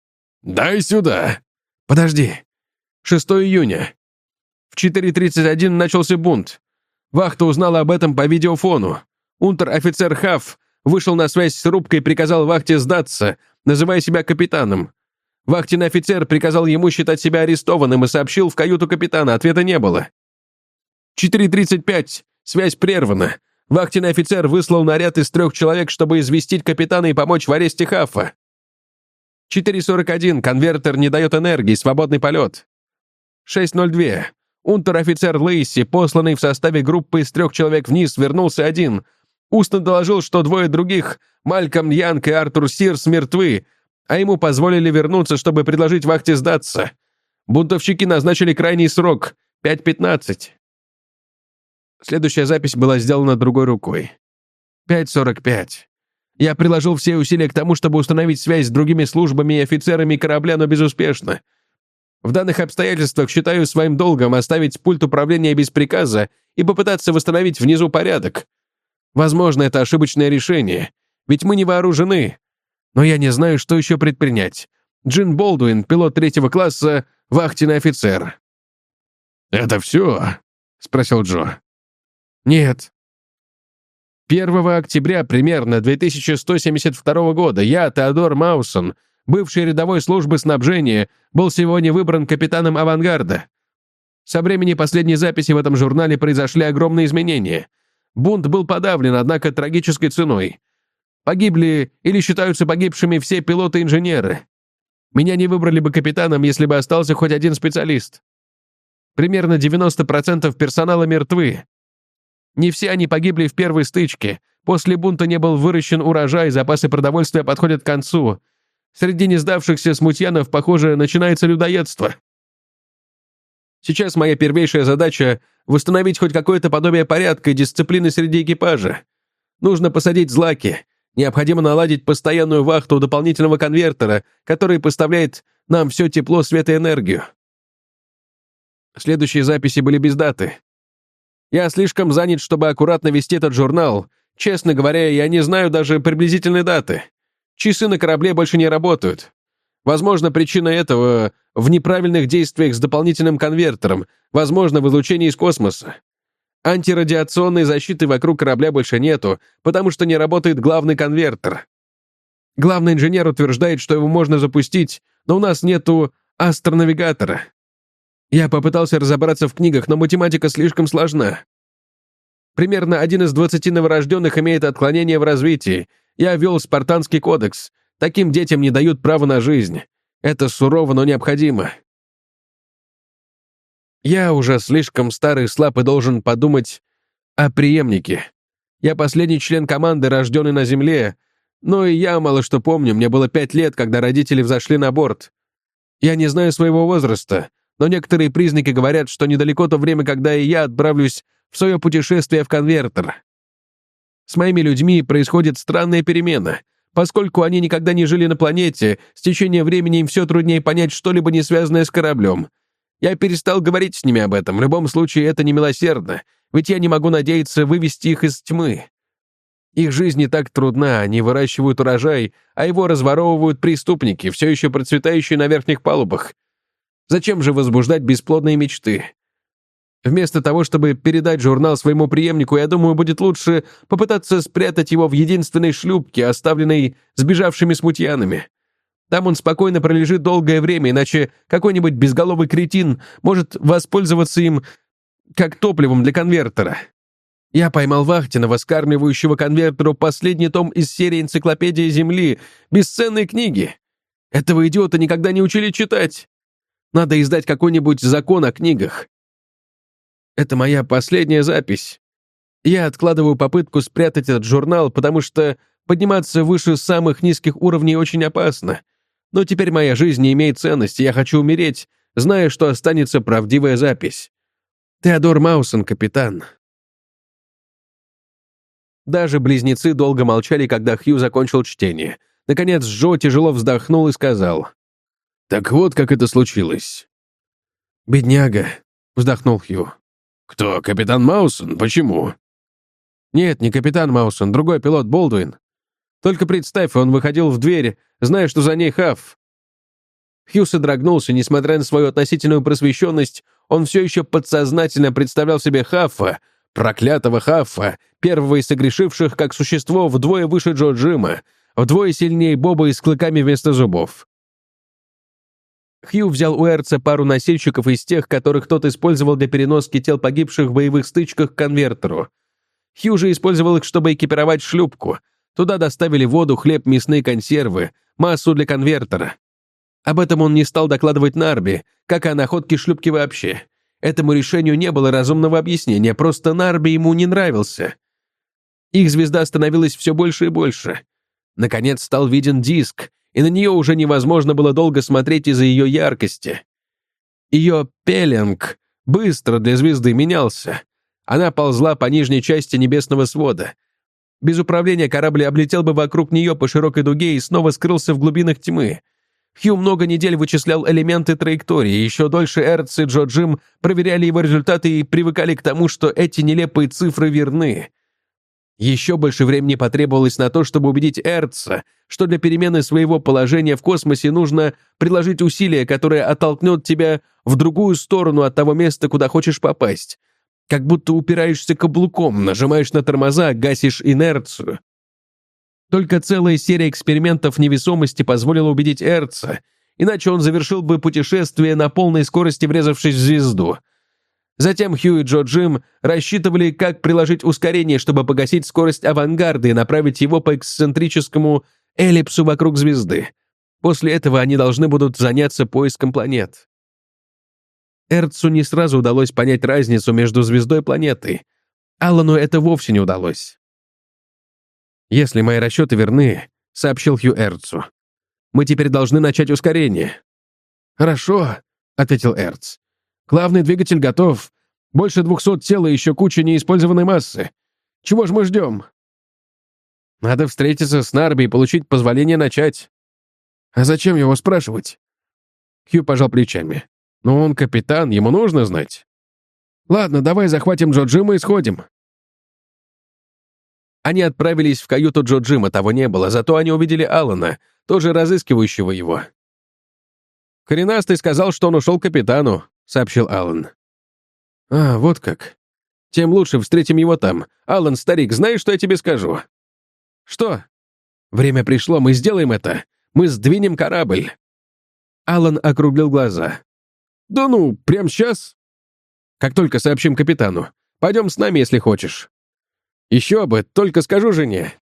«Дай сюда». Подожди. 6 июня. В 4.31 начался бунт. Вахта узнала об этом по видеофону. Унтер-офицер Хафф вышел на связь с рубкой и приказал вахте сдаться, называя себя капитаном. Вахтенный офицер приказал ему считать себя арестованным и сообщил в каюту капитана, ответа не было. 4.35. Связь прервана. Вахтенный офицер выслал наряд из трех человек, чтобы известить капитана и помочь в аресте Хаффа. 4.41. Конвертер не дает энергии, свободный полет. 6.02. Унтер-офицер Лейси, посланный в составе группы из трех человек вниз, вернулся один. Устно доложил, что двое других, Мальком Янг и Артур Сирс, мертвы, а ему позволили вернуться, чтобы предложить вахте сдаться. Бунтовщики назначили крайний срок — 5.15. Следующая запись была сделана другой рукой. 5.45. Я приложил все усилия к тому, чтобы установить связь с другими службами и офицерами корабля, но безуспешно. В данных обстоятельствах считаю своим долгом оставить пульт управления без приказа и попытаться восстановить внизу порядок. Возможно, это ошибочное решение, ведь мы не вооружены. Но я не знаю, что еще предпринять. Джин Болдуин, пилот третьего класса, вахтенный офицер. «Это все?» — спросил Джо. «Нет». 1 октября примерно 2172 года я, Теодор Маусон, бывший рядовой службы снабжения, был сегодня выбран капитаном авангарда. Со времени последней записи в этом журнале произошли огромные изменения. Бунт был подавлен, однако трагической ценой. Погибли или считаются погибшими все пилоты-инженеры. Меня не выбрали бы капитаном, если бы остался хоть один специалист. Примерно 90% персонала мертвы. Не все они погибли в первой стычке. После бунта не был выращен урожай, запасы продовольствия подходят к концу. Среди не сдавшихся смутьянов, похоже, начинается людоедство. Сейчас моя первейшая задача — восстановить хоть какое-то подобие порядка и дисциплины среди экипажа. Нужно посадить злаки. Необходимо наладить постоянную вахту дополнительного конвертера, который поставляет нам все тепло, свет и энергию. Следующие записи были без даты. Я слишком занят, чтобы аккуратно вести этот журнал. Честно говоря, я не знаю даже приблизительной даты. Часы на корабле больше не работают. Возможно, причина этого в неправильных действиях с дополнительным конвертером, возможно, в излучении из космоса. Антирадиационной защиты вокруг корабля больше нету, потому что не работает главный конвертер. Главный инженер утверждает, что его можно запустить, но у нас нету астронавигатора. Я попытался разобраться в книгах, но математика слишком сложна. Примерно один из двадцати новорожденных имеет отклонение в развитии, я ввел спартанский кодекс. Таким детям не дают права на жизнь. Это сурово, но необходимо. Я уже слишком старый и слаб и должен подумать о преемнике. Я последний член команды, рожденный на Земле, но и я мало что помню, мне было пять лет, когда родители взошли на борт. Я не знаю своего возраста, но некоторые признаки говорят, что недалеко то время, когда и я отправлюсь в свое путешествие в конвертер. С моими людьми происходит странная перемена. Поскольку они никогда не жили на планете, с течением времени им все труднее понять что-либо не связанное с кораблем. Я перестал говорить с ними об этом. В любом случае, это не милосердно, ведь я не могу надеяться вывести их из тьмы. Их жизнь не так трудна, они выращивают урожай, а его разворовывают преступники, все еще процветающие на верхних палубах. Зачем же возбуждать бесплодные мечты? Вместо того, чтобы передать журнал своему преемнику, я думаю, будет лучше попытаться спрятать его в единственной шлюпке, оставленной сбежавшими смутьянами. Там он спокойно пролежит долгое время, иначе какой-нибудь безголовый кретин может воспользоваться им как топливом для конвертера. Я поймал Вахтинова, скармливающего конвертеру последний том из серии «Энциклопедия Земли», бесценной книги. Этого идиота никогда не учили читать. Надо издать какой-нибудь закон о книгах. Это моя последняя запись. Я откладываю попытку спрятать этот журнал, потому что подниматься выше самых низких уровней очень опасно. Но теперь моя жизнь не имеет ценности, я хочу умереть, зная, что останется правдивая запись. Теодор Маусон, капитан. Даже близнецы долго молчали, когда Хью закончил чтение. Наконец Джо тяжело вздохнул и сказал. «Так вот, как это случилось». «Бедняга», — вздохнул Хью. «Кто, капитан Маусон? Почему?» «Нет, не капитан Маусон, другой пилот Болдуин. Только представь, он выходил в дверь, зная, что за ней Хафф. Хью содрогнулся, несмотря на свою относительную просвещенность, он все еще подсознательно представлял себе Хаффа, проклятого Хаффа, первого из согрешивших как существо вдвое выше Джо Джима, вдвое сильнее Боба и с клыками вместо зубов. Хью взял у Эрца пару носильщиков из тех, которых тот использовал для переноски тел погибших в боевых стычках к конвертеру. Хью же использовал их, чтобы экипировать шлюпку — Туда доставили воду, хлеб, мясные консервы, массу для конвертера. Об этом он не стал докладывать Нарби, как и о находке шлюпки вообще. Этому решению не было разумного объяснения, просто Нарби ему не нравился. Их звезда становилась все больше и больше. Наконец стал виден диск, и на нее уже невозможно было долго смотреть из-за ее яркости. Ее пеленг быстро для звезды менялся. Она ползла по нижней части небесного свода — без управления корабль облетел бы вокруг нее по широкой дуге и снова скрылся в глубинах тьмы. Хью много недель вычислял элементы траектории, еще дольше Эрц и Джо Джим проверяли его результаты и привыкали к тому, что эти нелепые цифры верны. Еще больше времени потребовалось на то, чтобы убедить Эрца, что для перемены своего положения в космосе нужно приложить усилие, которое оттолкнет тебя в другую сторону от того места, куда хочешь попасть как будто упираешься каблуком, нажимаешь на тормоза, гасишь инерцию. Только целая серия экспериментов невесомости позволила убедить Эрца, иначе он завершил бы путешествие на полной скорости, врезавшись в звезду. Затем Хью и Джо Джим рассчитывали, как приложить ускорение, чтобы погасить скорость авангарда и направить его по эксцентрическому эллипсу вокруг звезды. После этого они должны будут заняться поиском планет. Эрцу не сразу удалось понять разницу между звездой и планетой. Аллану это вовсе не удалось. «Если мои расчеты верны», — сообщил Хью Эрцу, «мы теперь должны начать ускорение». «Хорошо», — ответил Эрц. «Главный двигатель готов. Больше двухсот тел и еще куча неиспользованной массы. Чего ж мы ждем?» «Надо встретиться с Нарби и получить позволение начать». «А зачем его спрашивать?» Хью пожал плечами. Но он капитан, ему нужно знать. Ладно, давай захватим Джо Джима и сходим. Они отправились в каюту Джо Джима, того не было, зато они увидели Алана, тоже разыскивающего его. «Коренастый сказал, что он ушел к капитану», — сообщил Алан. «А, вот как. Тем лучше встретим его там. Алан, старик, знаешь, что я тебе скажу?» «Что?» «Время пришло, мы сделаем это. Мы сдвинем корабль». Алан округлил глаза. «Да ну, прямо сейчас?» «Как только сообщим капитану. Пойдем с нами, если хочешь». «Еще бы, только скажу жене».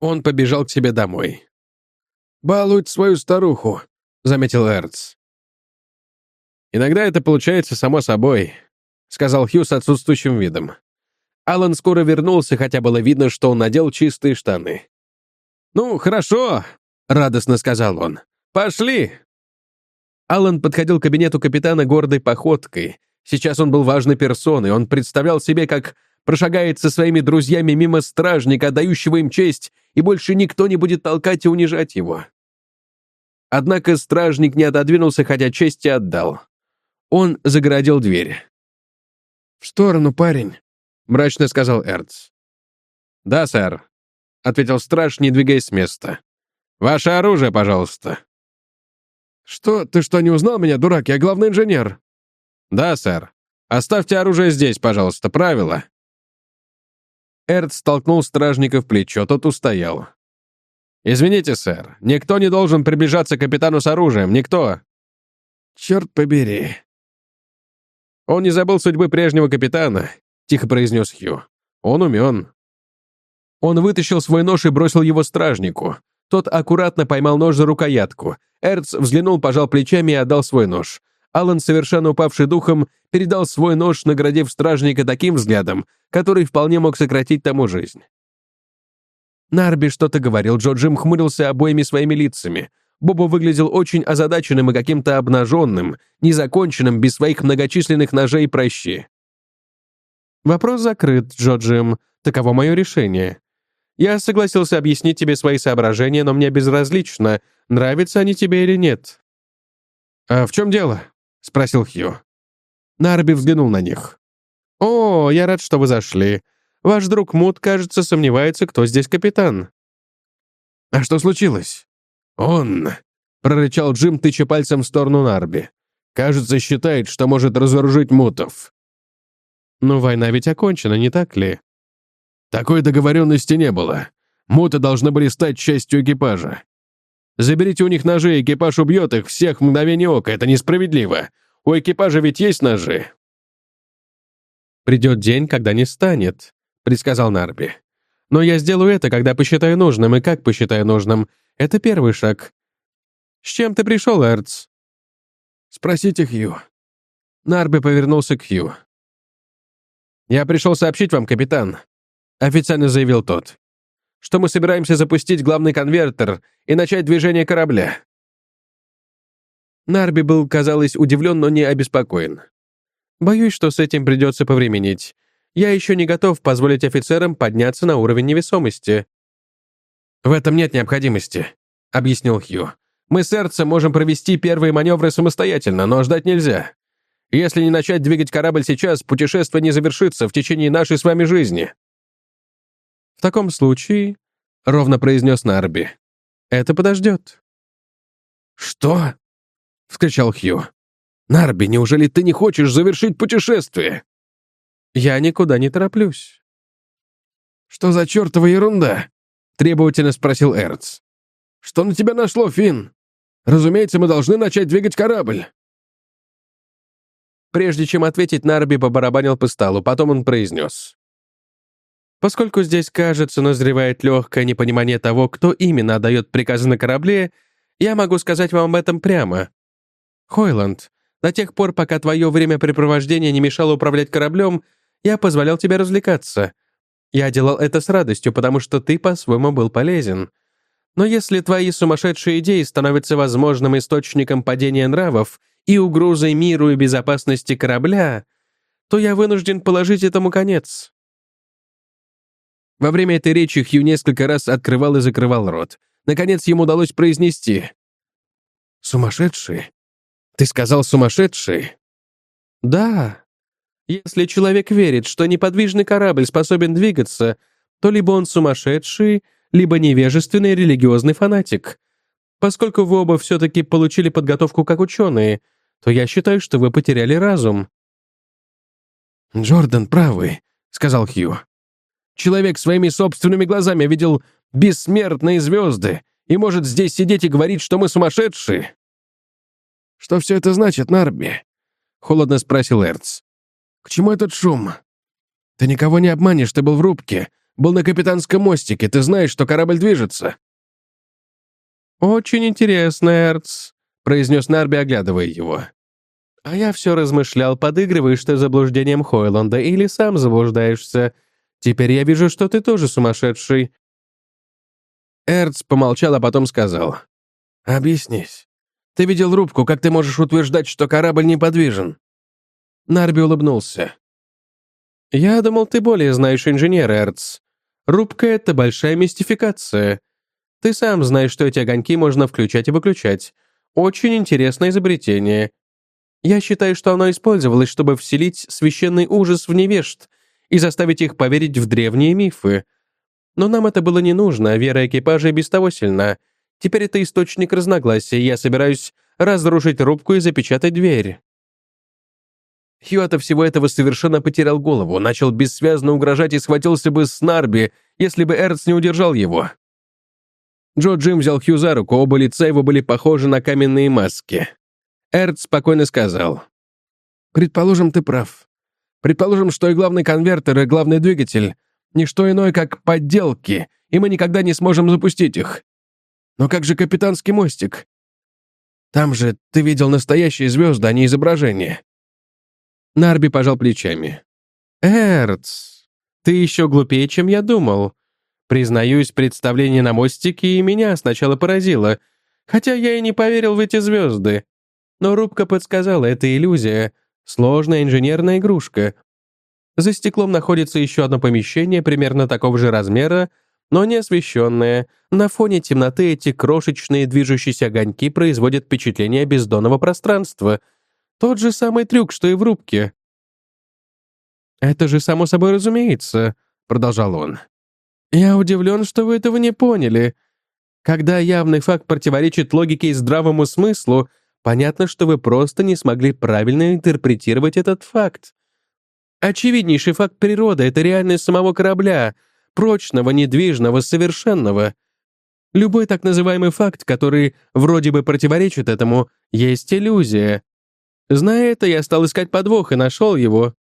Он побежал к себе домой. «Балует свою старуху», — заметил Эрц. «Иногда это получается само собой», — сказал Хью с отсутствующим видом. Алан скоро вернулся, хотя было видно, что он надел чистые штаны. «Ну, хорошо», — радостно сказал он. «Пошли!» Аллан подходил к кабинету капитана гордой походкой. Сейчас он был важной персоной, он представлял себе, как прошагает со своими друзьями мимо стражника, дающего им честь, и больше никто не будет толкать и унижать его. Однако стражник не отодвинулся, хотя честь и отдал. Он загородил дверь. «В сторону, парень», — мрачно сказал Эрц. «Да, сэр», — ответил страж, не двигаясь с места. «Ваше оружие, пожалуйста». «Что? Ты что, не узнал меня, дурак? Я главный инженер». «Да, сэр. Оставьте оружие здесь, пожалуйста. Правило». Эрт столкнул стражника в плечо, тот устоял. «Извините, сэр, никто не должен приближаться к капитану с оружием, никто!» «Черт побери!» «Он не забыл судьбы прежнего капитана», — тихо произнес Хью. «Он умен». Он вытащил свой нож и бросил его стражнику. Тот аккуратно поймал нож за рукоятку. Эрц взглянул, пожал плечами и отдал свой нож. Алан, совершенно упавший духом, передал свой нож, наградив стражника таким взглядом, который вполне мог сократить тому жизнь. Нарби что-то говорил, Джо Джим хмурился обоими своими лицами. Бобо выглядел очень озадаченным и каким-то обнаженным, незаконченным, без своих многочисленных ножей и прощи. «Вопрос закрыт, Джо Джим. Таково мое решение. Я согласился объяснить тебе свои соображения, но мне безразлично, нравятся они тебе или нет». «А в чем дело?» — спросил Хью. Нарби взглянул на них. «О, я рад, что вы зашли. Ваш друг Мут, кажется, сомневается, кто здесь капитан». «А что случилось?» «Он», — прорычал Джим, тыча пальцем в сторону Нарби. «Кажется, считает, что может разоружить Мутов». «Но война ведь окончена, не так ли?» «Такой договоренности не было. Муты должны были стать частью экипажа. Заберите у них ножи, экипаж убьет их всех в мгновение ока, это несправедливо. У экипажа ведь есть ножи». «Придет день, когда не станет», — предсказал Нарби. «Но я сделаю это, когда посчитаю нужным, и как посчитаю нужным. Это первый шаг. С чем ты пришел, Эрц?» «Спросите Хью». Нарби повернулся к Хью. «Я пришел сообщить вам, капитан», — официально заявил тот, «что мы собираемся запустить главный конвертер и начать движение корабля». Нарби был, казалось, удивлен, но не обеспокоен. Боюсь, что с этим придется повременить. Я еще не готов позволить офицерам подняться на уровень невесомости». «В этом нет необходимости», — объяснил Хью. «Мы с Эрцем можем провести первые маневры самостоятельно, но ждать нельзя. Если не начать двигать корабль сейчас, путешествие не завершится в течение нашей с вами жизни». «В таком случае», — ровно произнес Нарби, — «это подождет». «Что?» — вскричал Хью. «Нарби, неужели ты не хочешь завершить путешествие?» «Я никуда не тороплюсь». «Что за чертова ерунда?» — требовательно спросил Эрц. «Что на тебя нашло, Финн? Разумеется, мы должны начать двигать корабль». Прежде чем ответить, Нарби побарабанил по столу, потом он произнес. «Поскольку здесь, кажется, назревает легкое непонимание того, кто именно отдает приказы на корабле, я могу сказать вам об этом прямо. Хойланд, до тех пор, пока твое времяпрепровождение не мешало управлять кораблем, я позволял тебе развлекаться. Я делал это с радостью, потому что ты по-своему был полезен. Но если твои сумасшедшие идеи становятся возможным источником падения нравов и угрозой миру и безопасности корабля, то я вынужден положить этому конец». Во время этой речи Хью несколько раз открывал и закрывал рот. Наконец ему удалось произнести. «Сумасшедшие? Ты сказал сумасшедший? Да. Если человек верит, что неподвижный корабль способен двигаться, то либо он сумасшедший, либо невежественный религиозный фанатик. Поскольку вы оба все-таки получили подготовку как ученые, то я считаю, что вы потеряли разум. «Джордан правый», — сказал Хью. «Человек своими собственными глазами видел бессмертные звезды и может здесь сидеть и говорить, что мы сумасшедшие». «Что все это значит, Нарби?» — холодно спросил Эрц. «К чему этот шум? Ты никого не обманешь, ты был в рубке, был на капитанском мостике, ты знаешь, что корабль движется». «Очень интересно, Эрц», — произнес Нарби, оглядывая его. «А я все размышлял, подыгрываешь ты заблуждением Хойланда или сам заблуждаешься. Теперь я вижу, что ты тоже сумасшедший». Эрц помолчал, а потом сказал. «Объяснись. Ты видел рубку, как ты можешь утверждать, что корабль неподвижен?» Нарби улыбнулся. «Я думал, ты более знаешь инженера, Эрц. Рубка — это большая мистификация. Ты сам знаешь, что эти огоньки можно включать и выключать. Очень интересное изобретение. Я считаю, что оно использовалось, чтобы вселить священный ужас в невежд и заставить их поверить в древние мифы. Но нам это было не нужно, а вера экипажа и без того сильна. Теперь это источник разногласий, я собираюсь разрушить рубку и запечатать дверь». Хью от всего этого совершенно потерял голову, начал бессвязно угрожать и схватился бы с Нарби, если бы Эрц не удержал его. Джо Джим взял Хью за руку, оба лица его были похожи на каменные маски. Эрт спокойно сказал. «Предположим, ты прав. Предположим, что и главный конвертер, и главный двигатель — не что иное, как подделки, и мы никогда не сможем запустить их. Но как же капитанский мостик? Там же ты видел настоящие звезды, а не изображения». Нарби пожал плечами. «Эрц, ты еще глупее, чем я думал. Признаюсь, представление на мостике и меня сначала поразило, хотя я и не поверил в эти звезды. Но рубка подсказала, это иллюзия, сложная инженерная игрушка. За стеклом находится еще одно помещение примерно такого же размера, но не освещенное. На фоне темноты эти крошечные движущиеся огоньки производят впечатление бездонного пространства. Тот же самый трюк, что и в рубке. «Это же само собой разумеется», — продолжал он. «Я удивлен, что вы этого не поняли. Когда явный факт противоречит логике и здравому смыслу, понятно, что вы просто не смогли правильно интерпретировать этот факт. Очевиднейший факт природы — это реальность самого корабля, прочного, недвижного, совершенного. Любой так называемый факт, который вроде бы противоречит этому, есть иллюзия. Зная это, я стал искать подвох и нашел его.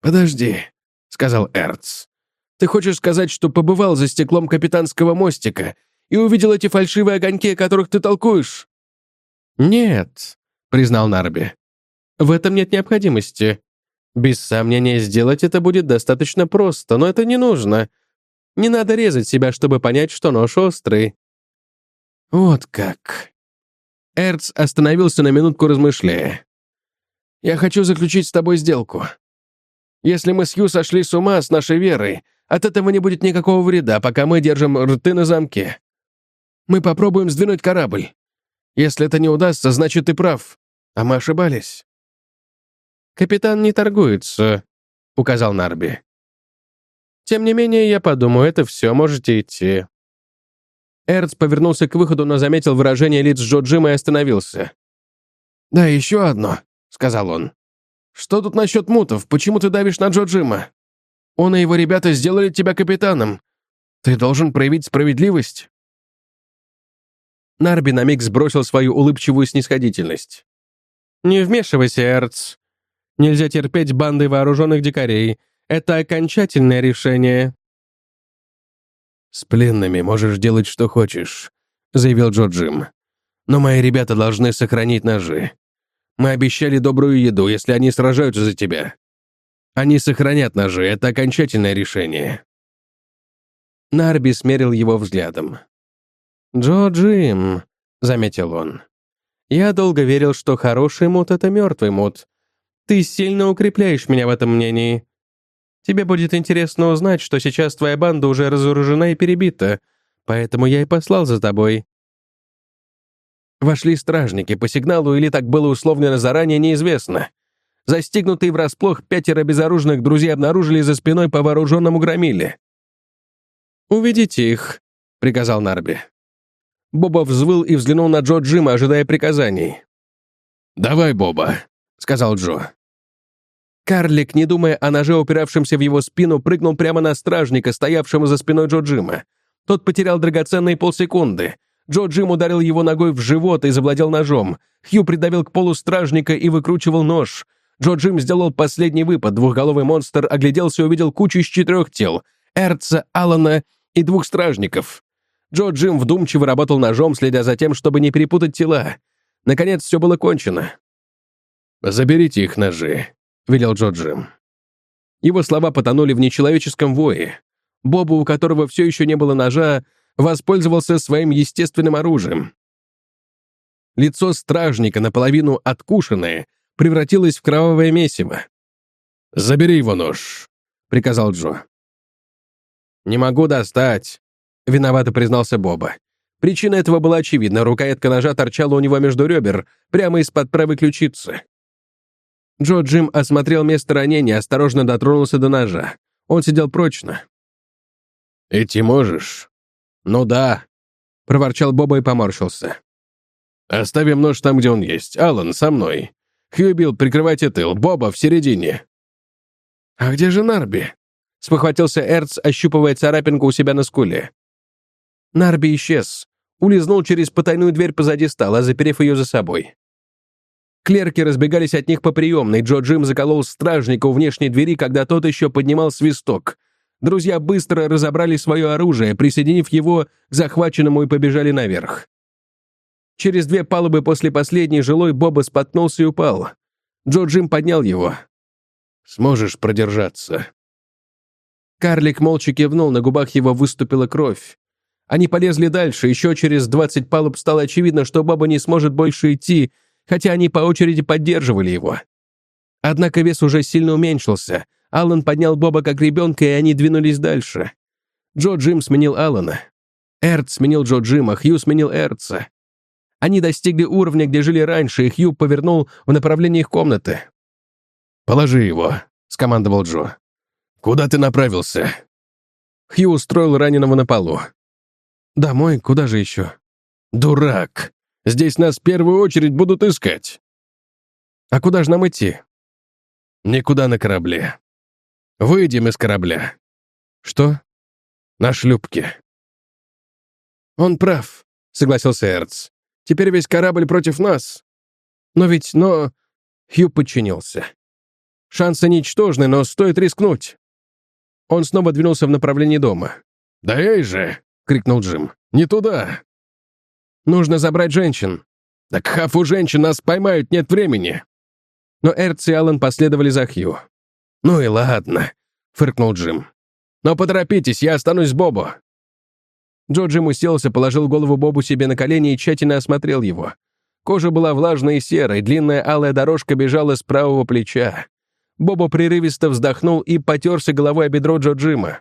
«Подожди», — сказал Эрц. «Ты хочешь сказать, что побывал за стеклом капитанского мостика и увидел эти фальшивые огоньки, о которых ты толкуешь?» «Нет», — признал Нарби. «В этом нет необходимости. Без сомнения, сделать это будет достаточно просто, но это не нужно. Не надо резать себя, чтобы понять, что нож острый». «Вот как». Эрц остановился на минутку, размышляя. «Я хочу заключить с тобой сделку. Если мы с Ю сошли с ума с нашей верой, от этого не будет никакого вреда, пока мы держим рты на замке. Мы попробуем сдвинуть корабль. Если это не удастся, значит, ты прав. А мы ошибались». «Капитан не торгуется», — указал Нарби. «Тем не менее, я подумаю, это все, можете идти». Эрц повернулся к выходу, но заметил выражение лиц Джо Джима и остановился. «Да, еще одно», — сказал он. «Что тут насчет мутов? Почему ты давишь на Джо Джима? Он и его ребята сделали тебя капитаном. Ты должен проявить справедливость». Нарби на миг сбросил свою улыбчивую снисходительность. «Не вмешивайся, Эрц. Нельзя терпеть банды вооруженных дикарей. Это окончательное решение». «С пленными можешь делать, что хочешь», — заявил Джо Джим. «Но мои ребята должны сохранить ножи. Мы обещали добрую еду, если они сражаются за тебя. Они сохранят ножи, это окончательное решение». Нарби смерил его взглядом. «Джо Джим», — заметил он. «Я долго верил, что хороший мут — это мертвый мут. Ты сильно укрепляешь меня в этом мнении. Тебе будет интересно узнать, что сейчас твоя банда уже разоружена и перебита, поэтому я и послал за тобой. Вошли стражники по сигналу или так было условлено заранее, неизвестно. Застигнутые врасплох пятеро безоружных друзей обнаружили за спиной по вооруженному громиле. «Уведите их», — приказал Нарби. Боба взвыл и взглянул на Джо Джима, ожидая приказаний. «Давай, Боба», — сказал Джо. Карлик, не думая о ноже, упиравшемся в его спину, прыгнул прямо на стражника, стоявшего за спиной Джо Джима. Тот потерял драгоценные полсекунды. Джо Джим ударил его ногой в живот и завладел ножом. Хью придавил к полу стражника и выкручивал нож. Джо Джим сделал последний выпад. Двухголовый монстр огляделся и увидел кучу из четырех тел. Эрца, Алана и двух стражников. Джо Джим вдумчиво работал ножом, следя за тем, чтобы не перепутать тела. Наконец, все было кончено. «Заберите их ножи», — велел Джо Джим. Его слова потонули в нечеловеческом вое. Боба, у которого все еще не было ножа, воспользовался своим естественным оружием. Лицо стражника, наполовину откушенное, превратилось в кровавое месиво. «Забери его нож», — приказал Джо. «Не могу достать», — виновато признался Боба. Причина этого была очевидна. Рукоятка ножа торчала у него между ребер, прямо из-под правой ключицы. Джо Джим осмотрел место ранения, осторожно дотронулся до ножа. Он сидел прочно. «Идти можешь?» «Ну да», — проворчал Боба и поморщился. «Оставим нож там, где он есть. Алан, со мной. Хьюбил, прикрывайте тыл. Боба, в середине». «А где же Нарби?» — спохватился Эрц, ощупывая царапинку у себя на скуле. Нарби исчез. Улизнул через потайную дверь позади стола, заперев ее за собой. Клерки разбегались от них по приемной. Джо Джим заколол стражника у внешней двери, когда тот еще поднимал свисток. Друзья быстро разобрали свое оружие, присоединив его к захваченному и побежали наверх. Через две палубы после последней жилой Боба споткнулся и упал. Джо Джим поднял его. «Сможешь продержаться». Карлик молча кивнул, на губах его выступила кровь. Они полезли дальше, еще через двадцать палуб стало очевидно, что Боба не сможет больше идти, хотя они по очереди поддерживали его. Однако вес уже сильно уменьшился. Аллан поднял Боба как ребенка, и они двинулись дальше. Джо Джим сменил Аллана. Эрт сменил Джо Джима, Хью сменил Эртса. Они достигли уровня, где жили раньше, и Хью повернул в направлении их комнаты. «Положи его», — скомандовал Джо. «Куда ты направился?» Хью устроил раненого на полу. «Домой? Куда же еще?» «Дурак! Здесь нас в первую очередь будут искать!» «А куда же нам идти?» «Никуда на корабле. Выйдем из корабля». «Что?» «На шлюпке». «Он прав», — согласился Эрц. «Теперь весь корабль против нас. Но ведь, но...» Хью подчинился. «Шансы ничтожны, но стоит рискнуть». Он снова двинулся в направлении дома. «Да эй же!» — крикнул Джим. «Не туда!» «Нужно забрать женщин». «Так хафу женщин нас поймают, нет времени!» Но Эрц и Аллан последовали за Хью. «Ну и ладно», — фыркнул Джим. «Но поторопитесь, я останусь с Бобо». Джо Джим уселся, положил голову Бобу себе на колени и тщательно осмотрел его. Кожа была влажной и серой, длинная алая дорожка бежала с правого плеча. Бобо прерывисто вздохнул и потерся головой о бедро Джо Джима.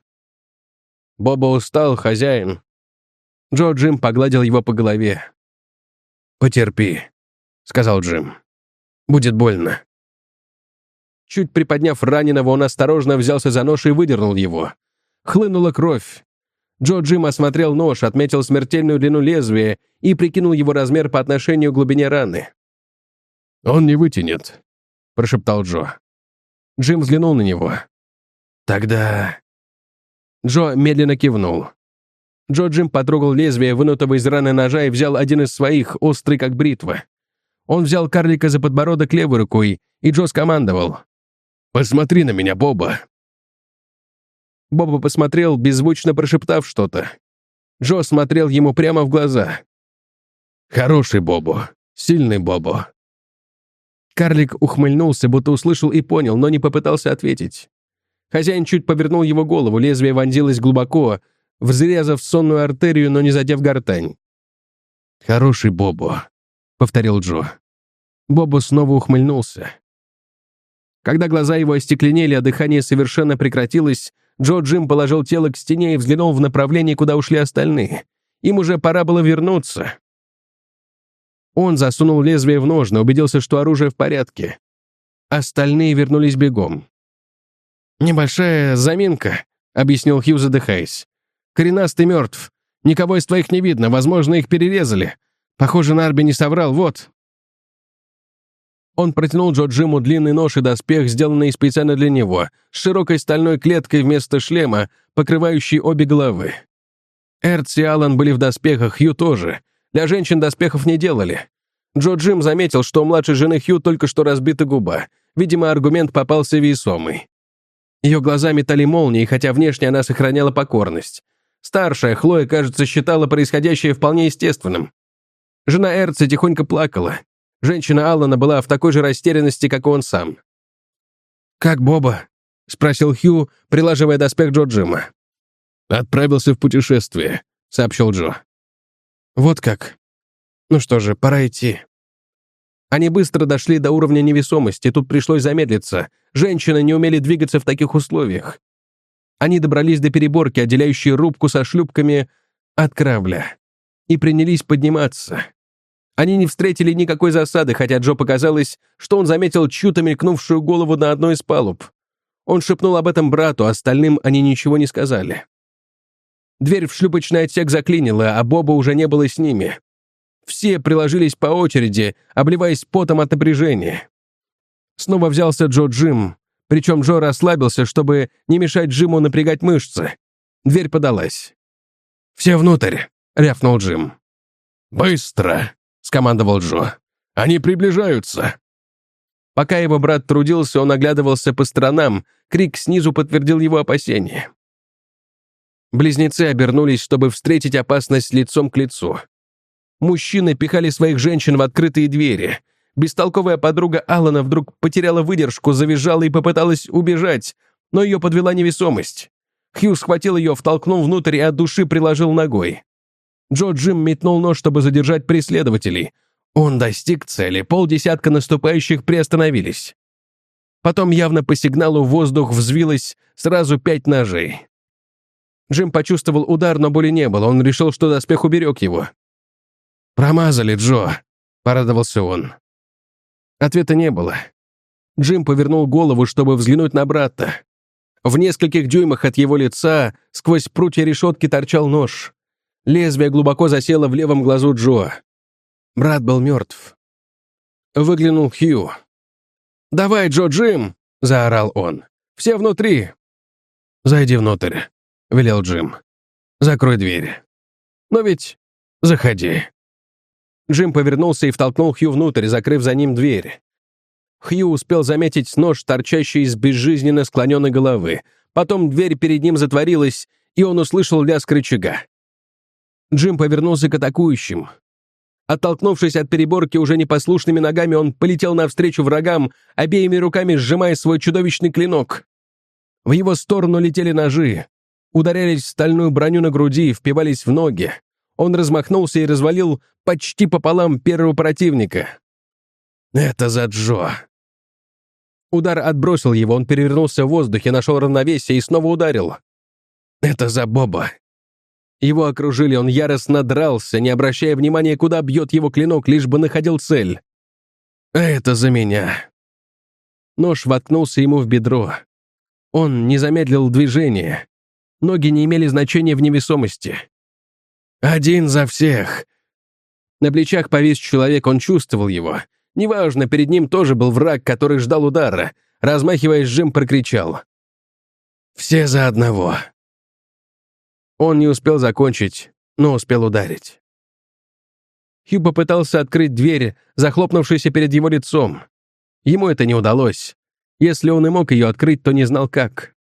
«Бобо устал, хозяин». Джо Джим погладил его по голове. «Потерпи», — сказал Джим. «Будет больно». Чуть приподняв раненого, он осторожно взялся за нож и выдернул его. Хлынула кровь. Джо Джим осмотрел нож, отметил смертельную длину лезвия и прикинул его размер по отношению к глубине раны. «Он не вытянет», — прошептал Джо. Джим взглянул на него. «Тогда...» Джо медленно кивнул. Джо Джим потрогал лезвие вынутого из раны ножа и взял один из своих, острый как бритва. Он взял карлика за подбородок левой рукой, и Джо скомандовал. «Посмотри на меня, Боба!» Боба посмотрел, беззвучно прошептав что-то. Джо смотрел ему прямо в глаза. «Хороший Бобо, сильный Бобо». Карлик ухмыльнулся, будто услышал и понял, но не попытался ответить. Хозяин чуть повернул его голову, лезвие вонзилось глубоко, взрезав сонную артерию, но не задев гортань. «Хороший Бобо», — повторил Джо. Бобо снова ухмыльнулся. Когда глаза его остекленели, а дыхание совершенно прекратилось, Джо Джим положил тело к стене и взглянул в направлении, куда ушли остальные. Им уже пора было вернуться. Он засунул лезвие в ножны, убедился, что оружие в порядке. Остальные вернулись бегом. «Небольшая заминка», — объяснил Хью, задыхаясь. «Коренастый мертв. Никого из твоих не видно, возможно, их перерезали. Похоже, Нарби не соврал, вот». Он протянул Джо Джиму длинный нож и доспех, сделанный специально для него, с широкой стальной клеткой вместо шлема, покрывающей обе головы. Эрц и Аллан были в доспехах, Хью тоже. Для женщин доспехов не делали. Джо Джим заметил, что у младшей жены Хью только что разбита губа. Видимо, аргумент попался весомый. Ее глаза метали молнии, хотя внешне она сохраняла покорность. Старшая, Хлоя, кажется, считала происходящее вполне естественным. Жена Эрца тихонько плакала. Женщина Аллана была в такой же растерянности, как он сам. «Как Боба?» — спросил Хью, прилаживая доспех Джо Джима. «Отправился в путешествие», — сообщил Джо. «Вот как. Ну что же, пора идти». Они быстро дошли до уровня невесомости, тут пришлось замедлиться. Женщины не умели двигаться в таких условиях. Они добрались до переборки, отделяющей рубку со шлюпками от корабля, и принялись подниматься. Они не встретили никакой засады, хотя Джо показалось, что он заметил чью-то мелькнувшую голову на одной из палуб. Он шепнул об этом брату, остальным они ничего не сказали. Дверь в шлюпочный отсек заклинила, а Боба уже не было с ними. Все приложились по очереди, обливаясь потом от напряжения. Снова взялся Джо Джим, причем Джо расслабился, чтобы не мешать Джиму напрягать мышцы. Дверь подалась. «Все внутрь», — рявкнул Джим. «Быстро!» — скомандовал Джо. «Они приближаются!» Пока его брат трудился, он оглядывался по сторонам, крик снизу подтвердил его опасения. Близнецы обернулись, чтобы встретить опасность лицом к лицу. Мужчины пихали своих женщин в открытые двери. Бестолковая подруга Алана вдруг потеряла выдержку, завизжала и попыталась убежать, но ее подвела невесомость. Хью схватил ее, втолкнул внутрь и от души приложил ногой. Джо Джим метнул нож, чтобы задержать преследователей. Он достиг цели, полдесятка наступающих приостановились. Потом явно по сигналу воздух взвилось сразу пять ножей. Джим почувствовал удар, но боли не было. Он решил, что доспех уберег его. «Промазали, Джо», — порадовался он. Ответа не было. Джим повернул голову, чтобы взглянуть на брата. В нескольких дюймах от его лица сквозь прутья решетки торчал нож. Лезвие глубоко засело в левом глазу Джо. Брат был мертв. Выглянул Хью. «Давай, Джо Джим!» — заорал он. «Все внутри!» «Зайди внутрь», — велел Джим. «Закрой дверь». «Но ведь...» «Заходи». Джим повернулся и втолкнул Хью внутрь, закрыв за ним дверь. Хью успел заметить нож, торчащий из безжизненно склоненной головы. Потом дверь перед ним затворилась, и он услышал лязг рычага. Джим повернулся к атакующим. Оттолкнувшись от переборки уже непослушными ногами, он полетел навстречу врагам, обеими руками сжимая свой чудовищный клинок. В его сторону летели ножи, ударялись в стальную броню на груди, впивались в ноги. Он размахнулся и развалил почти пополам первого противника. «Это за Джо!» Удар отбросил его, он перевернулся в воздухе, нашел равновесие и снова ударил. «Это за Боба!» Его окружили, он яростно дрался, не обращая внимания, куда бьет его клинок, лишь бы находил цель. «Это за меня!» Нож воткнулся ему в бедро. Он не замедлил движение. Ноги не имели значения в невесомости. «Один за всех!» На плечах повис человек, он чувствовал его. Неважно, перед ним тоже был враг, который ждал удара. Размахиваясь, Джим прокричал. «Все за одного!» Он не успел закончить, но успел ударить. Хью попытался открыть дверь, захлопнувшуюся перед его лицом. Ему это не удалось. Если он и мог ее открыть, то не знал как.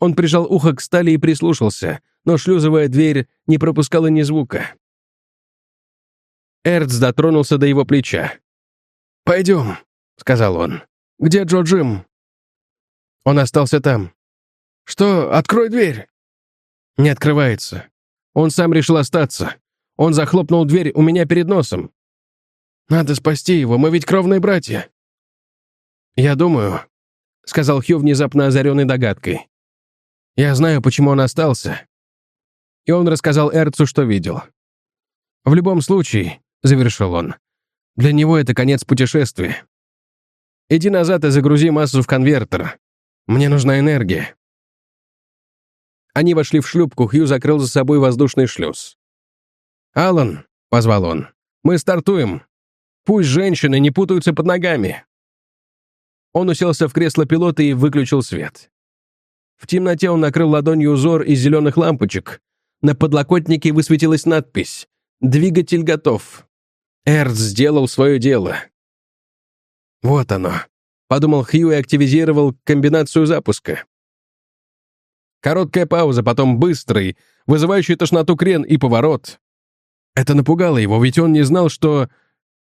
Он прижал ухо к стали и прислушался, но шлюзовая дверь не пропускала ни звука. Эрц дотронулся до его плеча. «Пойдем», — сказал он. «Где Джо Джим?» Он остался там. «Что? Открой дверь!» Не открывается. Он сам решил остаться. Он захлопнул дверь у меня перед носом. Надо спасти его, мы ведь кровные братья. Я думаю, — сказал Хью внезапно озаренной догадкой. Я знаю, почему он остался. И он рассказал Эрцу, что видел. В любом случае, — завершил он, — для него это конец путешествия. Иди назад и загрузи массу в конвертер. Мне нужна энергия. Они вошли в шлюпку, Хью закрыл за собой воздушный шлюз. «Алан», — позвал он, — «мы стартуем. Пусть женщины не путаются под ногами». Он уселся в кресло пилота и выключил свет. В темноте он накрыл ладонью узор из зеленых лампочек. На подлокотнике высветилась надпись «Двигатель готов». Эрт сделал свое дело. «Вот оно», — подумал Хью и активизировал комбинацию запуска. Короткая пауза, потом быстрый, вызывающий тошноту крен и поворот. Это напугало его, ведь он не знал, что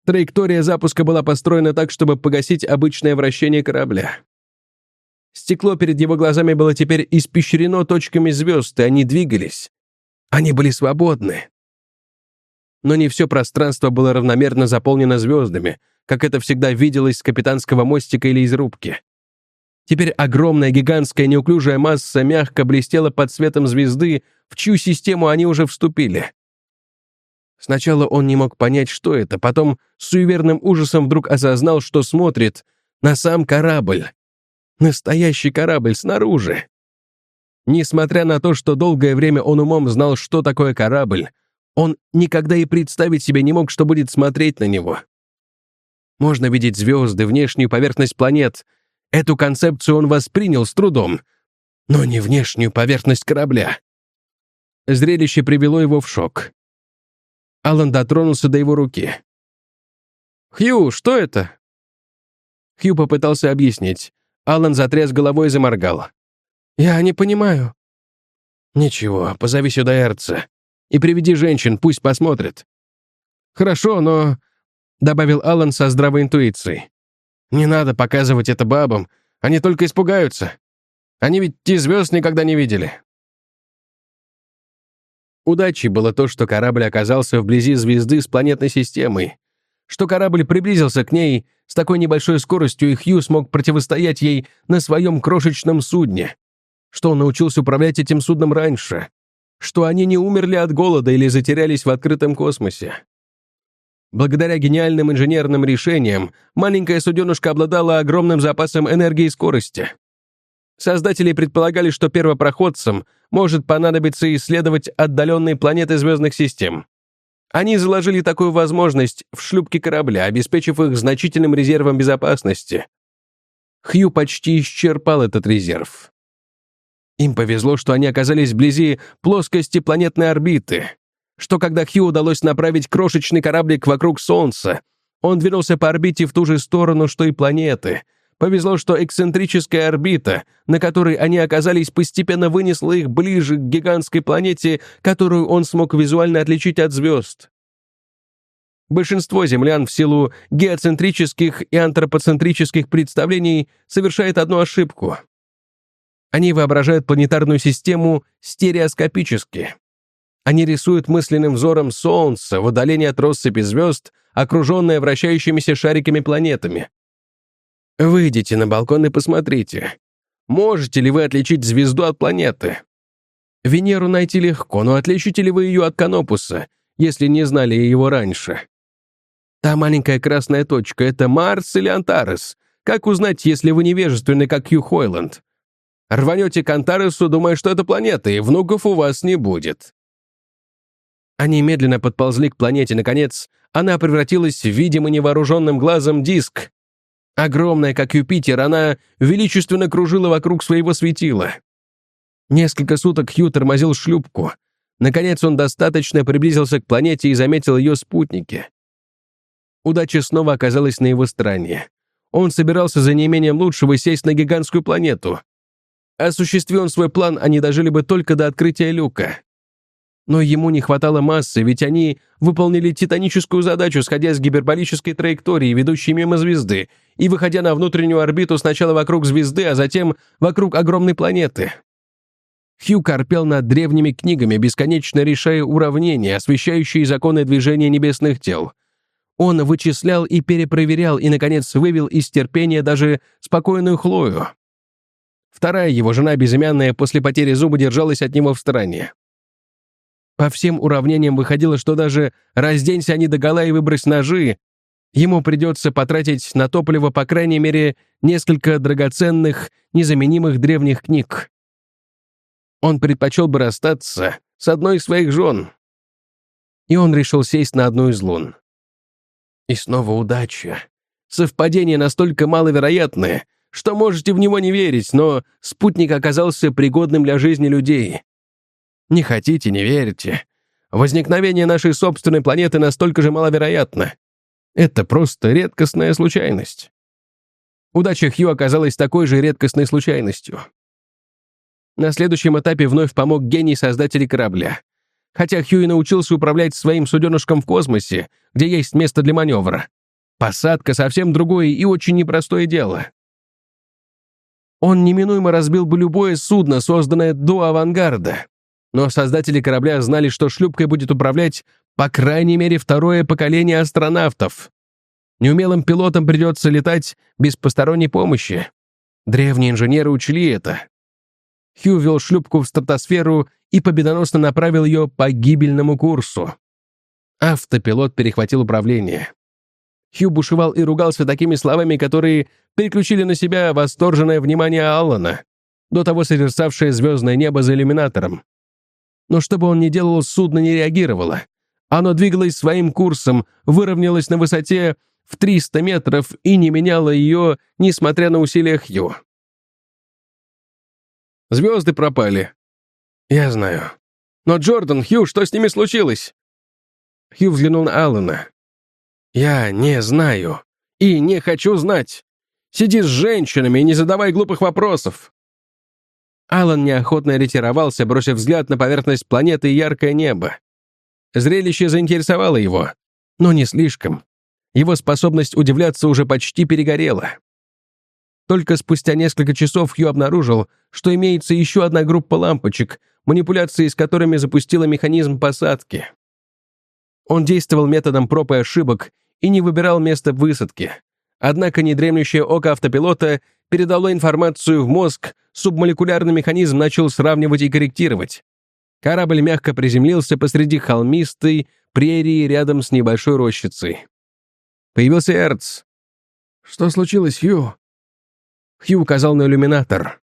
траектория запуска была построена так, чтобы погасить обычное вращение корабля. Стекло перед его глазами было теперь испещрено точками звезд, и они двигались. Они были свободны. Но не все пространство было равномерно заполнено звездами, как это всегда виделось с капитанского мостика или из рубки. Теперь огромная гигантская неуклюжая масса мягко блестела под светом звезды, в чью систему они уже вступили. Сначала он не мог понять, что это, потом с суеверным ужасом вдруг осознал, что смотрит на сам корабль. Настоящий корабль снаружи. Несмотря на то, что долгое время он умом знал, что такое корабль, он никогда и представить себе не мог, что будет смотреть на него. Можно видеть звезды, внешнюю поверхность планет — Эту концепцию он воспринял с трудом, но не внешнюю поверхность корабля. Зрелище привело его в шок. Алан дотронулся до его руки. «Хью, что это?» Хью попытался объяснить. Алан затряс головой и заморгал. «Я не понимаю». «Ничего, позови сюда Эрца и приведи женщин, пусть посмотрят». «Хорошо, но...» — добавил Алан со здравой интуицией. «Не надо показывать это бабам, они только испугаются. Они ведь те звезд никогда не видели». Удачей было то, что корабль оказался вблизи звезды с планетной системой, что корабль приблизился к ней с такой небольшой скоростью, и Хью смог противостоять ей на своем крошечном судне, что он научился управлять этим судном раньше, что они не умерли от голода или затерялись в открытом космосе. Благодаря гениальным инженерным решениям маленькая суденушка обладала огромным запасом энергии и скорости. Создатели предполагали, что первопроходцам может понадобиться исследовать отдаленные планеты звездных систем. Они заложили такую возможность в шлюпки корабля, обеспечив их значительным резервом безопасности. Хью почти исчерпал этот резерв. Им повезло, что они оказались вблизи плоскости планетной орбиты, что когда Хью удалось направить крошечный кораблик вокруг Солнца, он двинулся по орбите в ту же сторону, что и планеты — Повезло, что эксцентрическая орбита, на которой они оказались, постепенно вынесла их ближе к гигантской планете, которую он смог визуально отличить от звезд. Большинство землян в силу геоцентрических и антропоцентрических представлений совершает одну ошибку. Они воображают планетарную систему стереоскопически. Они рисуют мысленным взором Солнце в удалении от россыпи звезд, окруженное вращающимися шариками планетами. Выйдите на балкон и посмотрите. Можете ли вы отличить звезду от планеты? Венеру найти легко, но отличите ли вы ее от Канопуса, если не знали его раньше? Та маленькая красная точка — это Марс или Антарес? Как узнать, если вы невежественны, как Хью Хойланд? Рванете к Антаресу, думая, что это планета, и внуков у вас не будет. Они медленно подползли к планете. Наконец, она превратилась в видимый невооруженным глазом диск, Огромная, как Юпитер, она величественно кружила вокруг своего светила. Несколько суток Хью тормозил шлюпку. Наконец он достаточно приблизился к планете и заметил ее спутники. Удача снова оказалась на его стороне. Он собирался за неимением лучшего сесть на гигантскую планету. Осуществи он свой план, они дожили бы только до открытия люка. Но ему не хватало массы, ведь они выполнили титаническую задачу, сходя с гиперболической траектории, ведущей мимо звезды, и выходя на внутреннюю орбиту сначала вокруг звезды, а затем вокруг огромной планеты. Хью корпел над древними книгами, бесконечно решая уравнения, освещающие законы движения небесных тел. Он вычислял и перепроверял, и, наконец, вывел из терпения даже спокойную Хлою. Вторая его жена, безымянная, после потери зуба держалась от него в стороне. По всем уравнениям выходило, что даже разденься они догола и выбрось ножи, ему придется потратить на топливо по крайней мере несколько драгоценных, незаменимых древних книг. Он предпочел бы расстаться с одной из своих жен. И он решил сесть на одну из лун. И снова удача. Совпадение настолько маловероятное, что можете в него не верить, но спутник оказался пригодным для жизни людей. Не хотите, не верите. Возникновение нашей собственной планеты настолько же маловероятно. Это просто редкостная случайность. Удача Хью оказалась такой же редкостной случайностью. На следующем этапе вновь помог гений создателей корабля. Хотя Хью и научился управлять своим суденышком в космосе, где есть место для маневра. Посадка — совсем другое и очень непростое дело. Он неминуемо разбил бы любое судно, созданное до авангарда но создатели корабля знали, что шлюпкой будет управлять по крайней мере второе поколение астронавтов. Неумелым пилотам придется летать без посторонней помощи. Древние инженеры учли это. Хью вел шлюпку в стратосферу и победоносно направил ее по гибельному курсу. Автопилот перехватил управление. Хью бушевал и ругался такими словами, которые переключили на себя восторженное внимание Аллана, до того созерцавшее звездное небо за иллюминатором. Но что бы он ни делал, судно не реагировало. Оно двигалось своим курсом, выровнялось на высоте в 300 метров и не меняло ее, несмотря на усилия Хью. Звезды пропали. Я знаю. Но, Джордан, Хью, что с ними случилось? Хью взглянул на Аллана. «Я не знаю. И не хочу знать. Сиди с женщинами и не задавай глупых вопросов». Аллан неохотно ретировался, бросив взгляд на поверхность планеты и яркое небо. Зрелище заинтересовало его, но не слишком. Его способность удивляться уже почти перегорела. Только спустя несколько часов Хью обнаружил, что имеется еще одна группа лампочек, манипуляции с которыми запустила механизм посадки. Он действовал методом проб и ошибок и не выбирал место высадки. Однако недремлющее око автопилота передало информацию в мозг, субмолекулярный механизм начал сравнивать и корректировать. Корабль мягко приземлился посреди холмистой прерии рядом с небольшой рощицей. Появился Эрц. «Что случилось, Хью?» Хью указал на иллюминатор.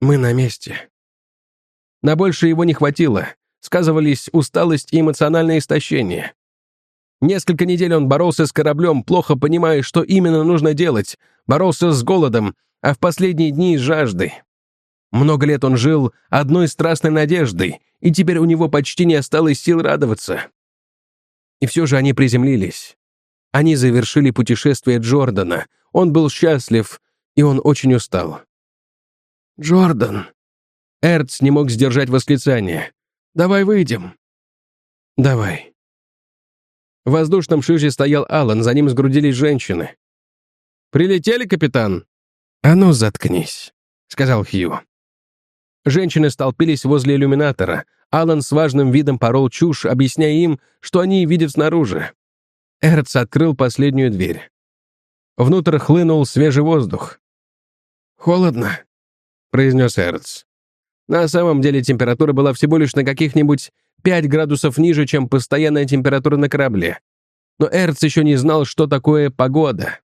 «Мы на месте». На больше его не хватило. Сказывались усталость и эмоциональное истощение. Несколько недель он боролся с кораблем, плохо понимая, что именно нужно делать. Боролся с голодом, а в последние дни — с жаждой. Много лет он жил одной страстной надеждой, и теперь у него почти не осталось сил радоваться. И все же они приземлились. Они завершили путешествие Джордана. Он был счастлив, и он очень устал. «Джордан!» Эрц не мог сдержать восклицание. «Давай выйдем». «Давай». В воздушном шлюзе стоял Алан, за ним сгрудились женщины. «Прилетели, капитан?» «А ну, заткнись», — сказал Хью. Женщины столпились возле иллюминатора. Алан с важным видом порол чушь, объясняя им, что они видят снаружи. Эрц открыл последнюю дверь. Внутрь хлынул свежий воздух. «Холодно», — произнес Эрц. На самом деле температура была всего лишь на каких-нибудь 5 градусов ниже, чем постоянная температура на корабле. Но Эрц еще не знал, что такое погода.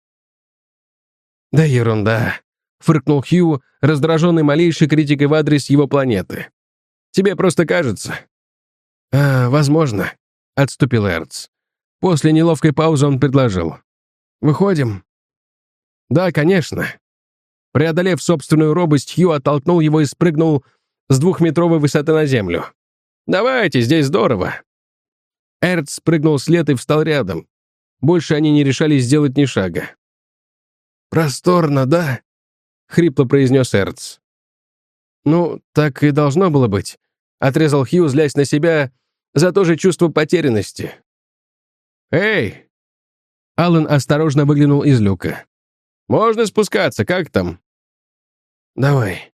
«Да ерунда», — фыркнул Хью, раздраженный малейшей критикой в адрес его планеты. «Тебе просто кажется». «А, возможно», — отступил Эрц. После неловкой паузы он предложил. «Выходим?» «Да, конечно». Преодолев собственную робость, Хью оттолкнул его и спрыгнул с двухметровой высоты на землю. «Давайте, здесь здорово». Эрц спрыгнул след и встал рядом. Больше они не решались сделать ни шага. «Просторно, да?» — хрипло произнес Эрц. «Ну, так и должно было быть», — отрезал Хью, злясь на себя за то же чувство потерянности. «Эй!» Аллен осторожно выглянул из люка. «Можно спускаться, как там?» «Давай»,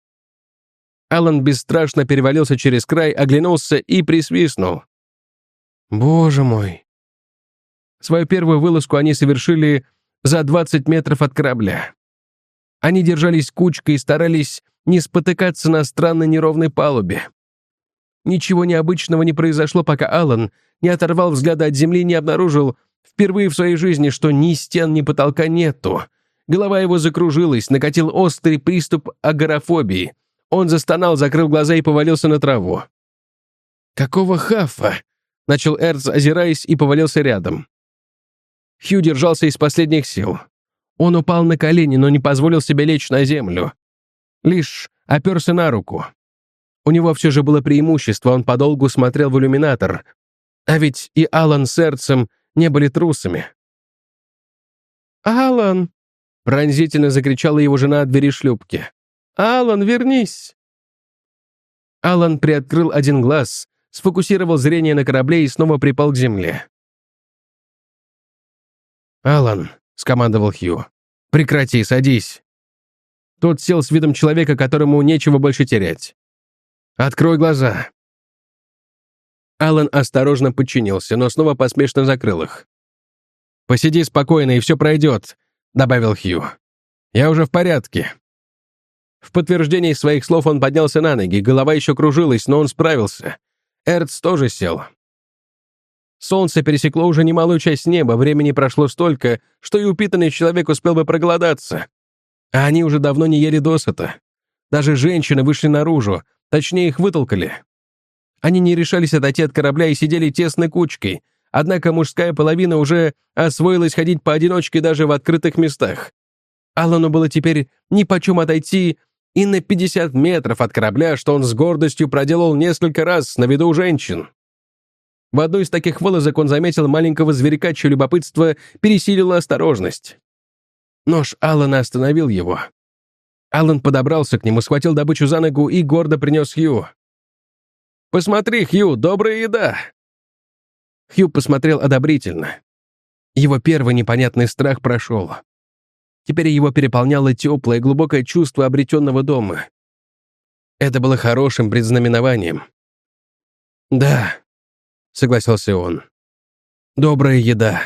Алан бесстрашно перевалился через край, оглянулся и присвистнул. «Боже мой!» Свою первую вылазку они совершили за 20 метров от корабля. Они держались кучкой и старались не спотыкаться на странной неровной палубе. Ничего необычного не произошло, пока Алан не оторвал взгляда от земли и не обнаружил впервые в своей жизни, что ни стен, ни потолка нету. Голова его закружилась, накатил острый приступ агорафобии. Он застонал, закрыл глаза и повалился на траву. «Какого хафа?» — начал Эрц, озираясь, и повалился рядом. Хью держался из последних сил. Он упал на колени, но не позволил себе лечь на землю. Лишь оперся на руку. У него все же было преимущество, он подолгу смотрел в иллюминатор. А ведь и Алан с Эрцем не были трусами. «Алан!» — пронзительно закричала его жена от двери шлюпки. «Алан, вернись!» Алан приоткрыл один глаз, сфокусировал зрение на корабле и снова припал к земле. «Алан», — скомандовал Хью, — «прекрати, садись». Тот сел с видом человека, которому нечего больше терять. «Открой глаза». Алан осторожно подчинился, но снова поспешно закрыл их. «Посиди спокойно, и все пройдет», — добавил Хью. «Я уже в порядке». В подтверждении своих слов он поднялся на ноги, голова еще кружилась, но он справился. Эрц тоже сел. Солнце пересекло уже немалую часть неба, времени прошло столько, что и упитанный человек успел бы проголодаться. А они уже давно не ели досыта. Даже женщины вышли наружу, точнее их вытолкали. Они не решались отойти от корабля и сидели тесной кучкой, однако мужская половина уже освоилась ходить поодиночке даже в открытых местах. Аллану было теперь ни почем отойти и на 50 метров от корабля, что он с гордостью проделал несколько раз на виду женщин. В одну из таких вылазок он заметил маленького зверька, чье любопытство пересилило осторожность. Нож Алана остановил его. Алан подобрался к нему, схватил добычу за ногу и гордо принес Хью. «Посмотри, Хью, добрая еда!» Хью посмотрел одобрительно. Его первый непонятный страх прошел. Теперь его переполняло теплое, глубокое чувство обретенного дома. Это было хорошим предзнаменованием. «Да», — согласился он. «Добрая еда.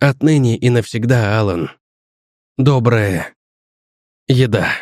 Отныне и навсегда, Алан. Добрая еда».